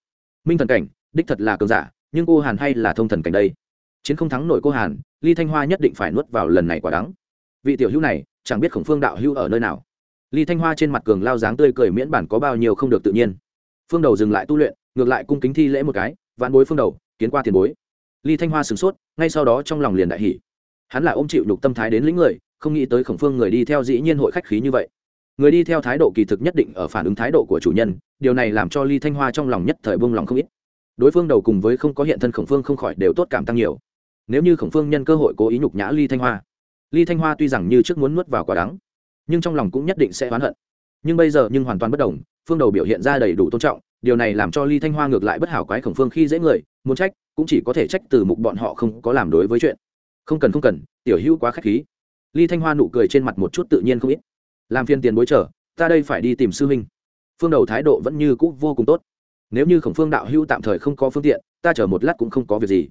Minh thần cảnh, đích thật là cường giả, nhưng cô hàn hay là thông thần cảnh đây? Chiến không thắng nổi cô hàn, ly thanh hoa nhất định phải nuốt vào lần này quả đắng. Vị tiểu hữu này, chẳng biết khổng phương đạo hữu ở nơi nào? Ly thanh hoa trên mặt cường lao dáng tươi cười miễn bản có bao nhiêu không được tự nhiên. Phương đầu dừng lại tu luyện, ngược lại cung kính thi lễ một cái vạn bối phương đầu, kiến qua tiền bối. Ly thanh hoa sửng sốt, ngay sau đó trong lòng liền đại hỷ hắn là ôm chịu nhục tâm thái đến lĩnh người không nghĩ tới khổng phương người đi theo dĩ nhiên hội khách khí như vậy. Người đi theo thái độ kỳ thực nhất định ở phản ứng thái độ của chủ nhân, điều này làm cho ly thanh hoa trong lòng nhất thời buông lòng không ít. Đối phương đầu cùng với không có hiện thân khổng phương không khỏi đều tốt cảm tăng nhiều. Nếu như khổng phương nhân cơ hội cố ý nhục nhã ly thanh hoa, ly thanh hoa tuy rằng như trước muốn nuốt vào quả đắng, nhưng trong lòng cũng nhất định sẽ oán hận. Nhưng bây giờ nhưng hoàn toàn bất đồng, phương đầu biểu hiện ra đầy đủ tôn trọng, điều này làm cho ly thanh hoa ngược lại bất hảo quái khổng phương khi dễ người, muốn trách, cũng chỉ có thể trách từ mục bọn họ không có làm đối với chuyện. Không cần không cần, tiểu hữu quá k h á c h khí ly thanh hoa nụ cười trên mặt một chút tự nhiên không ít. Làm phiên tiền bối trở ta đây phải đi tìm sư huynh. Phương đầu thái độ vẫn như cũ vô cùng tốt. Nếu như khổng phương đạo hữu tạm thời không có phương tiện, ta chờ một lát cũng không có việc gì.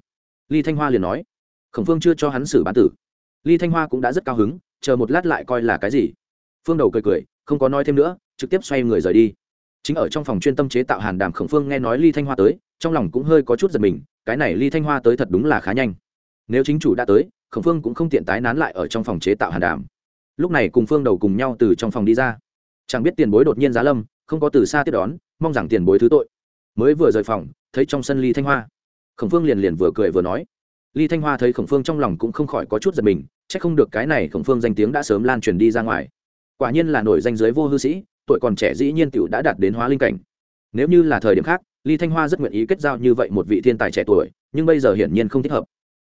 Ly thanh hoa liền nói. Khổng phương chưa cho hắn xử bán tử. Ly thanh hoa cũng đã rất cao hứng, chờ một lát lại coi là cái gì. Phương đầu cười cười, không có nói thêm nữa, trực tiếp xoay người rời đi. Chính ở trong phòng chuyên tâm chế tạo hàn đàm khổng phương nghe nói ly thanh hoa tới, trong lòng cũng hơi có chút giật mình, cái này ly thanh hoa tới thật đúng là khá nhanh. Nếu chính chủ đã tới khổng phương cũng không tiện tái nán lại ở trong phòng chế tạo hàn đàm. Lúc này cùng phương đầu cùng nhau từ trong phòng đi ra. Chẳng biết tiền bối đột nhiên giá lâm, không có từ xa tiếp đón, mong rằng tiền bối thứ tội. Mới vừa rời phòng, thấy trong sân ly thanh hoa. Khổng phương liền liền vừa cười vừa nói. Ly thanh hoa thấy khổng phương trong lòng cũng không khỏi có chút giật mình c h ắ c không được cái này khổng phương danh tiếng đã sớm lan truyền đi ra ngoài. Quả nhiên là nổi danh giới vô hư sĩ, tuổi còn trẻ dĩ nhiên t đã đạt đến hóa linh cảnh. Nếu như là thời điểm khác, ly thanh hoa rất nguyện ý kết giao như vậy một vị thiên tài trẻ tuổi, nhưng bây giờ hiển nhiên không thích hợp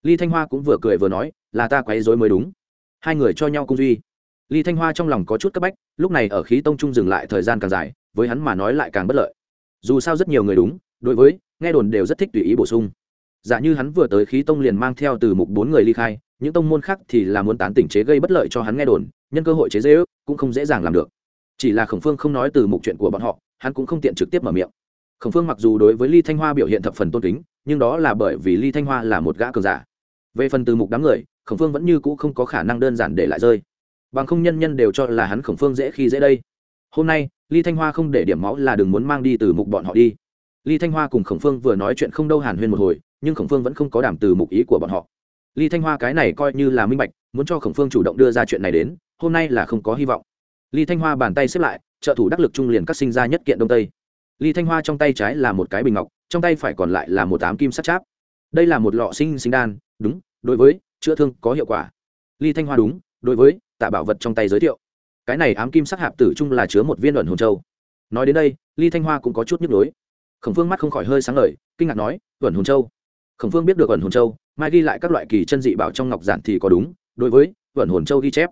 ly thanh hoa cũng vừa cười vừa nói, là ta quấy dối mới đúng. Hai người cho nhau cung duy. Ly thanh hoa trong lòng có chút cấp bách, lúc này ở khí tông trung dừng lại thời gian càng dài, với hắn mà nói lại càng bất lợi. Dù sao rất nhiều người đúng, đối với, nghe đồn đều rất thích tùy ý bổ sung. Giả như hắn vừa tới khí tông liền mang theo từ mục bốn người ly khai, những tông môn khác thì là muốn tán tỉnh chế gây bất lợi cho hắn nghe đồn, nhân cơ hội chế dễ ước cũng không dễ dàng làm được. Chỉ là khổng phương không nói từ mục chuyện của bọn họ, hắn cũng không tiện trực tiếp mở miệng. Khổng phương mặc dù đối với ly thanh hoa biểu hiện thập phần tôn kính, nhưng đó là bởi vì ly thanh hoa là một gã cường giả về phần từ mục đám người, khổng phương vẫn như cũ không có khả năng đơn giản để lại rơi. Bằng không nhân nhân đều cho là hắn khổng phương dễ khi dễ đây. Hôm nay, ly thanh hoa không để điểm máu là đừng muốn mang đi từ mục bọn họ đi. Ly thanh hoa cùng khổng phương vừa nói chuyện không đâu hàn huyên một hồi, nhưng khổng phương vẫn không có đảm từ mục ý của bọn họ. Ly thanh hoa cái này coi như là minh bạch, muốn cho khổng phương chủ động đưa ra chuyện này đến, hôm nay là không có hy vọng. Ly thanh hoa bàn tay xếp lại, trợ thủ đắc lực trung liền cắt sinh ra nhất kiện đông tây. Ly thanh hoa trong tay trái là một cái bình ngọc, trong tay phải còn lại là một tám kim sắt cháp đây là một lọ sinh sinh đan, đúng, đối với chữa thương có hiệu quả. Ly thanh hoa đúng, đối với tạ bảo vật trong tay giới thiệu. Cái này ám kim sắc hạp tử trung là chứa một viên luận hồn châu. Nói đến đây, ly thanh hoa cũng có chút nhức nhối. Khổng phương mắt không khỏi hơi sáng lời kinh ngạc nói, luận hồn châu? Khổng phương biết được luận hồn châu, mai ghi lại các loại kỳ chân dị bảo trong ngọc giản thì có đúng, đối với luận hồn châu ghi chép.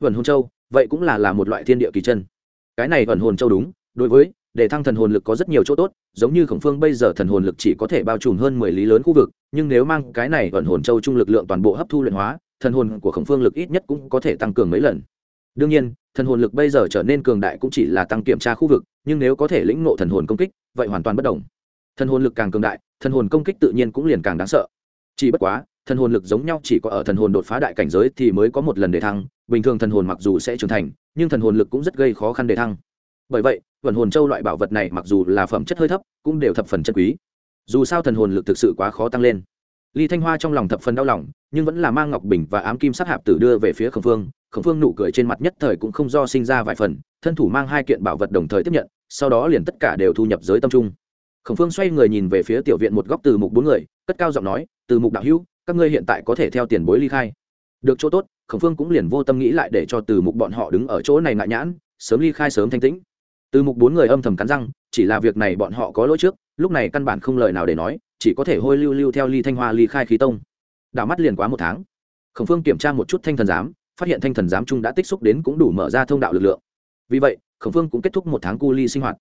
Luận hồn châu, vậy cũng là là một loại thiên địa kỳ chân. Cái này luận hồn châu đúng, đối với để thăng thần hồn lực có rất nhiều chỗ tốt giống như khổng phương bây giờ thần hồn lực chỉ có thể bao trùm hơn mười lý lớn khu vực nhưng nếu mang cái này ẩn hồn châu trung lực lượng toàn bộ hấp thu luyện hóa thần hồn của khổng phương lực ít nhất cũng có thể tăng cường mấy lần đương nhiên thần hồn lực bây giờ trở nên cường đại cũng chỉ là tăng kiểm tra khu vực nhưng nếu có thể lĩnh ngộ thần hồn công kích vậy hoàn toàn bất đồng thần hồn lực càng cường đại thần hồn công kích tự nhiên cũng liền càng đáng sợ chỉ bất quá thần hồn lực giống nhau chỉ có ở thần hồn đột phá đại cảnh giới thì mới có một lần để thăng bình thường thần hồn mặc dù sẽ trưởng thành nhưng thần hồn lực cũng rất gây khó khăn để thăng bởi vậy vận hồn châu loại bảo vật này mặc dù là phẩm chất hơi thấp, cũng đều thập phần chân quý. Dù sao thần hồn lực thực sự quá khó tăng lên. Ly thanh hoa trong lòng thập phần đau lòng, nhưng vẫn là mang ngọc bình và ám kim sát hạp tử đưa về phía khổng phương. Khổng phương nụ cười trên mặt nhất thời cũng không do sinh ra vài phần, thân thủ mang hai kiện bảo vật đồng thời tiếp nhận, sau đó liền tất cả đều thu nhập giới tâm trung. Khổng phương xoay người nhìn về phía tiểu viện một góc từ mục bốn người, cất cao giọng nói, từ mục đạo hữu, các ngươi hiện tại có thể theo tiền bối ly khai. Được chỗ tốt. Khổng phương cũng liền vô tâm nghĩ lại để cho từ mục bọn họ đứng ở chỗ này ngại nhãn, sớm ly khai sớm thanh tĩnh từ mục bốn người âm thầm cắn răng, chỉ là việc này bọn họ có lỗi trước, lúc này căn bản không lời nào để nói, chỉ có thể hôi lưu lưu theo ly thanh hoa ly khai khí tông. Đảo mắt liền quá một tháng. Khổng phương kiểm tra một chút thanh thần giám, phát hiện thanh thần giám trung đã tích xúc đến cũng đủ mở ra thông đạo lực lượng. Vì vậy, khổng phương cũng kết thúc một tháng cu ly sinh hoạt.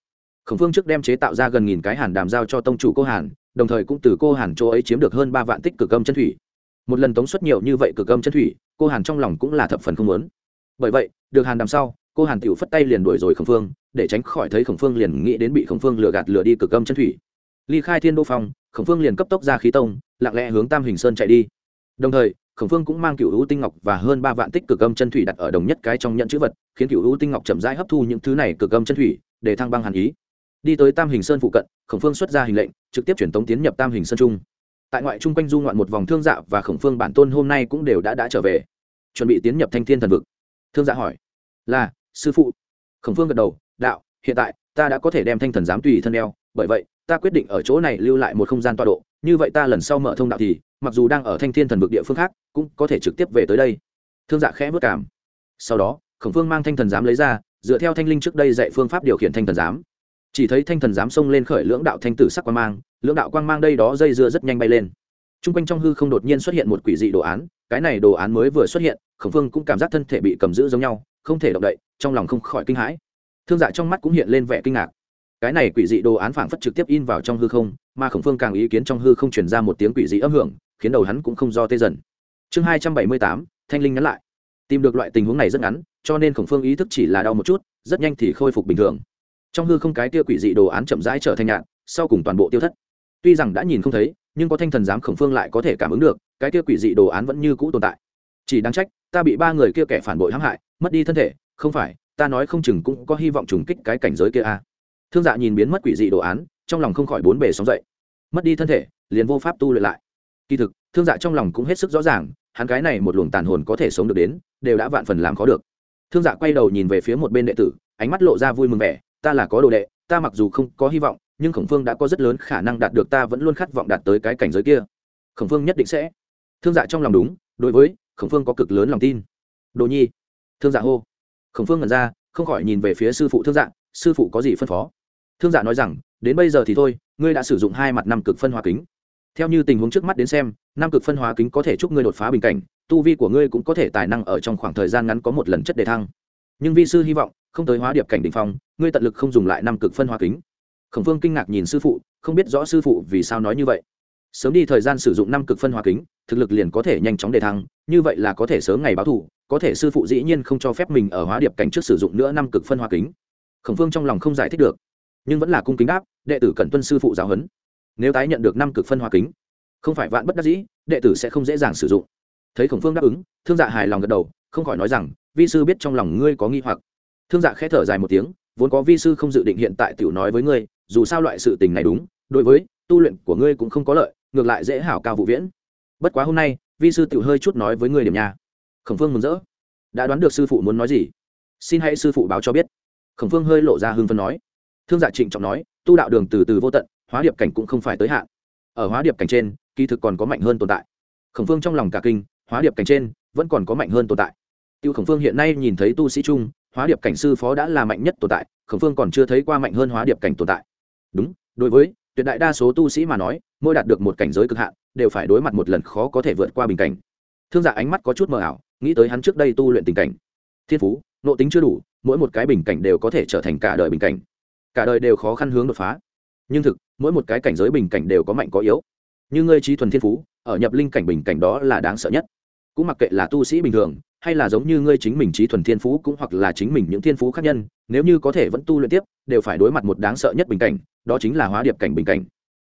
Khổng phương trước đem chế tạo ra gần nghìn cái hàn đàm giao cho tông chủ cô hàn, đồng thời cũng từ cô hàn chỗ ấy chiếm được hơn ba vạn tích cực âm chân thủy. Một lần tống suất nhiều như vậy cực âm chân thủy, cô hàn trong lòng cũng là thập phần không muốn. Bởi vậy, được hàn đàm sau cô hàn tiểu phất tay liền đuổi rồi khổng phương, để tránh khỏi thấy khổng phương liền nghĩ đến bị khổng phương lừa gạt lừa đi cực âm chân thủy. Ly khai thiên đô phong, khổng phương liền cấp tốc ra khí tông, lặng lẽ hướng tam hình sơn chạy đi. Đồng thời, khổng phương cũng mang cựu hữu tinh ngọc và hơn ba vạn tích cực âm chân thủy đặt ở đồng nhất cái trong nhận chữ vật, khiến cựu hữu tinh ngọc chậm rãi hấp thu những thứ này cực âm chân thủy, để thăng băng hàn ý. Đi tới tam hình sơn phụ cận, khổng phương xuất ra hình lệnh, trực tiếp chuyển tống tiến nhập tam hình sơn trung. Tại ngoại trung quanh du ngoạn một vòng thương dạ và khổng phương bản tôn hôm nay cũng đều đã đã trở về. Chuẩn bị tiến nhập thanh thiên thần vực. Thương dạ hỏi, là sư phụ. Khổng phương gật đầu, đạo, hiện tại ta đã có thể đem thanh thần giám tùy thân đeo, bởi vậy, ta quyết định ở chỗ này lưu lại một không gian tọa độ, như vậy ta lần sau mở thông đạo thì, mặc dù đang ở thanh thiên thần vực địa phương khác, cũng có thể trực tiếp về tới đây. Thương dạ khẽ vất cảm sau đó, khổng phương mang thanh thần giám lấy ra, dựa theo thanh linh trước đây dạy phương pháp điều khiển thanh thần giám. Chỉ thấy thanh thần giám xông lên khởi lưỡng đạo thanh tử sắc quang mang, lưỡng đạo quang mang đây đó dây dưa rất nhanh bay lên. T r u n g quanh trong hư không đột nhiên xuất hiện một quỷ dị đồ án, cái này đồ án mới vừa xuất hiện, khổng phương cũng cảm giác thân thể bị cầm giữ giống nhau, không thể động đậy trong lòng không khỏi kinh hãi. Thương dạ trong mắt cũng hiện lên vẻ kinh ngạc. Cái này quỷ dị đồ án phảng phất trực tiếp in vào trong hư không, mà khổng phương càng ý kiến trong hư không chuyển ra một tiếng quỷ dị âm hưởng, khiến đầu hắn cũng không do tê dần. Chương hai trăm bảy mươi tám, thanh linh nhắn lại. Tìm được loại tình huống này rất ngắn, cho nên khổng phương ý thức chỉ là đau một chút, rất nhanh thì khôi phục bình thường. Trong hư không cái kia quỷ dị đồ án chậm rãi trở thành nhạn, sau cùng toàn bộ tiêu thất. Tuy rằng đã nhìn không thấy, nhưng có thanh thần giám khổng phương lại có thể cảm ứng được, cái kia quỷ dị đồ án vẫn như cũ tồn tại. Chỉ đáng trách, ta bị ba người kia kẻ phản bội hãm hại, mất đi thân thể không phải, ta nói không chừng cũng có hy vọng trùng kích cái cảnh giới kia a thương dạ nhìn biến mất quỷ dị đồ án, trong lòng không khỏi bốn bề sóng dậy. Mất đi thân thể, liền vô pháp tu luyện lại. Kỳ thực, thương dạ trong lòng cũng hết sức rõ ràng, hắn cái này một luồng tàn hồn có thể sống được đến, đều đã vạn phần làm khó được. Thương dạ quay đầu nhìn về phía một bên đệ tử, ánh mắt lộ ra vui mừng vẻ, ta là có đồ đệ, ta mặc dù không có hy vọng, nhưng khổng phương đã có rất lớn khả năng đạt được ta vẫn luôn khát vọng đạt tới cái cảnh giới kia. Khổng phương nhất định sẽ. Thương dạ trong lòng đúng, đối với khổng phương có cực lớn lòng tin. Đồ nhi. Thương dạ hô khổng phương ngẩn ra, không khỏi nhìn về phía sư phụ thương dạng. sư phụ có gì phân phó? Thương dạ nói rằng, đến bây giờ thì thôi, ngươi đã sử dụng hai mặt năm cực phân hóa kính. Theo như tình huống trước mắt đến xem, năm cực phân hóa kính có thể chúc ngươi đột phá bình cảnh, tu vi của ngươi cũng có thể tài năng ở trong khoảng thời gian ngắn có một lần chất đề thăng. Nhưng vi sư hy vọng, không tới hóa điệp cảnh đ ỉ n h phong, ngươi tận lực không dùng lại năm cực phân hóa kính. Khổng phương kinh ngạc nhìn sư phụ, không biết rõ sư phụ vì sao nói như vậy. Sớm đi thời gian sử dụng năm cực phân hóa kính, thực lực liền có thể nhanh chóng đề thăng, như vậy là có thể sớm ngày báo thù có thể sư phụ dĩ nhiên không cho phép mình ở hóa điệp cảnh trước sử dụng nữa năm cực phân hóa kính. Khổng phương trong lòng không giải thích được, nhưng vẫn là cung kính đáp, đệ tử cần tuân sư phụ giáo huấn. Nếu tái nhận được năm cực phân hóa kính, không phải vạn bất đắc dĩ, đệ tử sẽ không dễ dàng sử dụng. Thấy khổng phương đáp ứng, thương dạ hài lòng gật đầu, không khỏi nói rằng, vi sư biết trong lòng ngươi có nghi hoặc. Thương dạ khẽ thở dài một tiếng, vốn có vi sư không dự định hiện tại tiểu nói với ngươi, dù sao loại sự tình này đúng, đối với tu luyện của ngươi cũng không có lợi, ngược lại dễ hảo cao vụ viễn. Bất quá hôm nay, vi sư tiểu hơi chút nói với ngươi điểm nhà khổng phương mừng rỡ. Đã đoán được sư phụ muốn nói gì? Xin hãy sư phụ báo cho biết. Khổng phương hơi lộ ra hưng phân nói. Thương giả trịnh trọng nói, tu đạo đường từ từ vô tận, hóa điệp cảnh cũng không phải tới hạn. Ở hóa điệp cảnh trên, kỳ thực còn có mạnh hơn tồn tại. Khổng phương trong lòng cả kinh, hóa điệp cảnh trên, vẫn còn có mạnh hơn tồn tại. Tiêu khổng phương hiện nay nhìn thấy tu sĩ trung hóa điệp cảnh sư phó đã là mạnh nhất tồn tại, khổng phương còn chưa thấy qua mạnh hơn hóa điệp cảnh tồn tại. Đúng, đối với tuyệt đại đa số tu sĩ mà nói, mỗi đạt được một cảnh giới cực hạn, đều phải đối mặt một lần khó có thể vượt qua bình cảnh thương giả ánh mắt có chút mờ ảo, nghĩ tới hắn trước đây tu luyện tình cảnh. Thiên phú nộ tính chưa đủ, mỗi một cái bình cảnh đều có thể trở thành cả đời bình cảnh. Cả đời đều khó khăn hướng đột phá. Nhưng thực, mỗi một cái cảnh giới bình cảnh đều có mạnh có yếu. Như ngươi trí thuần thiên phú, ở nhập linh cảnh bình cảnh đó là đáng sợ nhất. Cũng mặc kệ là tu sĩ bình thường, hay là giống như ngươi chính mình trí thuần thiên phú cũng hoặc là chính mình những thiên phú khác nhân, nếu như có thể vẫn tu luyện tiếp, đều phải đối mặt một đáng sợ nhất bình cảnh, đó chính là hóa điệp cảnh bình cảnh.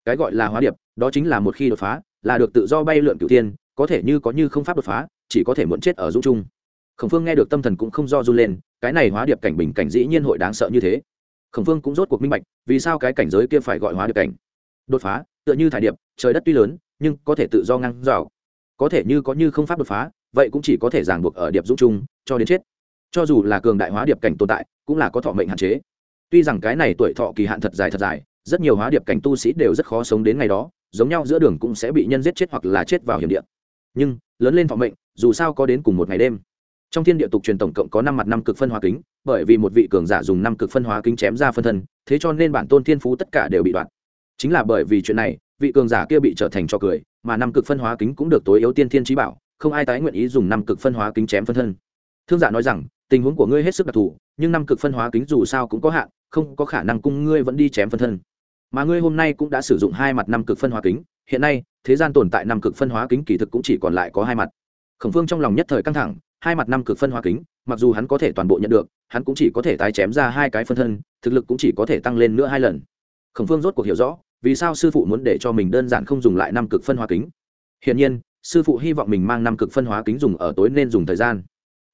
Cái gọi là hóa điệp, đó chính là một khi đột phá, là được tự do bay lượn cửu thiên có thể như có như không pháp đột phá, chỉ có thể muộn chết ở dũng trung. Khổng phương nghe được tâm thần cũng không do run lên, cái này hóa điệp cảnh bình cảnh dĩ nhiên hội đáng sợ như thế. Khổng phương cũng rốt cuộc minh bạch, vì sao cái cảnh giới kia phải gọi hóa điệp cảnh. Đột phá, tựa như thải điệp, trời đất tuy lớn, nhưng có thể tự do ngăn rào có thể như có như không pháp đột phá, vậy cũng chỉ có thể ràng buộc ở điệp dũng trung, cho đến chết. Cho dù là cường đại hóa điệp cảnh tồn tại, cũng là có thọ mệnh hạn chế. Tuy rằng cái này tuổi thọ kỳ hạn thật dài thật dài, rất nhiều hóa điệp cảnh tu sĩ đều rất khó sống đến ngày đó, giống nhau giữa đường cũng sẽ bị nhân giết chết hoặc là chết vào hiểm địa nhưng, lớn lên thọ mệnh, dù sao có đến cùng một ngày đêm. Trong thiên địa tục truyền tổng cộng có năm mặt năm cực phân hóa kính, bởi vì một vị cường giả dùng năm cực phân hóa kính chém ra phân thân, thế cho nên bản tôn thiên phú tất cả đều bị đoạn. Chính là bởi vì chuyện này, vị cường giả kia bị trở thành cho cười, mà năm cực phân hóa kính cũng được tối yếu tiên thiên trí bảo, không ai tái nguyện ý dùng năm cực phân hóa kính chém phân thân. Thương giả nói rằng, tình huống của ngươi hết sức đặc thù, nhưng năm cực phân hóa kính dù sao cũng có hạn, không có khả năng cung ngươi vẫn đi chém phân thân. Mà ngươi hôm nay cũng đã sử dụng hai mặt năm cực phân hóa kính, hiện nay thế gian tồn tại năm cực phân hóa kính kỳ thực cũng chỉ còn lại có hai mặt. Khổng phương trong lòng nhất thời căng thẳng, hai mặt năm cực phân hóa kính, mặc dù hắn có thể toàn bộ nhận được, hắn cũng chỉ có thể tái chém ra hai cái phân thân, thực lực cũng chỉ có thể tăng lên nữa hai lần. Khổng phương rốt cuộc hiểu rõ, vì sao sư phụ muốn để cho mình đơn giản không dùng lại năm cực phân hóa kính. Hiển nhiên, sư phụ hy vọng mình mang năm cực phân hóa kính dùng ở tối nên dùng thời gian.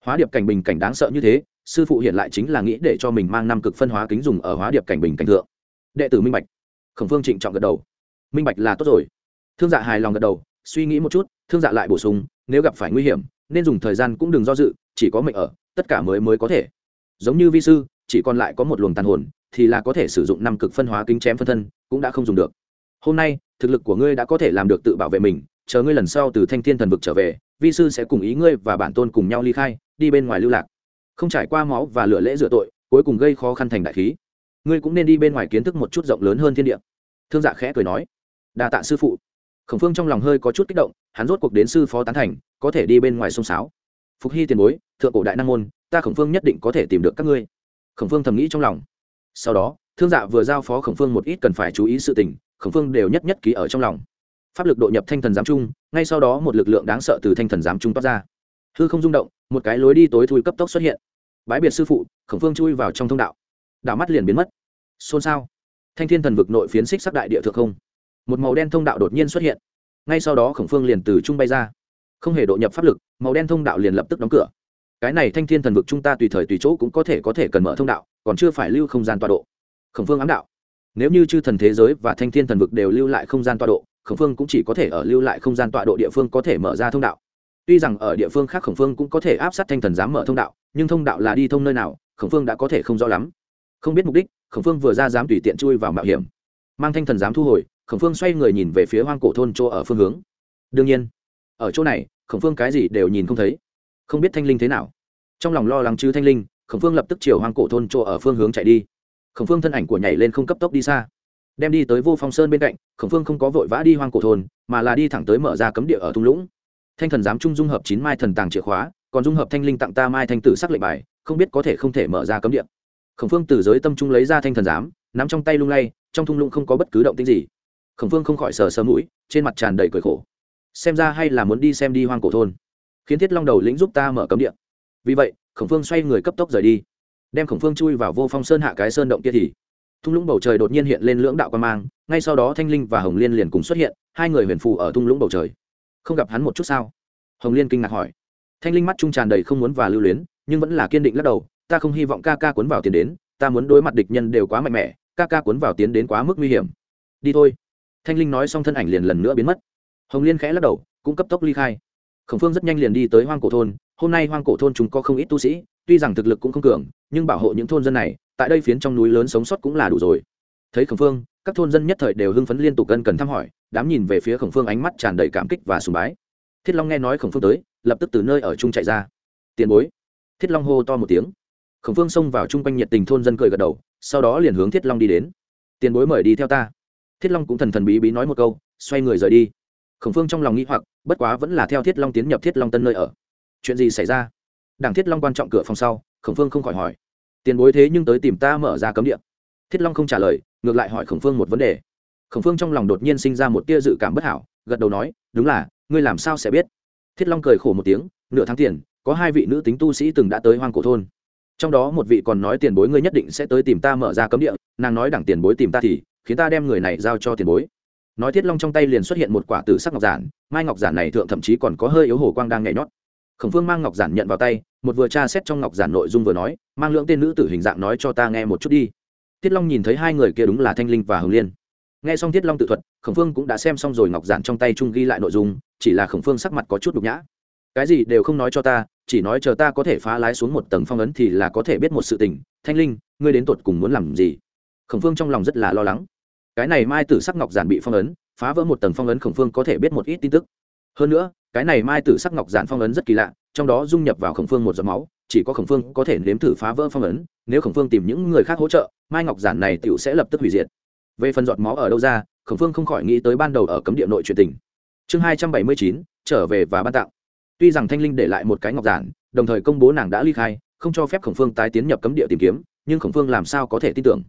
Hóa điệp cảnh bình cảnh đáng sợ như thế, sư phụ hiện lại chính là nghĩ để cho mình mang năm cực phân hóa kính dùng ở hóa điệp cảnh bình cảnh thượng. Đệ tử minh bạch. Khổng phương trịnh trọng gật đầu. Minh bạch là tốt rồi thương dạ hài lòng gật đầu, suy nghĩ một chút, thương dạ lại bổ sung, nếu gặp phải nguy hiểm, nên dùng thời gian cũng đừng do dự, chỉ có mệnh ở, tất cả mới mới có thể. Giống như vi sư, chỉ còn lại có một luồng tàn hồn, thì là có thể sử dụng năm cực phân hóa kính chém phân thân, cũng đã không dùng được. Hôm nay, thực lực của ngươi đã có thể làm được tự bảo vệ mình, chờ ngươi lần sau từ thanh thiên thần vực trở về, vi sư sẽ cùng ý ngươi và bản tôn cùng nhau ly khai, đi bên ngoài lưu lạc. Không trải qua máu và lửa lễ rửa tội, cuối cùng gây khó khăn thành đại khí. Ngươi cũng nên đi bên ngoài kiến thức một chút rộng lớn hơn thiên địa. Thương dạ khẽ cười nói. Đa tạ sư phụ khổng phương trong lòng hơi có chút kích động, hắn rốt cuộc đến sư phó tán thành, có thể đi bên ngoài sông sáo. Phục hy tiền bối, thượng cổ đại năng môn, ta khổng phương nhất định có thể tìm được các ngươi. Khổng phương thầm nghĩ trong lòng. Sau đó, thương dạ vừa giao phó khổng phương một ít cần phải chú ý sự tình, khổng phương đều nhất nhất ký ở trong lòng. Pháp lực độ nhập thanh thần giám trung, ngay sau đó một lực lượng đáng sợ từ thanh thần giám trung toát ra. Hư không rung động, một cái lối đi tối thui cấp tốc xuất hiện. Bãi biệt sư phụ, khổng phương chui vào trong thông đạo. Đạo mắt liền biến mất. Xôn xao. Thanh thiên thần vực nội phiến xích sắc đại địa thượng không một màu đen thông đạo đột nhiên xuất hiện. Ngay sau đó khổng phương liền từ trung bay ra. Không hề độ nhập pháp lực, màu đen thông đạo liền lập tức đóng cửa. Cái này thanh thiên thần vực chúng ta tùy thời tùy chỗ cũng có thể có thể cần mở thông đạo, còn chưa phải lưu không gian tọa độ. Khổng phương ám đạo. Nếu như chư thần thế giới và thanh thiên thần vực đều lưu lại không gian tọa độ, khổng phương cũng chỉ có thể ở lưu lại không gian tọa độ địa phương có thể mở ra thông đạo. Tuy rằng ở địa phương khác khổng phương cũng có thể áp sát thanh thần dám mở thông đạo, nhưng thông đạo là đi thông nơi nào, khổng phương đã có thể không rõ lắm. Không biết mục đích, khổng phương vừa ra dám tùy tiện chui vào mạo hiểm. Mang thanh thần dám thu hồi khổng phương xoay người nhìn về phía hoang cổ thôn chỗ ở phương hướng. Đương nhiên, ở chỗ này, khổng phương cái gì đều nhìn không thấy. Không biết thanh linh thế nào. Trong lòng lo lắng chứ thanh linh, khổng phương lập tức chiều hoang cổ thôn chỗ ở phương hướng chạy đi. Khổng phương thân ảnh của nhảy lên không cấp tốc đi xa. Đem đi tới vô phong sơn bên cạnh, khổng phương không có vội vã đi hoang cổ thôn, mà là đi thẳng tới mở ra cấm địa ở thung lũng. Thanh thần giám trung dung hợp chín mai thần tàng chìa khóa, còn dung hợp thanh linh tặng ta mai thanh tử sắc lệnh bài, không biết có thể không thể mở ra cấm địa. Khổng phương từ giới tâm trung lấy ra thanh thần giám, nắm trong tay lung lay, trong thung lũng không có bất cứ động tích gì khổng phương không khỏi sờ sờ mũi, trên mặt tràn đầy cười khổ. Xem ra hay là muốn đi xem đi hoang cổ thôn, khiến thiết long đầu lĩnh giúp ta mở cấm điện. vì vậy, khổng phương xoay người cấp tốc rời đi. Đem khổng phương chui vào vô phong sơn hạ cái sơn động kia thì, thung lũng bầu trời đột nhiên hiện lên lưỡng đạo quan mang, ngay sau đó thanh linh và hồng liên liền cùng xuất hiện, hai người huyền phù ở thung lũng bầu trời. Không gặp hắn một chút sao? Hồng liên kinh ngạc hỏi. Thanh linh mắt trung tràn đầy không muốn và lưu luyến, nhưng vẫn là kiên định lắc đầu, ta không hy vọng ca ca cuốn vào tiến đến, ta muốn đối mặt địch nhân đều quá mạnh mẽ, ca ca cuốn vào tiến đến quá mức nguy hiểm. Đi thôi thanh linh nói xong thân ảnh liền lần nữa biến mất. Hồng liên khẽ lắc đầu, cũng cấp tốc ly khai. Khổng phương rất nhanh liền đi tới hoang cổ thôn. Hôm nay hoang cổ thôn chúng có không ít tu sĩ, tuy rằng thực lực cũng không cường, nhưng bảo hộ những thôn dân này, tại đây phiến trong núi lớn sống sót cũng là đủ rồi. Thấy khổng phương, các thôn dân nhất thời đều hưng phấn liên tục cân cần thăm hỏi, đám nhìn về phía khổng phương ánh mắt tràn đầy cảm kích và sùng bái. Thiết long nghe nói khổng phương tới, lập tức từ nơi ở chung chạy ra. Tiền bối. Thiết long hô to một tiếng. Khổng phương xông vào chung quanh nhiệt tình thôn dân cười gật đầu, sau đó liền hướng thiết long đi đến. Tiền bối mời đi theo ta thiết long cũng thần thần bí bí nói một câu, xoay người rời đi. Khổng phương trong lòng nghĩ hoặc, bất quá vẫn là theo thiết long tiến nhập thiết long tân nơi ở. Chuyện gì xảy ra? Đảng thiết long quan trọng cửa phòng sau, khổng phương không khỏi hỏi. Tiền bối thế nhưng tới tìm ta mở ra cấm điện thiết long không trả lời, ngược lại hỏi khổng phương một vấn đề. Khổng phương trong lòng đột nhiên sinh ra một tia dự cảm bất hảo, gật đầu nói, đúng là, ngươi làm sao sẽ biết? Thiết long cười khổ một tiếng, nửa tháng tiền, có hai vị nữ tính tu sĩ từng đã tới hoang cổ thôn. Trong đó một vị còn nói tiền bối ngươi nhất định sẽ tới tìm ta mở ra cấm địa, nàng nói đẳng tiền bối tìm ta thì khiến ta đem người này giao cho tiền bối. Nói thiết long trong tay liền xuất hiện một quả tử sắc ngọc giản, mai ngọc giản này thượng thậm chí còn có hơi yếu hồ quang đang nhảy nhót. Khổng phương mang ngọc giản nhận vào tay, một vừa tra xét trong ngọc giản nội dung vừa nói, mang lượng tên nữ tử hình dạng nói cho ta nghe một chút đi. Thiết long nhìn thấy hai người kia đúng là thanh linh và hồng liên. Nghe xong thiết long tự thuật, khổng phương cũng đã xem xong rồi ngọc giản trong tay trung ghi lại nội dung, chỉ là khổng phương sắc mặt có chút nhục nhã. Cái gì đều không nói cho ta, chỉ nói chờ ta có thể phá lái xuống một tầng phong ấn thì là có thể biết một sự tình. Thanh linh, ngươi đến tột cùng muốn làm gì? Khổng phương trong lòng rất là lo lắng. Cái này mai tử sắc ngọc giản bị phong ấn, phá vỡ một tầng phong ấn khổng phương có thể biết một ít tin tức. Hơn nữa, cái này mai tử sắc ngọc giản phong ấn rất kỳ lạ, trong đó dung nhập vào khổng phương một giọt máu, chỉ có khổng phương có thể nếm thử phá vỡ phong ấn, nếu khổng phương tìm những người khác hỗ trợ, mai ngọc giản này tựu sẽ lập tức hủy diệt. Về phần giọt máu ở đâu ra, khổng phương không khỏi nghĩ tới ban đầu ở cấm địa nội truyền tình. Chương hai trăm bảy mươi chín, trở về và ban tặng. Tuy rằng thanh linh để lại một cái ngọc giản, đồng thời công bố nàng đã ly khai, không cho phép khổng phương tái tiến nhập cấm địa tìm kiếm, nhưng khổng phương làm sao có thể tin tưởng?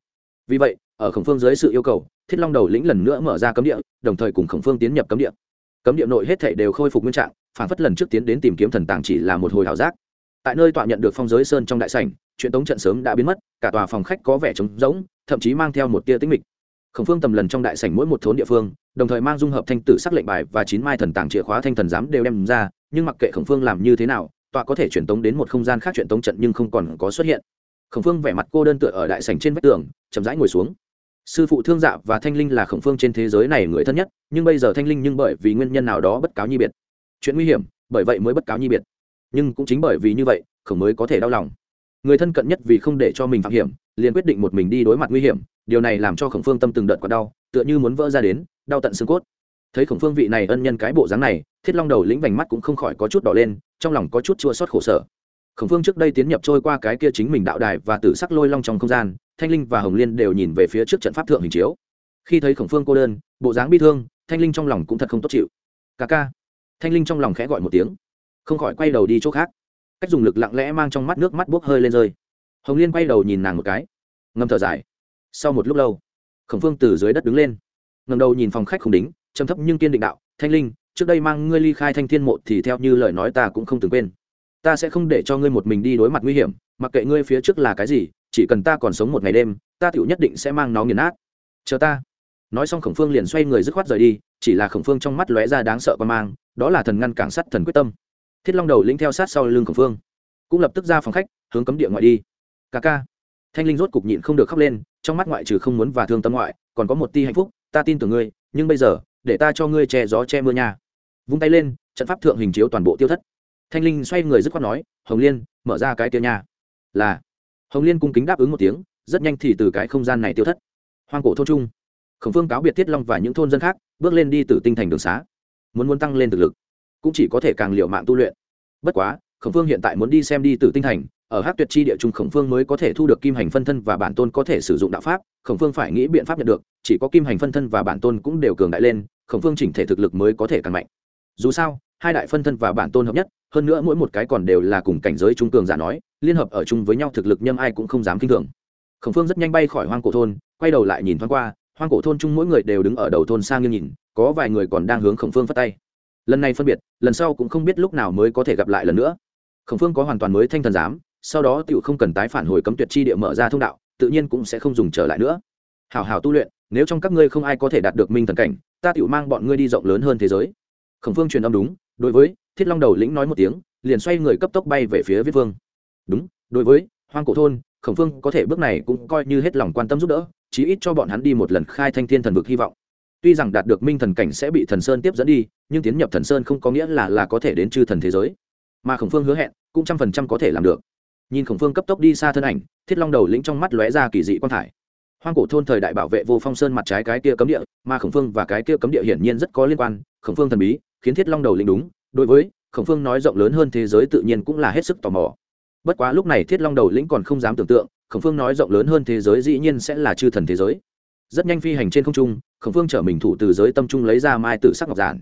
Vì vậy, ở khổng phương dưới sự yêu cầu, thiết long đầu lĩnh lần nữa mở ra cấm địa, đồng thời cùng khổng phương tiến nhập cấm địa. Cấm địa nội hết thể đều khôi phục nguyên trạng, phản phất lần trước tiến đến tìm kiếm thần tàng chỉ là một hồi hảo giác. Tại nơi tọa nhận được phong giới sơn trong đại sảnh, chuyện tống trận sớm đã biến mất, cả tòa phòng khách có vẻ trống rỗng, thậm chí mang theo một tia tính mịch. Khổng phương tầm lần trong đại sảnh mỗi một thốn địa phương, đồng thời mang dung hợp thanh tử sắc lệnh bài và chín mai thần tàng chìa khóa thanh thần giám đều đem ra, nhưng mặc kệ khổng phương làm như thế nào, tọa có thể truyền tống đến một không gian khác truyền tống trận nhưng không còn có xuất hiện. Khổng phương vẻ mặt cô đơn tựa ở đại sảnh trên vách tường chậm rãi ngồi xuống. Sư phụ thương dạ và thanh linh là khổng phương trên thế giới này người thân nhất, nhưng bây giờ thanh linh nhưng bởi vì nguyên nhân nào đó bất cáo nhi biệt. Chuyện nguy hiểm, bởi vậy mới bất cáo nhi biệt. Nhưng cũng chính bởi vì như vậy, khổng mới có thể đau lòng. Người thân cận nhất vì không để cho mình phạm hiểm, liền quyết định một mình đi đối mặt nguy hiểm, điều này làm cho khổng phương tâm từng đợt quá đau, tựa như muốn vỡ ra đến, đau tận xương cốt. Thấy khổng phương vị này ân nhân cái bộ dáng này, thiết long đầu lĩnh vành mắt cũng không khỏi có chút đỏ lên, trong lòng có chút chua xót khổ sở. Khổng phương trước đây tiến nhập trôi qua cái kia chính mình đạo đài và tử sắc lôi long trong không gian thanh linh và hồng liên đều nhìn về phía trước trận pháp thượng hình chiếu. Khi thấy khổng phương cô đơn, bộ dáng bi thương, thanh linh trong lòng cũng thật không tốt chịu. Ca ca. Thanh linh trong lòng khẽ gọi một tiếng, không khỏi quay đầu đi chỗ khác. Cách dùng lực lặng lẽ mang trong mắt nước mắt bốc hơi lên rơi. Hồng liên quay đầu nhìn nàng một cái, ngâm thở dài. Sau một lúc lâu, khổng phương từ dưới đất đứng lên. Ngầm đầu nhìn phòng khách không đính, trầm thấp nhưng kiên định đạo, thanh linh, trước đây mang ngươi ly khai thanh thiên mộ thì theo như lời nói ta cũng không từng quên. Ta sẽ không để cho ngươi một mình đi đối mặt nguy hiểm, mặc kệ ngươi phía trước là cái gì chỉ cần ta còn sống một ngày đêm, ta tựu nhất định sẽ mang nó nghiền nát. Chờ ta. Nói xong khổng phương liền xoay người dứt khoát rời đi, chỉ là khổng phương trong mắt lóe ra đáng sợ qua mang, đó là thần ngăn cản sắt thần quyết tâm. Thiết long đầu lĩnh theo sát sau lưng khổng phương, cũng lập tức ra phòng khách, hướng cấm địa ngoại đi. Ca ca. Thanh linh rốt cục nhịn không được khóc lên, trong mắt ngoại trừ không muốn và thương tâm ngoại, còn có một ti hạnh phúc, ta tin tưởng ngươi, nhưng bây giờ, để ta cho ngươi che gió che mưa nha. Vung tay lên, trận pháp thượng hình chiếu toàn bộ tiêu thất. Thanh linh xoay người dứt khoát nói, hồng liên, mở ra cái tiêu nha. Là hồng liên cung kính đáp ứng một tiếng, rất nhanh thì từ cái không gian này tiêu thất. Hoang cổ thôn trung, khổng phương cáo biệt thiết long và những thôn dân khác, bước lên đi từ tinh thành đường xá. Muốn muốn tăng lên thực lực, cũng chỉ có thể càng liệu mạng tu luyện. Bất quá, khổng phương hiện tại muốn đi xem đi từ tinh thành, ở hát tuyệt chi địa trung khổng phương mới có thể thu được kim hành phân thân và bản tôn có thể sử dụng đạo pháp, khổng phương phải nghĩ biện pháp nhận được, chỉ có kim hành phân thân và bản tôn cũng đều cường đại lên, khổng phương chỉnh thể thực lực mới có thể càng mạnh. Dù sao, hai đại phân thân và bản tôn hợp nhất, hơn nữa mỗi một cái còn đều là cùng cảnh giới trung cường giả nói liên hợp ở chung với nhau thực lực nhâm ai cũng không dám kinh thường. Khổng phương rất nhanh bay khỏi hoang cổ thôn, quay đầu lại nhìn thoáng qua, hoang cổ thôn chung mỗi người đều đứng ở đầu thôn sang như nhìn, có vài người còn đang hướng khổng phương phát tay. Lần này phân biệt, lần sau cũng không biết lúc nào mới có thể gặp lại lần nữa. Khổng phương có hoàn toàn mới thanh thần giám, sau đó tựu không cần tái phản hồi cấm tuyệt chi địa mở ra thông đạo, tự nhiên cũng sẽ không dùng trở lại nữa. Hào hào tu luyện, nếu trong các ngươi không ai có thể đạt được minh thần cảnh, ta tựu mang bọn ngươi đi rộng lớn hơn thế giới. Khổng phương truyền âm đúng, đối với thiết long đầu lĩnh nói một tiếng, liền xoay người cấp tốc bay về phía viết vương đúng, đối với hoang cổ thôn, khổng phương có thể bước này cũng coi như hết lòng quan tâm giúp đỡ, chí ít cho bọn hắn đi một lần khai thanh thiên thần vực hy vọng. Tuy rằng đạt được minh thần cảnh sẽ bị thần sơn tiếp dẫn đi, nhưng tiến nhập thần sơn không có nghĩa là là có thể đến chư thần thế giới. Mà khổng phương hứa hẹn, cũng trăm phần trăm có thể làm được. Nhìn khổng phương cấp tốc đi xa thân ảnh, thiết long đầu lĩnh trong mắt lóe ra kỳ dị quan thải. Hoang cổ thôn thời đại bảo vệ vô phong sơn mặt trái cái kia cấm địa, mà khổng phương và cái kia cấm địa hiển nhiên rất có liên quan, khổng phương thần bí, khiến thiết long đầu lĩnh đúng, đối với khổng phương nói rộng lớn hơn thế giới tự nhiên cũng là hết sức tò mò bất quá lúc này thiết long đầu lĩnh còn không dám tưởng tượng, khổng phương nói rộng lớn hơn thế giới dĩ nhiên sẽ là chư thần thế giới. Rất nhanh phi hành trên không trung, khổng phương chở mình thủ từ giới tâm trung lấy ra mai tử sắc ngọc giản.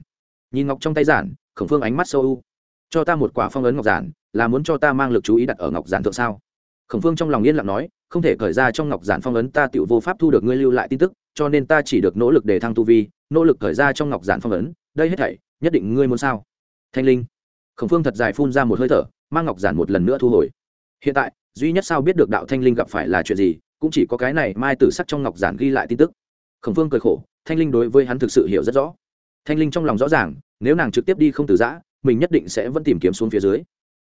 Nhìn ngọc trong tay giản, khổng phương ánh mắt sâu u. Cho ta một quả phong ấn ngọc giản, là muốn cho ta mang lực chú ý đặt ở ngọc giản thượng sao? Khổng phương trong lòng yên lặng nói, không thể khởi ra trong ngọc giản phong ấn ta tự vô pháp thu được ngươi lưu lại tin tức, cho nên ta chỉ được nỗ lực để thăng tu vi, nỗ lực khởi ra trong ngọc giản phong ấn, đây hết thảy, nhất định ngươi muốn sao? Thanh linh. Khổng phương thật dài phun ra một hơi thở mang ngọc giản một lần nữa thu hồi. Hiện tại, duy nhất sao biết được đạo thanh linh gặp phải là chuyện gì, cũng chỉ có cái này mai tử sắc trong ngọc giản ghi lại tin tức. Khổng phương cười khổ, thanh linh đối với hắn thực sự hiểu rất rõ. Thanh linh trong lòng rõ ràng, nếu nàng trực tiếp đi không từ giã, mình nhất định sẽ vẫn tìm kiếm xuống phía dưới.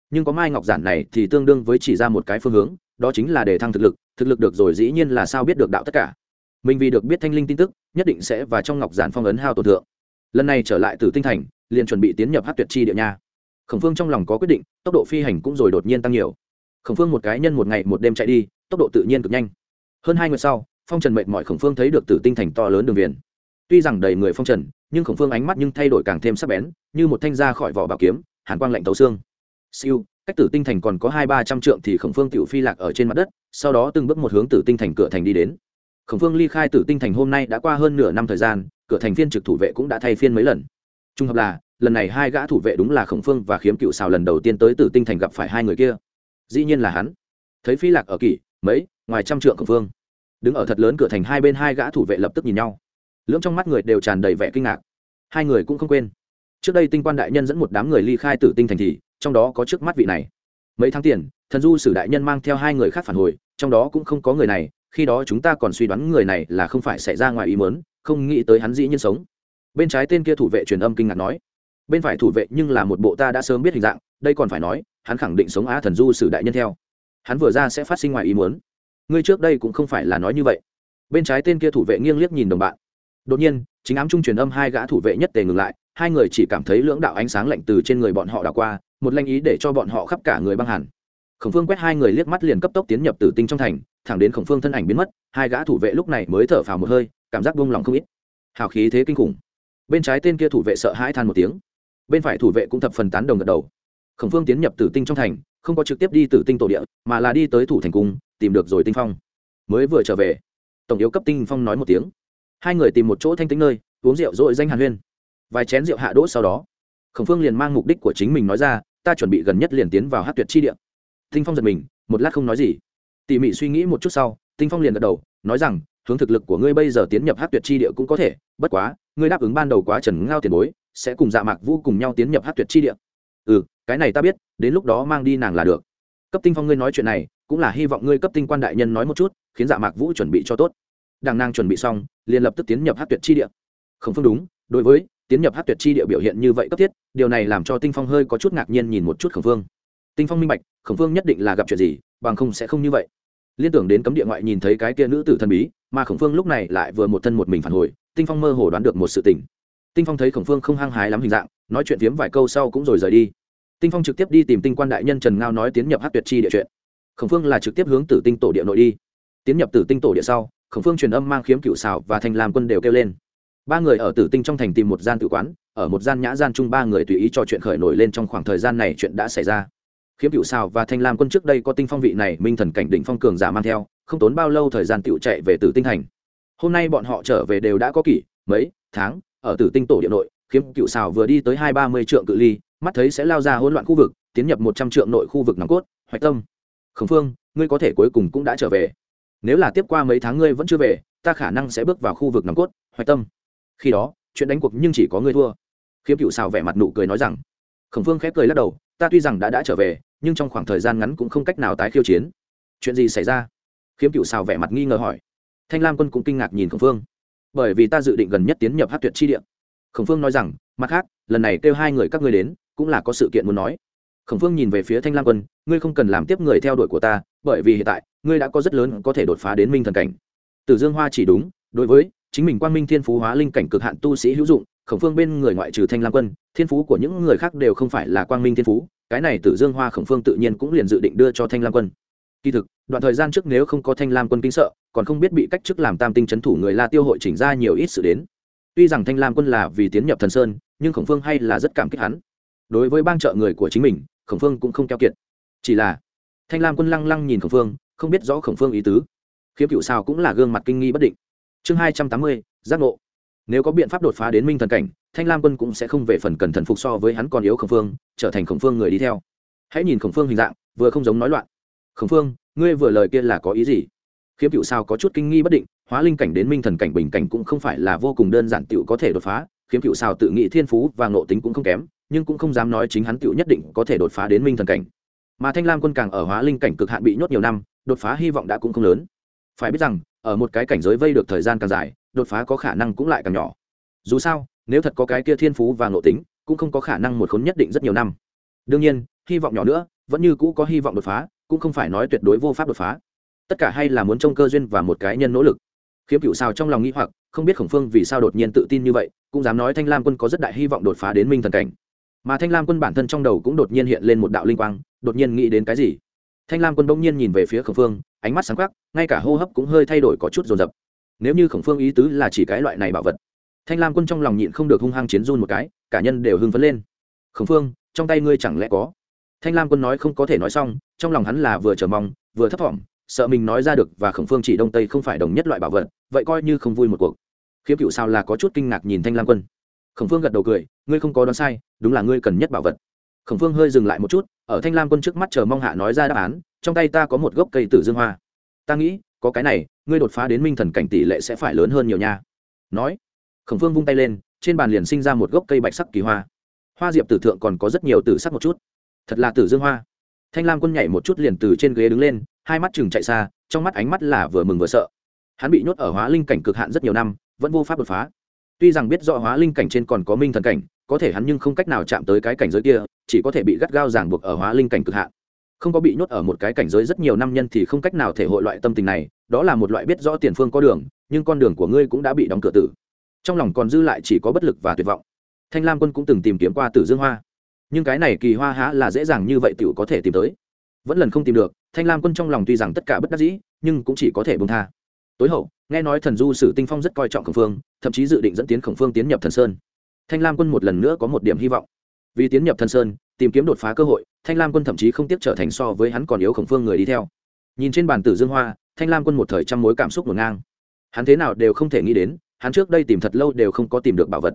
Nhưng có mai ngọc giản này thì tương đương với chỉ ra một cái phương hướng, đó chính là để thăng thực lực thực lực được rồi dĩ nhiên là sao biết được đạo tất cả. Mình vì được biết thanh linh tin tức, nhất định sẽ và trong ngọc giản phong ấn hao tổn thượng. Lần này trở lại từ tinh thành, liền chuẩn bị tiến nhập hát tuyệt chi địa nha khổng phương trong lòng có quyết định, tốc độ phi hành cũng rồi đột nhiên tăng nhiều. Khổng phương một cái nhân một ngày một đêm chạy đi, tốc độ tự nhiên cực nhanh. Hơn hai ngày sau, phong trần mệt mỏi khổng phương thấy được tử tinh thành to lớn đường viền. Tuy rằng đầy người phong trần, nhưng khổng phương ánh mắt nhưng thay đổi càng thêm sắc bén, như một thanh ra khỏi vỏ bảo kiếm, hàn quang lạnh tấu xương. Siêu, cách tử tinh thành còn có hai ba trăm trượng thì khổng phương tự phi lạc ở trên mặt đất, sau đó từng bước một hướng tử tinh thành cửa thành đi đến. Khổng phương ly khai tử tinh thành hôm nay đã qua hơn nửa năm thời gian, cửa thành phiên trực thủ vệ cũng đã thay phiên mấy lần. Trung hợp là lần này hai gã thủ vệ đúng là khổng phương và khiếm cựu xào lần đầu tiên tới tử tinh thành gặp phải hai người kia. Dĩ nhiên là hắn. Thấy phi lạc ở kỷ, mấy, ngoài trăm trượng khổng phương. Đứng ở thật lớn cửa thành hai bên hai gã thủ vệ lập tức nhìn nhau. Lưỡng trong mắt người đều tràn đầy vẻ kinh ngạc. Hai người cũng không quên. Trước đây tinh quan đại nhân dẫn một đám người ly khai tử tinh thành thì, trong đó có trước mắt vị này. Mấy tháng tiền, thần du sử đại nhân mang theo hai người khác phản hồi, trong đó cũng không có người này, khi đó chúng ta còn suy đoán người này là không phải xảy ra ngoài ý mớn không nghĩ tới hắn dĩ nhiên sống. Bên trái tên kia thủ vệ truyền âm kinh ngạc nói bên phải thủ vệ nhưng là một bộ ta đã sớm biết hình dạng, đây còn phải nói, hắn khẳng định sống á thần du sử đại nhân theo. Hắn vừa ra sẽ phát sinh ngoài ý muốn. Ngươi trước đây cũng không phải là nói như vậy. Bên trái tên kia thủ vệ nghiêng liếc nhìn đồng bạn. Đột nhiên, chính ám trung truyền âm hai gã thủ vệ nhất tề ngừng lại, hai người chỉ cảm thấy lưỡng đạo ánh sáng lạnh từ trên người bọn họ đảo qua, một lanh ý để cho bọn họ khắp cả người băng hẳn. Khổng phương quét hai người liếc mắt liền cấp tốc tiến nhập tử tinh trong thành, thẳng đến khổng phương thân ảnh biến mất, hai gã thủ vệ lúc này mới thở phào một hơi, cảm giác buông lòng không ít. Hào khí thế kinh khủng. Bên trái tên kia thủ vệ sợ hãi than một tiếng bên phải thủ vệ cũng thập phần tán đồng gật đầu. Khổng phương tiến nhập tử tinh trong thành, không có trực tiếp đi tử tinh tổ địa, mà là đi tới thủ thành cung, tìm được rồi tinh phong. Mới vừa trở về, tổng yếu cấp tinh phong nói một tiếng. Hai người tìm một chỗ thanh tính nơi, uống rượu rồi danh hàn huyên. Vài chén rượu hạ đỗ sau đó, khổng phương liền mang mục đích của chính mình nói ra, ta chuẩn bị gần nhất liền tiến vào hát tuyệt chi địa. Tinh phong giật mình, một lát không nói gì. Tỉ mỉ suy nghĩ một chút sau, tinh phong liền gật đầu, nói rằng, hướng thực lực của ngươi bây giờ tiến nhập hát tuyệt chi địa cũng có thể, bất quá, ngươi đáp ứng ban đầu quá trần ngao tiền bối sẽ cùng dạ mạc vũ cùng nhau tiến nhập hát tuyệt chi địa. Ừ cái này ta biết, đến lúc đó mang đi nàng là được. Cấp tinh phong ngươi nói chuyện này, cũng là hy vọng ngươi cấp tinh quan đại nhân nói một chút, khiến dạ mạc vũ chuẩn bị cho tốt. Đàng nàng chuẩn bị xong, liền lập tức tiến nhập hát tuyệt chi địa. Không phương đúng, đối với, tiến nhập hát tuyệt chi địa biểu hiện như vậy cấp thiết, điều này làm cho tinh phong hơi có chút ngạc nhiên nhìn một chút khổng phương tinh phong minh bạch, khổng phương nhất định là gặp chuyện gì, bằng không sẽ không như vậy. Liên tưởng đến cấm địa ngoại nhìn thấy cái kia nữ tử thần bí, mà khổng phương lúc này lại vừa một thân một mình phản hồi, tinh phong mơ hồ đoán được một sự tình tinh phong thấy khổng phương không hăng hái lắm hình dạng, nói chuyện phiếm vài câu sau cũng rồi rời đi. Tinh phong trực tiếp đi tìm tinh quan đại nhân trần ngao nói tiến nhập hát tuyệt chi địa chuyện. Khổng phương là trực tiếp hướng tử tinh tổ địa nội đi. Tiến nhập tử tinh tổ địa sau, khổng phương truyền âm mang khiếm cựu xảo và thanh lam quân đều kêu lên. Ba người ở tử tinh trong thành tìm một gian tự quán, ở một gian nhã gian chung ba người tùy ý cho chuyện khởi nổi lên trong khoảng thời gian này chuyện đã xảy ra. Khiếm cựu xào và thanh lam quân trước đây có tinh phong vị này, minh thần cảnh đỉnh phong cường giả mang theo, không tốn bao lâu thời gian tựu chạy về tử tinh thành. Hôm nay bọn họ trở về đều đã có kỷ, mấy, tháng ở tử tinh tổ địa nội, khiếm cựu xào vừa đi tới hai ba mươi trượng cự ly, mắt thấy sẽ lao ra hỗn loạn khu vực, tiến nhập một trăm trượng nội khu vực nòng cốt, hoạch tâm. Khẩn phương, ngươi có thể cuối cùng cũng đã trở về. Nếu là tiếp qua mấy tháng ngươi vẫn chưa về, ta khả năng sẽ bước vào khu vực nòng cốt, hoạch tâm. Khi đó, chuyện đánh cuộc nhưng chỉ có ngươi thua. Khiếm cựu xào vẻ mặt nụ cười nói rằng. Khổng phương khép cười lắc đầu, ta tuy rằng đã đã trở về, nhưng trong khoảng thời gian ngắn cũng không cách nào tái khiêu chiến. Chuyện gì xảy ra? Khiếm cựu xào vẻ mặt nghi ngờ hỏi. Thanh lam quân cũng kinh ngạc nhìn khổng phương bởi vì ta dự định gần nhất tiến nhập hát tuyệt chi điện khổng phương nói rằng, mặt khác, lần này kêu hai người các ngươi đến, cũng là có sự kiện muốn nói. Khổng phương nhìn về phía thanh lam quân, ngươi không cần làm tiếp người theo đuổi của ta, bởi vì hiện tại, ngươi đã có rất lớn có thể đột phá đến minh thần cảnh. Tử dương hoa chỉ đúng, đối với chính mình quang minh thiên phú hóa linh cảnh cực hạn tu sĩ hữu dụng, khổng phương bên người ngoại trừ thanh lam quân, thiên phú của những người khác đều không phải là quang minh thiên phú, cái này tử dương hoa khổng phương tự nhiên cũng liền dự định đưa cho thanh lam quân. Kỳ thực đoạn thời gian trước nếu không có thanh lam quân kinh sợ, còn không biết bị cách chức làm tam tinh c h ấ n thủ người la tiêu hội chỉnh ra nhiều ít sự đến. Tuy rằng thanh lam quân là vì tiến nhập thần sơn, nhưng khổng phương hay là rất cảm kích hắn. Đối với bang trợ người của chính mình, khổng phương cũng không keo kiệt. Chỉ là, thanh lam quân lăng lăng nhìn khổng phương, không biết rõ khổng phương ý tứ. Khiếm cựu sao cũng là gương mặt kinh nghi bất định. Chương hai trăm tám mươi, giác ngộ. Nếu có biện pháp đột phá đến minh thần cảnh, thanh lam quân cũng sẽ không về phần cần thần phục so với hắn còn yếu khổng phương, trở thành khổng phương người đi theo. Hãy nhìn khổng phương hình dạng, vừa không giống nói loạn. Khổng phương ngươi vừa lời kia là có ý gì? Khiếm cựu sao có chút kinh nghi bất định, hóa linh cảnh đến minh thần cảnh, bình cảnh cũng không phải là vô cùng đơn giản tựu có thể đột phá. Khiếm cựu sao tự nghĩ thiên phú và ngộ tính cũng không kém, nhưng cũng không dám nói chính hắn tựu nhất định có thể đột phá đến minh thần cảnh. Mà thanh lam quân càng ở hóa linh cảnh cực hạn bị nhốt nhiều năm, đột phá hy vọng đã cũng không lớn. Phải biết rằng, ở một cái cảnh giới vây được thời gian càng dài, đột phá có khả năng cũng lại càng nhỏ. Dù sao, nếu thật có cái kia thiên phú và ngộ tính, cũng không có khả năng một khốn nhất định rất nhiều năm. Đương nhiên, hy vọng nhỏ nữa vẫn như cũ có hy vọng đột phá, cũng không phải nói tuyệt đối vô pháp đột phá. Tất cả hay là muốn trông cơ duyên và một cái nhân nỗ lực. Khiếm cựu sao trong lòng nghĩ hoặc, không biết khổng phương vì sao đột nhiên tự tin như vậy, cũng dám nói thanh lam quân có rất đại hy vọng đột phá đến minh thần cảnh. Mà thanh lam quân bản thân trong đầu cũng đột nhiên hiện lên một đạo linh quang, đột nhiên nghĩ đến cái gì? Thanh lam quân bỗng nhiên nhìn về phía khổng phương, ánh mắt sáng khắc ngay cả hô hấp cũng hơi thay đổi có chút rồn rập nếu như khổng phương ý tứ là chỉ cái loại này bảo vật, thanh lam quân trong lòng nhịn không được hung hăng chiến run một cái, cả nhân đều hưng phấn lên. Khổng phương, trong tay ngươi chẳng lẽ có? Thanh lam quân nói không có thể nói xong, trong lòng hắn là vừa chờ mong, vừa thấp thỏm, sợ mình nói ra được và khổng phương chỉ đông tây không phải đồng nhất loại bảo vật, vậy coi như không vui một cuộc. Khiếp cựu sao là có chút kinh ngạc nhìn thanh lam quân. Khổng phương gật đầu cười, ngươi không có đoán sai, đúng là ngươi cần nhất bảo vật. Khổng phương hơi dừng lại một chút, ở thanh lam quân trước mắt chờ mong hạ nói ra đáp án, trong tay ta có một gốc cây tử dương hoa. Ta nghĩ, có cái này, ngươi đột phá đến minh thần cảnh tỷ lệ sẽ phải lớn hơn nhiều nha. Nói, khổng phương vung tay lên, trên bàn liền sinh ra một gốc cây bạch sắc kỳ hoa. Hoa diệp tử thượng còn có rất nhiều tử sắc một chút thật là tử dương hoa. Thanh lam quân nhảy một chút liền từ trên ghế đứng lên, hai mắt chừng chạy xa, trong mắt ánh mắt là vừa mừng vừa sợ. Hắn bị nhốt ở hóa linh cảnh cực hạn rất nhiều năm, vẫn vô pháp đột phá. Tuy rằng biết rõ hóa linh cảnh trên còn có minh thần cảnh, có thể hắn nhưng không cách nào chạm tới cái cảnh giới kia, chỉ có thể bị gắt gao ràng buộc ở hóa linh cảnh cực hạn. Không có bị nhốt ở một cái cảnh giới rất nhiều năm nhân thì không cách nào thể hội loại tâm tình này, đó là một loại biết rõ tiền phương có đường, nhưng con đường của ngươi cũng đã bị đóng cửa tử. Trong lòng còn dư lại chỉ có bất lực và tuyệt vọng. Thanh lam quân cũng từng tìm kiếm qua tử dương hoa nhưng cái này kỳ hoa há là dễ dàng như vậy tiểu có thể tìm tới. Vẫn lần không tìm được, thanh lam quân trong lòng tuy rằng tất cả bất đắc dĩ, nhưng cũng chỉ có thể bông tha. Tối hậu, nghe nói thần du sử tinh phong rất coi trọng khổng phương, thậm chí dự định dẫn tiến khổng phương tiến nhập thần sơn. Thanh lam quân một lần nữa có một điểm hy vọng. Vì tiến nhập thần sơn, tìm kiếm đột phá cơ hội, thanh lam quân thậm chí không tiếp trở thành so với hắn còn yếu khổng phương người đi theo. Nhìn trên bàn tử dương hoa, thanh lam quân một thời trăm mối cảm xúc ngổn ngang. Hắn thế nào đều không thể nghĩ đến, hắn trước đây tìm thật lâu đều không có tìm được bảo vật.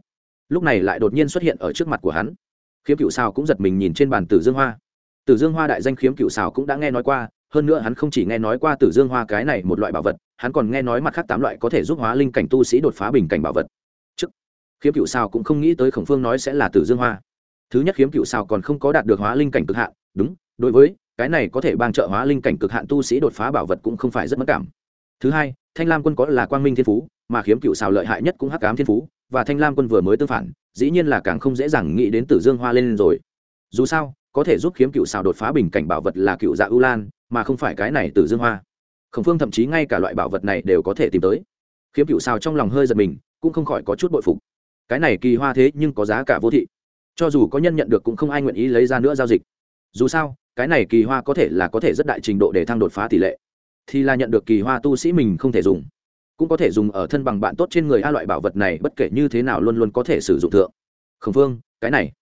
Lúc này lại đột nhiên xuất hiện ở trước mặt của hắn khiếm cựu xào cũng giật mình nhìn trên bàn tử dương hoa. Tử dương hoa đại danh khiếm cựu xào cũng đã nghe nói qua, hơn nữa hắn không chỉ nghe nói qua tử dương hoa cái này một loại bảo vật, hắn còn nghe nói mặt khác tám loại có thể giúp hóa linh cảnh tu sĩ đột phá bình cảnh bảo vật. Chức khiếm cựu xào cũng không nghĩ tới khổng phương nói sẽ là tử dương hoa. Thứ nhất, khiếm cựu xào còn không có đạt được hóa linh cảnh cực hạn, đúng, đối với cái này có thể bang trợ hóa linh cảnh cực hạn tu sĩ đột phá bảo vật cũng không phải rất mất cảm. Thứ hai, thanh lam quân có là quang minh thiên phú, mà khiếm cựu xào lợi hại nhất cũng hắc cám thiên phú và thanh lam quân vừa mới tương phản, dĩ nhiên là càng không dễ dàng nghĩ đến tử dương hoa lên rồi. Dù sao, có thể giúp khiếm cựu xào đột phá bình cảnh bảo vật là cựu dạ ưu lan, mà không phải cái này tử dương hoa. Khổng phương thậm chí ngay cả loại bảo vật này đều có thể tìm tới. Khiếm cựu xào trong lòng hơi giật mình, cũng không khỏi có chút bội phục. Cái này kỳ hoa thế nhưng có giá cả vô thị. Cho dù có nhân nhận được cũng không ai nguyện ý lấy ra nữa giao dịch. Dù sao, cái này kỳ hoa có thể là có thể rất đại trình độ để thăng đột phá tỷ lệ. Thì là nhận được kỳ hoa tu sĩ mình không thể dùng cũng có thể dùng ở thân bằng bạn tốt trên người a loại bảo vật này, bất kể như thế nào luôn luôn có thể sử dụng thượng. Khẩn phương cái này.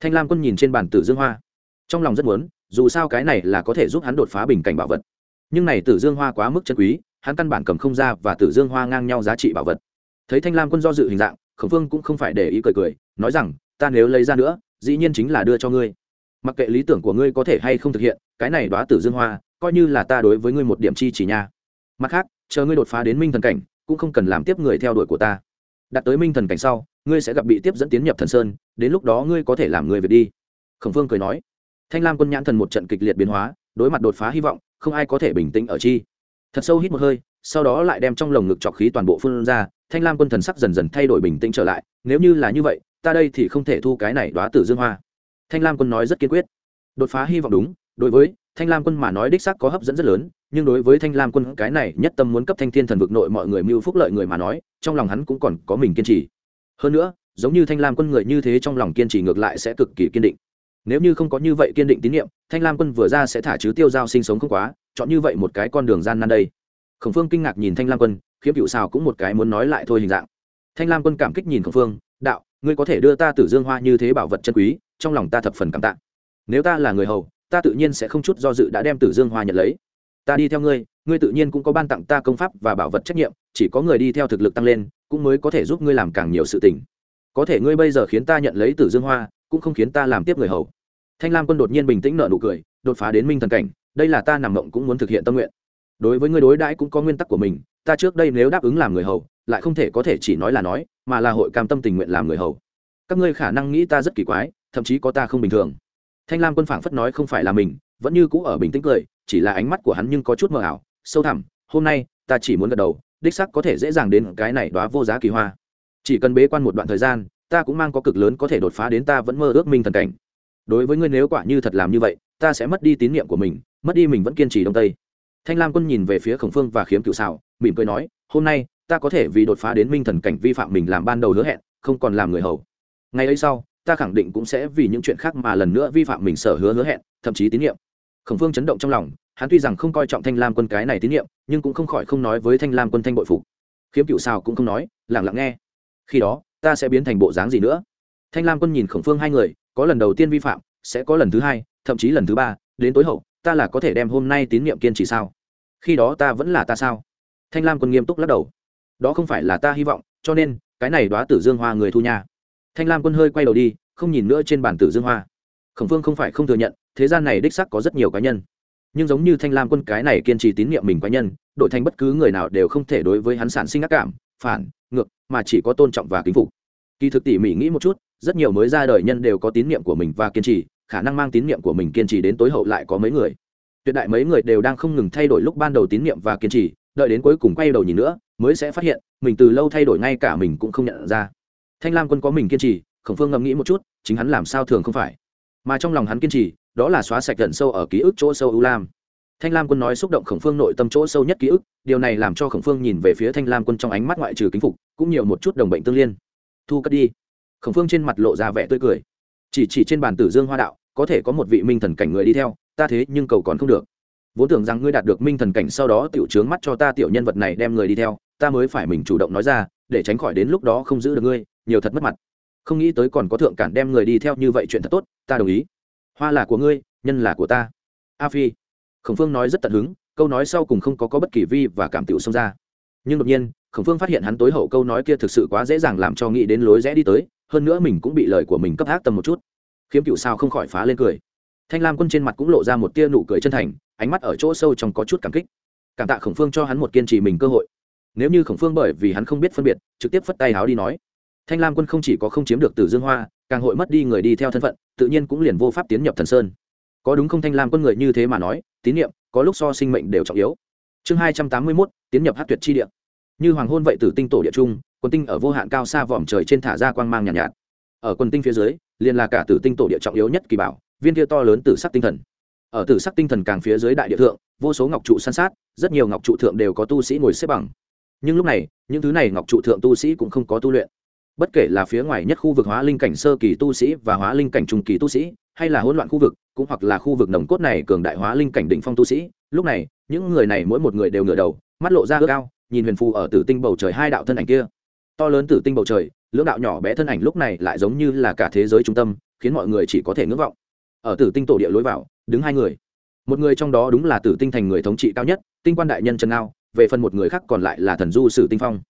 Thanh lam quân nhìn trên bàn tử dương hoa. Trong lòng rất muốn, dù sao cái này là có thể giúp hắn đột phá bình cảnh bảo vật. Nhưng này tử dương hoa quá mức chân quý, hắn căn bản cầm không ra và tử dương hoa ngang nhau giá trị bảo vật. Thấy thanh lam quân do dự hình dạng khẩn phương cũng không phải để ý cười cười, nói rằng, ta nếu lấy ra nữa, dĩ nhiên chính là đưa cho ngươi. Mặc kệ lý tưởng của ngươi có thể hay không thực hiện, cái này đoá tử dương hoa, coi như là ta đối với ngươi một điểm chi chỉ nha. Mặt khác chờ ngươi đột phá đến minh thần cảnh, cũng không cần làm tiếp người theo đuổi của ta. Đặt tới minh thần cảnh sau, ngươi sẽ gặp bị tiếp dẫn tiến nhập thần sơn, đến lúc đó ngươi có thể làm người việc đi. Khổng phương cười nói. Thanh lam quân nhãn thần một trận kịch liệt biến hóa, đối mặt đột phá hy vọng, không ai có thể bình tĩnh ở chi. Thật sâu hít một hơi, sau đó lại đem trong lồng ngực trọc khí toàn bộ phương ra, thanh lam quân thần sắc dần dần thay đổi bình tĩnh trở lại, nếu như là như vậy, ta đây thì không thể thu cái này đoá tử dương hoa. Thanh lam quân nói rất kiên quyết. Đột phá hy vọng đúng, đối với thanh lam quân mà nói đích xác có hấp dẫn rất lớn nhưng đối với thanh lam quân, cái này nhất tâm muốn cấp thanh thiên thần vực nội mọi người mưu phúc lợi người mà nói, trong lòng hắn cũng còn có mình kiên trì. Hơn nữa, giống như thanh lam quân người như thế trong lòng kiên trì ngược lại sẽ cực kỳ kiên định. Nếu như không có như vậy kiên định tín nhiệm thanh lam quân vừa ra sẽ thả chứ tiêu giao sinh sống không quá, chọn như vậy một cái con đường gian nan đây. Khổng phương kinh ngạc nhìn thanh lam quân, khiếm cựu xào cũng một cái muốn nói lại thôi hình dạng. Thanh lam quân cảm kích nhìn khổng phương, đạo, ngươi có thể đưa ta tử dương hoa như thế bảo vật chân quý, trong lòng ta thập phần cảm tạ. Nếu ta là người hầu, ta tự nhiên sẽ không chút do dự đã đem tử dương hoa nhận lấy ta đi theo ngươi ngươi tự nhiên cũng có ban tặng ta công pháp và bảo vật trách nhiệm, chỉ có người đi theo thực lực tăng lên, cũng mới có thể giúp ngươi làm càng nhiều sự tình. Có thể ngươi bây giờ khiến ta nhận lấy tử dương hoa, cũng không khiến ta làm tiếp người hầu. Thanh lam quân đột nhiên bình tĩnh nợ nụ cười, đột phá đến minh thần cảnh, đây là ta nằm mộng cũng muốn thực hiện tâm nguyện. Đối với ngươi đối đãi cũng có nguyên tắc của mình, ta trước đây nếu đáp ứng làm người hầu, lại không thể có thể chỉ nói là nói, mà là hội cam tâm tình nguyện làm người hầu. Các ngươi khả năng nghĩ ta rất kỳ quái, thậm chí có ta không bình thường. Thanh lam quân phảng phất nói không phải là mình, vẫn như cũ ở bình tĩnh cười chỉ là ánh mắt của hắn nhưng có chút mờ ảo, sâu thẳm, hôm nay, ta chỉ muốn gật đầu, đích sắc có thể dễ dàng đến cái này đoá vô giá kỳ hoa. Chỉ cần bế quan một đoạn thời gian, ta cũng mang có cực lớn có thể đột phá đến ta vẫn mơ ước minh thần cảnh. Đối với ngươi nếu quả như thật làm như vậy, ta sẽ mất đi tín nhiệm của mình, mất đi mình vẫn kiên trì đông tây. Thanh lam quân nhìn về phía khổng phương và khiếm cựu xảo mỉm cười nói, hôm nay, ta có thể vì đột phá đến minh thần cảnh vi phạm mình làm ban đầu hứa hẹn, không còn làm người hầu. Ngày ấy sau, ta khẳng định cũng sẽ vì những chuyện khác mà lần nữa vi phạm mình sở hứa hứa hẹn, thậm chí tín nhiệm khổng phương chấn động trong lòng, hắn tuy rằng không coi trọng thanh lam quân cái này tín nhiệm, nhưng cũng không khỏi không nói với thanh lam quân thanh bội phục. Khiếm cựu xào cũng không nói lẳng lặng nghe. Khi đó, ta sẽ biến thành bộ dáng gì nữa? Thanh lam quân nhìn khổng phương hai người, có lần đầu tiên vi phạm, sẽ có lần thứ hai, thậm chí lần thứ ba, đến tối hậu, ta là có thể đem hôm nay tín nhiệm kiên trì sao? Khi đó ta vẫn là ta sao? Thanh lam quân nghiêm túc lắc đầu. Đó không phải là ta hy vọng, cho nên, cái này đoá tử dương hoa người thu nhà. thanh lam quân hơi quay đầu đi, không nhìn nữa trên bản tử dương hoa khổng phương không phải không thừa nhận, thế gian này đích sắc có rất nhiều cá nhân. Nhưng giống như thanh lam quân cái này kiên trì tín nhiệm mình cá nhân, đội thành bất cứ người nào đều không thể đối với hắn sản sinh ác cảm, phản, ngược, mà chỉ có tôn trọng và kính phục. Kỳ thực tỉ mỉ nghĩ một chút, rất nhiều mới ra đời nhân đều có tín nhiệm của mình và kiên trì, khả năng mang tín nhiệm của mình kiên trì đến tối hậu lại có mấy người. Tuyệt đại mấy người đều đang không ngừng thay đổi lúc ban đầu tín nhiệm và kiên trì, đợi đến cuối cùng quay đầu nhìn nữa, mới sẽ phát hiện, mình từ lâu thay đổi ngay cả mình cũng không nhận ra. Thanh lam quân có mình kiên trì, khổng phương ngẫm nghĩ một chút, chính hắn làm sao thường không phải mà trong lòng hắn kiên trì, đó là xóa sạch gần sâu ở ký ức chỗ sâu ưu lam. Thanh lam quân nói xúc động khổng phương nội tâm chỗ sâu nhất ký ức, điều này làm cho khổng phương nhìn về phía thanh lam quân trong ánh mắt ngoại trừ kính phục, cũng nhiều một chút đồng bệnh tương liên. Thu cất đi. Khổng phương trên mặt lộ ra vẻ tươi cười. Chỉ chỉ trên bàn tử dương hoa đạo, có thể có một vị minh thần cảnh người đi theo, ta thế nhưng cầu còn không được. Vốn tưởng rằng ngươi đạt được minh thần cảnh sau đó tiểu trướng mắt cho ta tiểu nhân vật này đem người đi theo, ta mới phải mình chủ động nói ra, để tránh khỏi đến lúc đó không giữ được ngươi, nhiều thật mất mặt không nghĩ tới còn có thượng cản đem người đi theo như vậy chuyện thật tốt ta đồng ý. Hoa là của ngươi nhân là của ta. A phi. Khổng phương nói rất tận hứng câu nói sau cùng không có, có bất kỳ vi và cảm tiểu xông ra. Nhưng đột nhiên khổng phương phát hiện hắn tối hậu câu nói kia thực sự quá dễ dàng làm cho nghĩ đến lối rẽ đi tới hơn nữa mình cũng bị lời của mình cấp ác tầm một chút. Khiếm cựu sao không khỏi phá lên cười. Thanh lam quân trên mặt cũng lộ ra một tia nụ cười chân thành ánh mắt ở chỗ sâu trong có chút cảm kích. Cảm tạ khổng phương cho hắn một kiên trì mình cơ hội. Nếu như khổng phương bởi vì hắn không biết phân biệt trực tiếp phất tay háo đi nói thanh lam quân không chỉ có không chiếm được từ dương hoa càng hội mất đi người đi theo thân phận tự nhiên cũng liền vô pháp tiến nhập thần sơn. Có đúng không thanh lam quân người như thế mà nói tín nhiệm có lúc so sinh mệnh đều trọng yếu. Chương hai trăm tám mươi mốt tiến nhập hát tuyệt chi địa. Như hoàng hôn vậy tử tinh tổ địa trung quần tinh ở vô hạn cao xa vòm trời trên thả ra quang mang nhàn nhạt, nhạt. Ở quần tinh phía dưới liền là cả tử tinh tổ địa trọng yếu nhất kỳ bảo viên kia to lớn tử sắc tinh thần. Ở tử sắc tinh thần càng phía dưới đại địa thượng vô số ngọc trụ san sát rất nhiều ngọc trụ thượng đều có tu sĩ ngồi xếp bằng. Nhưng lúc này những thứ này ngọc trụ thượng tu sĩ cũng không có tu luyện bất kể là phía ngoài nhất khu vực hóa linh cảnh sơ kỳ tu sĩ và hóa linh cảnh trung kỳ tu sĩ, hay là hỗn loạn khu vực, cũng hoặc là khu vực nồng cốt này cường đại hóa linh cảnh đỉnh phong tu sĩ, lúc này, những người này mỗi một người đều ngửa đầu, mắt lộ ra ước ao, nhìn huyền phù ở tử tinh bầu trời hai đạo thân ảnh kia. To lớn tử tinh bầu trời, lưỡng đạo nhỏ bé thân ảnh lúc này lại giống như là cả thế giới trung tâm, khiến mọi người chỉ có thể ngưỡng vọng. Ở tử tinh tổ địa lối vào, đứng hai người. Một người trong đó đúng là tử tinh thành người thống trị cao nhất, tinh quan đại nhân trần ngao, về phần một người khác còn lại là thần du sử tinh phong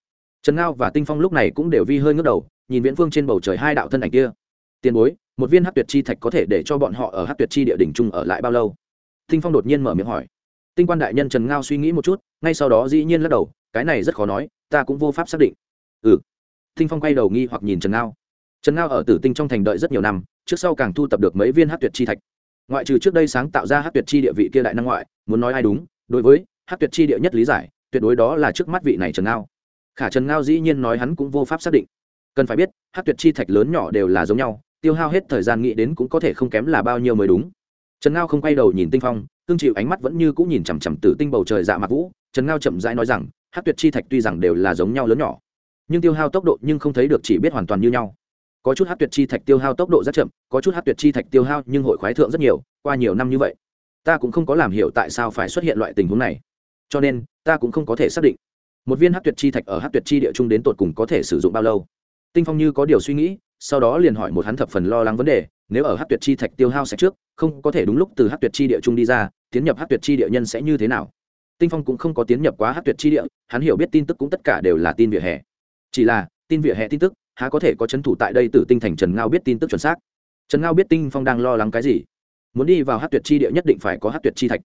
trần ngao và tinh phong lúc này cũng đều vi hơi ngước đầu, nhìn viễn phương trên bầu trời hai đạo thân ảnh kia. Tiền bối, một viên hát tuyệt chi thạch có thể để cho bọn họ ở hát tuyệt chi địa đỉnh chung ở lại bao lâu? Tinh phong đột nhiên mở miệng hỏi. Tinh quan đại nhân trần ngao suy nghĩ một chút, ngay sau đó dĩ nhiên lắc đầu, cái này rất khó nói, ta cũng vô pháp xác định. Ừ. Tinh phong quay đầu nghi hoặc nhìn trần ngao. Trần ngao ở tử tinh trong thành đợi rất nhiều năm, trước sau càng thu tập được mấy viên hát tuyệt chi thạch. Ngoại trừ trước đây sáng tạo ra hát tuyệt chi địa vị kia đại năng ngoại, muốn nói ai đúng, đối với hát tuyệt chi địa nhất lý giải, tuyệt đối đó là trước mắt vị này trần ngao khả trần ngao dĩ nhiên nói hắn cũng vô pháp xác định. Cần phải biết, hát tuyệt chi thạch lớn nhỏ đều là giống nhau, tiêu hao hết thời gian nghĩ đến cũng có thể không kém là bao nhiêu mới đúng. Trần ngao không quay đầu nhìn tinh phong tương chịu ánh mắt vẫn như cũng nhìn chằm chằm từ tinh bầu trời dạ mặt vũ. Trần ngao chậm rãi nói rằng, hát tuyệt chi thạch tuy rằng đều là giống nhau lớn nhỏ, nhưng tiêu hao tốc độ nhưng không thấy được chỉ biết hoàn toàn như nhau. Có chút hát tuyệt chi thạch tiêu hao tốc độ rất chậm, có chút hát tuyệt chi thạch tiêu hao nhưng hội khoái thượng rất nhiều, qua nhiều năm như vậy, ta cũng không có làm hiểu tại sao phải xuất hiện loại tình huống này. Cho nên, ta cũng không có thể xác định một viên hát tuyệt chi thạch ở hát tuyệt chi địa trung đến tột cùng có thể sử dụng bao lâu? Tinh phong như có điều suy nghĩ, sau đó liền hỏi một hắn thập phần lo lắng vấn đề, nếu ở hát tuyệt chi thạch tiêu hao sạch trước, không có thể đúng lúc từ hát tuyệt chi địa trung đi ra, tiến nhập hát tuyệt chi địa nhân sẽ như thế nào? Tinh phong cũng không có tiến nhập quá hát tuyệt chi địa, hắn hiểu biết tin tức cũng tất cả đều là tin vỉa hè. Chỉ là, tin vỉa hè tin tức, há có thể có chấn thủ tại đây từ tinh thành trần ngao biết tin tức chuẩn xác? Trần ngao biết tinh phong đang lo lắng cái gì? Muốn đi vào hát tuyệt chi địa nhất định phải có hát tuyệt chi thạch.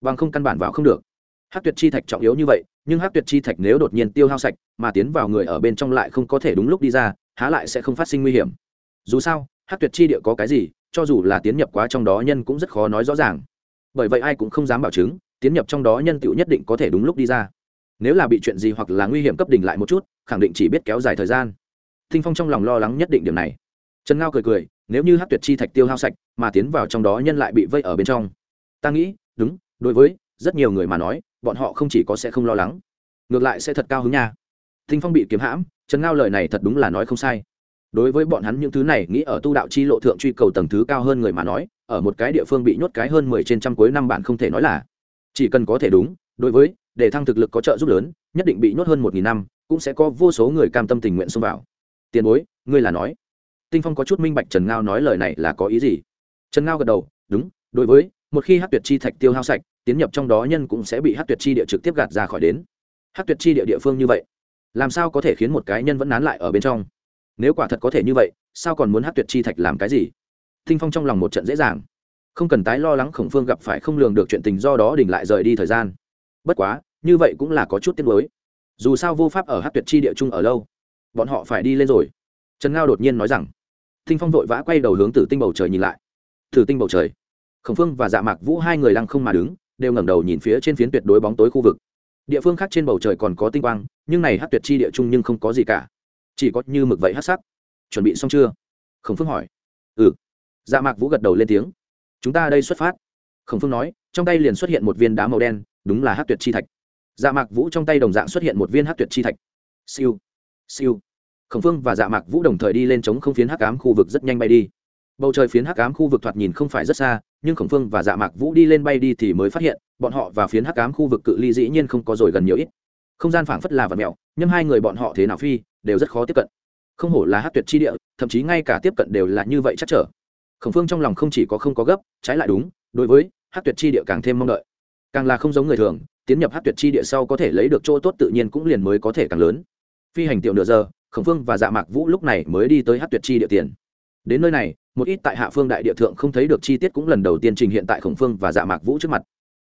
Bằng không căn bản vào không được. Hát tuyệt chi thạch trọng yếu như vậy nhưng hát tuyệt chi thạch nếu đột nhiên tiêu hao sạch, mà tiến vào người ở bên trong lại không có thể đúng lúc đi ra, há lại sẽ không phát sinh nguy hiểm. Dù sao hát tuyệt chi địa có cái gì, cho dù là tiến nhập quá trong đó nhân cũng rất khó nói rõ ràng. Bởi vậy ai cũng không dám bảo chứng, tiến nhập trong đó nhân tựu nhất định có thể đúng lúc đi ra. Nếu là bị chuyện gì hoặc là nguy hiểm cấp đỉnh lại một chút, khẳng định chỉ biết kéo dài thời gian. Thinh phong trong lòng lo lắng nhất định điểm này. Trần ngao cười cười, nếu như hát tuyệt chi thạch tiêu hao sạch, mà tiến vào trong đó nhân lại bị vây ở bên trong. Ta nghĩ, đúng, đối với rất nhiều người mà nói bọn họ không chỉ có sẽ không lo lắng, ngược lại sẽ thật cao hứng nha. Thinh phong bị kiếm hãm, trần ngao lời này thật đúng là nói không sai. Đối với bọn hắn những thứ này, nghĩ ở tu đạo chi lộ thượng truy cầu tầng thứ cao hơn người mà nói, ở một cái địa phương bị nhốt cái hơn mười trên trăm cuối năm bạn không thể nói là chỉ cần có thể đúng, đối với, để thăng thực lực có trợ giúp lớn, nhất định bị nhốt hơn một nghìn năm, cũng sẽ có vô số người cam tâm tình nguyện xông vào. Tiền bối, ngươi là nói. Tinh phong có chút minh bạch trần ngao nói lời này là có ý gì. Trần ngao gật đầu, đúng, đối với, một khi hát tuyệt chi thạch tiêu hao sạch tiến nhập trong đó nhân cũng sẽ bị hát tuyệt chi địa trực tiếp gạt ra khỏi đến. Hát tuyệt chi địa địa phương như vậy, làm sao có thể khiến một cái nhân vẫn nán lại ở bên trong? Nếu quả thật có thể như vậy, sao còn muốn hát tuyệt chi thạch làm cái gì? Thinh phong trong lòng một trận dễ dàng. Không cần tái lo lắng khổng phương gặp phải không lường được chuyện tình do đó đình lại rời đi thời gian. Bất quá, như vậy cũng là có chút tiếc nuối. Dù sao vô pháp ở hát tuyệt chi địa chung ở lâu, bọn họ phải đi lên rồi. Trần ngao đột nhiên nói rằng, thinh phong vội vã quay đầu hướng tử tinh bầu trời nhìn lại. Tử tinh bầu trời. Khổng phương và dạ mạc vũ hai người lăng không mà đứng đều ngẩng đầu nhìn phía trên phiến tuyệt đối bóng tối khu vực. Địa phương khác trên bầu trời còn có tinh quang, nhưng này hát tuyệt chi địa trung nhưng không có gì cả. Chỉ có như mực vậy hát sắc. Chuẩn bị xong chưa? Khổng phương hỏi. Ừ. Dạ mạc vũ gật đầu lên tiếng. Chúng ta đây xuất phát. Khổng phương nói, trong tay liền xuất hiện một viên đá màu đen, đúng là hát tuyệt chi thạch. Dạ mạc vũ trong tay đồng dạng xuất hiện một viên hát tuyệt chi thạch. Siêu. Siêu. Khổng phương và dạ mạc vũ đồng thời đi lên chống không phiến hắc ám khu vực rất nhanh bay đi bầu trời phiến hắc ám khu vực thoạt nhìn không phải rất xa, nhưng khổng phương và dạ mạc vũ đi lên bay đi thì mới phát hiện, bọn họ và phiến hắc ám khu vực cự ly dĩ nhiên không có rồi gần nhiều ít. Không gian phảng phất là vật mèo, nhưng hai người bọn họ thế nào phi, đều rất khó tiếp cận. Không hổ là hát tuyệt chi địa, thậm chí ngay cả tiếp cận đều là như vậy chắc trở. Khổng phương trong lòng không chỉ có không có gấp, trái lại đúng, đối với hát tuyệt chi địa càng thêm mong đợi. Càng là không giống người thường, tiến nhập hát tuyệt chi địa sau có thể lấy được chỗ tốt tự nhiên cũng liền mới có thể càng lớn. Phi hành tiểu nửa giờ, khổng phương và dạ mạc vũ lúc này mới đi tới hát tuyệt chi địa tiền đến nơi này, một ít tại hạ phương đại địa thượng không thấy được chi tiết cũng lần đầu tiên trình hiện tại khổng phương và dạ mạc vũ trước mặt.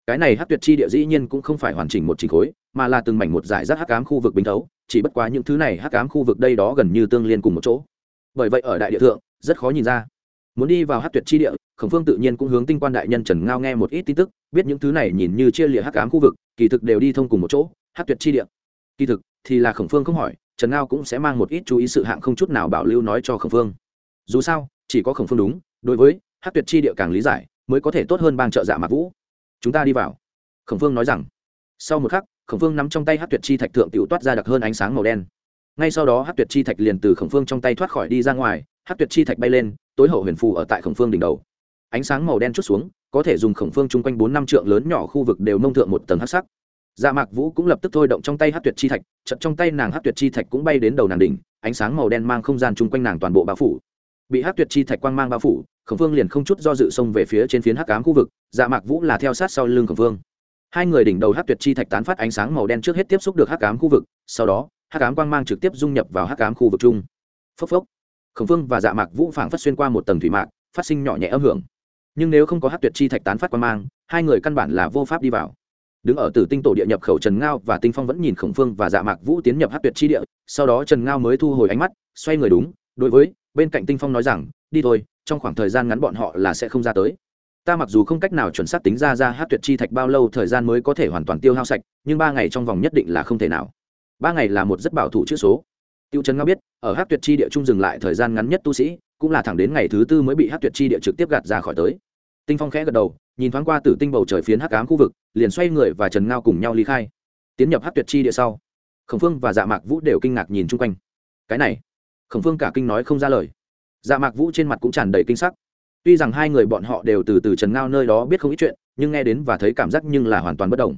Cái này hát tuyệt chi địa dĩ nhiên cũng không phải hoàn chỉnh một trình khối, mà là từng mảnh một giải rác hắc ám khu vực bình thấu, chỉ bất quá những thứ này hắc ám khu vực đây đó gần như tương liên cùng một chỗ. Bởi vậy ở đại địa thượng, rất khó nhìn ra. Muốn đi vào hát tuyệt chi địa, khổng phương tự nhiên cũng hướng tinh quan đại nhân trần ngao nghe một ít tin tức, biết những thứ này nhìn như chia lịa hắc ám khu vực, kỳ thực đều đi thông cùng một chỗ, hắc tuyệt chi địa. Kỳ thực, thì là khổng phương không hỏi, trần ngao cũng sẽ mang một ít chú ý sự hạng không chút nào bảo lưu nói cho khổng phương dù sao, chỉ có khổng phương đúng, đối với hắc tuyệt chi địa càng lý giải, mới có thể tốt hơn bang trợ dạ mạc vũ. Chúng ta đi vào. Khổng phương nói rằng. Sau một khắc, khổng phương nắm trong tay hát tuyệt chi thạch thượng tiểu toát ra đặc hơn ánh sáng màu đen. Ngay sau đó hát tuyệt chi thạch liền từ khổng phương trong tay thoát khỏi đi ra ngoài, hát tuyệt chi thạch bay lên, tối hậu huyền phù ở tại khổng phương đỉnh đầu. Ánh sáng màu đen chút xuống, có thể dùng khổng phương chung quanh bốn năm trượng lớn nhỏ khu vực đều nông thượng một tầng hát sắc. Dạ mạc vũ cũng lập tức thôi động trong tay hát tuyệt chi thạch chật trong tay nàng hát tuyệt chi thạch cũng bay đến đầu nàng đỉnh, ánh sáng màu đen mang không gian chung quanh nàng toàn bộ bao phủ bị hắc tuyệt chi thạch quang mang bao phủ, khổng phương liền không chút do dự xông về phía trên phiến hắc cám khu vực dạ mạc vũ là theo sát sau lưng khổng phương. Hai người đỉnh đầu hắc tuyệt chi thạch tán phát ánh sáng màu đen trước hết tiếp xúc được hắc cám khu vực, sau đó, hắc cám quang mang trực tiếp dung nhập vào hắc cám khu vực chung. Phốc phốc. Khổng phương và dạ mạc vũ phảng phất xuyên qua một tầng thủy mạc, phát sinh nhỏ nhẹ âm hưởng. Nhưng nếu không có hắc tuyệt chi thạch tán phát quang mang, hai người căn bản là vô pháp đi vào. Đứng ở tử tinh tổ địa nhập khẩu trần ngao và tinh phong vẫn nhìn khổng phương và dạ mạc vũ tiến nhập hát tuyệt chi địa, sau đó trần ngao mới thu hồi ánh mắt, xoay người đúng, đối với bên cạnh tinh phong nói rằng, đi thôi, trong khoảng thời gian ngắn bọn họ là sẽ không ra tới. Ta mặc dù không cách nào chuẩn xác tính ra ra hát tuyệt chi thạch bao lâu thời gian mới có thể hoàn toàn tiêu hao sạch, nhưng ba ngày trong vòng nhất định là không thể nào. Ba ngày là một rất bảo thủ chữ số. Tiêu trần ngao biết, ở hát tuyệt chi địa trung dừng lại thời gian ngắn nhất tu sĩ, cũng là thẳng đến ngày thứ tư mới bị hát tuyệt chi địa trực tiếp gạt ra khỏi tới. Tinh phong khẽ gật đầu, nhìn thoáng qua tử tinh bầu trời phiến hắc ám khu vực, liền xoay người và trần ngao cùng nhau ly khai. Tiến nhập hát tuyệt chi địa sau, khổng phương và dạ mạc vũ đều kinh ngạc nhìn chung quanh. Cái này khổng phương cả kinh nói không ra lời. Dạ mạc vũ trên mặt cũng tràn đầy kinh sắc. Tuy rằng hai người bọn họ đều từ từ trần ngao nơi đó biết không ít chuyện, nhưng nghe đến và thấy cảm giác nhưng là hoàn toàn bất đồng.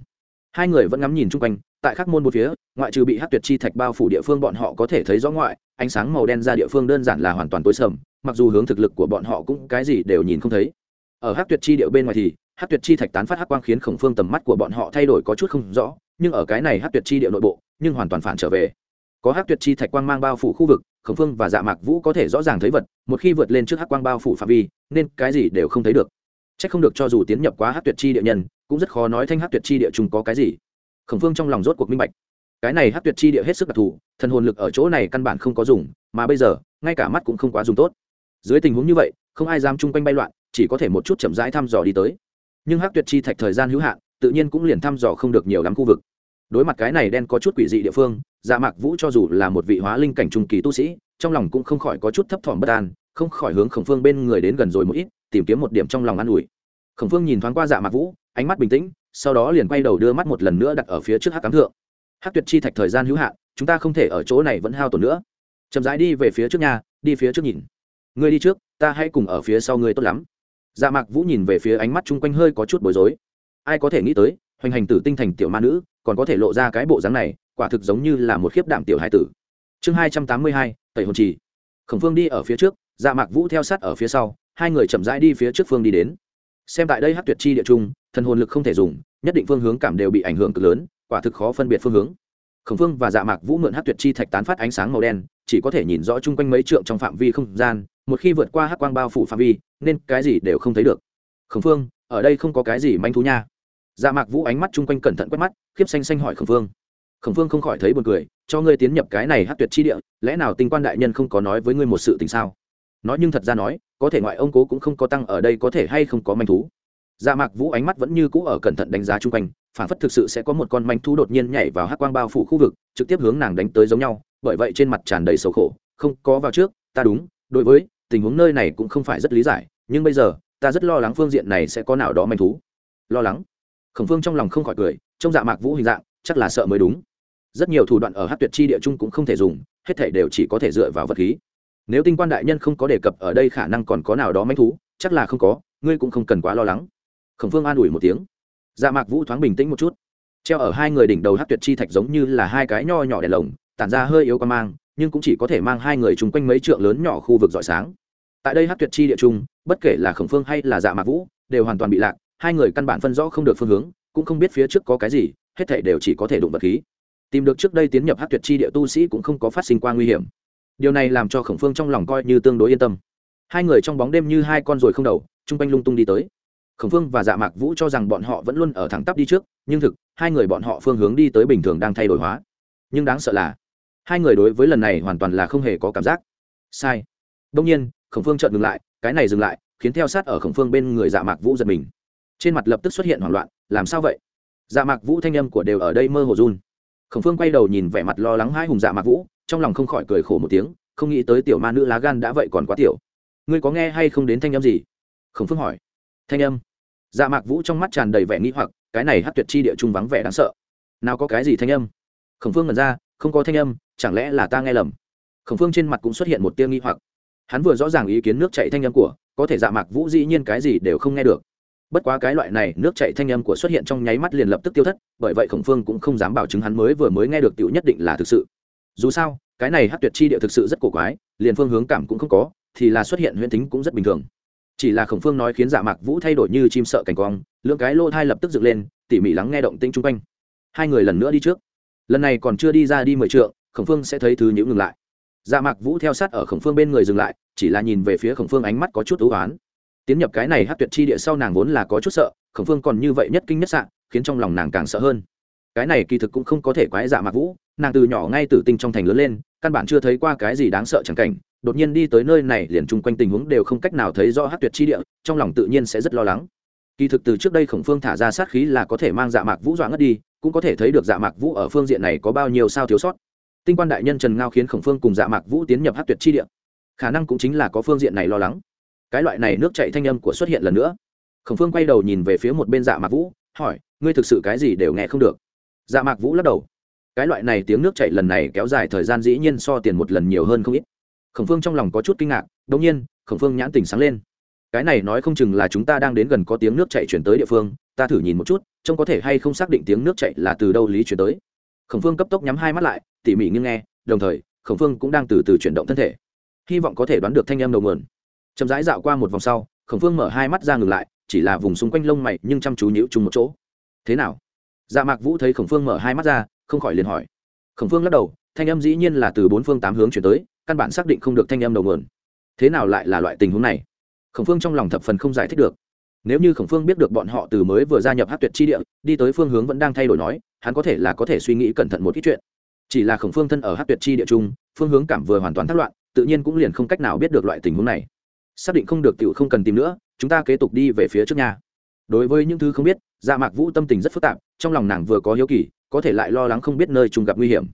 Hai người vẫn ngắm nhìn chung quanh, tại khắc môn một phía, ngoại trừ bị hát tuyệt chi thạch bao phủ địa phương bọn họ có thể thấy rõ ngoại, ánh sáng màu đen ra địa phương đơn giản là hoàn toàn tối sầm, mặc dù hướng thực lực của bọn họ cũng cái gì đều nhìn không thấy. Ở hát tuyệt chi địa bên ngoài thì hát tuyệt chi thạch tán phát hắc quang khiến khổng phương tầm mắt của bọn họ thay đổi có chút không rõ, nhưng ở cái này hát tuyệt chi địa nội bộ, nhưng hoàn toàn phản trở về. Có hát tuyệt chi thạch quang mang bao phủ khu vực khổng phương và dạ mạc vũ có thể rõ ràng thấy vật, một khi vượt lên trước hắc quang bao phủ phạm vi, nên cái gì đều không thấy được. C h ắ c không được cho dù tiến nhập quá hát tuyệt chi địa nhân, cũng rất khó nói thanh hát tuyệt chi địa chung có cái gì. Khổng phương trong lòng rốt cuộc minh bạch. Cái này hát tuyệt chi địa hết sức đặc thù, thần hồn lực ở chỗ này căn bản không có dùng, mà bây giờ, ngay cả mắt cũng không quá dùng tốt. Dưới tình huống như vậy, không ai dám chung quanh bay loạn, chỉ có thể một chút chậm rãi thăm dò đi tới. Nhưng hát tuyệt chi thạch thời gian hữu hạn, tự nhiên cũng liền thăm dò không được nhiều lắm khu vực đối mặt cái này đen có chút quỷ dị địa phương dạ mạc vũ cho dù là một vị hóa linh cảnh trung kỳ tu sĩ, trong lòng cũng không khỏi có chút thấp thỏm bất an, không khỏi hướng khổng phương bên người đến gần rồi một ít, tìm kiếm một điểm trong lòng an ủi. Khổng phương nhìn thoáng qua dạ mạc vũ, ánh mắt bình tĩnh, sau đó liền quay đầu đưa mắt một lần nữa đặt ở phía trước hát cám thượng. Hát tuyệt chi thạch thời gian hữu hạn, chúng ta không thể ở chỗ này vẫn hao tổn nữa. Chậm rãi đi về phía trước nhà đi phía trước nhìn. Ngươi đi trước, ta hãy cùng ở phía sau ngươi tốt lắm. Dạ mạc vũ nhìn về phía ánh mắt chung quanh hơi có chút bối rối. Ai có thể nghĩ tới, hoành hành tử tinh thành tiểu ma nữ còn có thể lộ ra cái bộ dáng này, quả thực giống như là một khiếp đạm tiểu hải tử. Chương hai trăm tám mươi hai, tẩy hồn trì. Khổng phương đi ở phía trước dạ mạc vũ theo sát ở phía sau, hai người chậm rãi đi phía trước phương đi đến. Xem tại đây hát tuyệt chi địa trung, thần hồn lực không thể dùng, nhất định phương hướng cảm đều bị ảnh hưởng cực lớn, quả thực khó phân biệt phương hướng. Khổng phương và dạ mạc vũ mượn hát tuyệt chi thạch tán phát ánh sáng màu đen, chỉ có thể nhìn rõ chung quanh mấy trượng trong phạm vi không gian, một khi vượt qua hát quang bao phủ phạm vi, nên cái gì đều không thấy được. Khổng phương, ở đây không có cái gì manh thú nha dạ mạc vũ ánh mắt chung quanh cẩn thận quét mắt, khiếp xanh xanh hỏi khổng phương. Khổng phương không khỏi thấy buồn cười, cho ngươi tiến nhập cái này hát tuyệt chi địa, lẽ nào tinh quan đại nhân không có nói với ngươi một sự tình sao? Nói nhưng thật ra nói, có thể ngoại ông cố cũng không có tăng ở đây có thể hay không có manh thú. Dạ mạc vũ ánh mắt vẫn như cũ ở cẩn thận đánh giá chung quanh, phản phất thực sự sẽ có một con manh thú đột nhiên nhảy vào hát quang bao phủ khu vực, trực tiếp hướng nàng đánh tới giống nhau, bởi vậy trên mặt tràn đầy sầu khổ, không, có vào trước, ta đúng, đối với, tình huống nơi này cũng không phải rất lý giải, nhưng bây giờ, ta rất lo lắng phương diện này sẽ có nào đó manh thú. Lo lắng? Khổng phương trong lòng không khỏi cười trong dạ mạc vũ hình dạng chắc là sợ mới đúng. Rất nhiều thủ đoạn ở hát tuyệt chi địa Trung cũng không thể dùng hết thể đều chỉ có thể dựa vào vật khí. Nếu tinh quan đại nhân không có đề cập ở đây khả năng còn có nào đó manh thú chắc là không có ngươi cũng không cần quá lo lắng. Khổng phương an ủi một tiếng. Dạ mạc vũ thoáng bình tĩnh một chút. Treo ở hai người đỉnh đầu hát tuyệt chi thạch giống như là hai cái nho nhỏ đèn lồng tản ra hơi yếu qua mang nhưng cũng chỉ có thể mang hai người chung quanh mấy trượng lớn nhỏ khu vực rọi sáng. Tại đây hát tuyệt chi địa Trung, bất kể là khổng phương hay là dạ mạc vũ đều hoàn toàn bị lạc hai người căn bản phân rõ không được phương hướng, cũng không biết phía trước có cái gì, hết thảy đều chỉ có thể đụng vật khí. Tìm được trước đây tiến nhập hát tuyệt chi địa tu sĩ cũng không có phát sinh qua nguy hiểm. Điều này làm cho khổng phương trong lòng coi như tương đối yên tâm. Hai người trong bóng đêm như hai con ruồi không đầu, chung quanh lung tung đi tới. Khổng phương và dạ mạc vũ cho rằng bọn họ vẫn luôn ở thẳng tắp đi trước, nhưng thực, hai người bọn họ phương hướng đi tới bình thường đang thay đổi hóa. Nhưng đáng sợ là, hai người đối với lần này hoàn toàn là không hề có cảm giác. Sai. Đông nhiên, khổng phương chợt ngừng lại, cái này dừng lại, khiến theo sát ở khổng phương bên người dạ mạc vũ giật mình trên mặt lập tức xuất hiện hoảng loạn, làm sao vậy? Dạ mạc vũ thanh âm của đều ở đây mơ hồ run. Khổng phương quay đầu nhìn vẻ mặt lo lắng hai hùng dạ mạc vũ, trong lòng không khỏi cười khổ một tiếng, không nghĩ tới tiểu ma nữ lá gan đã vậy còn quá tiểu. Ngươi có nghe hay không đến thanh âm gì? Khổng phương hỏi. Thanh âm? Dạ mạc vũ trong mắt tràn đầy vẻ nghĩ hoặc, cái này hát tuyệt chi địa trung vắng vẻ đáng sợ. Nào có cái gì thanh âm? Khổng phương ngẩn ra, không có thanh âm, chẳng lẽ là ta nghe lầm? Khổng phương trên mặt cũng xuất hiện một tiêu nghi hoặc. Hắn vừa rõ ràng ý kiến nước chạy thanh âm của, có thể dạ mạc vũ dĩ nhiên cái gì đều không nghe được bất quá cái loại này, nước chạy thanh âm của xuất hiện trong nháy mắt liền lập tức tiêu thất, bởi vậy khổng phương cũng không dám bảo chứng hắn mới vừa mới nghe được tiểu nhất định là thực sự. Dù sao, cái này hát tuyệt chi địa thực sự rất cổ quái, liền phương hướng cảm cũng không có, thì là xuất hiện huyễn tính cũng rất bình thường. Chỉ là khổng phương nói khiến dạ mạc vũ thay đổi như chim sợ cảnh quang, lượng cái lô thai lập tức dựng lên, tỉ mỉ lắng nghe động tĩnh chung quanh. Hai người lần nữa đi trước. Lần này còn chưa đi ra đi mười trượng, khổng phương sẽ thấy thứ những ngừng lại. Dạ mạc vũ theo sát ở khổng phương bên người dừng lại, chỉ là nhìn về phía khổng phương ánh mắt có chút ưu oán tiến nhập cái này hát tuyệt chi địa sau nàng vốn là có chút sợ, khổng phương còn như vậy nhất kinh nhất sạn khiến trong lòng nàng càng sợ hơn. Cái này kỳ thực cũng không có thể quái dạ mạc vũ, nàng từ nhỏ ngay từ tinh trong thành lớn lên, căn bản chưa thấy qua cái gì đáng sợ chẳng cảnh, đột nhiên đi tới nơi này liền chung quanh tình huống đều không cách nào thấy rõ hát tuyệt chi địa, trong lòng tự nhiên sẽ rất lo lắng. Kỳ thực từ trước đây khổng phương thả ra sát khí là có thể mang dạ mạc vũ dọa ngất đi, cũng có thể thấy được dạ mạc vũ ở phương diện này có bao nhiêu sao thiếu sót. Tinh quan đại nhân trần ngao khiến khổng phương cùng dạ mạc vũ tiến nhập hát tuyệt chi địa. Khả năng cũng chính là có phương diện này lo lắng cái loại này nước chạy thanh âm của xuất hiện lần nữa. Khổng phương quay đầu nhìn về phía một bên dạ mạc vũ, hỏi, ngươi thực sự cái gì đều nghe không được? Dạ mạc vũ lắc đầu. Cái loại này tiếng nước chạy lần này kéo dài thời gian dĩ nhiên so tiền một lần nhiều hơn không ít. Khổng phương trong lòng có chút kinh ngạc đ ỗ n g nhiên, khổng phương nhãn tình sáng lên. Cái này nói không chừng là chúng ta đang đến gần có tiếng nước chạy chuyển tới địa phương, ta thử nhìn một chút, trông có thể hay không xác định tiếng nước chạy là từ đâu lý chuyển tới. Khổng phương cấp tốc nhắm hai mắt lại, tỉ mỉ nghiêng nghe, đồng thời, khổng phương cũng đang từ từ chuyển động thân thể. Hy vọng có thể đoán được thanh âm đầu nguồn chậm rãi dạo qua một vòng sau, khổng phương mở hai mắt ra ngừng lại, chỉ là vùng xung quanh lông mày nhưng chăm chú nhữ chung một chỗ. Thế nào? Dạ mạc vũ thấy khổng phương mở hai mắt ra, không khỏi liền hỏi. Khổng phương lắc đầu, thanh âm dĩ nhiên là từ bốn phương tám hướng chuyển tới, căn bản xác định không được thanh âm đầu nguồn. Thế nào lại là loại tình huống này? Khổng phương trong lòng thập phần không giải thích được. Nếu như khổng phương biết được bọn họ từ mới vừa gia nhập hát tuyệt chi địa, đi tới phương hướng vẫn đang thay đổi nói, hắn có thể là có thể suy nghĩ cẩn thận một ít chuyện. Chỉ là khổng phương thân ở hát tuyệt chi địa chung, phương hướng cảm vừa hoàn toàn thất loạn, tự nhiên cũng liền không cách nào biết được loại tình huống này xác định không được tựu không cần tìm nữa, chúng ta kế tục đi về phía trước nhà đối với những thứ không biết dạ mạc vũ tâm tình rất phức tạp, trong lòng nàng vừa có hiếu kỳ, có thể lại lo lắng không biết nơi chung gặp nguy hiểm.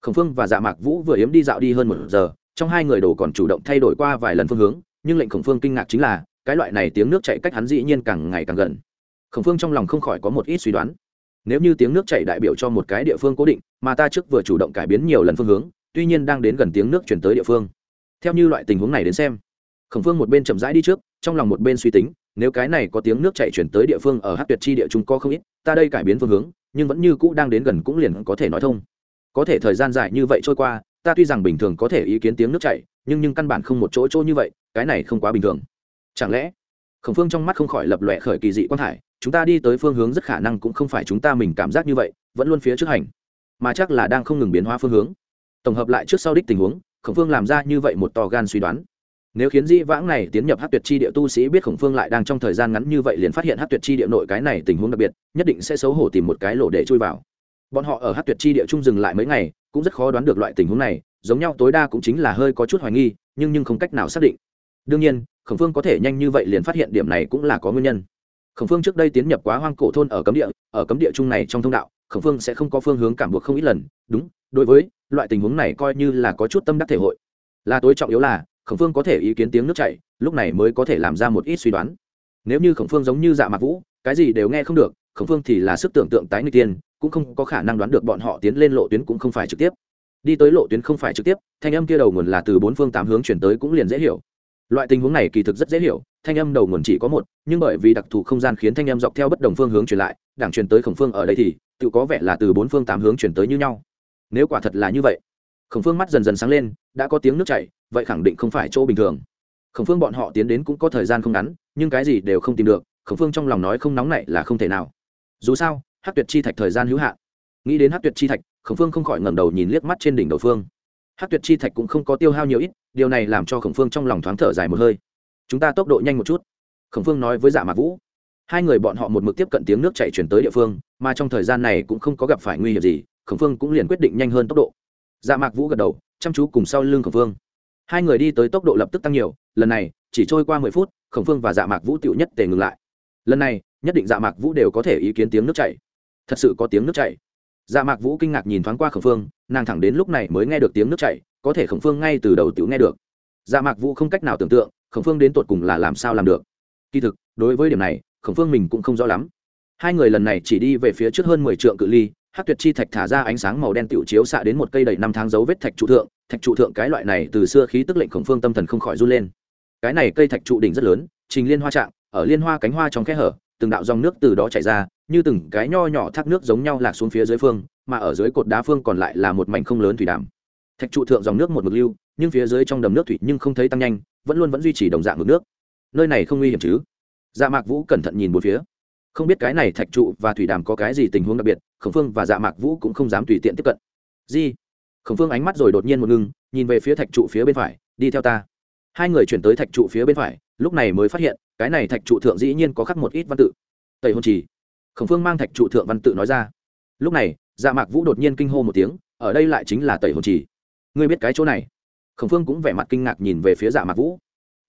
Khổng phương và dạ mạc vũ vừa hiếm đi dạo đi hơn một giờ, trong hai người đồ còn chủ động thay đổi qua vài lần phương hướng, nhưng lệnh khổng phương kinh ngạc chính là, cái loại này tiếng nước chạy cách hắn dĩ nhiên càng ngày càng gần. Khổng phương trong lòng không khỏi có một ít suy đoán. Nếu như tiếng nước chạy đại biểu cho một cái địa phương cố định, mà ta trước vừa chủ động cải biến nhiều lần phương hướng, tuy nhiên đang đến gần tiếng nước chuyển tới địa phương. Theo như loại tình huống này đến xem khổng phương một bên chậm rãi đi trước, trong lòng một bên suy tính, nếu cái này có tiếng nước chạy chuyển tới địa phương ở hát tuyệt chi địa chúng có không ít, ta đây cải biến phương hướng, nhưng vẫn như cũ đang đến gần cũng liền có thể nói thông. Có thể thời gian dài như vậy trôi qua, ta tuy rằng bình thường có thể ý kiến tiếng nước chảy, nhưng nhưng căn bản không một chỗ chỗ như vậy, cái này không quá bình thường. Chẳng lẽ? Khổng phương trong mắt không khỏi lập lòe khởi kỳ dị quan thải, chúng ta đi tới phương hướng rất khả năng cũng không phải chúng ta mình cảm giác như vậy, vẫn luôn phía trước hành. Mà chắc là đang không ngừng biến hóa phương hướng. Tổng hợp lại trước sau đích tình huống, khổng phương làm ra như vậy một to gan suy đoán nếu khiến di vãng này tiến nhập hát tuyệt chi địa tu sĩ biết khổng phương lại đang trong thời gian ngắn như vậy liền phát hiện hát tuyệt chi địa nội cái này tình huống đặc biệt, nhất định sẽ xấu hổ tìm một cái lỗ để chui vào. Bọn họ ở hát tuyệt chi địa trung dừng lại mấy ngày, cũng rất khó đoán được loại tình huống này, giống nhau tối đa cũng chính là hơi có chút hoài nghi, nhưng nhưng không cách nào xác định. Đương nhiên, khổng phương có thể nhanh như vậy liền phát hiện điểm này cũng là có nguyên nhân. Khổng phương trước đây tiến nhập quá hoang cổ thôn ở cấm địa, ở cấm địa chung này trong thông đạo, khổng phương sẽ không có phương hướng cảm buộc không ít lần. Đúng, đối với loại tình huống này coi như là có chút tâm đắc thể hội. Là tối trọng yếu là khổng phương có thể ý kiến tiếng nước chảy, lúc này mới có thể làm ra một ít suy đoán. Nếu như khổng phương giống như dạ mạc vũ, cái gì đều nghe không được, khổng phương thì là sức tưởng tượng tái người tiên, cũng không có khả năng đoán được bọn họ tiến lên lộ tuyến cũng không phải trực tiếp. Đi tới lộ tuyến không phải trực tiếp, thanh âm kia đầu nguồn là từ bốn phương tám hướng chuyển tới cũng liền dễ hiểu. Loại tình huống này kỳ thực rất dễ hiểu, thanh âm đầu nguồn chỉ có một, nhưng bởi vì đặc thù không gian khiến thanh âm dọc theo bất đồng phương hướng truyền lại, đảng truyền tới khổng phương ở đây thì, tự có vẻ là từ bốn phương tám hướng chuyển tới như nhau. Nếu quả thật là như vậy khổng phương mắt dần dần sáng lên, đã có tiếng nước chảy, vậy khẳng định không phải chỗ bình thường. Khổng phương bọn họ tiến đến cũng có thời gian không ngắn, nhưng cái gì đều không tìm được, khổng phương trong lòng nói không nóng này là không thể nào. Dù sao hát tuyệt chi thạch thời gian hữu hạn. Nghĩ đến hát tuyệt chi thạch, khổng phương không khỏi ngẩng đầu nhìn liếc mắt trên đỉnh đầu phương. Hát tuyệt chi thạch cũng không có tiêu hao nhiều ít, điều này làm cho khổng phương trong lòng thoáng thở dài một hơi. Chúng ta tốc độ nhanh một chút. Khổng phương nói với dạ mạc vũ. Hai người bọn họ một mực tiếp cận tiếng nước chạy chuyển tới địa phương, mà trong thời gian này cũng không có gặp phải nguy hiểm gì, khổng phương cũng liền quyết định nhanh hơn tốc độ dạ mạc vũ gật đầu, chăm chú cùng sau lưng khổng phương. Hai người đi tới tốc độ lập tức tăng nhiều, lần này, chỉ trôi qua mười phút, khổng phương và dạ mạc vũ tựu nhất tề ngừng lại. Lần này, nhất định dạ mạc vũ đều có thể ý kiến tiếng nước chảy. Thật sự có tiếng nước chảy. Dạ mạc vũ kinh ngạc nhìn thoáng qua khổng phương, nàng thẳng đến lúc này mới nghe được tiếng nước chảy, có thể khổng phương ngay từ đầu tựu nghe được. Dạ mạc vũ không cách nào tưởng tượng, khổng phương đến tột cùng là làm sao làm được. Kỳ thực, đối với điểm này, khổng phương mình cũng không rõ lắm. Hai người lần này chỉ đi về phía trước hơn mười trượng cự ly hát tuyệt chi thạch thả ra ánh sáng màu đen tựu chiếu xạ đến một cây đầy năm tháng dấu vết thạch trụ thượng, thạch trụ thượng cái loại này từ xưa khí tức lệnh khổng phương tâm thần không khỏi run lên. Cái này cây thạch trụ đỉnh rất lớn, trình liên hoa trạng, ở liên hoa cánh hoa trong kẽ hở, từng đạo dòng nước từ đó chảy ra, như từng cái nho nhỏ thác nước giống nhau lạc xuống phía dưới phương, mà ở dưới cột đá phương còn lại là một mảnh không lớn thủy đàm thạch trụ thượng dòng nước một mực lưu, nhưng phía dưới trong đầm nước thủy nhưng không thấy tăng nhanh, vẫn luôn vẫn duy trì đồng dạng mực nước. Nơi này không nguy hiểm chứ? Dạ mạc vũ cẩn thận nhìn một phía không biết cái này thạch trụ và thủy đàm có cái gì tình huống đặc biệt, khổng phương và dạ mạc vũ cũng không dám tùy tiện tiếp cận. Di khổng phương ánh mắt rồi đột nhiên một ngưng, nhìn về phía thạch trụ phía bên phải, đi theo ta. Hai người chuyển tới thạch trụ phía bên phải, lúc này mới phát hiện, cái này thạch trụ thượng dĩ nhiên có khắc một ít văn tự. Tẩy hôn trì. Khổng phương mang thạch trụ thượng văn tự nói ra. Lúc này dạ mạc vũ đột nhiên kinh hô một tiếng, ở đây lại chính là tẩy hồn trì. Ngươi biết cái chỗ này? Khổng phương cũng vẻ mặt kinh ngạc nhìn về phía dạ mạc vũ.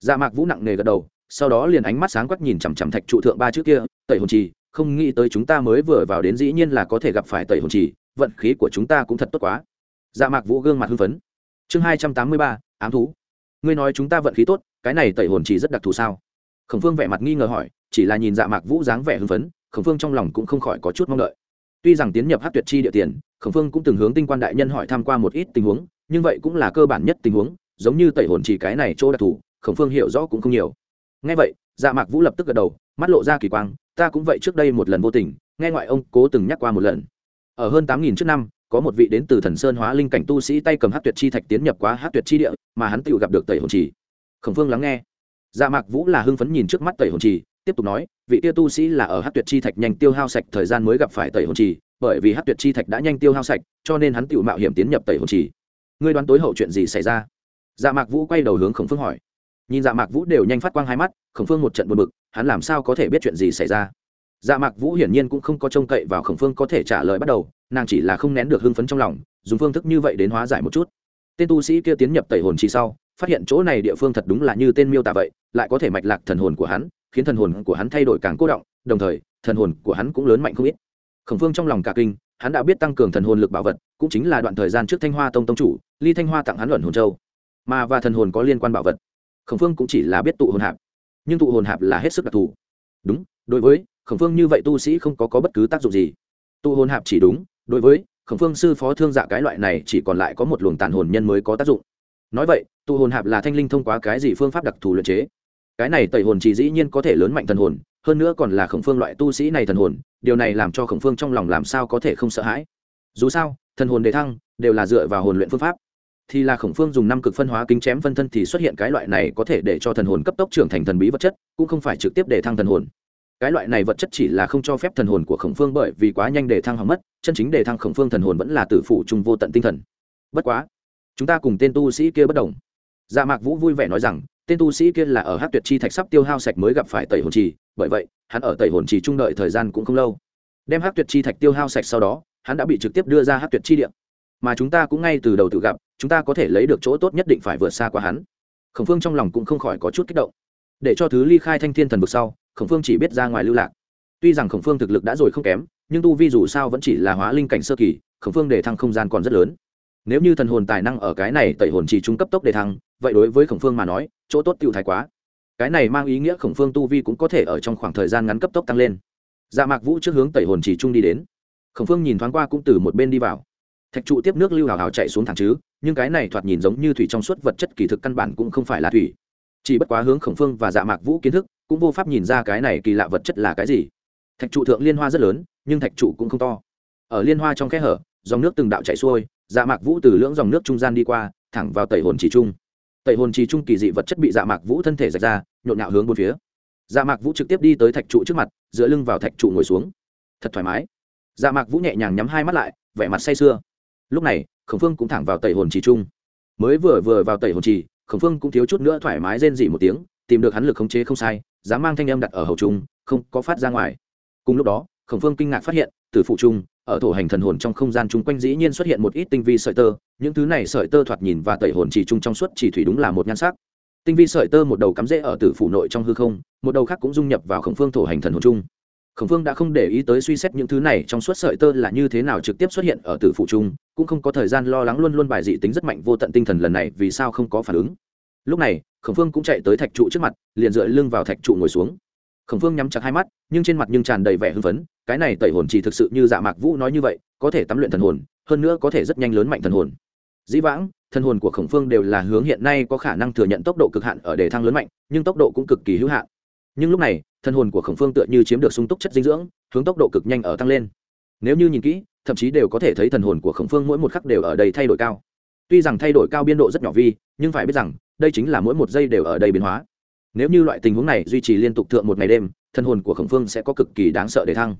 Dạ mạc vũ nặng nề gật đầu sau đó liền ánh mắt sáng quắc nhìn chằm chằm thạch trụ thượng ba chữ kia, tẩy hồn trì, không nghĩ tới chúng ta mới vừa vào đến dĩ nhiên là có thể gặp phải tẩy hồn trì, vận khí của chúng ta cũng thật tốt quá. Dạ mạc vũ gương mặt hưng phấn. Chương hai trăm tám mươi ba, ám thú. Ngươi nói chúng ta vận khí tốt, cái này tẩy hồn trì rất đặc thù sao? Khổng phương vẻ mặt nghi ngờ hỏi, chỉ là nhìn dạ mạc vũ dáng vẻ hưng phấn, khổng phương trong lòng cũng không khỏi có chút mong đợi. Tuy rằng tiến nhập hát tuyệt chi địa tiền, khổng phương cũng từng hướng tinh quan đại nhân hỏi tham q u a một ít tình huống, nhưng vậy cũng là cơ bản nhất tình huống, giống như tẩy hồn chỉ cái này chỗ đặc thù, khổng phương hiểu rõ cũng không nhiều ngay vậy dạ mạc vũ lập tức gật đầu, mắt lộ ra kỳ quang, ta cũng vậy trước đây một lần vô tình, nghe ngoại ông cố từng nhắc qua một lần. Ở hơn tám nghìn trước năm, có một vị đến từ thần sơn hóa linh cảnh tu sĩ tay cầm hát tuyệt chi thạch tiến nhập quá hát tuyệt chi địa, mà hắn tự gặp được tẩy hồn trì. Khổng phương lắng nghe. Dạ mạc vũ là hưng phấn nhìn trước mắt tẩy hồn trì, tiếp tục nói, vị tia tu sĩ là ở hát tuyệt chi thạch nhanh tiêu hao sạch thời gian mới gặp phải tẩy hồn trì, bởi vì hát tuyệt chi thạch đã nhanh tiêu hao sạch, cho nên hắn tự mạo hiểm tiến nhập tẩy hồn trì. Ngươi đoán tối hậu chuyện gì xảy ra? Dạ mạc vũ quay đầu hướng khổng phương hỏi nhìn dạ mạc vũ đều nhanh phát quang hai mắt, khổng phương một trận buồn bực, hắn làm sao có thể biết chuyện gì xảy ra? Dạ mạc vũ hiển nhiên cũng không có trông cậy vào khổng phương có thể trả lời bắt đầu, nàng chỉ là không nén được hưng phấn trong lòng, dùng phương thức như vậy đến hóa giải một chút. Tên tu sĩ kia tiến nhập tẩy hồn chi sau, phát hiện chỗ này địa phương thật đúng là như tên miêu tả vậy, lại có thể mạch lạc thần hồn của hắn, khiến thần hồn của hắn thay đổi càng cố động, đồng thời, thần hồn của hắn cũng lớn mạnh không ít. Khổng phương trong lòng cả kinh, hắn đã biết tăng cường thần hồn lực bảo vật, cũng chính là đoạn thời gian trước thanh hoa tông tông chủ, ly thanh hoa tặng hắn luận hồn châu. Mà và thần hồn có liên quan bảo vật khổng phương cũng chỉ là biết tụ hồn hạp nhưng tụ hồn hạp là hết sức đặc thù đúng đối với khổng phương như vậy tu sĩ không có, có bất cứ tác dụng gì tụ hồn hạp chỉ đúng đối với khổng phương sư phó thương dạ cái loại này chỉ còn lại có một luồng tàn hồn nhân mới có tác dụng nói vậy tụ hồn hạp là thanh linh thông qua cái gì phương pháp đặc thù luyện chế cái này tẩy hồn chỉ dĩ nhiên có thể lớn mạnh thần hồn hơn nữa còn là khổng phương loại tu sĩ này thần hồn điều này làm cho khổng phương trong lòng làm sao có thể không sợ hãi dù sao thần hồn đề thăng đều là dựa vào hồn luyện phương pháp thì là khổng phương dùng năm cực phân hóa kính chém phân thân thì xuất hiện cái loại này có thể để cho thần hồn cấp tốc trưởng thành thần bí vật chất, cũng không phải trực tiếp để thăng thần hồn. Cái loại này vật chất chỉ là không cho phép thần hồn của khổng phương bởi vì quá nhanh để thăng hỏng mất, chân chính để thăng khổng phương thần hồn vẫn là tử phụ trung vô tận tinh thần. Bất quá, chúng ta cùng tên tu sĩ kia bất đồng. Dạ mạc vũ vui vẻ nói rằng, tên tu sĩ kia là ở hát tuyệt chi thạch sắp tiêu hao sạch mới gặp phải tẩy hồn trì, bởi vậy, hắn ở tẩy hồn trì trung đợi thời gian cũng không lâu. Đem hát tuyệt chi thạch tiêu hao sạch sau đó, hắn đã bị trực tiếp đưa ra hát tuyệt chi điện mà chúng ta cũng ngay từ đầu tự gặp, chúng ta có thể lấy được chỗ tốt nhất định phải vượt xa qua hắn. Khổng phương trong lòng cũng không khỏi có chút kích động. Để cho thứ ly khai thanh thiên thần vực sau, khổng phương chỉ biết ra ngoài lưu lạc. Tuy rằng khổng phương thực lực đã rồi không kém, nhưng tu vi dù sao vẫn chỉ là hóa linh cảnh sơ kỳ, khổng phương để thăng không gian còn rất lớn. Nếu như thần hồn tài năng ở cái này tẩy hồn chỉ trung cấp tốc để thăng, vậy đối với khổng phương mà nói, chỗ tốt tiêu thái quá. Cái này mang ý nghĩa khổng phương tu vi cũng có thể ở trong khoảng thời gian ngắn cấp tốc tăng lên. Dạ mạc vũ trước hướng tẩy hồn chỉ trung đi đến. Khổng phương nhìn thoáng qua cũng từ một bên đi vào thạch trụ tiếp nước lưu hào hào chạy xuống thẳng chứ, nhưng cái này thoạt nhìn giống như thủy trong suốt vật chất kỳ thực căn bản cũng không phải là thủy. Chỉ bất quá hướng khổng phương và dạ mạc vũ kiến thức, cũng vô pháp nhìn ra cái này kỳ lạ vật chất là cái gì. Thạch trụ thượng liên hoa rất lớn, nhưng thạch trụ cũng không to. Ở liên hoa trong kẽ hở, dòng nước từng đạo chảy xuôi dạ mạc vũ từ lưỡng dòng nước trung gian đi qua, thẳng vào tẩy hồn trì trung. Tẩy hồn trì trung kỳ dị vật chất bị dạ mạc vũ thân thể rạch ra, nhộn nhạo hướng bốn phía. Dạ mạc vũ trực tiếp đi tới thạch trụ trước mặt, dựa lưng vào thạch trụ ngồi xuống. Thật thoải mái. Dạ mạc vũ nhẹ nhàng nhắm hai mắt lại, vẻ mặt say sưa lúc này, khổng phương cũng thẳng vào tẩy hồn chỉ trung mới vừa vừa vào tẩy hồn chỉ khổng phương cũng thiếu chút nữa thoải mái rên dỉ một tiếng, tìm được hắn lực khống chế không sai, dám mang thanh âm đặt ở hầu trung không có phát ra ngoài. Cùng lúc đó, khổng phương kinh ngạc phát hiện, từ phụ trung ở thổ hành thần hồn trong không gian chung quanh dĩ nhiên xuất hiện một ít tinh vi sợi tơ, những thứ này sợi tơ thoạt nhìn và tẩy hồn chỉ chung trong suốt chỉ thủy đúng là một nhan sắc. Tinh vi sợi tơ một đầu cắm rễ ở tử phủ nội trong hư không, một đầu khác cũng dung nhập vào khổng phương thổ hành thần hồn chung. Khổng phương đã không để ý tới suy xét những thứ này trong suốt sợi tơ là như thế nào trực tiếp xuất hiện ở tử phủ chung cũng không có thời gian lo lắng luôn luôn bài dị tính rất mạnh vô tận tinh thần lần này vì sao không có phản ứng. Lúc này, khổng phương cũng chạy tới thạch trụ trước mặt, liền dựa lưng vào thạch trụ ngồi xuống. Khổng phương nhắm chặt hai mắt, nhưng trên mặt nhưng tràn đầy vẻ hưng phấn, cái này tẩy hồn chỉ thực sự như dạ mạc vũ nói như vậy, có thể tắm luyện thần hồn, hơn nữa có thể rất nhanh lớn mạnh thần hồn. Dĩ vãng, thần hồn của khổng phương đều là hướng hiện nay có khả năng thừa nhận tốc độ cực hạn ở đề thăng lớn mạnh, nhưng tốc độ cũng cực kỳ hữu hạn. Nhưng lúc này, thần hồn của khổng phương tựa như chiếm được sung túc chất dinh dưỡng, hướng tốc độ cực nhanh ở tăng lên nếu như nhìn kỹ, thậm chí đều có thể thấy thần hồn của khổng phương mỗi một khắc đều ở đây thay đổi cao. Tuy rằng thay đổi cao biên độ rất nhỏ vi, nhưng phải biết rằng, đây chính là mỗi một giây đều ở đây biến hóa. Nếu như loại tình huống này duy trì liên tục thượng một ngày đêm, thần hồn của khổng phương sẽ có cực kỳ đáng sợ để thăng.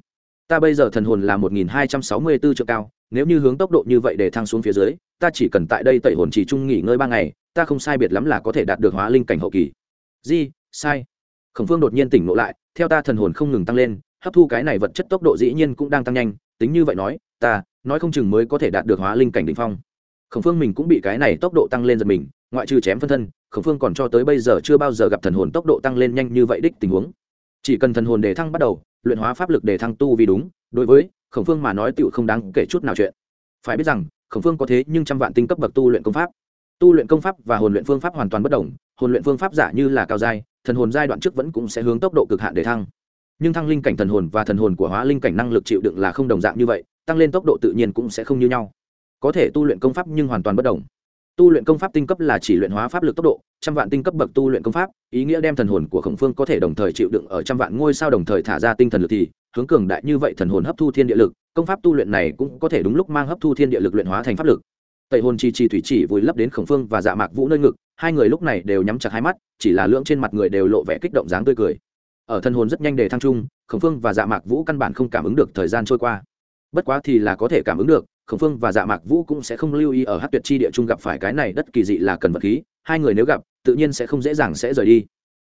Ta bây giờ thần hồn là một nghìn hai trăm sáu mươi bốn triệu cao, nếu như hướng tốc độ như vậy để thăng xuống phía dưới, ta chỉ cần tại đây tẩy hồn chỉ trung nghỉ ngơi ba ngày, ta không sai biệt lắm là có thể đạt được hóa linh cảnh hậu kỳ. Di, sai. Khổng phương đột nhiên tỉnh ngộ lại, theo ta thần hồn không ngừng tăng lên, hấp thu cái này vật chất tốc độ dĩ nhiên cũng đang tăng nhanh tính như vậy nói, ta, nói không chừng mới có thể đạt được hóa linh cảnh đ ỉ n h phong. Khổng phương mình cũng bị cái này tốc độ tăng lên giật mình, ngoại trừ chém phân thân, khổng phương còn cho tới bây giờ chưa bao giờ gặp thần hồn tốc độ tăng lên nhanh như vậy đích tình huống. Chỉ cần thần hồn đề thăng bắt đầu, luyện hóa pháp lực đề thăng tu vì đúng, đối với khổng phương mà nói tựu không đáng kể chút nào chuyện. Phải biết rằng, khổng phương có thế nhưng trăm vạn tinh cấp bậc tu luyện công pháp. Tu luyện công pháp và hồn luyện phương pháp hoàn toàn bất đồng, hồn luyện phương pháp giả như là cao giai, thần hồn giai đoạn trước vẫn cũng sẽ hướng tốc độ cực hạn để thăng nhưng thăng linh cảnh thần hồn và thần hồn của hóa linh cảnh năng lực chịu đựng là không đồng dạng như vậy, tăng lên tốc độ tự nhiên cũng sẽ không như nhau. Có thể tu luyện công pháp nhưng hoàn toàn bất đồng. Tu luyện công pháp tinh cấp là chỉ luyện hóa pháp lực tốc độ, trăm vạn tinh cấp bậc tu luyện công pháp, ý nghĩa đem thần hồn của khổng phương có thể đồng thời chịu đựng ở trăm vạn ngôi sao đồng thời thả ra tinh thần lực thì, hướng cường đại như vậy thần hồn hấp thu thiên địa lực, công pháp tu luyện này cũng có thể đúng lúc mang hấp thu thiên địa lực luyện hóa thành pháp lực. Tẩy hồn chi chi thủy chỉ vùi lấp đến khổng phương và dạ mạc vũ nơi ngực, hai người lúc này đều nhắm chặt hai mắt, chỉ là lưỡng trên mặt người đều lộ vẻ kích động dáng tươi cười ở thân hồn rất nhanh để thăng trung, khổng phương và dạ mạc vũ căn bản không cảm ứng được thời gian trôi qua. Bất quá thì là có thể cảm ứng được, khổng phương và dạ mạc vũ cũng sẽ không lưu ý ở hát tuyệt chi địa trung gặp phải cái này đất kỳ dị là cần vật khí, hai người nếu gặp, tự nhiên sẽ không dễ dàng sẽ rời đi.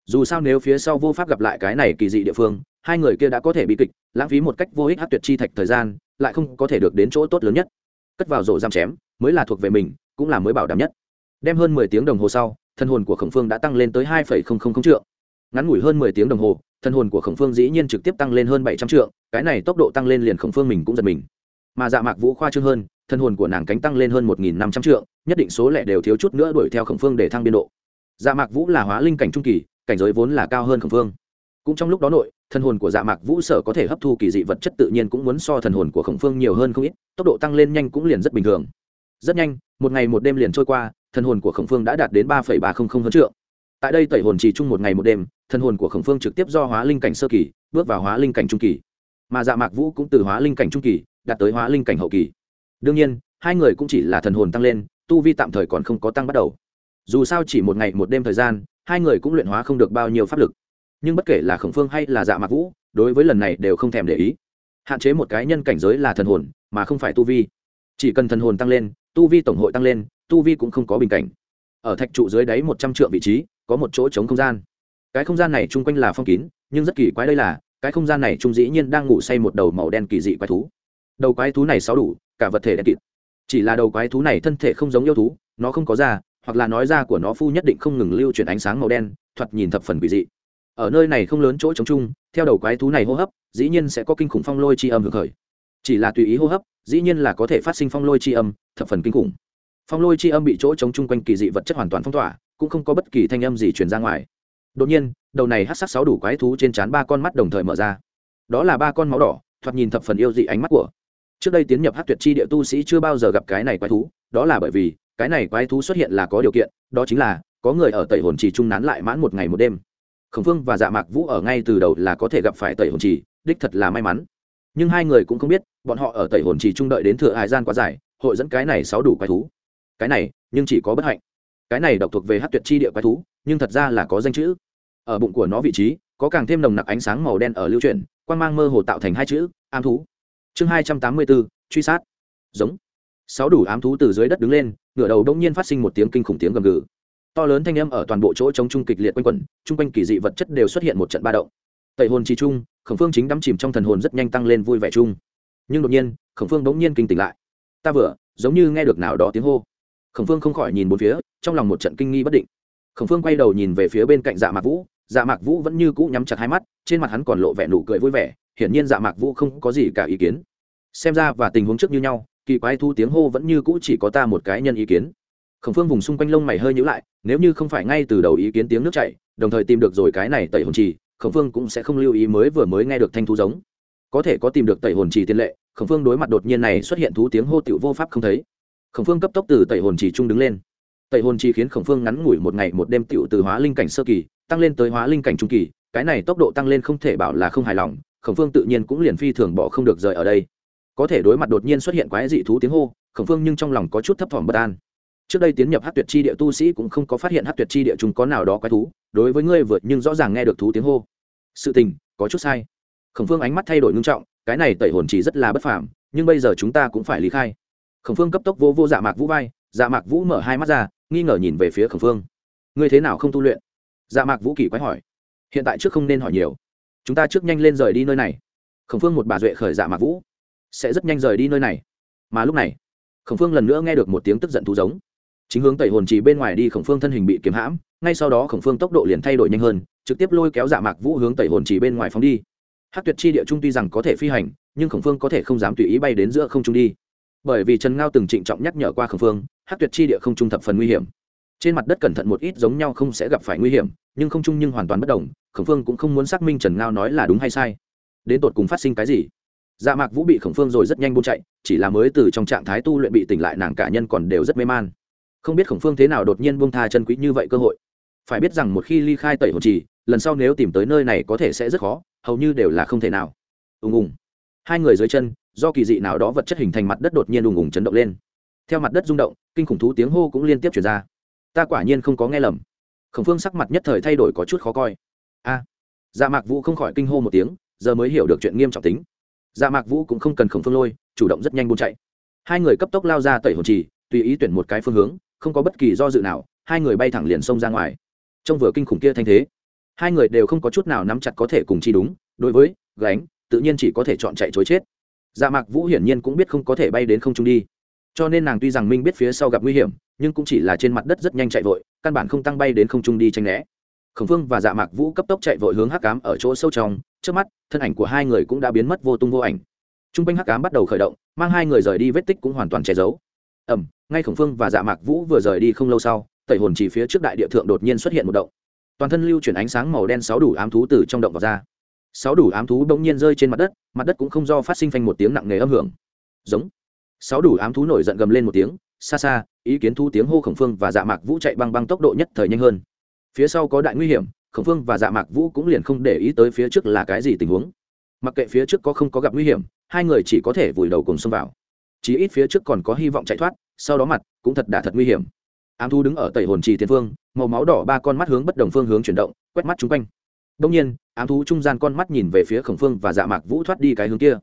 Dù sao nếu phía sau vô pháp gặp lại cái này kỳ dị địa phương, hai người kia đã có thể bị kịch, lãng phí một cách vô ích hát tuyệt chi thạch thời gian, lại không có thể được đến chỗ tốt lớn nhất. Cất vào rổ giam chém, mới là thuộc về mình, cũng là mới bảo đảm nhất. Đem hơn mười tiếng đồng hồ sau, thân hồn của khổng phương đã tăng lên tới hai phẩy không không không trượng ngắn ngủi hơn mười tiếng đồng hồ Thần hồn của khổng phương dĩ nhiên trực tiếp tăng lên hơn bảy trăm trượng, cái này tốc độ tăng lên liền khổng phương mình cũng giật mình. Mà dạ mạc vũ khoa trương hơn, thân hồn của nàng cánh tăng lên hơn một nghìn năm trăm trượng, nhất định số lẻ đều thiếu chút nữa đuổi theo khổng phương để thăng biên độ. Dạ mạc vũ là hóa linh cảnh trung kỳ, cảnh giới vốn là cao hơn khổng phương. Cũng trong lúc đó nội, thân hồn của dạ mạc vũ sở có thể hấp thu kỳ dị vật chất tự nhiên cũng muốn so thần hồn của khổng phương nhiều hơn không ít, tốc độ tăng lên nhanh cũng liền rất bình thường. Rất nhanh, một ngày một đêm liền trôi qua thần hồn của khổng phương đã đạt đến ba ba trăm linh hơn trượng. Tại đây tẩy hồn chỉ chung một ngày một đêm thần hồn của khổng phương trực tiếp do hóa linh cảnh sơ kỳ, bước vào hóa linh cảnh trung kỳ. Mà dạ mạc vũ cũng từ hóa linh cảnh trung kỳ, đạt tới hóa linh cảnh hậu kỳ. Đương nhiên, hai người cũng chỉ là thần hồn tăng lên, tu vi tạm thời còn không có tăng bắt đầu. Dù sao chỉ một ngày một đêm thời gian, hai người cũng luyện hóa không được bao nhiêu pháp lực. Nhưng bất kể là khổng phương hay là dạ mạc vũ, đối với lần này đều không thèm để ý. Hạn chế một cái nhân cảnh giới là thần hồn, mà không phải tu vi. Chỉ cần thần hồn tăng lên, tu vi tổng hội tăng lên, tu vi cũng không có bình cảnh. Ở thạch trụ dưới đáy một trăm triệu vị trí, có một chỗ trống không gian cái không gian này chung quanh là phong kín, nhưng rất kỳ quái đây là, cái không gian này trung dĩ nhiên đang ngủ say một đầu màu đen kỳ dị quái thú. Đầu quái thú này sáu đủ, cả vật thể đen kịt. Chỉ là đầu quái thú này thân thể không giống yêu thú, nó không có da, hoặc là nói da của nó phu nhất định không ngừng lưu chuyển ánh sáng màu đen, thoạt nhìn thập phần kỳ dị. Ở nơi này không lớn chỗ trống chung, theo đầu quái thú này hô hấp, dĩ nhiên sẽ có kinh khủng phong lôi chi âm hưởng khởi. Chỉ là tùy ý hô hấp, dĩ nhiên là có thể phát sinh phong lôi chi âm, thập phần kinh khủng. Phong lôi chi âm bị chỗ trống chung quanh kỳ dị vật chất hoàn toàn phong tỏa, cũng không có bất kỳ thanh âm gì truyền ra ngoài đột nhiên, đầu này hát sắc sáu đủ quái thú trên trán ba con mắt đồng thời mở ra. Đó là ba con máu đỏ, thoạt nhìn thập phần yêu dị ánh mắt của. Trước đây tiến nhập hát tuyệt chi địa tu sĩ chưa bao giờ gặp cái này quái thú, đó là bởi vì, cái này quái thú xuất hiện là có điều kiện, đó chính là, có người ở tẩy hồn trì trung nán lại mãn một ngày một đêm. Khổng phương và dạ mạc vũ ở ngay từ đầu là có thể gặp phải tẩy hồn trì, đích thật là may mắn. Nhưng hai người cũng không biết, bọn họ ở tẩy hồn trì trung đợi đến thừa hải gian quá dài, hội dẫn cái này sáu đủ quái thú. Cái này, nhưng chỉ có bất hạnh. Cái này độc thuộc về hát tuyệt chi địa quái thú, nhưng thật ra là có danh chữ ở bụng của nó vị trí, có càng thêm nồng nặc ánh sáng màu đen ở lưu chuyển quan mang mơ hồ tạo thành hai chữ, ám thú. Chương hai trăm tám mươi bốn truy sát. Giống. Sáu đủ ám thú từ dưới đất đứng lên, ngửa đầu đông nhiên phát sinh một tiếng kinh khủng tiếng gầm gừ. To lớn thanh âm ở toàn bộ chỗ chống trung kịch liệt quanh quẩn, chung quanh kỳ dị vật chất đều xuất hiện một trận ba động. Tẩy hồn chi trung, khổng phương chính đắm chìm trong thần hồn rất nhanh tăng lên vui vẻ chung. Nhưng đột nhiên, khổng phương bỗng nhiên kinh tỉnh lại. Ta vừa, giống như nghe được nào đó tiếng hô. Khổng phương không khỏi nhìn bốn phía, trong lòng một trận kinh nghi bất định. Khổng phương quay đầu nhìn về phía bên cạnh dạ mạc vũ dạ mạc vũ vẫn như cũ nhắm chặt hai mắt, trên mặt hắn còn lộ vẻ nụ cười vui vẻ, hiển nhiên dạ mạc vũ không có gì cả ý kiến. Xem ra và tình huống trước như nhau, kỳ quái thu tiếng hô vẫn như cũ chỉ có ta một cái nhân ý kiến. Khổng phương vùng xung quanh lông mày hơi nhữ lại, nếu như không phải ngay từ đầu ý kiến tiếng nước chảy, đồng thời tìm được rồi cái này tẩy hồn trì, khổng phương cũng sẽ không lưu ý mới vừa mới nghe được thanh thú giống. Có thể có tìm được tẩy hồn trì tiên lệ, khổng phương đối mặt đột nhiên này xuất hiện thú tiếng hô tiểu vô pháp không thấy. Khổng phương cấp tốc từ tẩy hồn trì trung đứng lên. Tẩy hồn trì khiến khổng phương ngắn ngủi một ngày một đêm tiểu từ hóa linh cảnh sơ kỳ tăng lên tới hóa linh cảnh trung kỳ, cái này tốc độ tăng lên không thể bảo là không hài lòng, khổng phương tự nhiên cũng liền phi thường bỏ không được rời ở đây. Có thể đối mặt đột nhiên xuất hiện quái dị thú tiếng hô, khổng phương nhưng trong lòng có chút thấp thỏm bất an. Trước đây tiến nhập hát tuyệt chi địa tu sĩ cũng không có phát hiện hát tuyệt chi địa chúng có nào đó quái thú, đối với ngươi vượt nhưng rõ ràng nghe được thú tiếng hô. Sự tình, có chút sai. Khổng phương ánh mắt thay đổi ngưng trọng, cái này tẩy hồn chỉ rất là bất phàm, nhưng bây giờ chúng ta cũng phải lý khai. Khổng phương cấp tốc vô vô dạ mạc vũ vai dạ mạc vũ mở hai mắt ra, nghi ngờ nhìn về phía khổng phương. Ngươi thế nào không tu luyện? Dạ mạc vũ kỳ quái hỏi, hiện tại trước không nên hỏi nhiều. Chúng ta trước nhanh lên rời đi nơi này. Khổng phương một bà duệ khởi dạ mạc vũ, sẽ rất nhanh rời đi nơi này. Mà lúc này, khổng phương lần nữa nghe được một tiếng tức giận thú giống. Chính hướng tẩy hồn chỉ bên ngoài đi, khổng phương thân hình bị kiếm hãm, ngay sau đó khổng phương tốc độ liền thay đổi nhanh hơn, trực tiếp lôi kéo dạ mạc vũ hướng tẩy hồn chỉ bên ngoài phóng đi. Hát tuyệt chi địa trung tuy rằng có thể phi hành, nhưng khổng phương có thể không dám tùy ý bay đến giữa không trung đi. Bởi vì trần ngao từng trịnh trọng nhắc nhở qua khổng phương hát tuyệt chi địa không trung thập phần nguy hiểm trên mặt đất cẩn thận một ít giống nhau không sẽ gặp phải nguy hiểm, nhưng không chung nhưng hoàn toàn bất đồng, khổng phương cũng không muốn xác minh trần ngao nói là đúng hay sai. Đến tột cùng phát sinh cái gì? Dạ mạc vũ bị khổng phương rồi rất nhanh buôn chạy, chỉ là mới từ trong trạng thái tu luyện bị tỉnh lại nàng cả nhân còn đều rất mê man. Không biết khổng phương thế nào đột nhiên buông tha chân quý như vậy cơ hội. Phải biết rằng một khi ly khai tẩy hồn trì, lần sau nếu tìm tới nơi này có thể sẽ rất khó, hầu như đều là không thể nào. Ùng ùng. Hai người dưới chân, do kỳ dị nào đó vật chất hình thành mặt đất đột nhiên ùng ùng chấn động lên. Theo mặt đất rung động, kinh khủng thú tiếng hô cũng liên tiếp chuyển ra ta quả nhiên không có nghe lầm. Khổng phương sắc mặt nhất thời thay đổi có chút khó coi. A. Dạ mạc vũ không khỏi kinh hô một tiếng, giờ mới hiểu được chuyện nghiêm trọng tính. Dạ mạc vũ cũng không cần khổng phương lôi, chủ động rất nhanh buôn chạy. Hai người cấp tốc lao ra tẩy hồn trì, tùy ý tuyển một cái phương hướng, không có bất kỳ do dự nào, hai người bay thẳng liền xông ra ngoài. Trong vừa kinh khủng kia thanh thế, hai người đều không có chút nào nắm chặt có thể cùng chi đúng, đối với, gánh, tự nhiên chỉ có thể chọn chạy chối chết. Dạ mạc vũ hiển nhiên cũng biết không có thể bay đến không trung đi. Cho nên nàng tuy rằng minh biết phía sau gặp nguy hiểm nhưng cũng chỉ là trên mặt đất rất nhanh chạy vội, căn bản không tăng bay đến không trung đi tranh né. Khổng phương và dạ mạc vũ cấp tốc chạy vội hướng hắc cám ở chỗ sâu trong, trước mắt, thân ảnh của hai người cũng đã biến mất vô tung vô ảnh. T r u n g quanh hắc cám bắt đầu khởi động, mang hai người rời đi vết tích cũng hoàn toàn che giấu. Ẩm ngay khổng phương và dạ mạc vũ vừa rời đi không lâu sau, tẩy hồn chỉ phía trước đại địa thượng đột nhiên xuất hiện một động. Toàn thân lưu chuyển ánh sáng màu đen sáu đủ ám thú từ trong động vào ra. Sáu đủ ám thú bỗng nhiên rơi trên mặt đất mặt đất cũng không do phát sinh phanh một tiếng nặng nề âm hưởng. Giống. Sáu đủ ám thú nổi giận gầm lên một tiếng xa xa, ý kiến thu tiếng hô khổng phương và dạ mạc vũ chạy băng băng tốc độ nhất thời nhanh hơn. Phía sau có đại nguy hiểm, khổng phương và dạ mạc vũ cũng liền không để ý tới phía trước là cái gì tình huống. Mặc kệ phía trước có không có gặp nguy hiểm, hai người chỉ có thể vùi đầu cùng xông vào. Chỉ ít phía trước còn có hy vọng chạy thoát, sau đó mặt cũng thật đả thật nguy hiểm. Ám thu đứng ở tẩy hồn trì tiền phương, màu máu đỏ ba con mắt hướng bất đồng phương hướng chuyển động, quét mắt chung quanh. Đông nhiên, ám thú trung gian con mắt nhìn về phía khổng phương và dạ mạc vũ thoát đi cái hướng kia.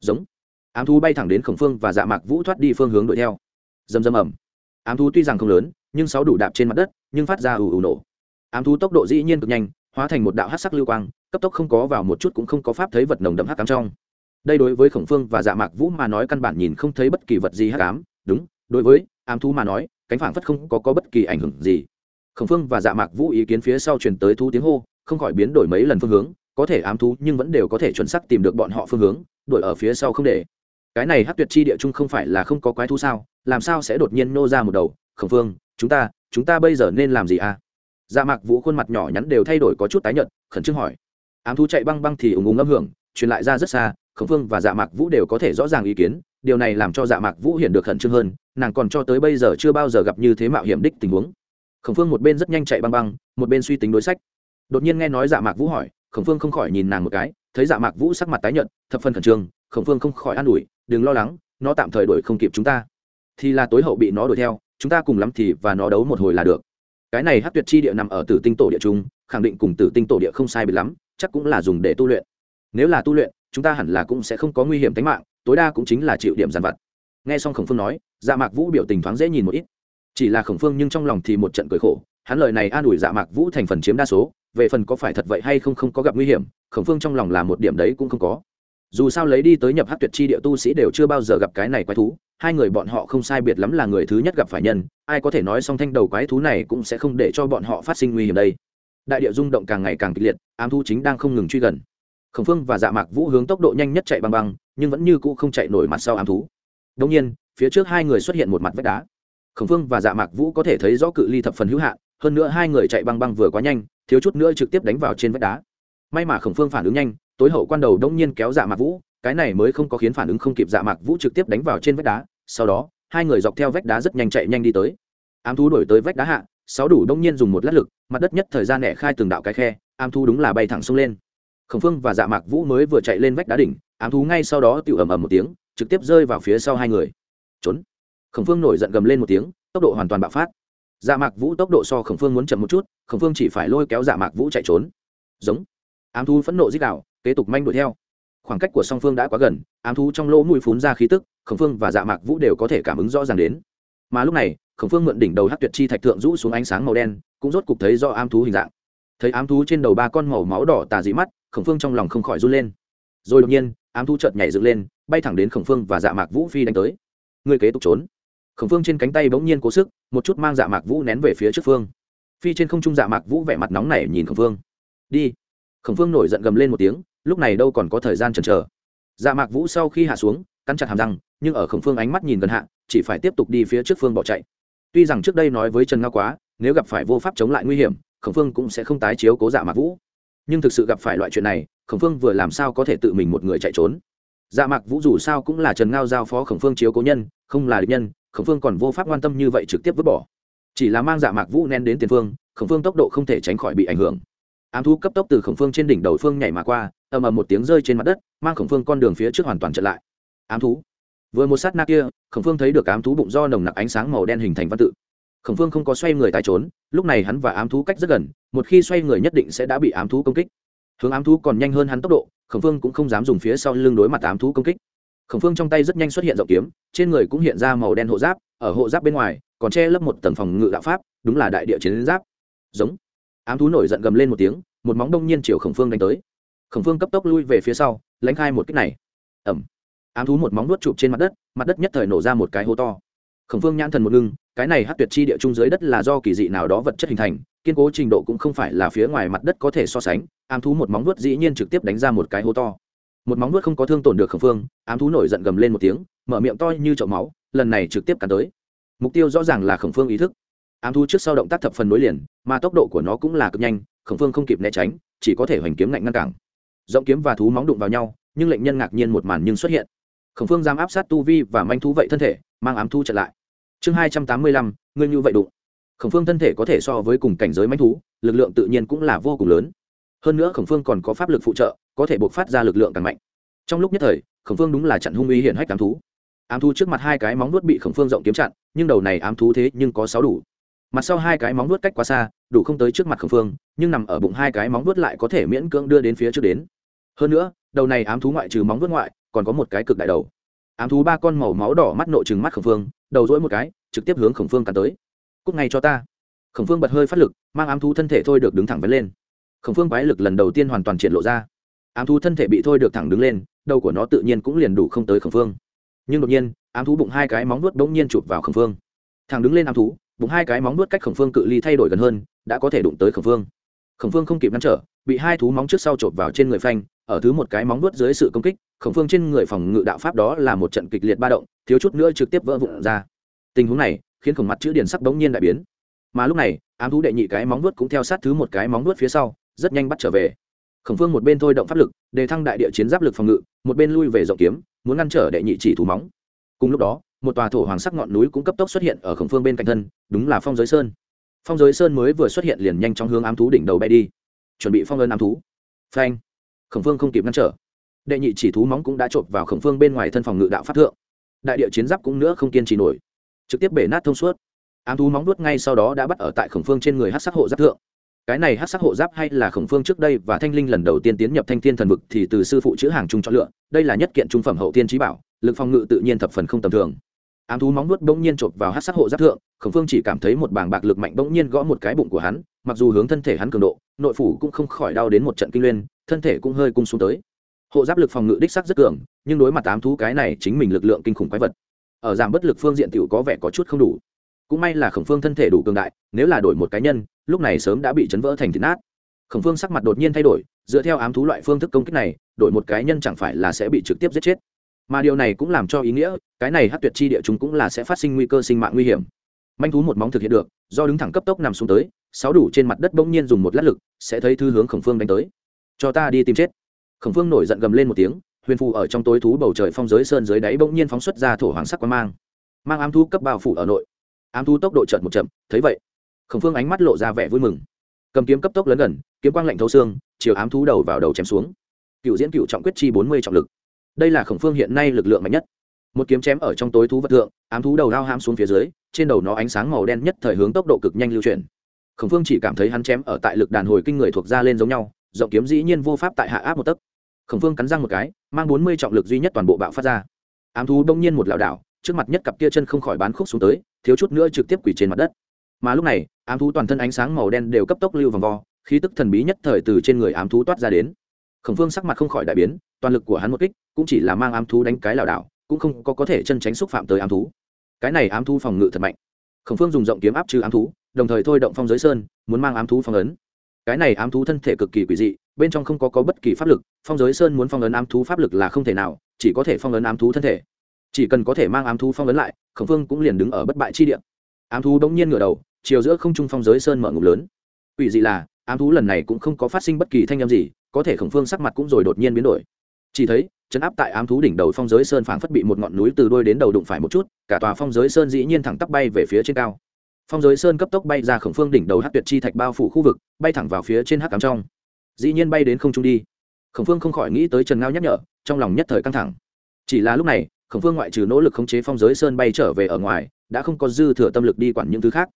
Giống. Ám thú bay thẳng đến khổng phương và dạ mạc vũ thoát đi phương hướng đuổi theo dầm dầm ẩm ám thú tuy rằng không lớn nhưng sáu đủ đạp trên mặt đất nhưng phát ra ù ù nổ. Ám thú tốc độ dĩ nhiên cực nhanh hóa thành một đạo hát sắc lưu quang cấp tốc không có vào một chút cũng không có pháp thấy vật nồng đậm hát cám trong. Đây đối với khổng phương và dạ mạc vũ mà nói căn bản nhìn không thấy bất kỳ vật gì hát cám đúng đối với ám thú mà nói cánh phản phất không có, có bất kỳ ảnh hưởng gì. Khổng phương và dạ mạc vũ ý kiến phía sau truyền tới thú tiếng hô không khỏi biến đổi mấy lần phương hướng có thể ám thú nhưng vẫn đều có thể chuẩn xác tìm được bọn họ phương hướng đuổi ở phía sau không để cái này hát tuyệt chi địa trung không phải là không có quái thú sao, làm sao sẽ đột nhiên nô ra một đầu? Khẩn phương chúng ta chúng ta bây giờ nên làm gì à? Dạ mạc vũ khuôn mặt nhỏ nhắn đều thay đổi có chút tái nhợt, khẩn trương hỏi. Ám thú chạy băng băng thì ùng ùng âm hưởng, truyền lại ra rất xa khẩn phương và dạ mạc vũ đều có thể rõ ràng ý kiến, điều này làm cho dạ mạc vũ hiện được khẩn trương hơn, nàng còn cho tới bây giờ chưa bao giờ gặp như thế mạo hiểm đích tình huống. Khẩn phương một bên rất nhanh chạy băng băng, một bên suy tính đối sách. Đột nhiên nghe nói dạ mạc vũ hỏi khẩn phương không khỏi nhìn nàng một cái, thấy dạ mạc vũ sắc mặt tái nhợt, thập phân khẩn trương khổng phương không khỏi an ủi, đừng lo lắng, nó tạm thời đuổi không kịp chúng ta. Thì là tối hậu bị nó đuổi theo, chúng ta cùng lắm thì và nó đấu một hồi là được. Cái này hát tuyệt chi địa nằm ở tử tinh tổ địa trung, khẳng định cùng tử tinh tổ địa không sai bị lắm, chắc cũng là dùng để tu luyện. Nếu là tu luyện, chúng ta hẳn là cũng sẽ không có nguy hiểm tính mạng, tối đa cũng chính là chịu điểm giàn vặt. Nghe xong khổng phương nói dạ mạc vũ biểu tình thoáng dễ nhìn một ít. Chỉ là khổng phương nhưng trong lòng thì một trận cười khổ, hắn lời này an ủi dạ mạc vũ thành phần chiếm đa số, về phần có phải thật vậy hay không không có gặp nguy hiểm, khổng phương trong lòng là một điểm đấy cũng không có dù sao lấy đi tới nhập hát tuyệt chi địa tu sĩ đều chưa bao giờ gặp cái này quái thú, hai người bọn họ không sai biệt lắm là người thứ nhất gặp phải nhân, ai có thể nói song thanh đầu quái thú này cũng sẽ không để cho bọn họ phát sinh nguy hiểm đây. Đại địa rung động càng ngày càng kịch liệt, ám thu chính đang không ngừng truy gần. Khổng phương và dạ mạc vũ hướng tốc độ nhanh nhất chạy băng băng, nhưng vẫn như cũ không chạy nổi mặt sau ám thú. Đông nhiên, phía trước hai người xuất hiện một mặt vách đá. Khổng phương và dạ mạc vũ có thể thấy rõ cự ly thập phần hữu hạn, hơn nữa hai người chạy băng băng vừa quá nhanh, thiếu chút nữa trực tiếp đánh vào trên vách đá. May mà khổng phương phản ứng nhanh tối hậu quan đầu đông nhiên kéo dạ mạc vũ, cái này mới không có khiến phản ứng không kịp dạ mạc vũ trực tiếp đánh vào trên vách đá, sau đó, hai người dọc theo vách đá rất nhanh chạy nhanh đi tới. Ám thú đổi tới vách đá hạ, sáu đủ đông nhiên dùng một lát lực, mặt đất nhất thời gian nẻ khai từng đạo cái khe, ám thú đúng là bay thẳng sông lên. Khổng phương và dạ mạc vũ mới vừa chạy lên vách đá đỉnh, ám thú ngay sau đó tự ầm ầm một tiếng, trực tiếp rơi vào phía sau hai người. Trốn. Khổng phương nổi giận gầm lên một tiếng, tốc độ hoàn toàn bạo phát. Dạ mạc vũ tốc độ so khổng phương muốn chậm một chút, khổng phương chỉ phải lôi kéo dạ mạc vũ chạy trốn. Giống. Ám thú phẫn nộ dích đạo kế tục manh đuổi theo. Khoảng cách của song phương đã quá gần, ám thú trong lỗ mũi phún ra khí tức, khổng phương và dạ mạc vũ đều có thể cảm ứng rõ ràng đến. Mà lúc này, khổng phương mượn đỉnh đầu hát tuyệt chi thạch thượng rũ xuống ánh sáng màu đen, cũng rốt cục thấy do ám thú hình dạng. Thấy ám thú trên đầu ba con màu máu đỏ tà dị mắt, khổng phương trong lòng không khỏi run lên. Rồi đột nhiên, ám thú chợt nhảy dựng lên, bay thẳng đến khổng phương và dạ mạc vũ phi đánh tới. Người kế tục trốn. Khổng phương trên cánh tay bỗng nhiên cố sức, một chút mang dạ mạc vũ nén về phía trước phương. Phi trên không trung dạ mạc vũ vẻ mặt nóng nảy nhìn khổng phương. Đi. Khổng phương nổi giận gầm lên một tiếng lúc này đâu còn có thời gian chần chờ. Dạ mạc vũ sau khi hạ xuống, cắn chặt hàm răng, nhưng ở khổng phương ánh mắt nhìn gần hạ, chỉ phải tiếp tục đi phía trước phương bỏ chạy. Tuy rằng trước đây nói với trần ngao quá, nếu gặp phải vô pháp chống lại nguy hiểm, khổng phương cũng sẽ không tái chiếu cố dạ mạc vũ. Nhưng thực sự gặp phải loại chuyện này, khổng phương vừa làm sao có thể tự mình một người chạy trốn? Dạ mạc vũ dù sao cũng là trần ngao giao phó khổng phương chiếu cố nhân, không là địch nhân, khổng phương còn vô pháp quan tâm như vậy trực tiếp vứt bỏ. Chỉ là mang dạ mạc vũ nén đến tiền phương, khổng phương tốc độ không thể tránh khỏi bị ảnh hưởng. Ám thú cấp tốc từ khổng phương trên đỉnh đầu phương nhảy mà qua ầm ầm một tiếng rơi trên mặt đất, mang khổng phương con đường phía trước hoàn toàn chặn lại. Ám thú. Vừa một sát na kia, khổng phương thấy được ám thú bụng do nồng nặc ánh sáng màu đen hình thành văn tự. Khổng phương không có xoay người tái trốn, lúc này hắn và ám thú cách rất gần, một khi xoay người nhất định sẽ đã bị ám thú công kích. Hướng ám thú còn nhanh hơn hắn tốc độ, khổng phương cũng không dám dùng phía sau lưng đối mặt ám thú công kích. Khổng phương trong tay rất nhanh xuất hiện rộng kiếm, trên người cũng hiện ra màu đen hộ giáp, ở hộ giáp bên ngoài, còn che lấp một tầng phòng ngự đạo pháp, đúng là đại địa chiến giáp. Giống. Ám thú nổi giận gầm lên một tiếng, một móng đông nhiên chiều khổng phương đánh tới khổng phương cấp tốc lui về phía sau lánh khai một kích này. Ẩm ám thú một móng nuốt chụp trên mặt đất mặt đất nhất thời nổ ra một cái hố to. Khổng phương nhãn thần một ngưng, cái này hát tuyệt chi địa trung dưới đất là do kỳ dị nào đó vật chất hình thành, kiên cố trình độ cũng không phải là phía ngoài mặt đất có thể so sánh, ám thú một móng nuốt dĩ nhiên trực tiếp đánh ra một cái hố to. Một móng nuốt không có thương tổn được khổng phương, ám thú nổi giận gầm lên một tiếng, mở miệng to như chậu máu, lần này trực tiếp cắn tới. Mục tiêu rõ ràng là khổng phương ý thức. Ám thú trước sau động tác thập phần nối liền, mà tốc độ của nó cũng là cực nhanh, khổng phương không kịp né tránh, chỉ có thể hoành kiếm ngạnh ngăn cản rộng kiếm và thú móng đụng vào nhau, nhưng lệnh nhân ngạc nhiên một màn nhưng xuất hiện. Khổng phương giam áp sát tu vi và manh thú vậy thân thể, mang ám thu trở lại. Chương hai trăm tám mươi lăm, ngươi như vậy đụng. Khổng phương thân thể có thể so với cùng cảnh giới manh thú, lực lượng tự nhiên cũng là vô cùng lớn. Hơn nữa khổng phương còn có pháp lực phụ trợ, có thể buộc phát ra lực lượng càng mạnh. Trong lúc nhất thời, khổng phương đúng là chặn hung uy hiển hách ám thú. Ám thú trước mặt hai cái móng nuốt bị khổng phương rộng kiếm chặn, nhưng đầu này ám thú thế nhưng có sáu đủ. Mặt sau hai cái móng nuốt cách quá xa, đủ không tới trước mặt khổng phương, nhưng nằm ở bụng hai cái móng nuốt lại có thể miễn cưỡng đưa đến phía trước đến hơn nữa, đầu này ám thú ngoại trừ móng vớt ngoại, còn có một cái cực đại đầu. Ám thú ba con màu máu đỏ mắt nội trừng mắt khẩn phương, đầu dỗi một cái, trực tiếp hướng khẩn phương cắn tới. Cúc ngay cho ta. Khẩn phương bật hơi phát lực, mang ám thú thân thể thôi được đứng thẳng vấn lên. Khẩn phương quái lực lần đầu tiên hoàn toàn triển lộ ra. Ám thú thân thể bị thôi được thẳng đứng lên, đầu của nó tự nhiên cũng liền đủ không tới khẩn phương. Nhưng đột nhiên, ám thú bụng hai cái móng nuốt bỗng nhiên chụp vào khẩn phương. Thẳng đứng lên ám thú, bụng hai cái móng nuốt cách khẩn phương cự ly thay đổi gần hơn, đã có thể đụng tới khẩn phương. Khẩn phương không kịp ngăn trở, bị hai thú móng trước sau chộp vào trên người phanh ở thứ một cái móng vuốt dưới sự công kích, khổng phương trên người phòng ngự đạo pháp đó là một trận kịch liệt ba động, thiếu chút nữa trực tiếp vỡ vụn ra. Tình huống này, khiến khổng mặt chữ điển sắc bỗng nhiên đại biến. Mà lúc này, ám thú đệ nhị cái móng vuốt cũng theo sát thứ một cái móng vuốt phía sau, rất nhanh bắt trở về. Khổng phương một bên thôi động pháp lực, đề thăng đại địa chiến giáp lực phòng ngự, một bên lui về rộng kiếm, muốn ngăn trở đệ nhị chỉ thú móng. Cùng lúc đó, một tòa thổ hoàng sắc ngọn núi cũng cấp tốc xuất hiện ở khổng phương bên cạnh thân, đúng là phong giới sơn. Phong giới sơn mới vừa xuất hiện liền nhanh chóng hướng ám thú đỉnh đầu bay đi. Chuẩn bị phong ơn ám thú. Phanh khổng phương không kịp ngăn trở. Đệ nhị chỉ thú móng cũng đã chộp vào khổng phương bên ngoài thân phòng ngự đạo pháp thượng. Đại địa chiến giáp cũng nữa không kiên trì nổi. Trực tiếp bể nát thông suốt. Ám thú móng nuốt ngay sau đó đã bắt ở tại khổng phương trên người hát sắc hộ giáp thượng. Cái này hát sắc hộ giáp hay là khổng phương trước đây và thanh linh lần đầu tiên tiến nhập thanh thiên thần vực thì từ sư phụ chữ hàng trung chọn lựa. Đây là nhất kiện trung phẩm hậu tiên trí bảo, lực phòng ngự tự nhiên thập phần không tầm thường ám thú móng nuốt bỗng nhiên chộp vào hát sắc hộ giáp thượng, khổng phương chỉ cảm thấy một bảng bạc lực mạnh bỗng nhiên gõ một cái bụng của hắn, mặc dù hướng thân thể hắn cường độ, nội phủ cũng không khỏi đau đến một trận kinh liên thân thể cũng hơi cung xuống tới. Hộ giáp lực phòng ngự đích sắc rất cường, nhưng đối mặt ám thú cái này chính mình lực lượng kinh khủng quái vật, ở giảm bất lực phương diện tiểu có vẻ có chút không đủ. Cũng may là khổng phương thân thể đủ cường đại, nếu là đổi một cá nhân, lúc này sớm đã bị chấn vỡ thành thịt nát. Khổng phương sắc mặt đột nhiên thay đổi, dựa theo ám thú loại phương thức công kích này, đổi một cá nhân chẳng phải là sẽ bị trực tiếp giết chết mà điều này cũng làm cho ý nghĩa, cái này hát tuyệt chi địa chúng cũng là sẽ phát sinh nguy cơ sinh mạng nguy hiểm. Manh thú một móng thực hiện được, do đứng thẳng cấp tốc nằm xuống tới, sáu đủ trên mặt đất bỗng nhiên dùng một lát lực, sẽ thấy thư hướng khổng phương đánh tới. Cho ta đi tìm chết. Khổng phương nổi giận gầm lên một tiếng, huyền phù ở trong tối thú bầu trời phong giới sơn dưới đáy bỗng nhiên phóng xuất ra thổ hoàng sắc quang mang. Mang ám thú cấp bao phủ ở nội. Ám thú tốc độ chợt một chậm, thấy vậy, khổng phương ánh mắt lộ ra vẻ vui mừng. Cầm kiếm cấp tốc lớn gần, kiếm quang lạnh thấu xương, chiều ám thú đầu vào đầu chém xuống. Cựu diễn cựu trọng quyết chi bốn mươi trọng lực đây là khổng phương hiện nay lực lượng mạnh nhất. Một kiếm chém ở trong tối thú vật thượng, ám thú đầu lao ham xuống phía dưới, trên đầu nó ánh sáng màu đen nhất thời hướng tốc độ cực nhanh lưu chuyển. Khổng phương chỉ cảm thấy hắn chém ở tại lực đàn hồi kinh người thuộc ra lên giống nhau giọng kiếm dĩ nhiên vô pháp tại hạ áp một tấc. Khổng phương cắn răng một cái, mang bốn mươi trọng lực duy nhất toàn bộ bạo phát ra. Ám thú đông nhiên một lảo đảo, trước mặt nhất cặp kia chân không khỏi bán khúc xuống tới, thiếu chút nữa trực tiếp quỷ trên mặt đất. Mà lúc này, ám thú toàn thân ánh sáng màu đen đều cấp tốc lưu vòng vo, khí tức thần bí nhất thời từ trên người ám thú toát ra đến khổng phương sắc mặt không khỏi đại biến toàn lực của hắn một kích cũng chỉ là mang ám thú đánh cái lảo đảo cũng không có có thể chân tránh xúc phạm tới ám thú. Cái này ám thú phòng ngự thật mạnh. Khổng phương dùng rộng kiếm áp trừ ám thú đồng thời thôi động phong giới sơn muốn mang ám thú phong ấn. Cái này ám thú thân thể cực kỳ quỷ dị bên trong không có, có bất kỳ pháp lực phong giới sơn muốn phong ấn ám thú pháp lực là không thể nào chỉ có thể phong ấn ám thú thân thể. Chỉ cần có thể mang ám thú phong ấn lại khổng phương cũng liền đứng ở bất bại chi địa. Ám thú bỗng nhiên ngửa đầu chiều giữa không trung phong giới sơn mở ngục lớn. Quỷ dị là ám thú lần này cũng không có phát sinh bất kỳ thanh âm gì có thể khổng phương sắc mặt cũng rồi đột nhiên biến đổi. Chỉ thấy chấn áp tại ám thú đỉnh đầu phong giới sơn phảng phất bị một ngọn núi từ đôi đến đầu đụng phải một chút, cả tòa phong giới sơn dĩ nhiên thẳng tắp bay về phía trên cao. Phong giới sơn cấp tốc bay ra khổng phương đỉnh đầu hát tuyệt chi thạch bao phủ khu vực, bay thẳng vào phía trên hát cắm trong. Dĩ nhiên bay đến không trung đi. Khổng phương không khỏi nghĩ tới trần ngao nhắc nhở, trong lòng nhất thời căng thẳng. Chỉ là lúc này, khổng phương ngoại trừ nỗ lực khống chế phong giới sơn bay trở về ở ngoài, đã không có dư thừa tâm lực đi quản những thứ khác.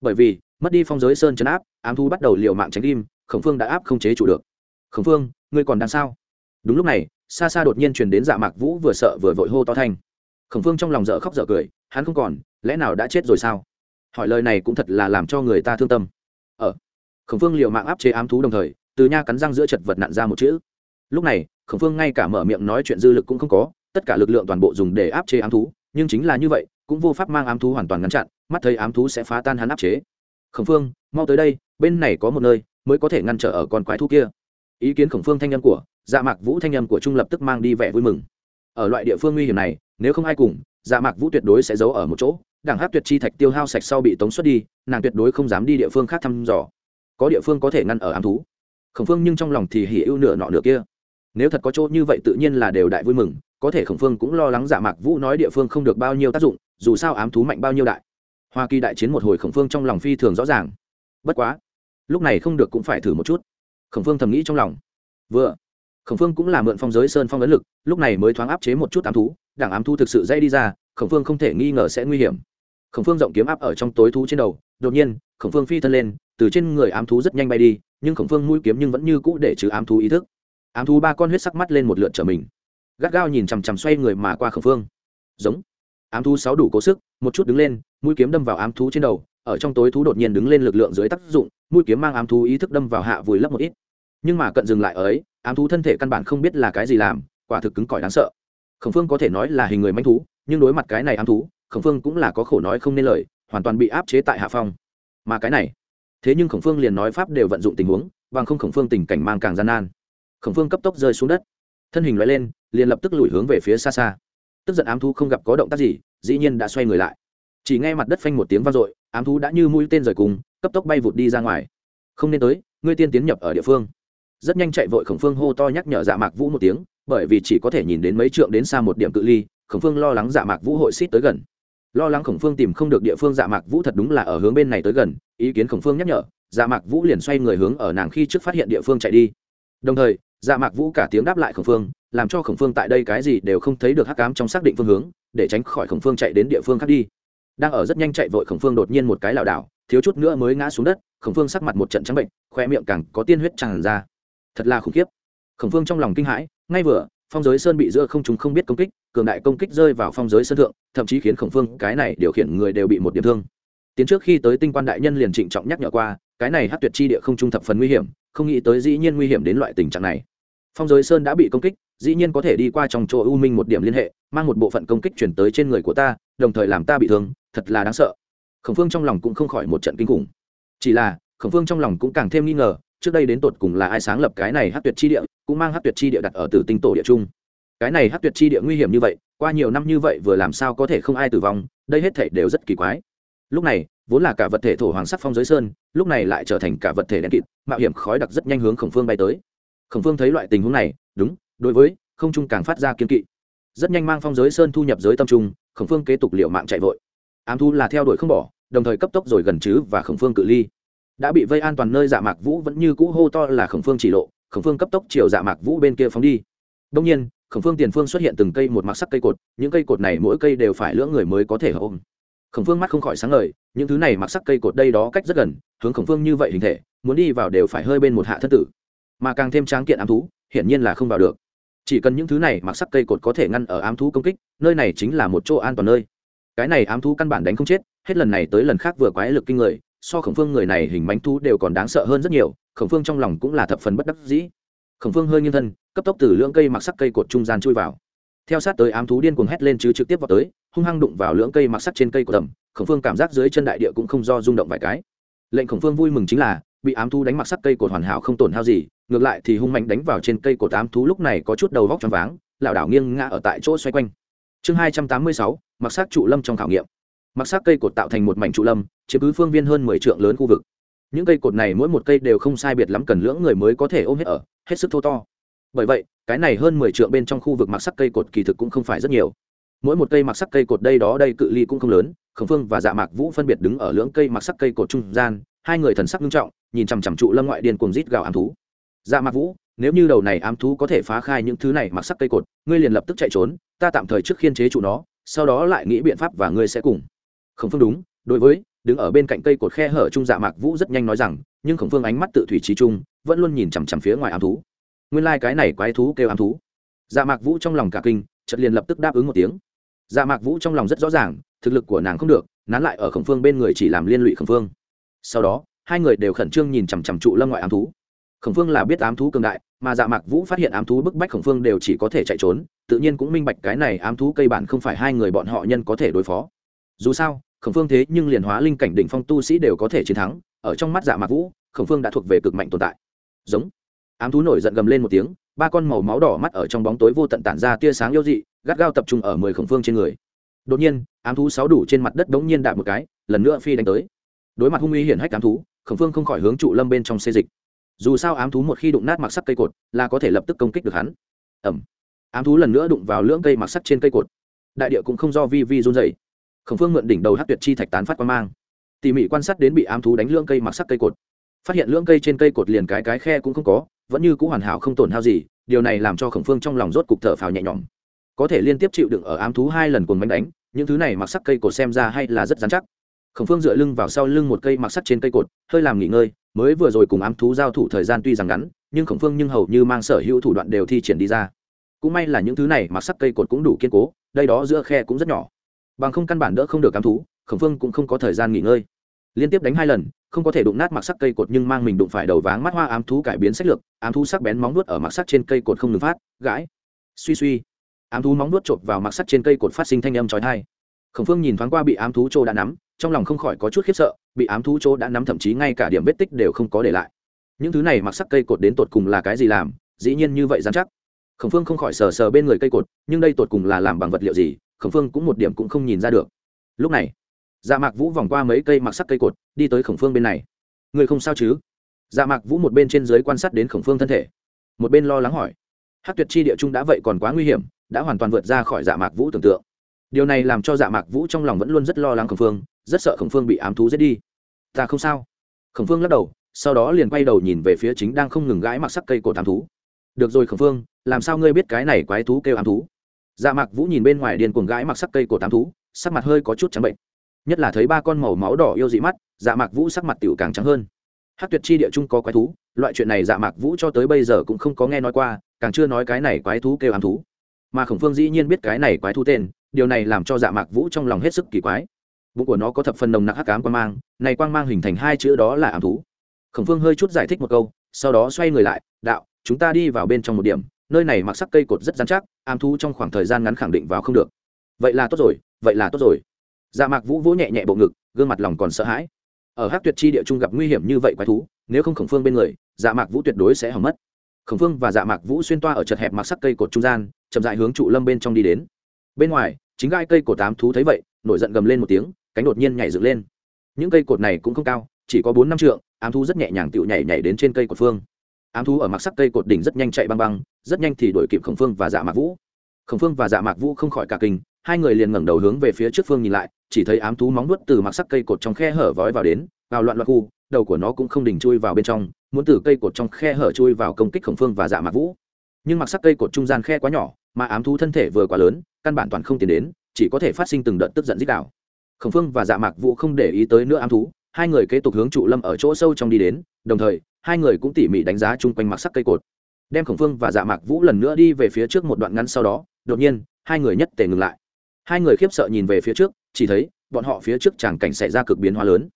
Bởi vì, mất đi phong giới sơn chấn áp, ám thu bắt đầu liều mạng tránh kim khổng phương đã áp không chế chủ được khổng phương ngươi còn đang sao? Đúng lúc này xa xa đột nhiên truyền đến dạ mạc vũ vừa sợ vừa vội hô to thanh. Khổng phương trong lòng dở khóc dở cười hắn không còn lẽ nào đã chết rồi sao? Hỏi lời này cũng thật là làm cho người ta thương tâm. Ở ờ, khổng phương liều mạng áp chế ám thú đồng thời từ nha cắn răng giữa chật vật nặn ra một chữ. Lúc này khổng phương ngay cả mở miệng nói chuyện dư lực cũng không có tất cả lực lượng toàn bộ dùng để áp chế ám thú nhưng chính là như vậy cũng vô pháp mang ám thú hoàn toàn ngăn chặn mắt thấy ám thú sẽ phá tan hắn áp chế. Khổng phương mau tới đây bên này có một nơi mới có thể ngăn trở ở con quái thú kia ý kiến khổng phương thanh âm của dạ mạc vũ thanh âm của trung lập tức mang đi vẻ vui mừng. Ở loại địa phương nguy hiểm này, nếu không ai cùng dạ mạc vũ tuyệt đối sẽ giấu ở một chỗ, đảng hát tuyệt chi thạch tiêu hao sạch sau bị tống xuất đi, nàng tuyệt đối không dám đi địa phương khác thăm dò. Có địa phương có thể ngăn ở ám thú. Khổng phương nhưng trong lòng thì hỉ ưu nửa nọ nửa kia. Nếu thật có chỗ như vậy tự nhiên là đều đại vui mừng, có thể khổng phương cũng lo lắng dạ mạc vũ nói địa phương không được bao nhiêu tác dụng, dù sao ám thú mạnh bao nhiêu đại. Hoa kỳ đại chiến một hồi khổng phương trong lòng phi thường rõ ràng. Bất quá, lúc này không được cũng phải thử một chút khổng phương thầm nghĩ trong lòng. Vừa, khổng phương cũng là mượn phong giới sơn phong ấn lực, lúc này mới thoáng áp chế một chút ám thú, đảng ám thú thực sự dây đi ra, khổng phương không thể nghi ngờ sẽ nguy hiểm. Khổng phương rộng kiếm áp ở trong tối thú trên đầu, đột nhiên, khổng phương phi thân lên, từ trên người ám thú rất nhanh bay đi, nhưng khổng phương mũi kiếm nhưng vẫn như cũ để trừ ám thú ý thức. Ám thú ba con huyết sắc mắt lên một lượt trở mình. Gắt gao nhìn chằm chằm xoay người mà qua khổng phương. Giống. Ám thú sáu đủ cố sức, một chút đứng lên, mũi kiếm đâm vào ám thú trên đầu ở trong tối thú đột nhiên đứng lên lực lượng dưới tác dụng, mũi kiếm mang ám thú ý thức đâm vào hạ vùi lấp một ít. Nhưng mà cận dừng lại ở ấy, ám thú thân thể căn bản không biết là cái gì làm, quả thực cứng cỏi đáng sợ. Khổng phương có thể nói là hình người manh thú, nhưng đối mặt cái này ám thú, khổng phương cũng là có khổ nói không nên lời, hoàn toàn bị áp chế tại hạ phong. Mà cái này, thế nhưng khổng phương liền nói pháp đều vận dụng tình huống, bằng không khổng phương tình cảnh mang càng gian nan. Khổng phương cấp tốc rơi xuống đất. Thân hình loại lên, liền lập tức lùi hướng về phía xa xa. Tức giận ám thú không gặp có động tác gì, dĩ nhiên đã xoay người lại chỉ nghe mặt đất phanh một tiếng vang dội, ám thú đã như mũi tên rời cùng, cấp tốc bay vụt đi ra ngoài. Không nên tới, ngươi tiên tiến nhập ở địa phương. Rất nhanh chạy vội khổng phương hô to nhắc nhở dạ mạc vũ một tiếng, bởi vì chỉ có thể nhìn đến mấy trượng đến xa một điểm cự ly, khổng phương lo lắng dạ mạc vũ hội xít tới gần. Lo lắng khổng phương tìm không được địa phương dạ mạc vũ thật đúng là ở hướng bên này tới gần, ý kiến khổng phương nhắc nhở dạ mạc vũ liền xoay người hướng ở nàng khi trước phát hiện địa phương chạy đi. Đồng thời dạ mạc vũ cả tiếng đáp lại khổng phương, làm cho khổng phương tại đây cái gì đều không thấy được hắc cám trong xác định phương hướng, để tránh khỏi khổng phương chạy đến địa phương khác đi đang ở rất nhanh chạy vội khổng phương đột nhiên một cái lảo đảo, thiếu chút nữa mới ngã xuống đất, khổng phương sắc mặt một trận trắng bệnh, khoe miệng càng có tiên huyết tràn ra. Thật là khủng khiếp. Khổng phương trong lòng kinh hãi, ngay vừa, phong giới sơn bị giữa không chúng không biết công kích, cường đại công kích rơi vào phong giới sơn thượng, thậm chí khiến khổng phương cái này điều khiển người đều bị một điểm thương. Tiến trước khi tới tinh quan đại nhân liền trịnh trọng nhắc nhở qua, cái này hát tuyệt chi địa không trung thập phần nguy hiểm, không nghĩ tới dĩ nhiên nguy hiểm đến loại tình trạng này. Phong giới sơn đã bị công kích, dĩ nhiên có thể đi qua trong chỗ u minh một điểm liên hệ, mang một bộ phận công kích chuyển tới trên người của ta, đồng thời làm ta bị thương thật là đáng sợ. Khổng phương trong lòng cũng không khỏi một trận kinh khủng. Chỉ là, khổng phương trong lòng cũng càng thêm nghi ngờ, trước đây đến tột cùng là ai sáng lập cái này hát tuyệt chi địa, cũng mang hát tuyệt chi địa đặt ở tử tinh tổ địa chung cái này hát tuyệt chi địa nguy hiểm như vậy, qua nhiều năm như vậy vừa làm sao có thể không ai tử vong, đây hết thể đều rất kỳ quái. Lúc này, vốn là cả vật thể thổ hoàng sắc phong giới sơn, lúc này lại trở thành cả vật thể đen kịt, mạo hiểm khói đặc rất nhanh hướng khổng phương bay tới. Khổng phương thấy loại tình huống này, đúng, đối với không trung càng phát ra kiên kỵ. Rất nhanh mang phong giới sơn thu nhập giới tâm trung, khổng phương kế tục liệu mạng chạy vội ám thu là theo đuổi không bỏ, đồng thời cấp tốc rồi gần chứ và khổng phương cự ly. Đã bị vây an toàn nơi dạ mạc vũ vẫn như cũ hô to là khổng phương chỉ lộ, khổng phương cấp tốc chiều dạ mạc vũ bên kia phóng đi. Đông nhiên, khổng phương tiền phương xuất hiện từng cây một mặc sắc cây cột, những cây cột này mỗi cây đều phải lưỡng người mới có thể ôm. Khổng phương mắt không khỏi sáng ngời, những thứ này mặc sắc cây cột đây đó cách rất gần, hướng khổng phương như vậy hình thể, muốn đi vào đều phải hơi bên một hạ thất tử. Mà càng thêm tráng kiện ám thú, hiển nhiên là không vào được. Chỉ cần những thứ này mặc sắc cây cột có thể ngăn ở ám thú công kích, nơi này chính là một chỗ an toàn nơi cái này ám thú căn bản đánh không chết, hết lần này tới lần khác vừa quái lực kinh người, so khổng phương người này hình bánh thú đều còn đáng sợ hơn rất nhiều, khổng phương trong lòng cũng là thập phần bất đắc dĩ. Khổng phương hơi nghiêng thân, cấp tốc từ lưỡng cây mặc sắc cây cột trung gian chui vào. Theo sát tới ám thú điên cuồng hét lên chứ trực tiếp vào tới, hung hăng đụng vào lưỡng cây mặc sắc trên cây của tầm, khổng phương cảm giác dưới chân đại địa cũng không do rung động vài cái. Lệnh khổng phương vui mừng chính là, bị ám thú đánh mặc sắc cây cột hoàn hảo không tổn hao gì, ngược lại thì hung mạnh đánh vào trên cây cột ám thú lúc này có chút đầu vóc choáng váng, lảo đảo nghiêng ngã ở tại chỗ xoay quanh. Chương hai trăm tám mươi sáu mặc sắc trụ lâm trong khảo nghiệm. Mặc sắc cây cột tạo thành một mảnh trụ lâm, chiếm cứ phương viên hơn mười trượng lớn khu vực. Những cây cột này mỗi một cây đều không sai biệt lắm cần lưỡng người mới có thể ôm hết ở, hết sức thô to. Bởi vậy, cái này hơn mười trượng bên trong khu vực mặc sắc cây cột kỳ thực cũng không phải rất nhiều. Mỗi một cây mặc sắc cây cột đây đó đây cự ly cũng không lớn, khổng phương và dạ mạc vũ phân biệt đứng ở lưỡng cây mặc sắc cây cột trung gian, hai người thần sắc nghiêm trọng, nhìn chằm chằm trụ lâm ngoại điên cuồng rít gào ám thú. Dạ mạc vũ, nếu như đầu này ám thú có thể phá khai những thứ này mặc sắc cây cột, ngươi liền lập tức chạy trốn, ta tạm thời trước khiên chế trụ nó sau đó lại nghĩ biện pháp và ngươi sẽ cùng. Khổng phương đúng, đối với, đứng ở bên cạnh cây cột khe hở trung dạ mạc vũ rất nhanh nói rằng, nhưng khổng phương ánh mắt tự thủy trí trung, vẫn luôn nhìn chằm chằm phía ngoài ám thú. Nguyên lai、like、cái này quái thú kêu ám thú. Dạ mạc vũ trong lòng cả kinh chật liền lập tức đáp ứng một tiếng. Dạ mạc vũ trong lòng rất rõ ràng, thực lực của nàng không được, nán lại ở khổng phương bên người chỉ làm liên lụy khổng phương. Sau đó, hai người đều khẩn trương nhìn chằm chằm trụ lâm ngoại ám thú khổng phương là biết ám thú cường đại, mà dạ mạc vũ phát hiện ám thú bức bách khổng phương đều chỉ có thể chạy trốn, tự nhiên cũng minh bạch cái này ám thú cây bản không phải hai người bọn họ nhân có thể đối phó. Dù sao, khổng phương thế nhưng liền hóa linh cảnh đỉnh phong tu sĩ đều có thể chiến thắng, ở trong mắt dạ mạc vũ, khổng phương đã thuộc về cực mạnh tồn tại. Giống. Ám thú nổi giận gầm lên một tiếng, ba con màu máu đỏ mắt ở trong bóng tối vô tận tản ra tia sáng yêu dị, gắt gao tập trung ở mười khổng phương trên người. Đột nhiên, ám thú sáu đủ trên mặt đất đống nhiên đạp một cái, lần nữa phi đánh tới. Đối mặt hung uy hiển hách ám thú, khổng phương không khỏi hướng trụ lâm bên trong xê dịch dù sao ám thú một khi đụng nát mặc sắc cây cột là có thể lập tức công kích được hắn. Ẩm. Ám thú lần nữa đụng vào lưỡng cây mặc sắc trên cây cột. Đại địa cũng không do vi vi run dày khổng phương mượn đỉnh đầu hát tuyệt chi thạch tán phát quan mang. Tỉ mỉ quan sát đến bị ám thú đánh lưỡng cây mặc sắc cây cột. Phát hiện lưỡng cây trên cây cột liền cái cái khe cũng không có, vẫn như c ũ hoàn hảo không tổn hao gì, điều này làm cho khổng phương trong lòng rốt cục thở phào nhẹ nhõm. Có thể liên tiếp chịu đựng ở ám thú hai lần cuồng bánh đánh, những thứ này mặc sắc cây cột xem ra hay là rất dán chắc khổng phương dựa lưng vào sau lưng một cây mặc sắt trên cây cột, hơi làm nghỉ ngơi, mới vừa rồi cùng ám thú giao thủ thời gian tuy rằng ngắn, nhưng khổng phương nhưng hầu như mang sở hữu thủ đoạn đều thi triển đi ra. Cũng may là những thứ này mặc sắc cây cột cũng đủ kiên cố, đây đó giữa khe cũng rất nhỏ. Bằng không căn bản đỡ không được ám thú, khổng phương cũng không có thời gian nghỉ ngơi. Liên tiếp đánh hai lần, không có thể đụng nát mặc sắc cây cột nhưng mang mình đụng phải đầu váng mắt hoa ám thú cải biến sách lược, ám thú sắc bén móng nuốt ở mặc sắc trên cây cột không ngừng phát, gãi, suy suy. Ám thú móng nuốt chộp vào mặc sắc trên cây cột phát sinh thanh âm trói thai khổng phương nhìn thoáng qua bị ám thú trô đã nắm trong lòng không khỏi có chút khiếp sợ, bị ám thú chỗ đã nắm thậm chí ngay cả điểm vết tích đều không có để lại. Những thứ này mặc sắc cây cột đến tột cùng là cái gì làm, dĩ nhiên như vậy dán chắc. Khổng phương không khỏi sờ sờ bên người cây cột, nhưng đây tột cùng là làm bằng vật liệu gì, khổng phương cũng một điểm cũng không nhìn ra được. Lúc này dạ mạc vũ vòng qua mấy cây mặc sắc cây cột, đi tới khổng phương bên này. Người không sao chứ? Dạ mạc vũ một bên trên dưới quan sát đến khổng phương thân thể, một bên lo lắng hỏi. Hát tuyệt chi địa trung đã vậy còn quá nguy hiểm, đã hoàn toàn vượt ra khỏi dạ mạc vũ tưởng tượng điều này làm cho dạ mạc vũ trong lòng vẫn luôn rất lo lắng khổng phương, rất sợ khổng phương bị ám thú giết đi. Ta không sao. Khổng phương lắc đầu, sau đó liền quay đầu nhìn về phía chính đang không ngừng gãi mặc sắc cây cổ ám thú. Được rồi khổng phương, làm sao ngươi biết cái này quái thú kêu ám thú? Dạ mạc vũ nhìn bên ngoài điền cuồng gãi mặc sắc cây cổ ám thú, sắc mặt hơi có chút trắng bệnh. Nhất là thấy ba con màu máu đỏ yêu dị mắt dạ mạc vũ sắc mặt tiểu càng trắng hơn. Hát tuyệt chi địa chung có quái thú, loại chuyện này dạ mạc vũ cho tới bây giờ cũng không có nghe nói qua, càng chưa nói cái này quái thú kêu ám thú. Mà khổng phương dĩ nhiên biết cái này quái thú tên điều này làm cho dạ mạc vũ trong lòng hết sức kỳ quái. Bụng của nó có thập phần nồng nặc hắc ám quang mang, này quang mang hình thành hai chữ đó là ám thú. Khổng phương hơi chút giải thích một câu, sau đó xoay người lại, đạo, chúng ta đi vào bên trong một điểm, nơi này mặc sắc cây cột rất dán chắc, ám thú trong khoảng thời gian ngắn khẳng định vào không được. Vậy là tốt rồi, vậy là tốt rồi. Dạ mạc vũ vỗ nhẹ nhẹ bộ ngực, gương mặt lòng còn sợ hãi. Ở hát tuyệt chi địa trung gặp nguy hiểm như vậy quái thú, nếu không khổng phương bên người dạ mạc vũ tuyệt đối sẽ hỏng mất. Khổng phương và dạ mạc vũ xuyên toa ở chật hẹp mặc sắc cây cột trung gian, chậm dại hướng trụ lâm bên trong đi đến bên ngoài, chính gai cây cột tám thú thấy vậy, nổi giận gầm lên một tiếng, cánh đột nhiên nhảy dựng lên. Những cây cột này cũng không cao, chỉ có bốn năm trượng, ám thú rất nhẹ nhàng tựu nhảy nhảy đến trên cây cột phương. Ám thú ở mặc sắc cây cột đỉnh rất nhanh chạy băng băng, rất nhanh thì đuổi kịp khổng phương và dạ mạc vũ. Khổng phương và dạ mạc vũ không khỏi cả kinh, hai người liền ngẩng đầu hướng về phía trước phương nhìn lại, chỉ thấy ám thú móng nuốt từ mặc sắc cây cột trong khe hở vói vào đến, vào loạn loạn khu, đầu của nó cũng không đình chui vào bên trong, muốn từ cây cột trong khe hở chui vào công kích khổng phương và dạ mạc vũ nhưng mặc sắc cây cột trung gian khe quá nhỏ, mà ám thú thân thể vừa quá lớn, căn bản toàn không tiến đến, chỉ có thể phát sinh từng đợt tức giận dích đạo. Khổng phương và dạ mạc vũ không để ý tới nữa ám thú, hai người kế tục hướng trụ lâm ở chỗ sâu trong đi đến, đồng thời, hai người cũng tỉ mỉ đánh giá chung quanh mặc sắc cây cột. Đem khổng phương và dạ mạc vũ lần nữa đi về phía trước một đoạn ngắn sau đó, đột nhiên, hai người nhất tề ngừng lại. Hai người khiếp sợ nhìn về phía trước, chỉ thấy, bọn họ phía trước tràng cảnh xảy ra cực biến hóa lớn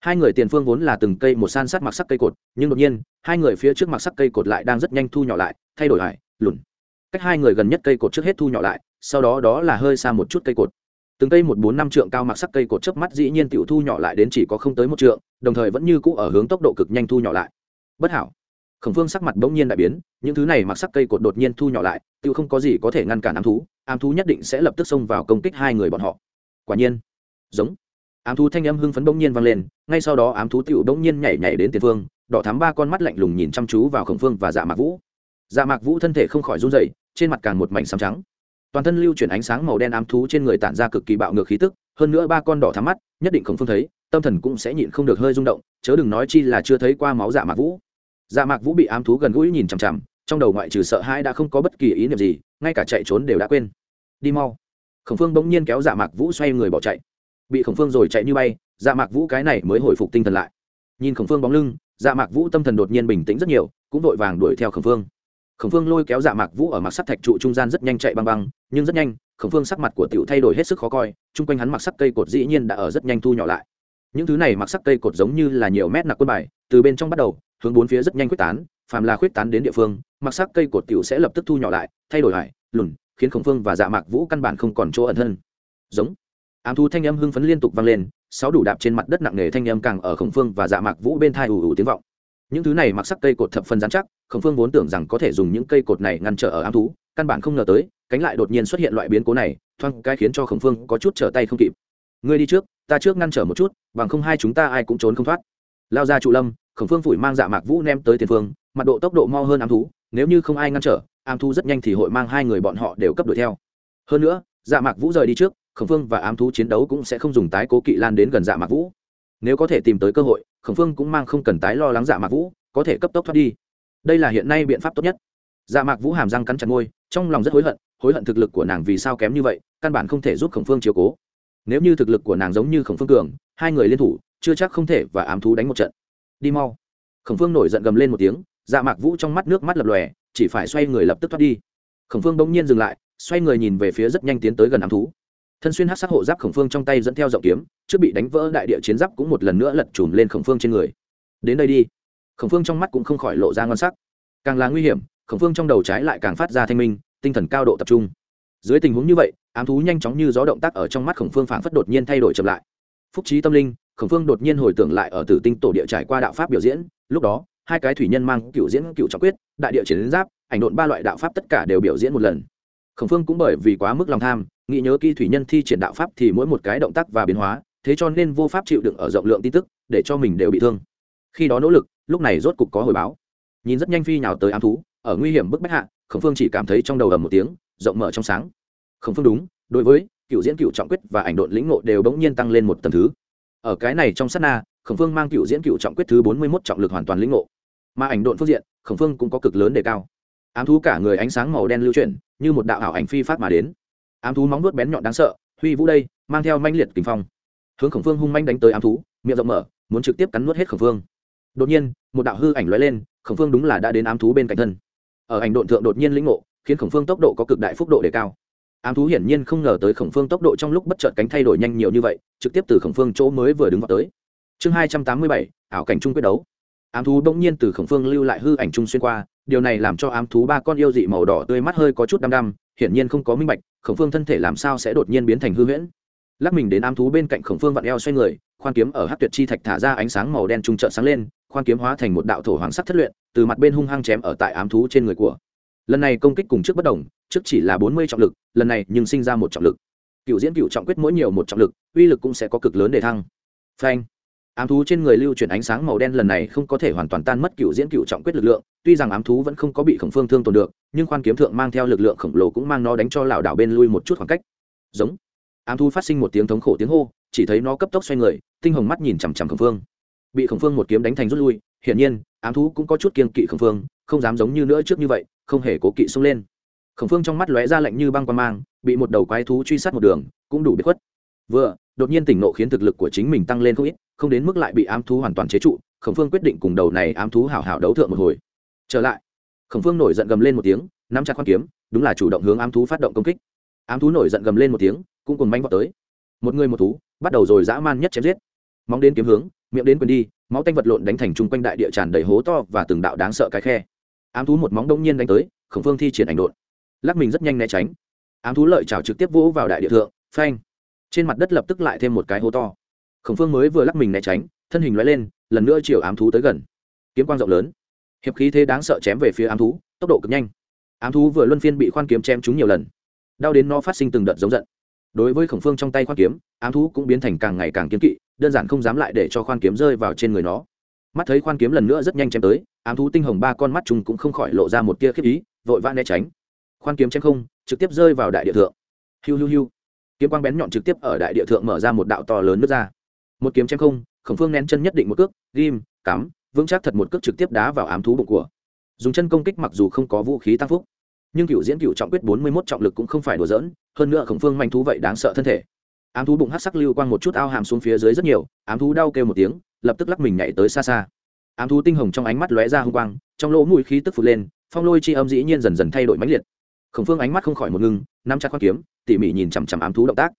hai người tiền phương vốn là từng cây một san sát mặc sắc cây cột, nhưng đột nhiên, hai người phía trước mặc sắc cây cột lại đang rất nhanh thu nhỏ lại, thay đổi lại, lùn. Cách hai người gần nhất cây cột trước hết thu nhỏ lại, sau đó đó là hơi xa một chút cây cột. Từng cây một bốn năm trượng cao mặc sắc cây cột chớp mắt dĩ nhiên tiểu thu nhỏ lại đến chỉ có không tới một trượng, đồng thời vẫn như cũ ở hướng tốc độ cực nhanh thu nhỏ lại. Bất hảo. Khổng phương sắc mặt bỗng nhiên đại biến, những thứ này mặc sắc cây cột đột nhiên thu nhỏ lại, tiểu không có gì có thể ngăn cản ám thú ám thú nhất định sẽ lập tức xông vào công kích hai người bọn họ. Quả nhiên. Giống ám thú thanh âm hưng phấn bỗng nhiên vang lên, ngay sau đó ám thú tựu bỗng nhiên nhảy nhảy đến tiền phương, đỏ thắm ba con mắt lạnh lùng nhìn chăm chú vào khổng phương và dạ mạc vũ. Dạ mạc vũ thân thể không khỏi run dậy trên mặt càng một mảnh xám trắng. Toàn thân lưu chuyển ánh sáng màu đen ám thú trên người tản ra cực kỳ bạo ngược khí tức, hơn nữa ba con đỏ thắm mắt, nhất định khổng phương thấy, tâm thần cũng sẽ nhịn không được hơi rung động, chớ đừng nói chi là chưa thấy qua máu dạ mạc vũ. Dạ mạc vũ bị ám thú gần gũi nhìn chằm chằm, trong đầu ngoại trừ sợ hãi đã không có bất kỳ ý niệm gì, ngay cả chạy trốn đều đã quên. Đi mau. Khổng phương bỗng nhiên kéo dạ mạc vũ xoay người bỏ chạy bị khổng phương rồi chạy như bay dạ mạc vũ cái này mới hồi phục tinh thần lại. Nhìn khổng phương bóng lưng dạ mạc vũ tâm thần đột nhiên bình tĩnh rất nhiều, cũng vội vàng đuổi theo khổng phương. Khổng phương lôi kéo dạ mạc vũ ở mặc sắt thạch trụ trung gian rất nhanh chạy băng băng, nhưng rất nhanh, khổng phương sắc mặt của tiểu thay đổi hết sức khó coi, chung quanh hắn mặc sắc cây cột dĩ nhiên đã ở rất nhanh thu nhỏ lại. Những thứ này mặc sắc cây cột giống như là nhiều mét nặc quân bài, từ bên trong bắt đầu, hướng bốn phía rất nhanh quyết tán, phàm là khuyết tán đến địa phương, mặc sắc cây cột tiểu sẽ lập tức thu nhỏ lại, thay đổi hải lùn, khiến khổng phương và dạ mạc vũ căn bản không còn chỗ ẩn thân. Giống ám thú thanh âm hưng phấn liên tục vang lên, sáu đủ đạp trên mặt đất nặng nề thanh âm càng ở khổng phương và dạ mạc vũ bên thai ù ù tiếng vọng. Những thứ này mặc sắc cây cột thập phần dán chắc, khổng phương vốn tưởng rằng có thể dùng những cây cột này ngăn trở ở ám thú, căn bản không ngờ tới, cánh lại đột nhiên xuất hiện loại biến cố này thoang cái khiến cho khổng phương có chút trở tay không kịp. Ngươi đi trước, ta trước ngăn trở một chút, bằng không hai chúng ta ai cũng trốn không thoát. Lao ra trụ lâm, khổng phương phủi mang dạ mạc vũ nem tới tiền phương, mặt độ tốc độ mau hơn ám thú, nếu như không ai ngăn trở, ám thú rất nhanh thì hội mang hai người bọn họ đều cấp đuổi theo. Hơn nữa dạ mạc vũ rời đi trước khổng phương và ám thú chiến đấu cũng sẽ không dùng tái cố kỵ lan đến gần dạ mạc vũ. Nếu có thể tìm tới cơ hội, khổng phương cũng mang không cần tái lo lắng dạ mạc vũ, có thể cấp tốc thoát đi. Đây là hiện nay biện pháp tốt nhất. Dạ mạc vũ hàm răng cắn chặt môi, trong lòng rất hối hận hối hận thực lực của nàng vì sao kém như vậy, căn bản không thể giúp khổng phương chiếu cố. Nếu như thực lực của nàng giống như khổng phương cường, hai người liên thủ, chưa chắc không thể và ám thú đánh một trận. Đi mau. Khổng phương nổi giận gầm lên một tiếng dạ mạc vũ trong mắt nước mắt lập lòe, chỉ phải xoay người lập tức thoát đi. Khổng phương bỗng nhiên dừng lại, xoay người nhìn về phía rất nhanh tiến tới gần ám thú thân xuyên hát sắc hộ giáp khổng phương trong tay dẫn theo rộng kiếm, trước bị đánh vỡ đại địa chiến giáp cũng một lần nữa lật trùm lên khổng phương trên người. Đến đây đi. Khổng phương trong mắt cũng không khỏi lộ ra ngon sắc. Càng là nguy hiểm, khổng phương trong đầu trái lại càng phát ra thanh minh, tinh thần cao độ tập trung. Dưới tình huống như vậy, ám thú nhanh chóng như gió động tác ở trong mắt khổng phương phảng phất đột nhiên thay đổi chậm lại. Phúc trí tâm linh, khổng phương đột nhiên hồi tưởng lại ở tử tinh tổ địa trải qua đạo pháp biểu diễn, lúc đó, hai cái thủy nhân mang cựu diễn cựu trọng quyết, đại địa chiến giáp, ảnh độn ba loại đạo pháp tất cả đều biểu diễn một lần. Khổng phương cũng bởi vì quá mức lòng tham nghĩ nhớ kỹ thủy nhân thi triển đạo pháp thì mỗi một cái động tác và biến hóa, thế cho nên vô pháp chịu đựng ở rộng lượng tin tức, để cho mình đều bị thương. Khi đó nỗ lực, lúc này rốt cục có hồi báo. Nhìn rất nhanh phi nhào tới ám thú, ở nguy hiểm bức bách hạ, khổng phương chỉ cảm thấy trong đầu ầm một tiếng, rộng mở trong sáng. Khổng phương đúng, đối với cựu diễn cựu trọng quyết và ảnh độn lĩnh ngộ đều bỗng nhiên tăng lên một tầng thứ. Ở cái này trong sát na, khổng phương mang cựu diễn cựu trọng quyết thứ bốn mươi mốt trọng lực hoàn toàn lĩnh ngộ. Mà ảnh độn phương diện, khổng phương cũng có cực lớn đề cao. Ám thú cả người ánh sáng màu đen lưu chuyển, như một đạo ảo ảnh phi phát mà đến ám thú móng vuốt bén nhọn đáng sợ, huy vũ đây, mang theo manh liệt kinh phong. Hướng khổng phương hung manh đánh tới ám thú, miệng rộng mở, muốn trực tiếp cắn nuốt hết khổng phương. Đột nhiên, một đạo hư ảnh lóe lên, khổng phương đúng là đã đến ám thú bên cạnh thân. Ở ảnh độn thượng đột nhiên lĩnh ngộ, khiến khổng phương tốc độ có cực đại phúc độ đề cao. Ám thú hiển nhiên không ngờ tới khổng phương tốc độ trong lúc bất chợt cánh thay đổi nhanh nhiều như vậy, trực tiếp từ khổng phương chỗ mới vừa đứng vào tới. Chương hai trăm tám mươi bảy, ảo cảnh chung quyết đấu. Ám thú bỗng nhiên từ khổng phương lưu lại hư ảnh chung xuyên qua, điều này làm cho ám thú ba con yêu dị màu đỏ tươi mắt hơi có chút đăm đăm hiển nhiên không có minh bạch, khổng phương thân thể làm sao sẽ đột nhiên biến thành hư huyễn. Lắc mình đến ám thú bên cạnh khổng phương vặn eo xoay người, khoan kiếm ở hát tuyệt chi thạch thả ra ánh sáng màu đen trung trợ sáng lên, khoan kiếm hóa thành một đạo thổ hoàng sắc thất luyện, từ mặt bên hung hăng chém ở tại ám thú trên người của. Lần này công kích cùng trước bất đồng, trước chỉ là bốn mươi trọng lực, lần này nhưng sinh ra một trọng lực. Cựu diễn cựu trọng quyết mỗi nhiều một trọng lực, uy lực cũng sẽ có cực lớn để thăng. Phanh. Ám thú trên người lưu chuyển ánh sáng màu đen lần này không có thể hoàn toàn tan mất cựu diễn cựu trọng quyết lực lượng tuy rằng ám thú vẫn không có bị khổng phương thương tồn được, nhưng khoan kiếm thượng mang theo lực lượng khổng lồ cũng mang nó đánh cho lảo đảo bên lui một chút khoảng cách. Giống. Ám thú phát sinh một tiếng thống khổ tiếng hô, chỉ thấy nó cấp tốc xoay người, tinh hồng mắt nhìn chằm chằm khổng phương. Bị khổng phương một kiếm đánh thành rút lui, hiển nhiên, ám thú cũng có chút kiên kỵ khổng phương, không dám giống như nữa trước như vậy, không hề cố kỵ xông lên. Khổng phương trong mắt lóe ra lạnh như băng qua mang, bị một đầu quái thú truy sát một đường, cũng đủ biết khuất. Vừa, đột nhiên tỉnh nộ khiến thực lực của chính mình tăng lên không ít, không đến mức lại bị ám thú hoàn toàn chế trụ, khổng phương quyết định cùng đầu này ám thú hảo hảo đấu thượng một hồi trở lại. Khổng phương nổi giận gầm lên một tiếng, nắm chặt khoan kiếm, đúng là chủ động hướng ám thú phát động công kích. Ám thú nổi giận gầm lên một tiếng, cũng cùng manh vào tới. Một người một thú, bắt đầu rồi dã man nhất chém giết. Móng đến kiếm hướng, miệng đến quyền đi, máu tanh vật lộn đánh thành chung quanh đại địa tràn đầy hố to và từng đạo đáng sợ cái khe. Ám thú một móng đông nhiên đánh tới, khổng phương thi triển ảnh đột lắc mình rất nhanh né tránh. Ám thú lợi chảo trực tiếp vỗ vào đại địa thượng, phanh. Trên mặt đất lập tức lại thêm một cái hố to. Khổng phương mới vừa lắc mình né tránh, thân hình loại lên, lần nữa chiều ám thú tới gần. Kiếm quang rộng lớn hiệp khí thế đáng sợ chém về phía ám thú, tốc độ cực nhanh. Ám thú vừa luân phiên bị khoan kiếm chém trúng nhiều lần. Đau đến nó phát sinh từng đợt giống giận. Đối với khổng phương trong tay khoan kiếm, ám thú cũng biến thành càng ngày càng kiếm kỵ, đơn giản không dám lại để cho khoan kiếm rơi vào trên người nó. Mắt thấy khoan kiếm lần nữa rất nhanh chém tới, ám thú tinh hồng ba con mắt chúng cũng không khỏi lộ ra một tia khiếp ý, vội vã né tránh. Khoan kiếm chém không, trực tiếp rơi vào đại địa thượng. Hiu hiu hiu. Kiếm quang bén nhọn trực tiếp ở đại địa thượng mở ra một đạo to lớn nước ra. Một kiếm chém không, khổng phương nén chân nhất định một cước, ghim, cắm vững chắc thật một cước trực tiếp đá vào ám thú bụng của. Dùng chân công kích mặc dù không có vũ khí tăng phúc, nhưng cựu diễn cựu trọng quyết bốn mươi mốt trọng lực cũng không phải đùa dỡn hơn nữa khổng phương manh thú vậy đáng sợ thân thể. Ám thú bụng hát sắc lưu quang một chút ao hàm xuống phía dưới rất nhiều, ám thú đau kêu một tiếng, lập tức lắc mình nhảy tới xa xa. Ám thú tinh hồng trong ánh mắt lóe ra hung quang, trong lỗ mũi khí tức phụt lên, phong lôi chi âm dĩ nhiên dần dần thay đổi mãnh liệt. Khổng phương ánh mắt không khỏi một ngưng, nắm chặt khoác kiếm, tỉ mỉ nhìn chằm chằm ám thú động tác.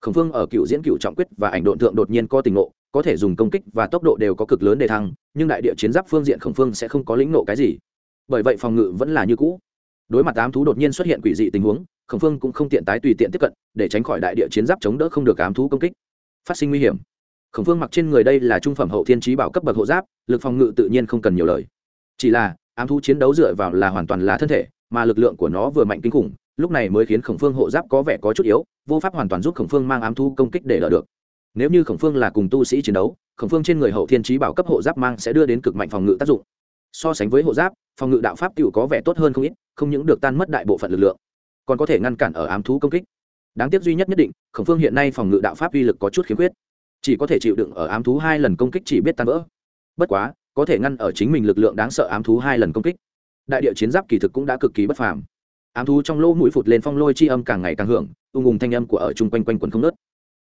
Khổng phương ở cựu diễn cựu trọng quyết và ảnh độn thượng đột nhiên có tình nộ có thể dùng công kích và tốc độ đều có cực lớn để thăng, nhưng đại địa chiến giáp phương diện khổng phương sẽ không có lĩnh nộ cái gì. Bởi vậy phòng ngự vẫn là như cũ. Đối mặt ám thú đột nhiên xuất hiện quỷ dị tình huống, khổng phương cũng không tiện tái tùy tiện tiếp cận, để tránh khỏi đại địa chiến giáp chống đỡ không được ám thú công kích. Phát sinh nguy hiểm. Khổng phương mặc trên người đây là trung phẩm hậu thiên trí bảo cấp bậc hộ giáp, lực phòng ngự tự nhiên không cần nhiều lời. Chỉ là, ám thú chiến đấu dựa vào là hoàn toàn là thân thể, mà lực lượng của nó vừa mạnh kinh khủng, lúc này mới khiến khổng phương hộ giáp có vẻ có chút yếu, vô pháp hoàn toàn giúp khổng phương mang ám thú công kích để đỡ được nếu như khổng phương là cùng tu sĩ chiến đấu, khổng phương trên người hậu thiên trí bảo cấp hộ giáp mang sẽ đưa đến cực mạnh phòng ngự tác dụng. So sánh với hộ giáp, phòng ngự đạo pháp t có vẻ tốt hơn không ít, không những được tan mất đại bộ phận lực lượng, còn có thể ngăn cản ở ám thú công kích. Đáng tiếc duy nhất nhất định, khổng phương hiện nay phòng ngự đạo pháp uy lực có chút khiếm khuyết. Chỉ có thể chịu đựng ở ám thú hai lần công kích chỉ biết tan vỡ. Bất quá, có thể ngăn ở chính mình lực lượng đáng sợ ám thú hai lần công kích. Đại địa chiến giáp kỳ thực cũng đã cực kỳ bất phàm. Ám thú trong lỗ mũi phụt lên phong lôi chi âm càng ngày càng hưởng, ung ùng thanh âm của ở chung quanh quanh quần không nớt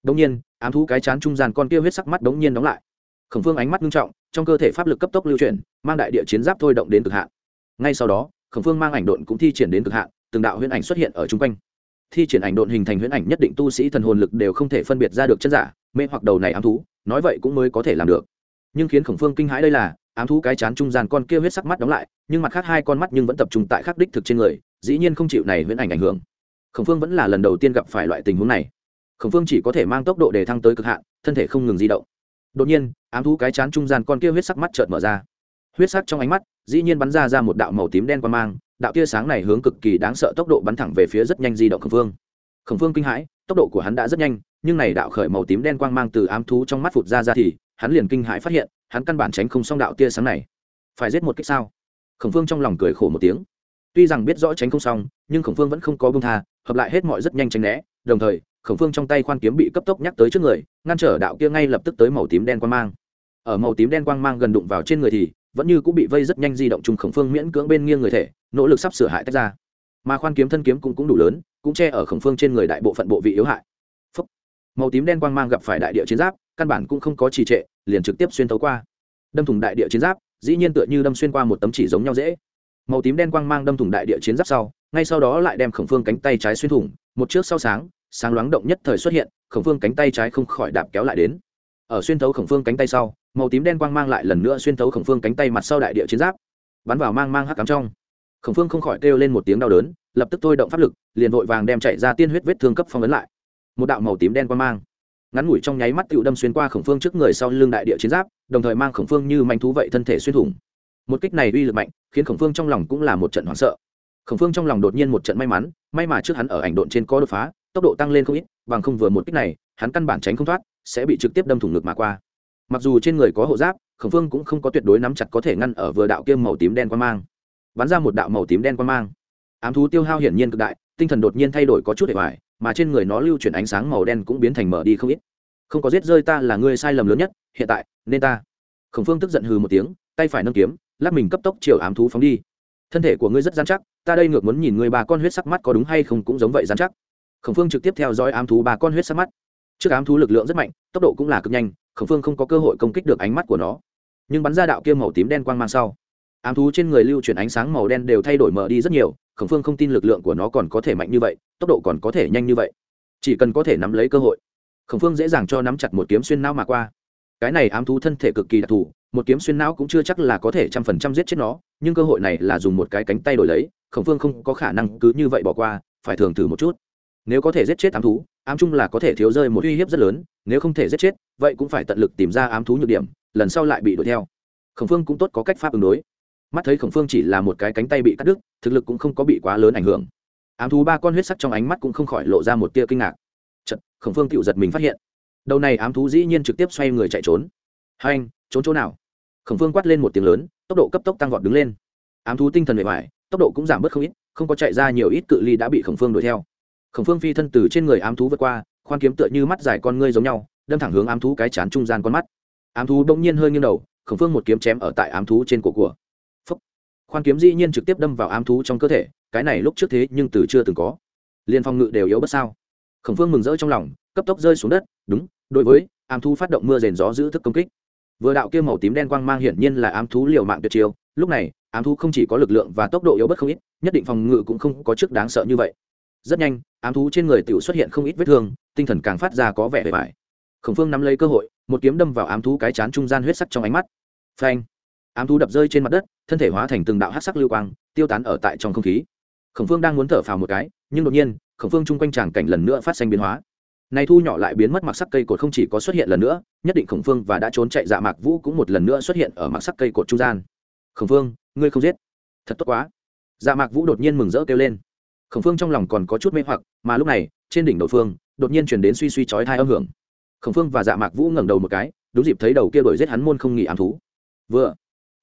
đống nhiên, ám thú cái chán trung gian con kia huyết sắc mắt đống nhiên đóng lại. Khổng phương ánh mắt nghiêm trọng, trong cơ thể pháp lực cấp tốc lưu chuyển, mang đại địa chiến giáp thôi động đến cực hạn. Ngay sau đó, khổng phương mang ảnh độn cũng thi triển đến cực hạn, từng đạo huyễn ảnh xuất hiện ở trung quanh. Thi triển ảnh độn hình thành huyễn ảnh nhất định tu sĩ thần hồn lực đều không thể phân biệt ra được chân giả, mê hoặc đầu này ám thú, nói vậy cũng mới có thể làm được. Nhưng khiến khổng phương kinh hãi đây là, ám thú cái chán trung gian con kia huyết sắc mắt đóng lại, nhưng mặt khác hai con mắt nhưng vẫn tập trung tại khắc đích thực trên người, dĩ nhiên không chịu này huyễn ảnh ảnh hưởng. Khổng phương vẫn là lần đầu tiên gặp phải loại tình huống này khổng phương chỉ có thể mang tốc độ để thăng tới cực hạn, thân thể không ngừng di động. Đột nhiên, ám thú cái chán trung gian con kia huyết sắc mắt chợt mở ra. Huyết sắc trong ánh mắt, dĩ nhiên bắn ra ra một đạo màu tím đen qua mang, đạo tia sáng này hướng cực kỳ đáng sợ tốc độ bắn thẳng về phía rất nhanh di động khổng phương. Khổng phương kinh hãi, tốc độ của hắn đã rất nhanh, nhưng này đạo khởi màu tím đen quang mang từ ám thú trong mắt phụt ra ra thì, hắn liền kinh hãi phát hiện, hắn căn bản tránh không xong đạo tia sáng này. Phải giết một cách sao? Khổng phương trong lòng cười khổ một tiếng. Tuy rằng biết rõ tránh không xong, nhưng khổng phương vẫn không có bông tha, hợp lại hết mọi rất nhanh tránh né, đồng thời khổng phương trong tay khoan kiếm bị cấp tốc nhắc tới trước người ngăn trở đạo kia ngay lập tức tới màu tím đen quang mang. Ở màu tím đen quang mang gần đụng vào trên người thì vẫn như cũng bị vây rất nhanh di động chung khổng phương miễn cưỡng bên nghiêng người thể nỗ lực sắp sửa hại tách ra. Mà khoan kiếm thân kiếm cũng, cũng đủ lớn cũng che ở khổng phương trên người đại bộ phận bộ vị yếu hại. Phúc. màu tím đen quang mang gặp phải đại địa chiến giáp căn bản cũng không có trì trệ liền trực tiếp xuyên tấu qua. Đâm thủng đại địa chiến giáp dĩ nhiên tựa như đâm xuyên qua một tấm chỉ giống nhau dễ. Màu tím đen quang mang đâm thủng đại địa chiến giáp sau ngay sau đó lại đem khổng phương cánh tay trái xuyên thủng một trước sau sáng sáng loáng động nhất thời xuất hiện, khổng phương cánh tay trái không khỏi đạp kéo lại đến. Ở xuyên thấu khổng phương cánh tay sau, màu tím đen quang mang lại lần nữa xuyên thấu khổng phương cánh tay mặt sau đại địa chiến giáp. Bắn vào mang mang hắc cắm trong. Khổng phương không khỏi kêu lên một tiếng đau đớn, lập tức thôi động pháp lực, liền vội vàng đem chạy ra tiên huyết vết thương cấp phong ấn lại. Một đạo màu tím đen quang mang, ngắn ngủi trong nháy mắt tựu đâm xuyên qua khổng phương trước người sau lưng đại địa chiến giáp, đồng thời mang khổng phương như manh thú vậy thân thể xuyên thủng. Một kích này uy lực mạnh, khiến khổng phương trong lòng cũng là một trận hoảng sợ. Khổng phương trong lòng đột nhiên một trận may mắn, may mà trước hắn ở ảnh độn trên có đột phá tốc độ tăng lên không ít, bằng không vừa một kích này, hắn căn bản tránh không thoát, sẽ bị trực tiếp đâm thủng ngực mà qua. Mặc dù trên người có hộ giáp, khổng phương cũng không có tuyệt đối nắm chặt có thể ngăn ở vừa đạo kiêm màu tím đen quan mang. Bắn ra một đạo màu tím đen quan mang. Ám thú tiêu hao hiển nhiên cực đại, tinh thần đột nhiên thay đổi có chút hệ hoài, mà trên người nó lưu chuyển ánh sáng màu đen cũng biến thành mở đi không ít. Không có giết rơi ta là ngươi sai lầm lớn nhất, hiện tại, nên ta. Khổng phương tức giận hừ một tiếng, tay phải nâng kiếm, lắc mình cấp tốc chiều ám thú phóng đi. Thân thể của ngươi rất dán chắc, ta đây ngược muốn nhìn ngươi ba con huyết sắc mắt có đúng hay không cũng giống vậy dán chắc khổng phương trực tiếp theo dõi ám thú ba con huyết sắc mắt. Trước ám thú lực lượng rất mạnh, tốc độ cũng là cực nhanh, khổng phương không có cơ hội công kích được ánh mắt của nó. Nhưng bắn ra đạo kia màu tím đen quang mang sau, ám thú trên người lưu chuyển ánh sáng màu đen đều thay đổi mở đi rất nhiều, khổng phương không tin lực lượng của nó còn có thể mạnh như vậy, tốc độ còn có thể nhanh như vậy. Chỉ cần có thể nắm lấy cơ hội, khổng phương dễ dàng cho nắm chặt một kiếm xuyên não mà qua. Cái này ám thú thân thể cực kỳ đặc thù, một kiếm xuyên não cũng chưa chắc là có thể trăm phần trăm giết chết nó, nhưng cơ hội này là dùng một cái cánh tay đổi lấy, khổng phương không có khả năng cứ như vậy bỏ qua, phải thường thử một chút nếu có thể giết chết ám thú ám chung là có thể thiếu rơi một uy hiếp rất lớn nếu không thể giết chết vậy cũng phải tận lực tìm ra ám thú nhược điểm lần sau lại bị đuổi theo. Khổng phương cũng tốt có cách pháp ứng đối. Mắt thấy khổng phương chỉ là một cái cánh tay bị cắt đứt thực lực cũng không có bị quá lớn ảnh hưởng. Ám thú ba con huyết sắc trong ánh mắt cũng không khỏi lộ ra một tia kinh ngạc. Chật, khổng phương tự giật mình phát hiện đầu này ám thú dĩ nhiên trực tiếp xoay người chạy trốn. Hai anh trốn chỗ nào? Khổng phương quát lên một tiếng lớn tốc độ cấp tốc tăng vọt đứng lên. Ám thú tinh thần bề ngoài tốc độ cũng giảm bớt không ít không có chạy ra nhiều ít cự ly đã bị khổng phương đuổi theo khổng phương phi thân từ trên người ám thú vượt qua, khoan kiếm tựa như mắt dài con ngươi giống nhau, đâm thẳng hướng ám thú cái chán trung gian con mắt. Ám thú đông nhiên hơi nghiêng đầu, khổng phương một kiếm chém ở tại ám thú trên cổ của. Phúc. khoan kiếm dĩ nhiên trực tiếp đâm vào ám thú trong cơ thể, cái này lúc trước thế nhưng từ chưa từng có. Liên phong ngự đều yếu bất sao. Khổng phương mừng rỡ trong lòng, cấp tốc rơi xuống đất, đúng, đối với, ám thú phát động mưa rền gió giữ thức công kích. Vừa đạo kia màu tím đen quang mang hiển nhiên là ám thú liều mạng tuyệt chiêu, lúc này, ám thú không chỉ có lực lượng và tốc độ yếu bất không ít, nhất định phòng ngự cũng không có chức đáng sợ như vậy. Rất nhanh ám thú trên người tiểu xuất hiện không ít vết thương, tinh thần càng phát ra có vẻ bề bài khổng phương nắm lấy cơ hội, một kiếm đâm vào ám thú cái chán trung gian huyết sắc trong ánh mắt. Phanh! Ám thú đập rơi trên mặt đất, thân thể hóa thành từng đạo hát sắc lưu quang, tiêu tán ở tại trong không khí. Khổng phương đang muốn thở phào một cái, nhưng đột nhiên, khổng phương chung quanh tràng cảnh lần nữa phát sinh biến hóa. Này thu nhỏ lại biến mất mặc sắc cây cột không chỉ có xuất hiện lần nữa, nhất định khổng phương và đã trốn chạy dạ mạc vũ cũng một lần nữa xuất hiện ở mặc sắc cây cột trung gian. Khổng phương, ngươi không giết. Thật tốt quá. Dạ mạc vũ đột nhiên mừng rỡ kêu lên khổng phương trong lòng còn có chút mê hoặc, mà lúc này, trên đỉnh đầu phương, đột nhiên chuyển đến suy suy chói thai âm hưởng. Khổng phương và dạ mạc vũ ngẩng đầu một cái, đúng dịp thấy đầu kia đổi giết hắn môn không nghỉ ám thú. Vừa.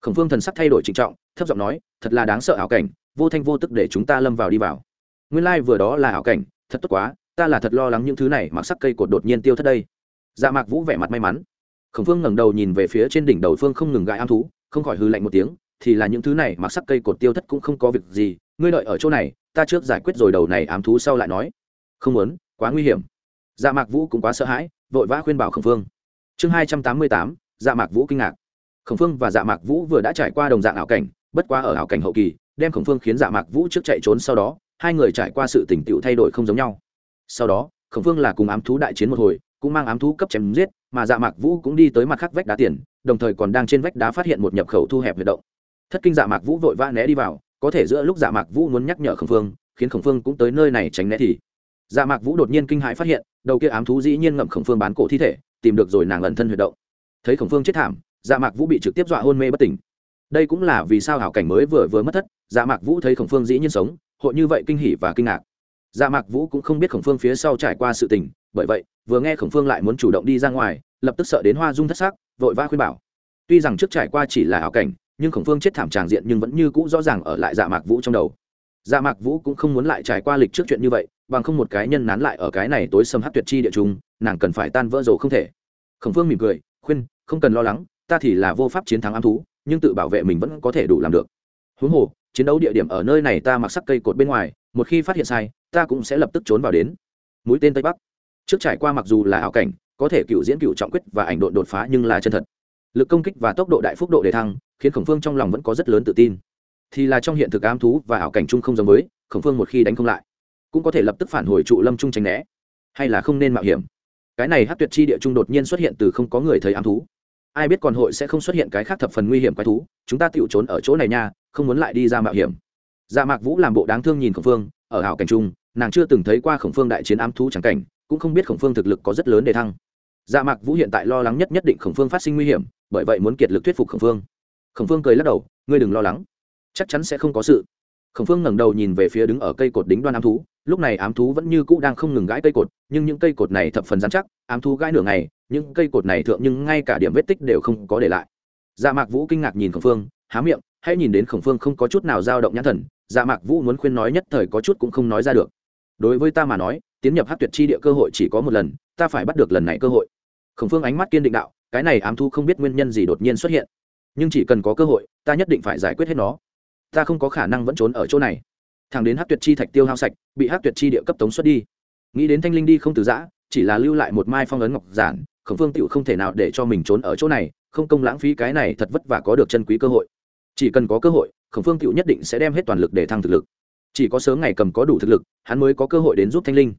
Khổng phương thần sắc thay đổi trịnh trọng, thấp giọng nói, thật là đáng sợ ảo cảnh, vô thanh vô tức để chúng ta lâm vào đi vào. Nguyên lai、like、vừa đó là ảo cảnh, thật tốt quá, ta là thật lo lắng những thứ này, mặc sắc cây cột đột nhiên tiêu thất đây. Dạ mạc vũ vẻ mặt may mắn. Khổng phương ngẩng đầu nhìn về phía trên đỉnh đầu phương không ngừng gãi ám thú, không khỏi hư lạnh một tiếng, thì là những thứ này, mặc sắc cây cột tiêu thất cũng không có việc gì, ngươi đợi ở chỗ này ta trước giải quyết rồi đầu này ám thú sau lại nói. Không muốn, quá nguy hiểm. Dạ mạc vũ cũng quá sợ hãi, vội vã khuyên bảo khổng phương. Chương hai trăm tám mươi tám dạ mạc vũ kinh ngạc. Khổng phương và dạ mạc vũ vừa đã trải qua đồng dạng ảo cảnh, bất quá ở ảo cảnh hậu kỳ, đem khổng phương khiến dạ mạc vũ trước chạy trốn sau đó, hai người trải qua sự tỉnh tựu thay đổi không giống nhau. Sau đó, khổng phương là cùng ám thú đại chiến một hồi, cũng mang ám thú cấp chém giết, mà dạ mạc vũ cũng đi tới mặt khắc vách đá tiền, đồng thời còn đang trên vách đá phát hiện một nhập khẩu thu hẹp huyệt động. Thất kinh dạ mạc vũ vội vã né đi vào có thể giữa lúc dạ mạc vũ muốn nhắc nhở khổng phương, khiến khổng phương cũng tới nơi này tránh né thì. Dạ mạc vũ đột nhiên kinh hãi phát hiện, đầu kia ám thú dĩ nhiên ngậm khổng phương bán cổ thi thể, tìm được rồi nàng ẩn thân huyệt động. Thấy khổng phương chết thảm dạ mạc vũ bị trực tiếp dọa hôn mê bất tỉnh. Đây cũng là vì sao hảo cảnh mới vừa vừa mất thất dạ mạc vũ thấy khổng phương dĩ nhiên sống, hội như vậy kinh hỉ và kinh ngạc. Dạ mạc vũ cũng không biết khổng phương phía sau trải qua sự tình, bởi vậy, vừa nghe khổng phương lại muốn chủ động đi ra ngoài, lập tức sợ đến hoa dung thất xác vội vã khuyên bảo. Tuy rằng trước trải qua chỉ là hảo cảnh nhưng khổng phương chết thảm tràng diện nhưng vẫn như cũ rõ ràng ở lại dạ mạc vũ trong đầu. Dạ mạc vũ cũng không muốn lại trải qua lịch trước chuyện như vậy, bằng không một cái nhân nán lại ở cái này tối xâm hát tuyệt chi địa trung, nàng cần phải tan vỡ rồ không thể. Khổng phương mỉm cười, khuyên, không cần lo lắng, ta thì là vô pháp chiến thắng ám thú, nhưng tự bảo vệ mình vẫn có thể đủ làm được. Huống hồ, chiến đấu địa điểm ở nơi này ta mặc sắc cây cột bên ngoài, một khi phát hiện sai, ta cũng sẽ lập tức trốn vào đến. Mũi tên tây bắc. Trước trải qua mặc dù là ảo cảnh, có thể cựu diễn cựu trọng quyết và ảnh độn đột phá nhưng là chân thật. Lực công kích và tốc độ đại phúc độ đề thăng khiến khổng phương trong lòng vẫn có rất lớn tự tin. Thì là trong hiện thực ám thú và ảo cảnh chung không giống với, khổng phương một khi đánh không lại, cũng có thể lập tức phản hồi trụ lâm trung tránh né, hay là không nên mạo hiểm. Cái này hát tuyệt chi địa trung đột nhiên xuất hiện từ không có người thấy ám thú. Ai biết còn hội sẽ không xuất hiện cái khác thập phần nguy hiểm quái thú, chúng ta tựu trốn ở chỗ này nha, không muốn lại đi ra mạo hiểm. Dạ mạc vũ làm bộ đáng thương nhìn khổng phương, ở hảo cảnh trung nàng chưa từng thấy qua khổng phương đại chiến ám thú trắng cảnh, cũng không biết khổng phương thực lực có rất lớn để thăng. Dạ mạc vũ hiện tại lo lắng nhất nhất định khổng phương phát sinh nguy hiểm, bởi vậy muốn kiệt lực thuyết phục khổng phương khổng phương cười lắc đầu, ngươi đừng lo lắng, chắc chắn sẽ không có sự. Khổng phương ngẩng đầu nhìn về phía đứng ở cây cột đính đoan ám thú. Lúc này ám thú vẫn như cũ đang không ngừng gãi cây cột, nhưng những cây cột này thập phần dán chắc, ám thú gãi nửa ngày, những cây cột này thượng nhưng ngay cả điểm vết tích đều không có để lại. Dạ mạc vũ kinh ngạc nhìn khổng phương, há miệng, hãy nhìn đến khổng phương không có chút nào dao động nhãn thần dạ mạc vũ muốn khuyên nói nhất thời có chút cũng không nói ra được. Đối với ta mà nói, tiến nhập hát tuyệt chi địa cơ hội chỉ có một lần, ta phải bắt được lần này cơ hội. Khổng phương ánh mắt kiên định đạo, cái này ám thu không biết nguyên nhân gì đột nhiên xuất hiện nhưng chỉ cần có cơ hội, ta nhất định phải giải quyết hết nó. Ta không có khả năng vẫn trốn ở chỗ này. Thằng đến hát tuyệt chi thạch tiêu hao sạch, bị hát tuyệt chi địa cấp tống xuất đi. Nghĩ đến thanh linh đi không từ giã, chỉ là lưu lại một mai phong ấn ngọc giản, khổng phương tựu không thể nào để cho mình trốn ở chỗ này, không công lãng phí cái này thật vất vả có được chân quý cơ hội. Chỉ cần có cơ hội, khổng phương tựu nhất định sẽ đem hết toàn lực để thăng thực lực. Chỉ có sớm ngày cầm có đủ thực lực, hắn mới có cơ hội đến giúp thanh linh.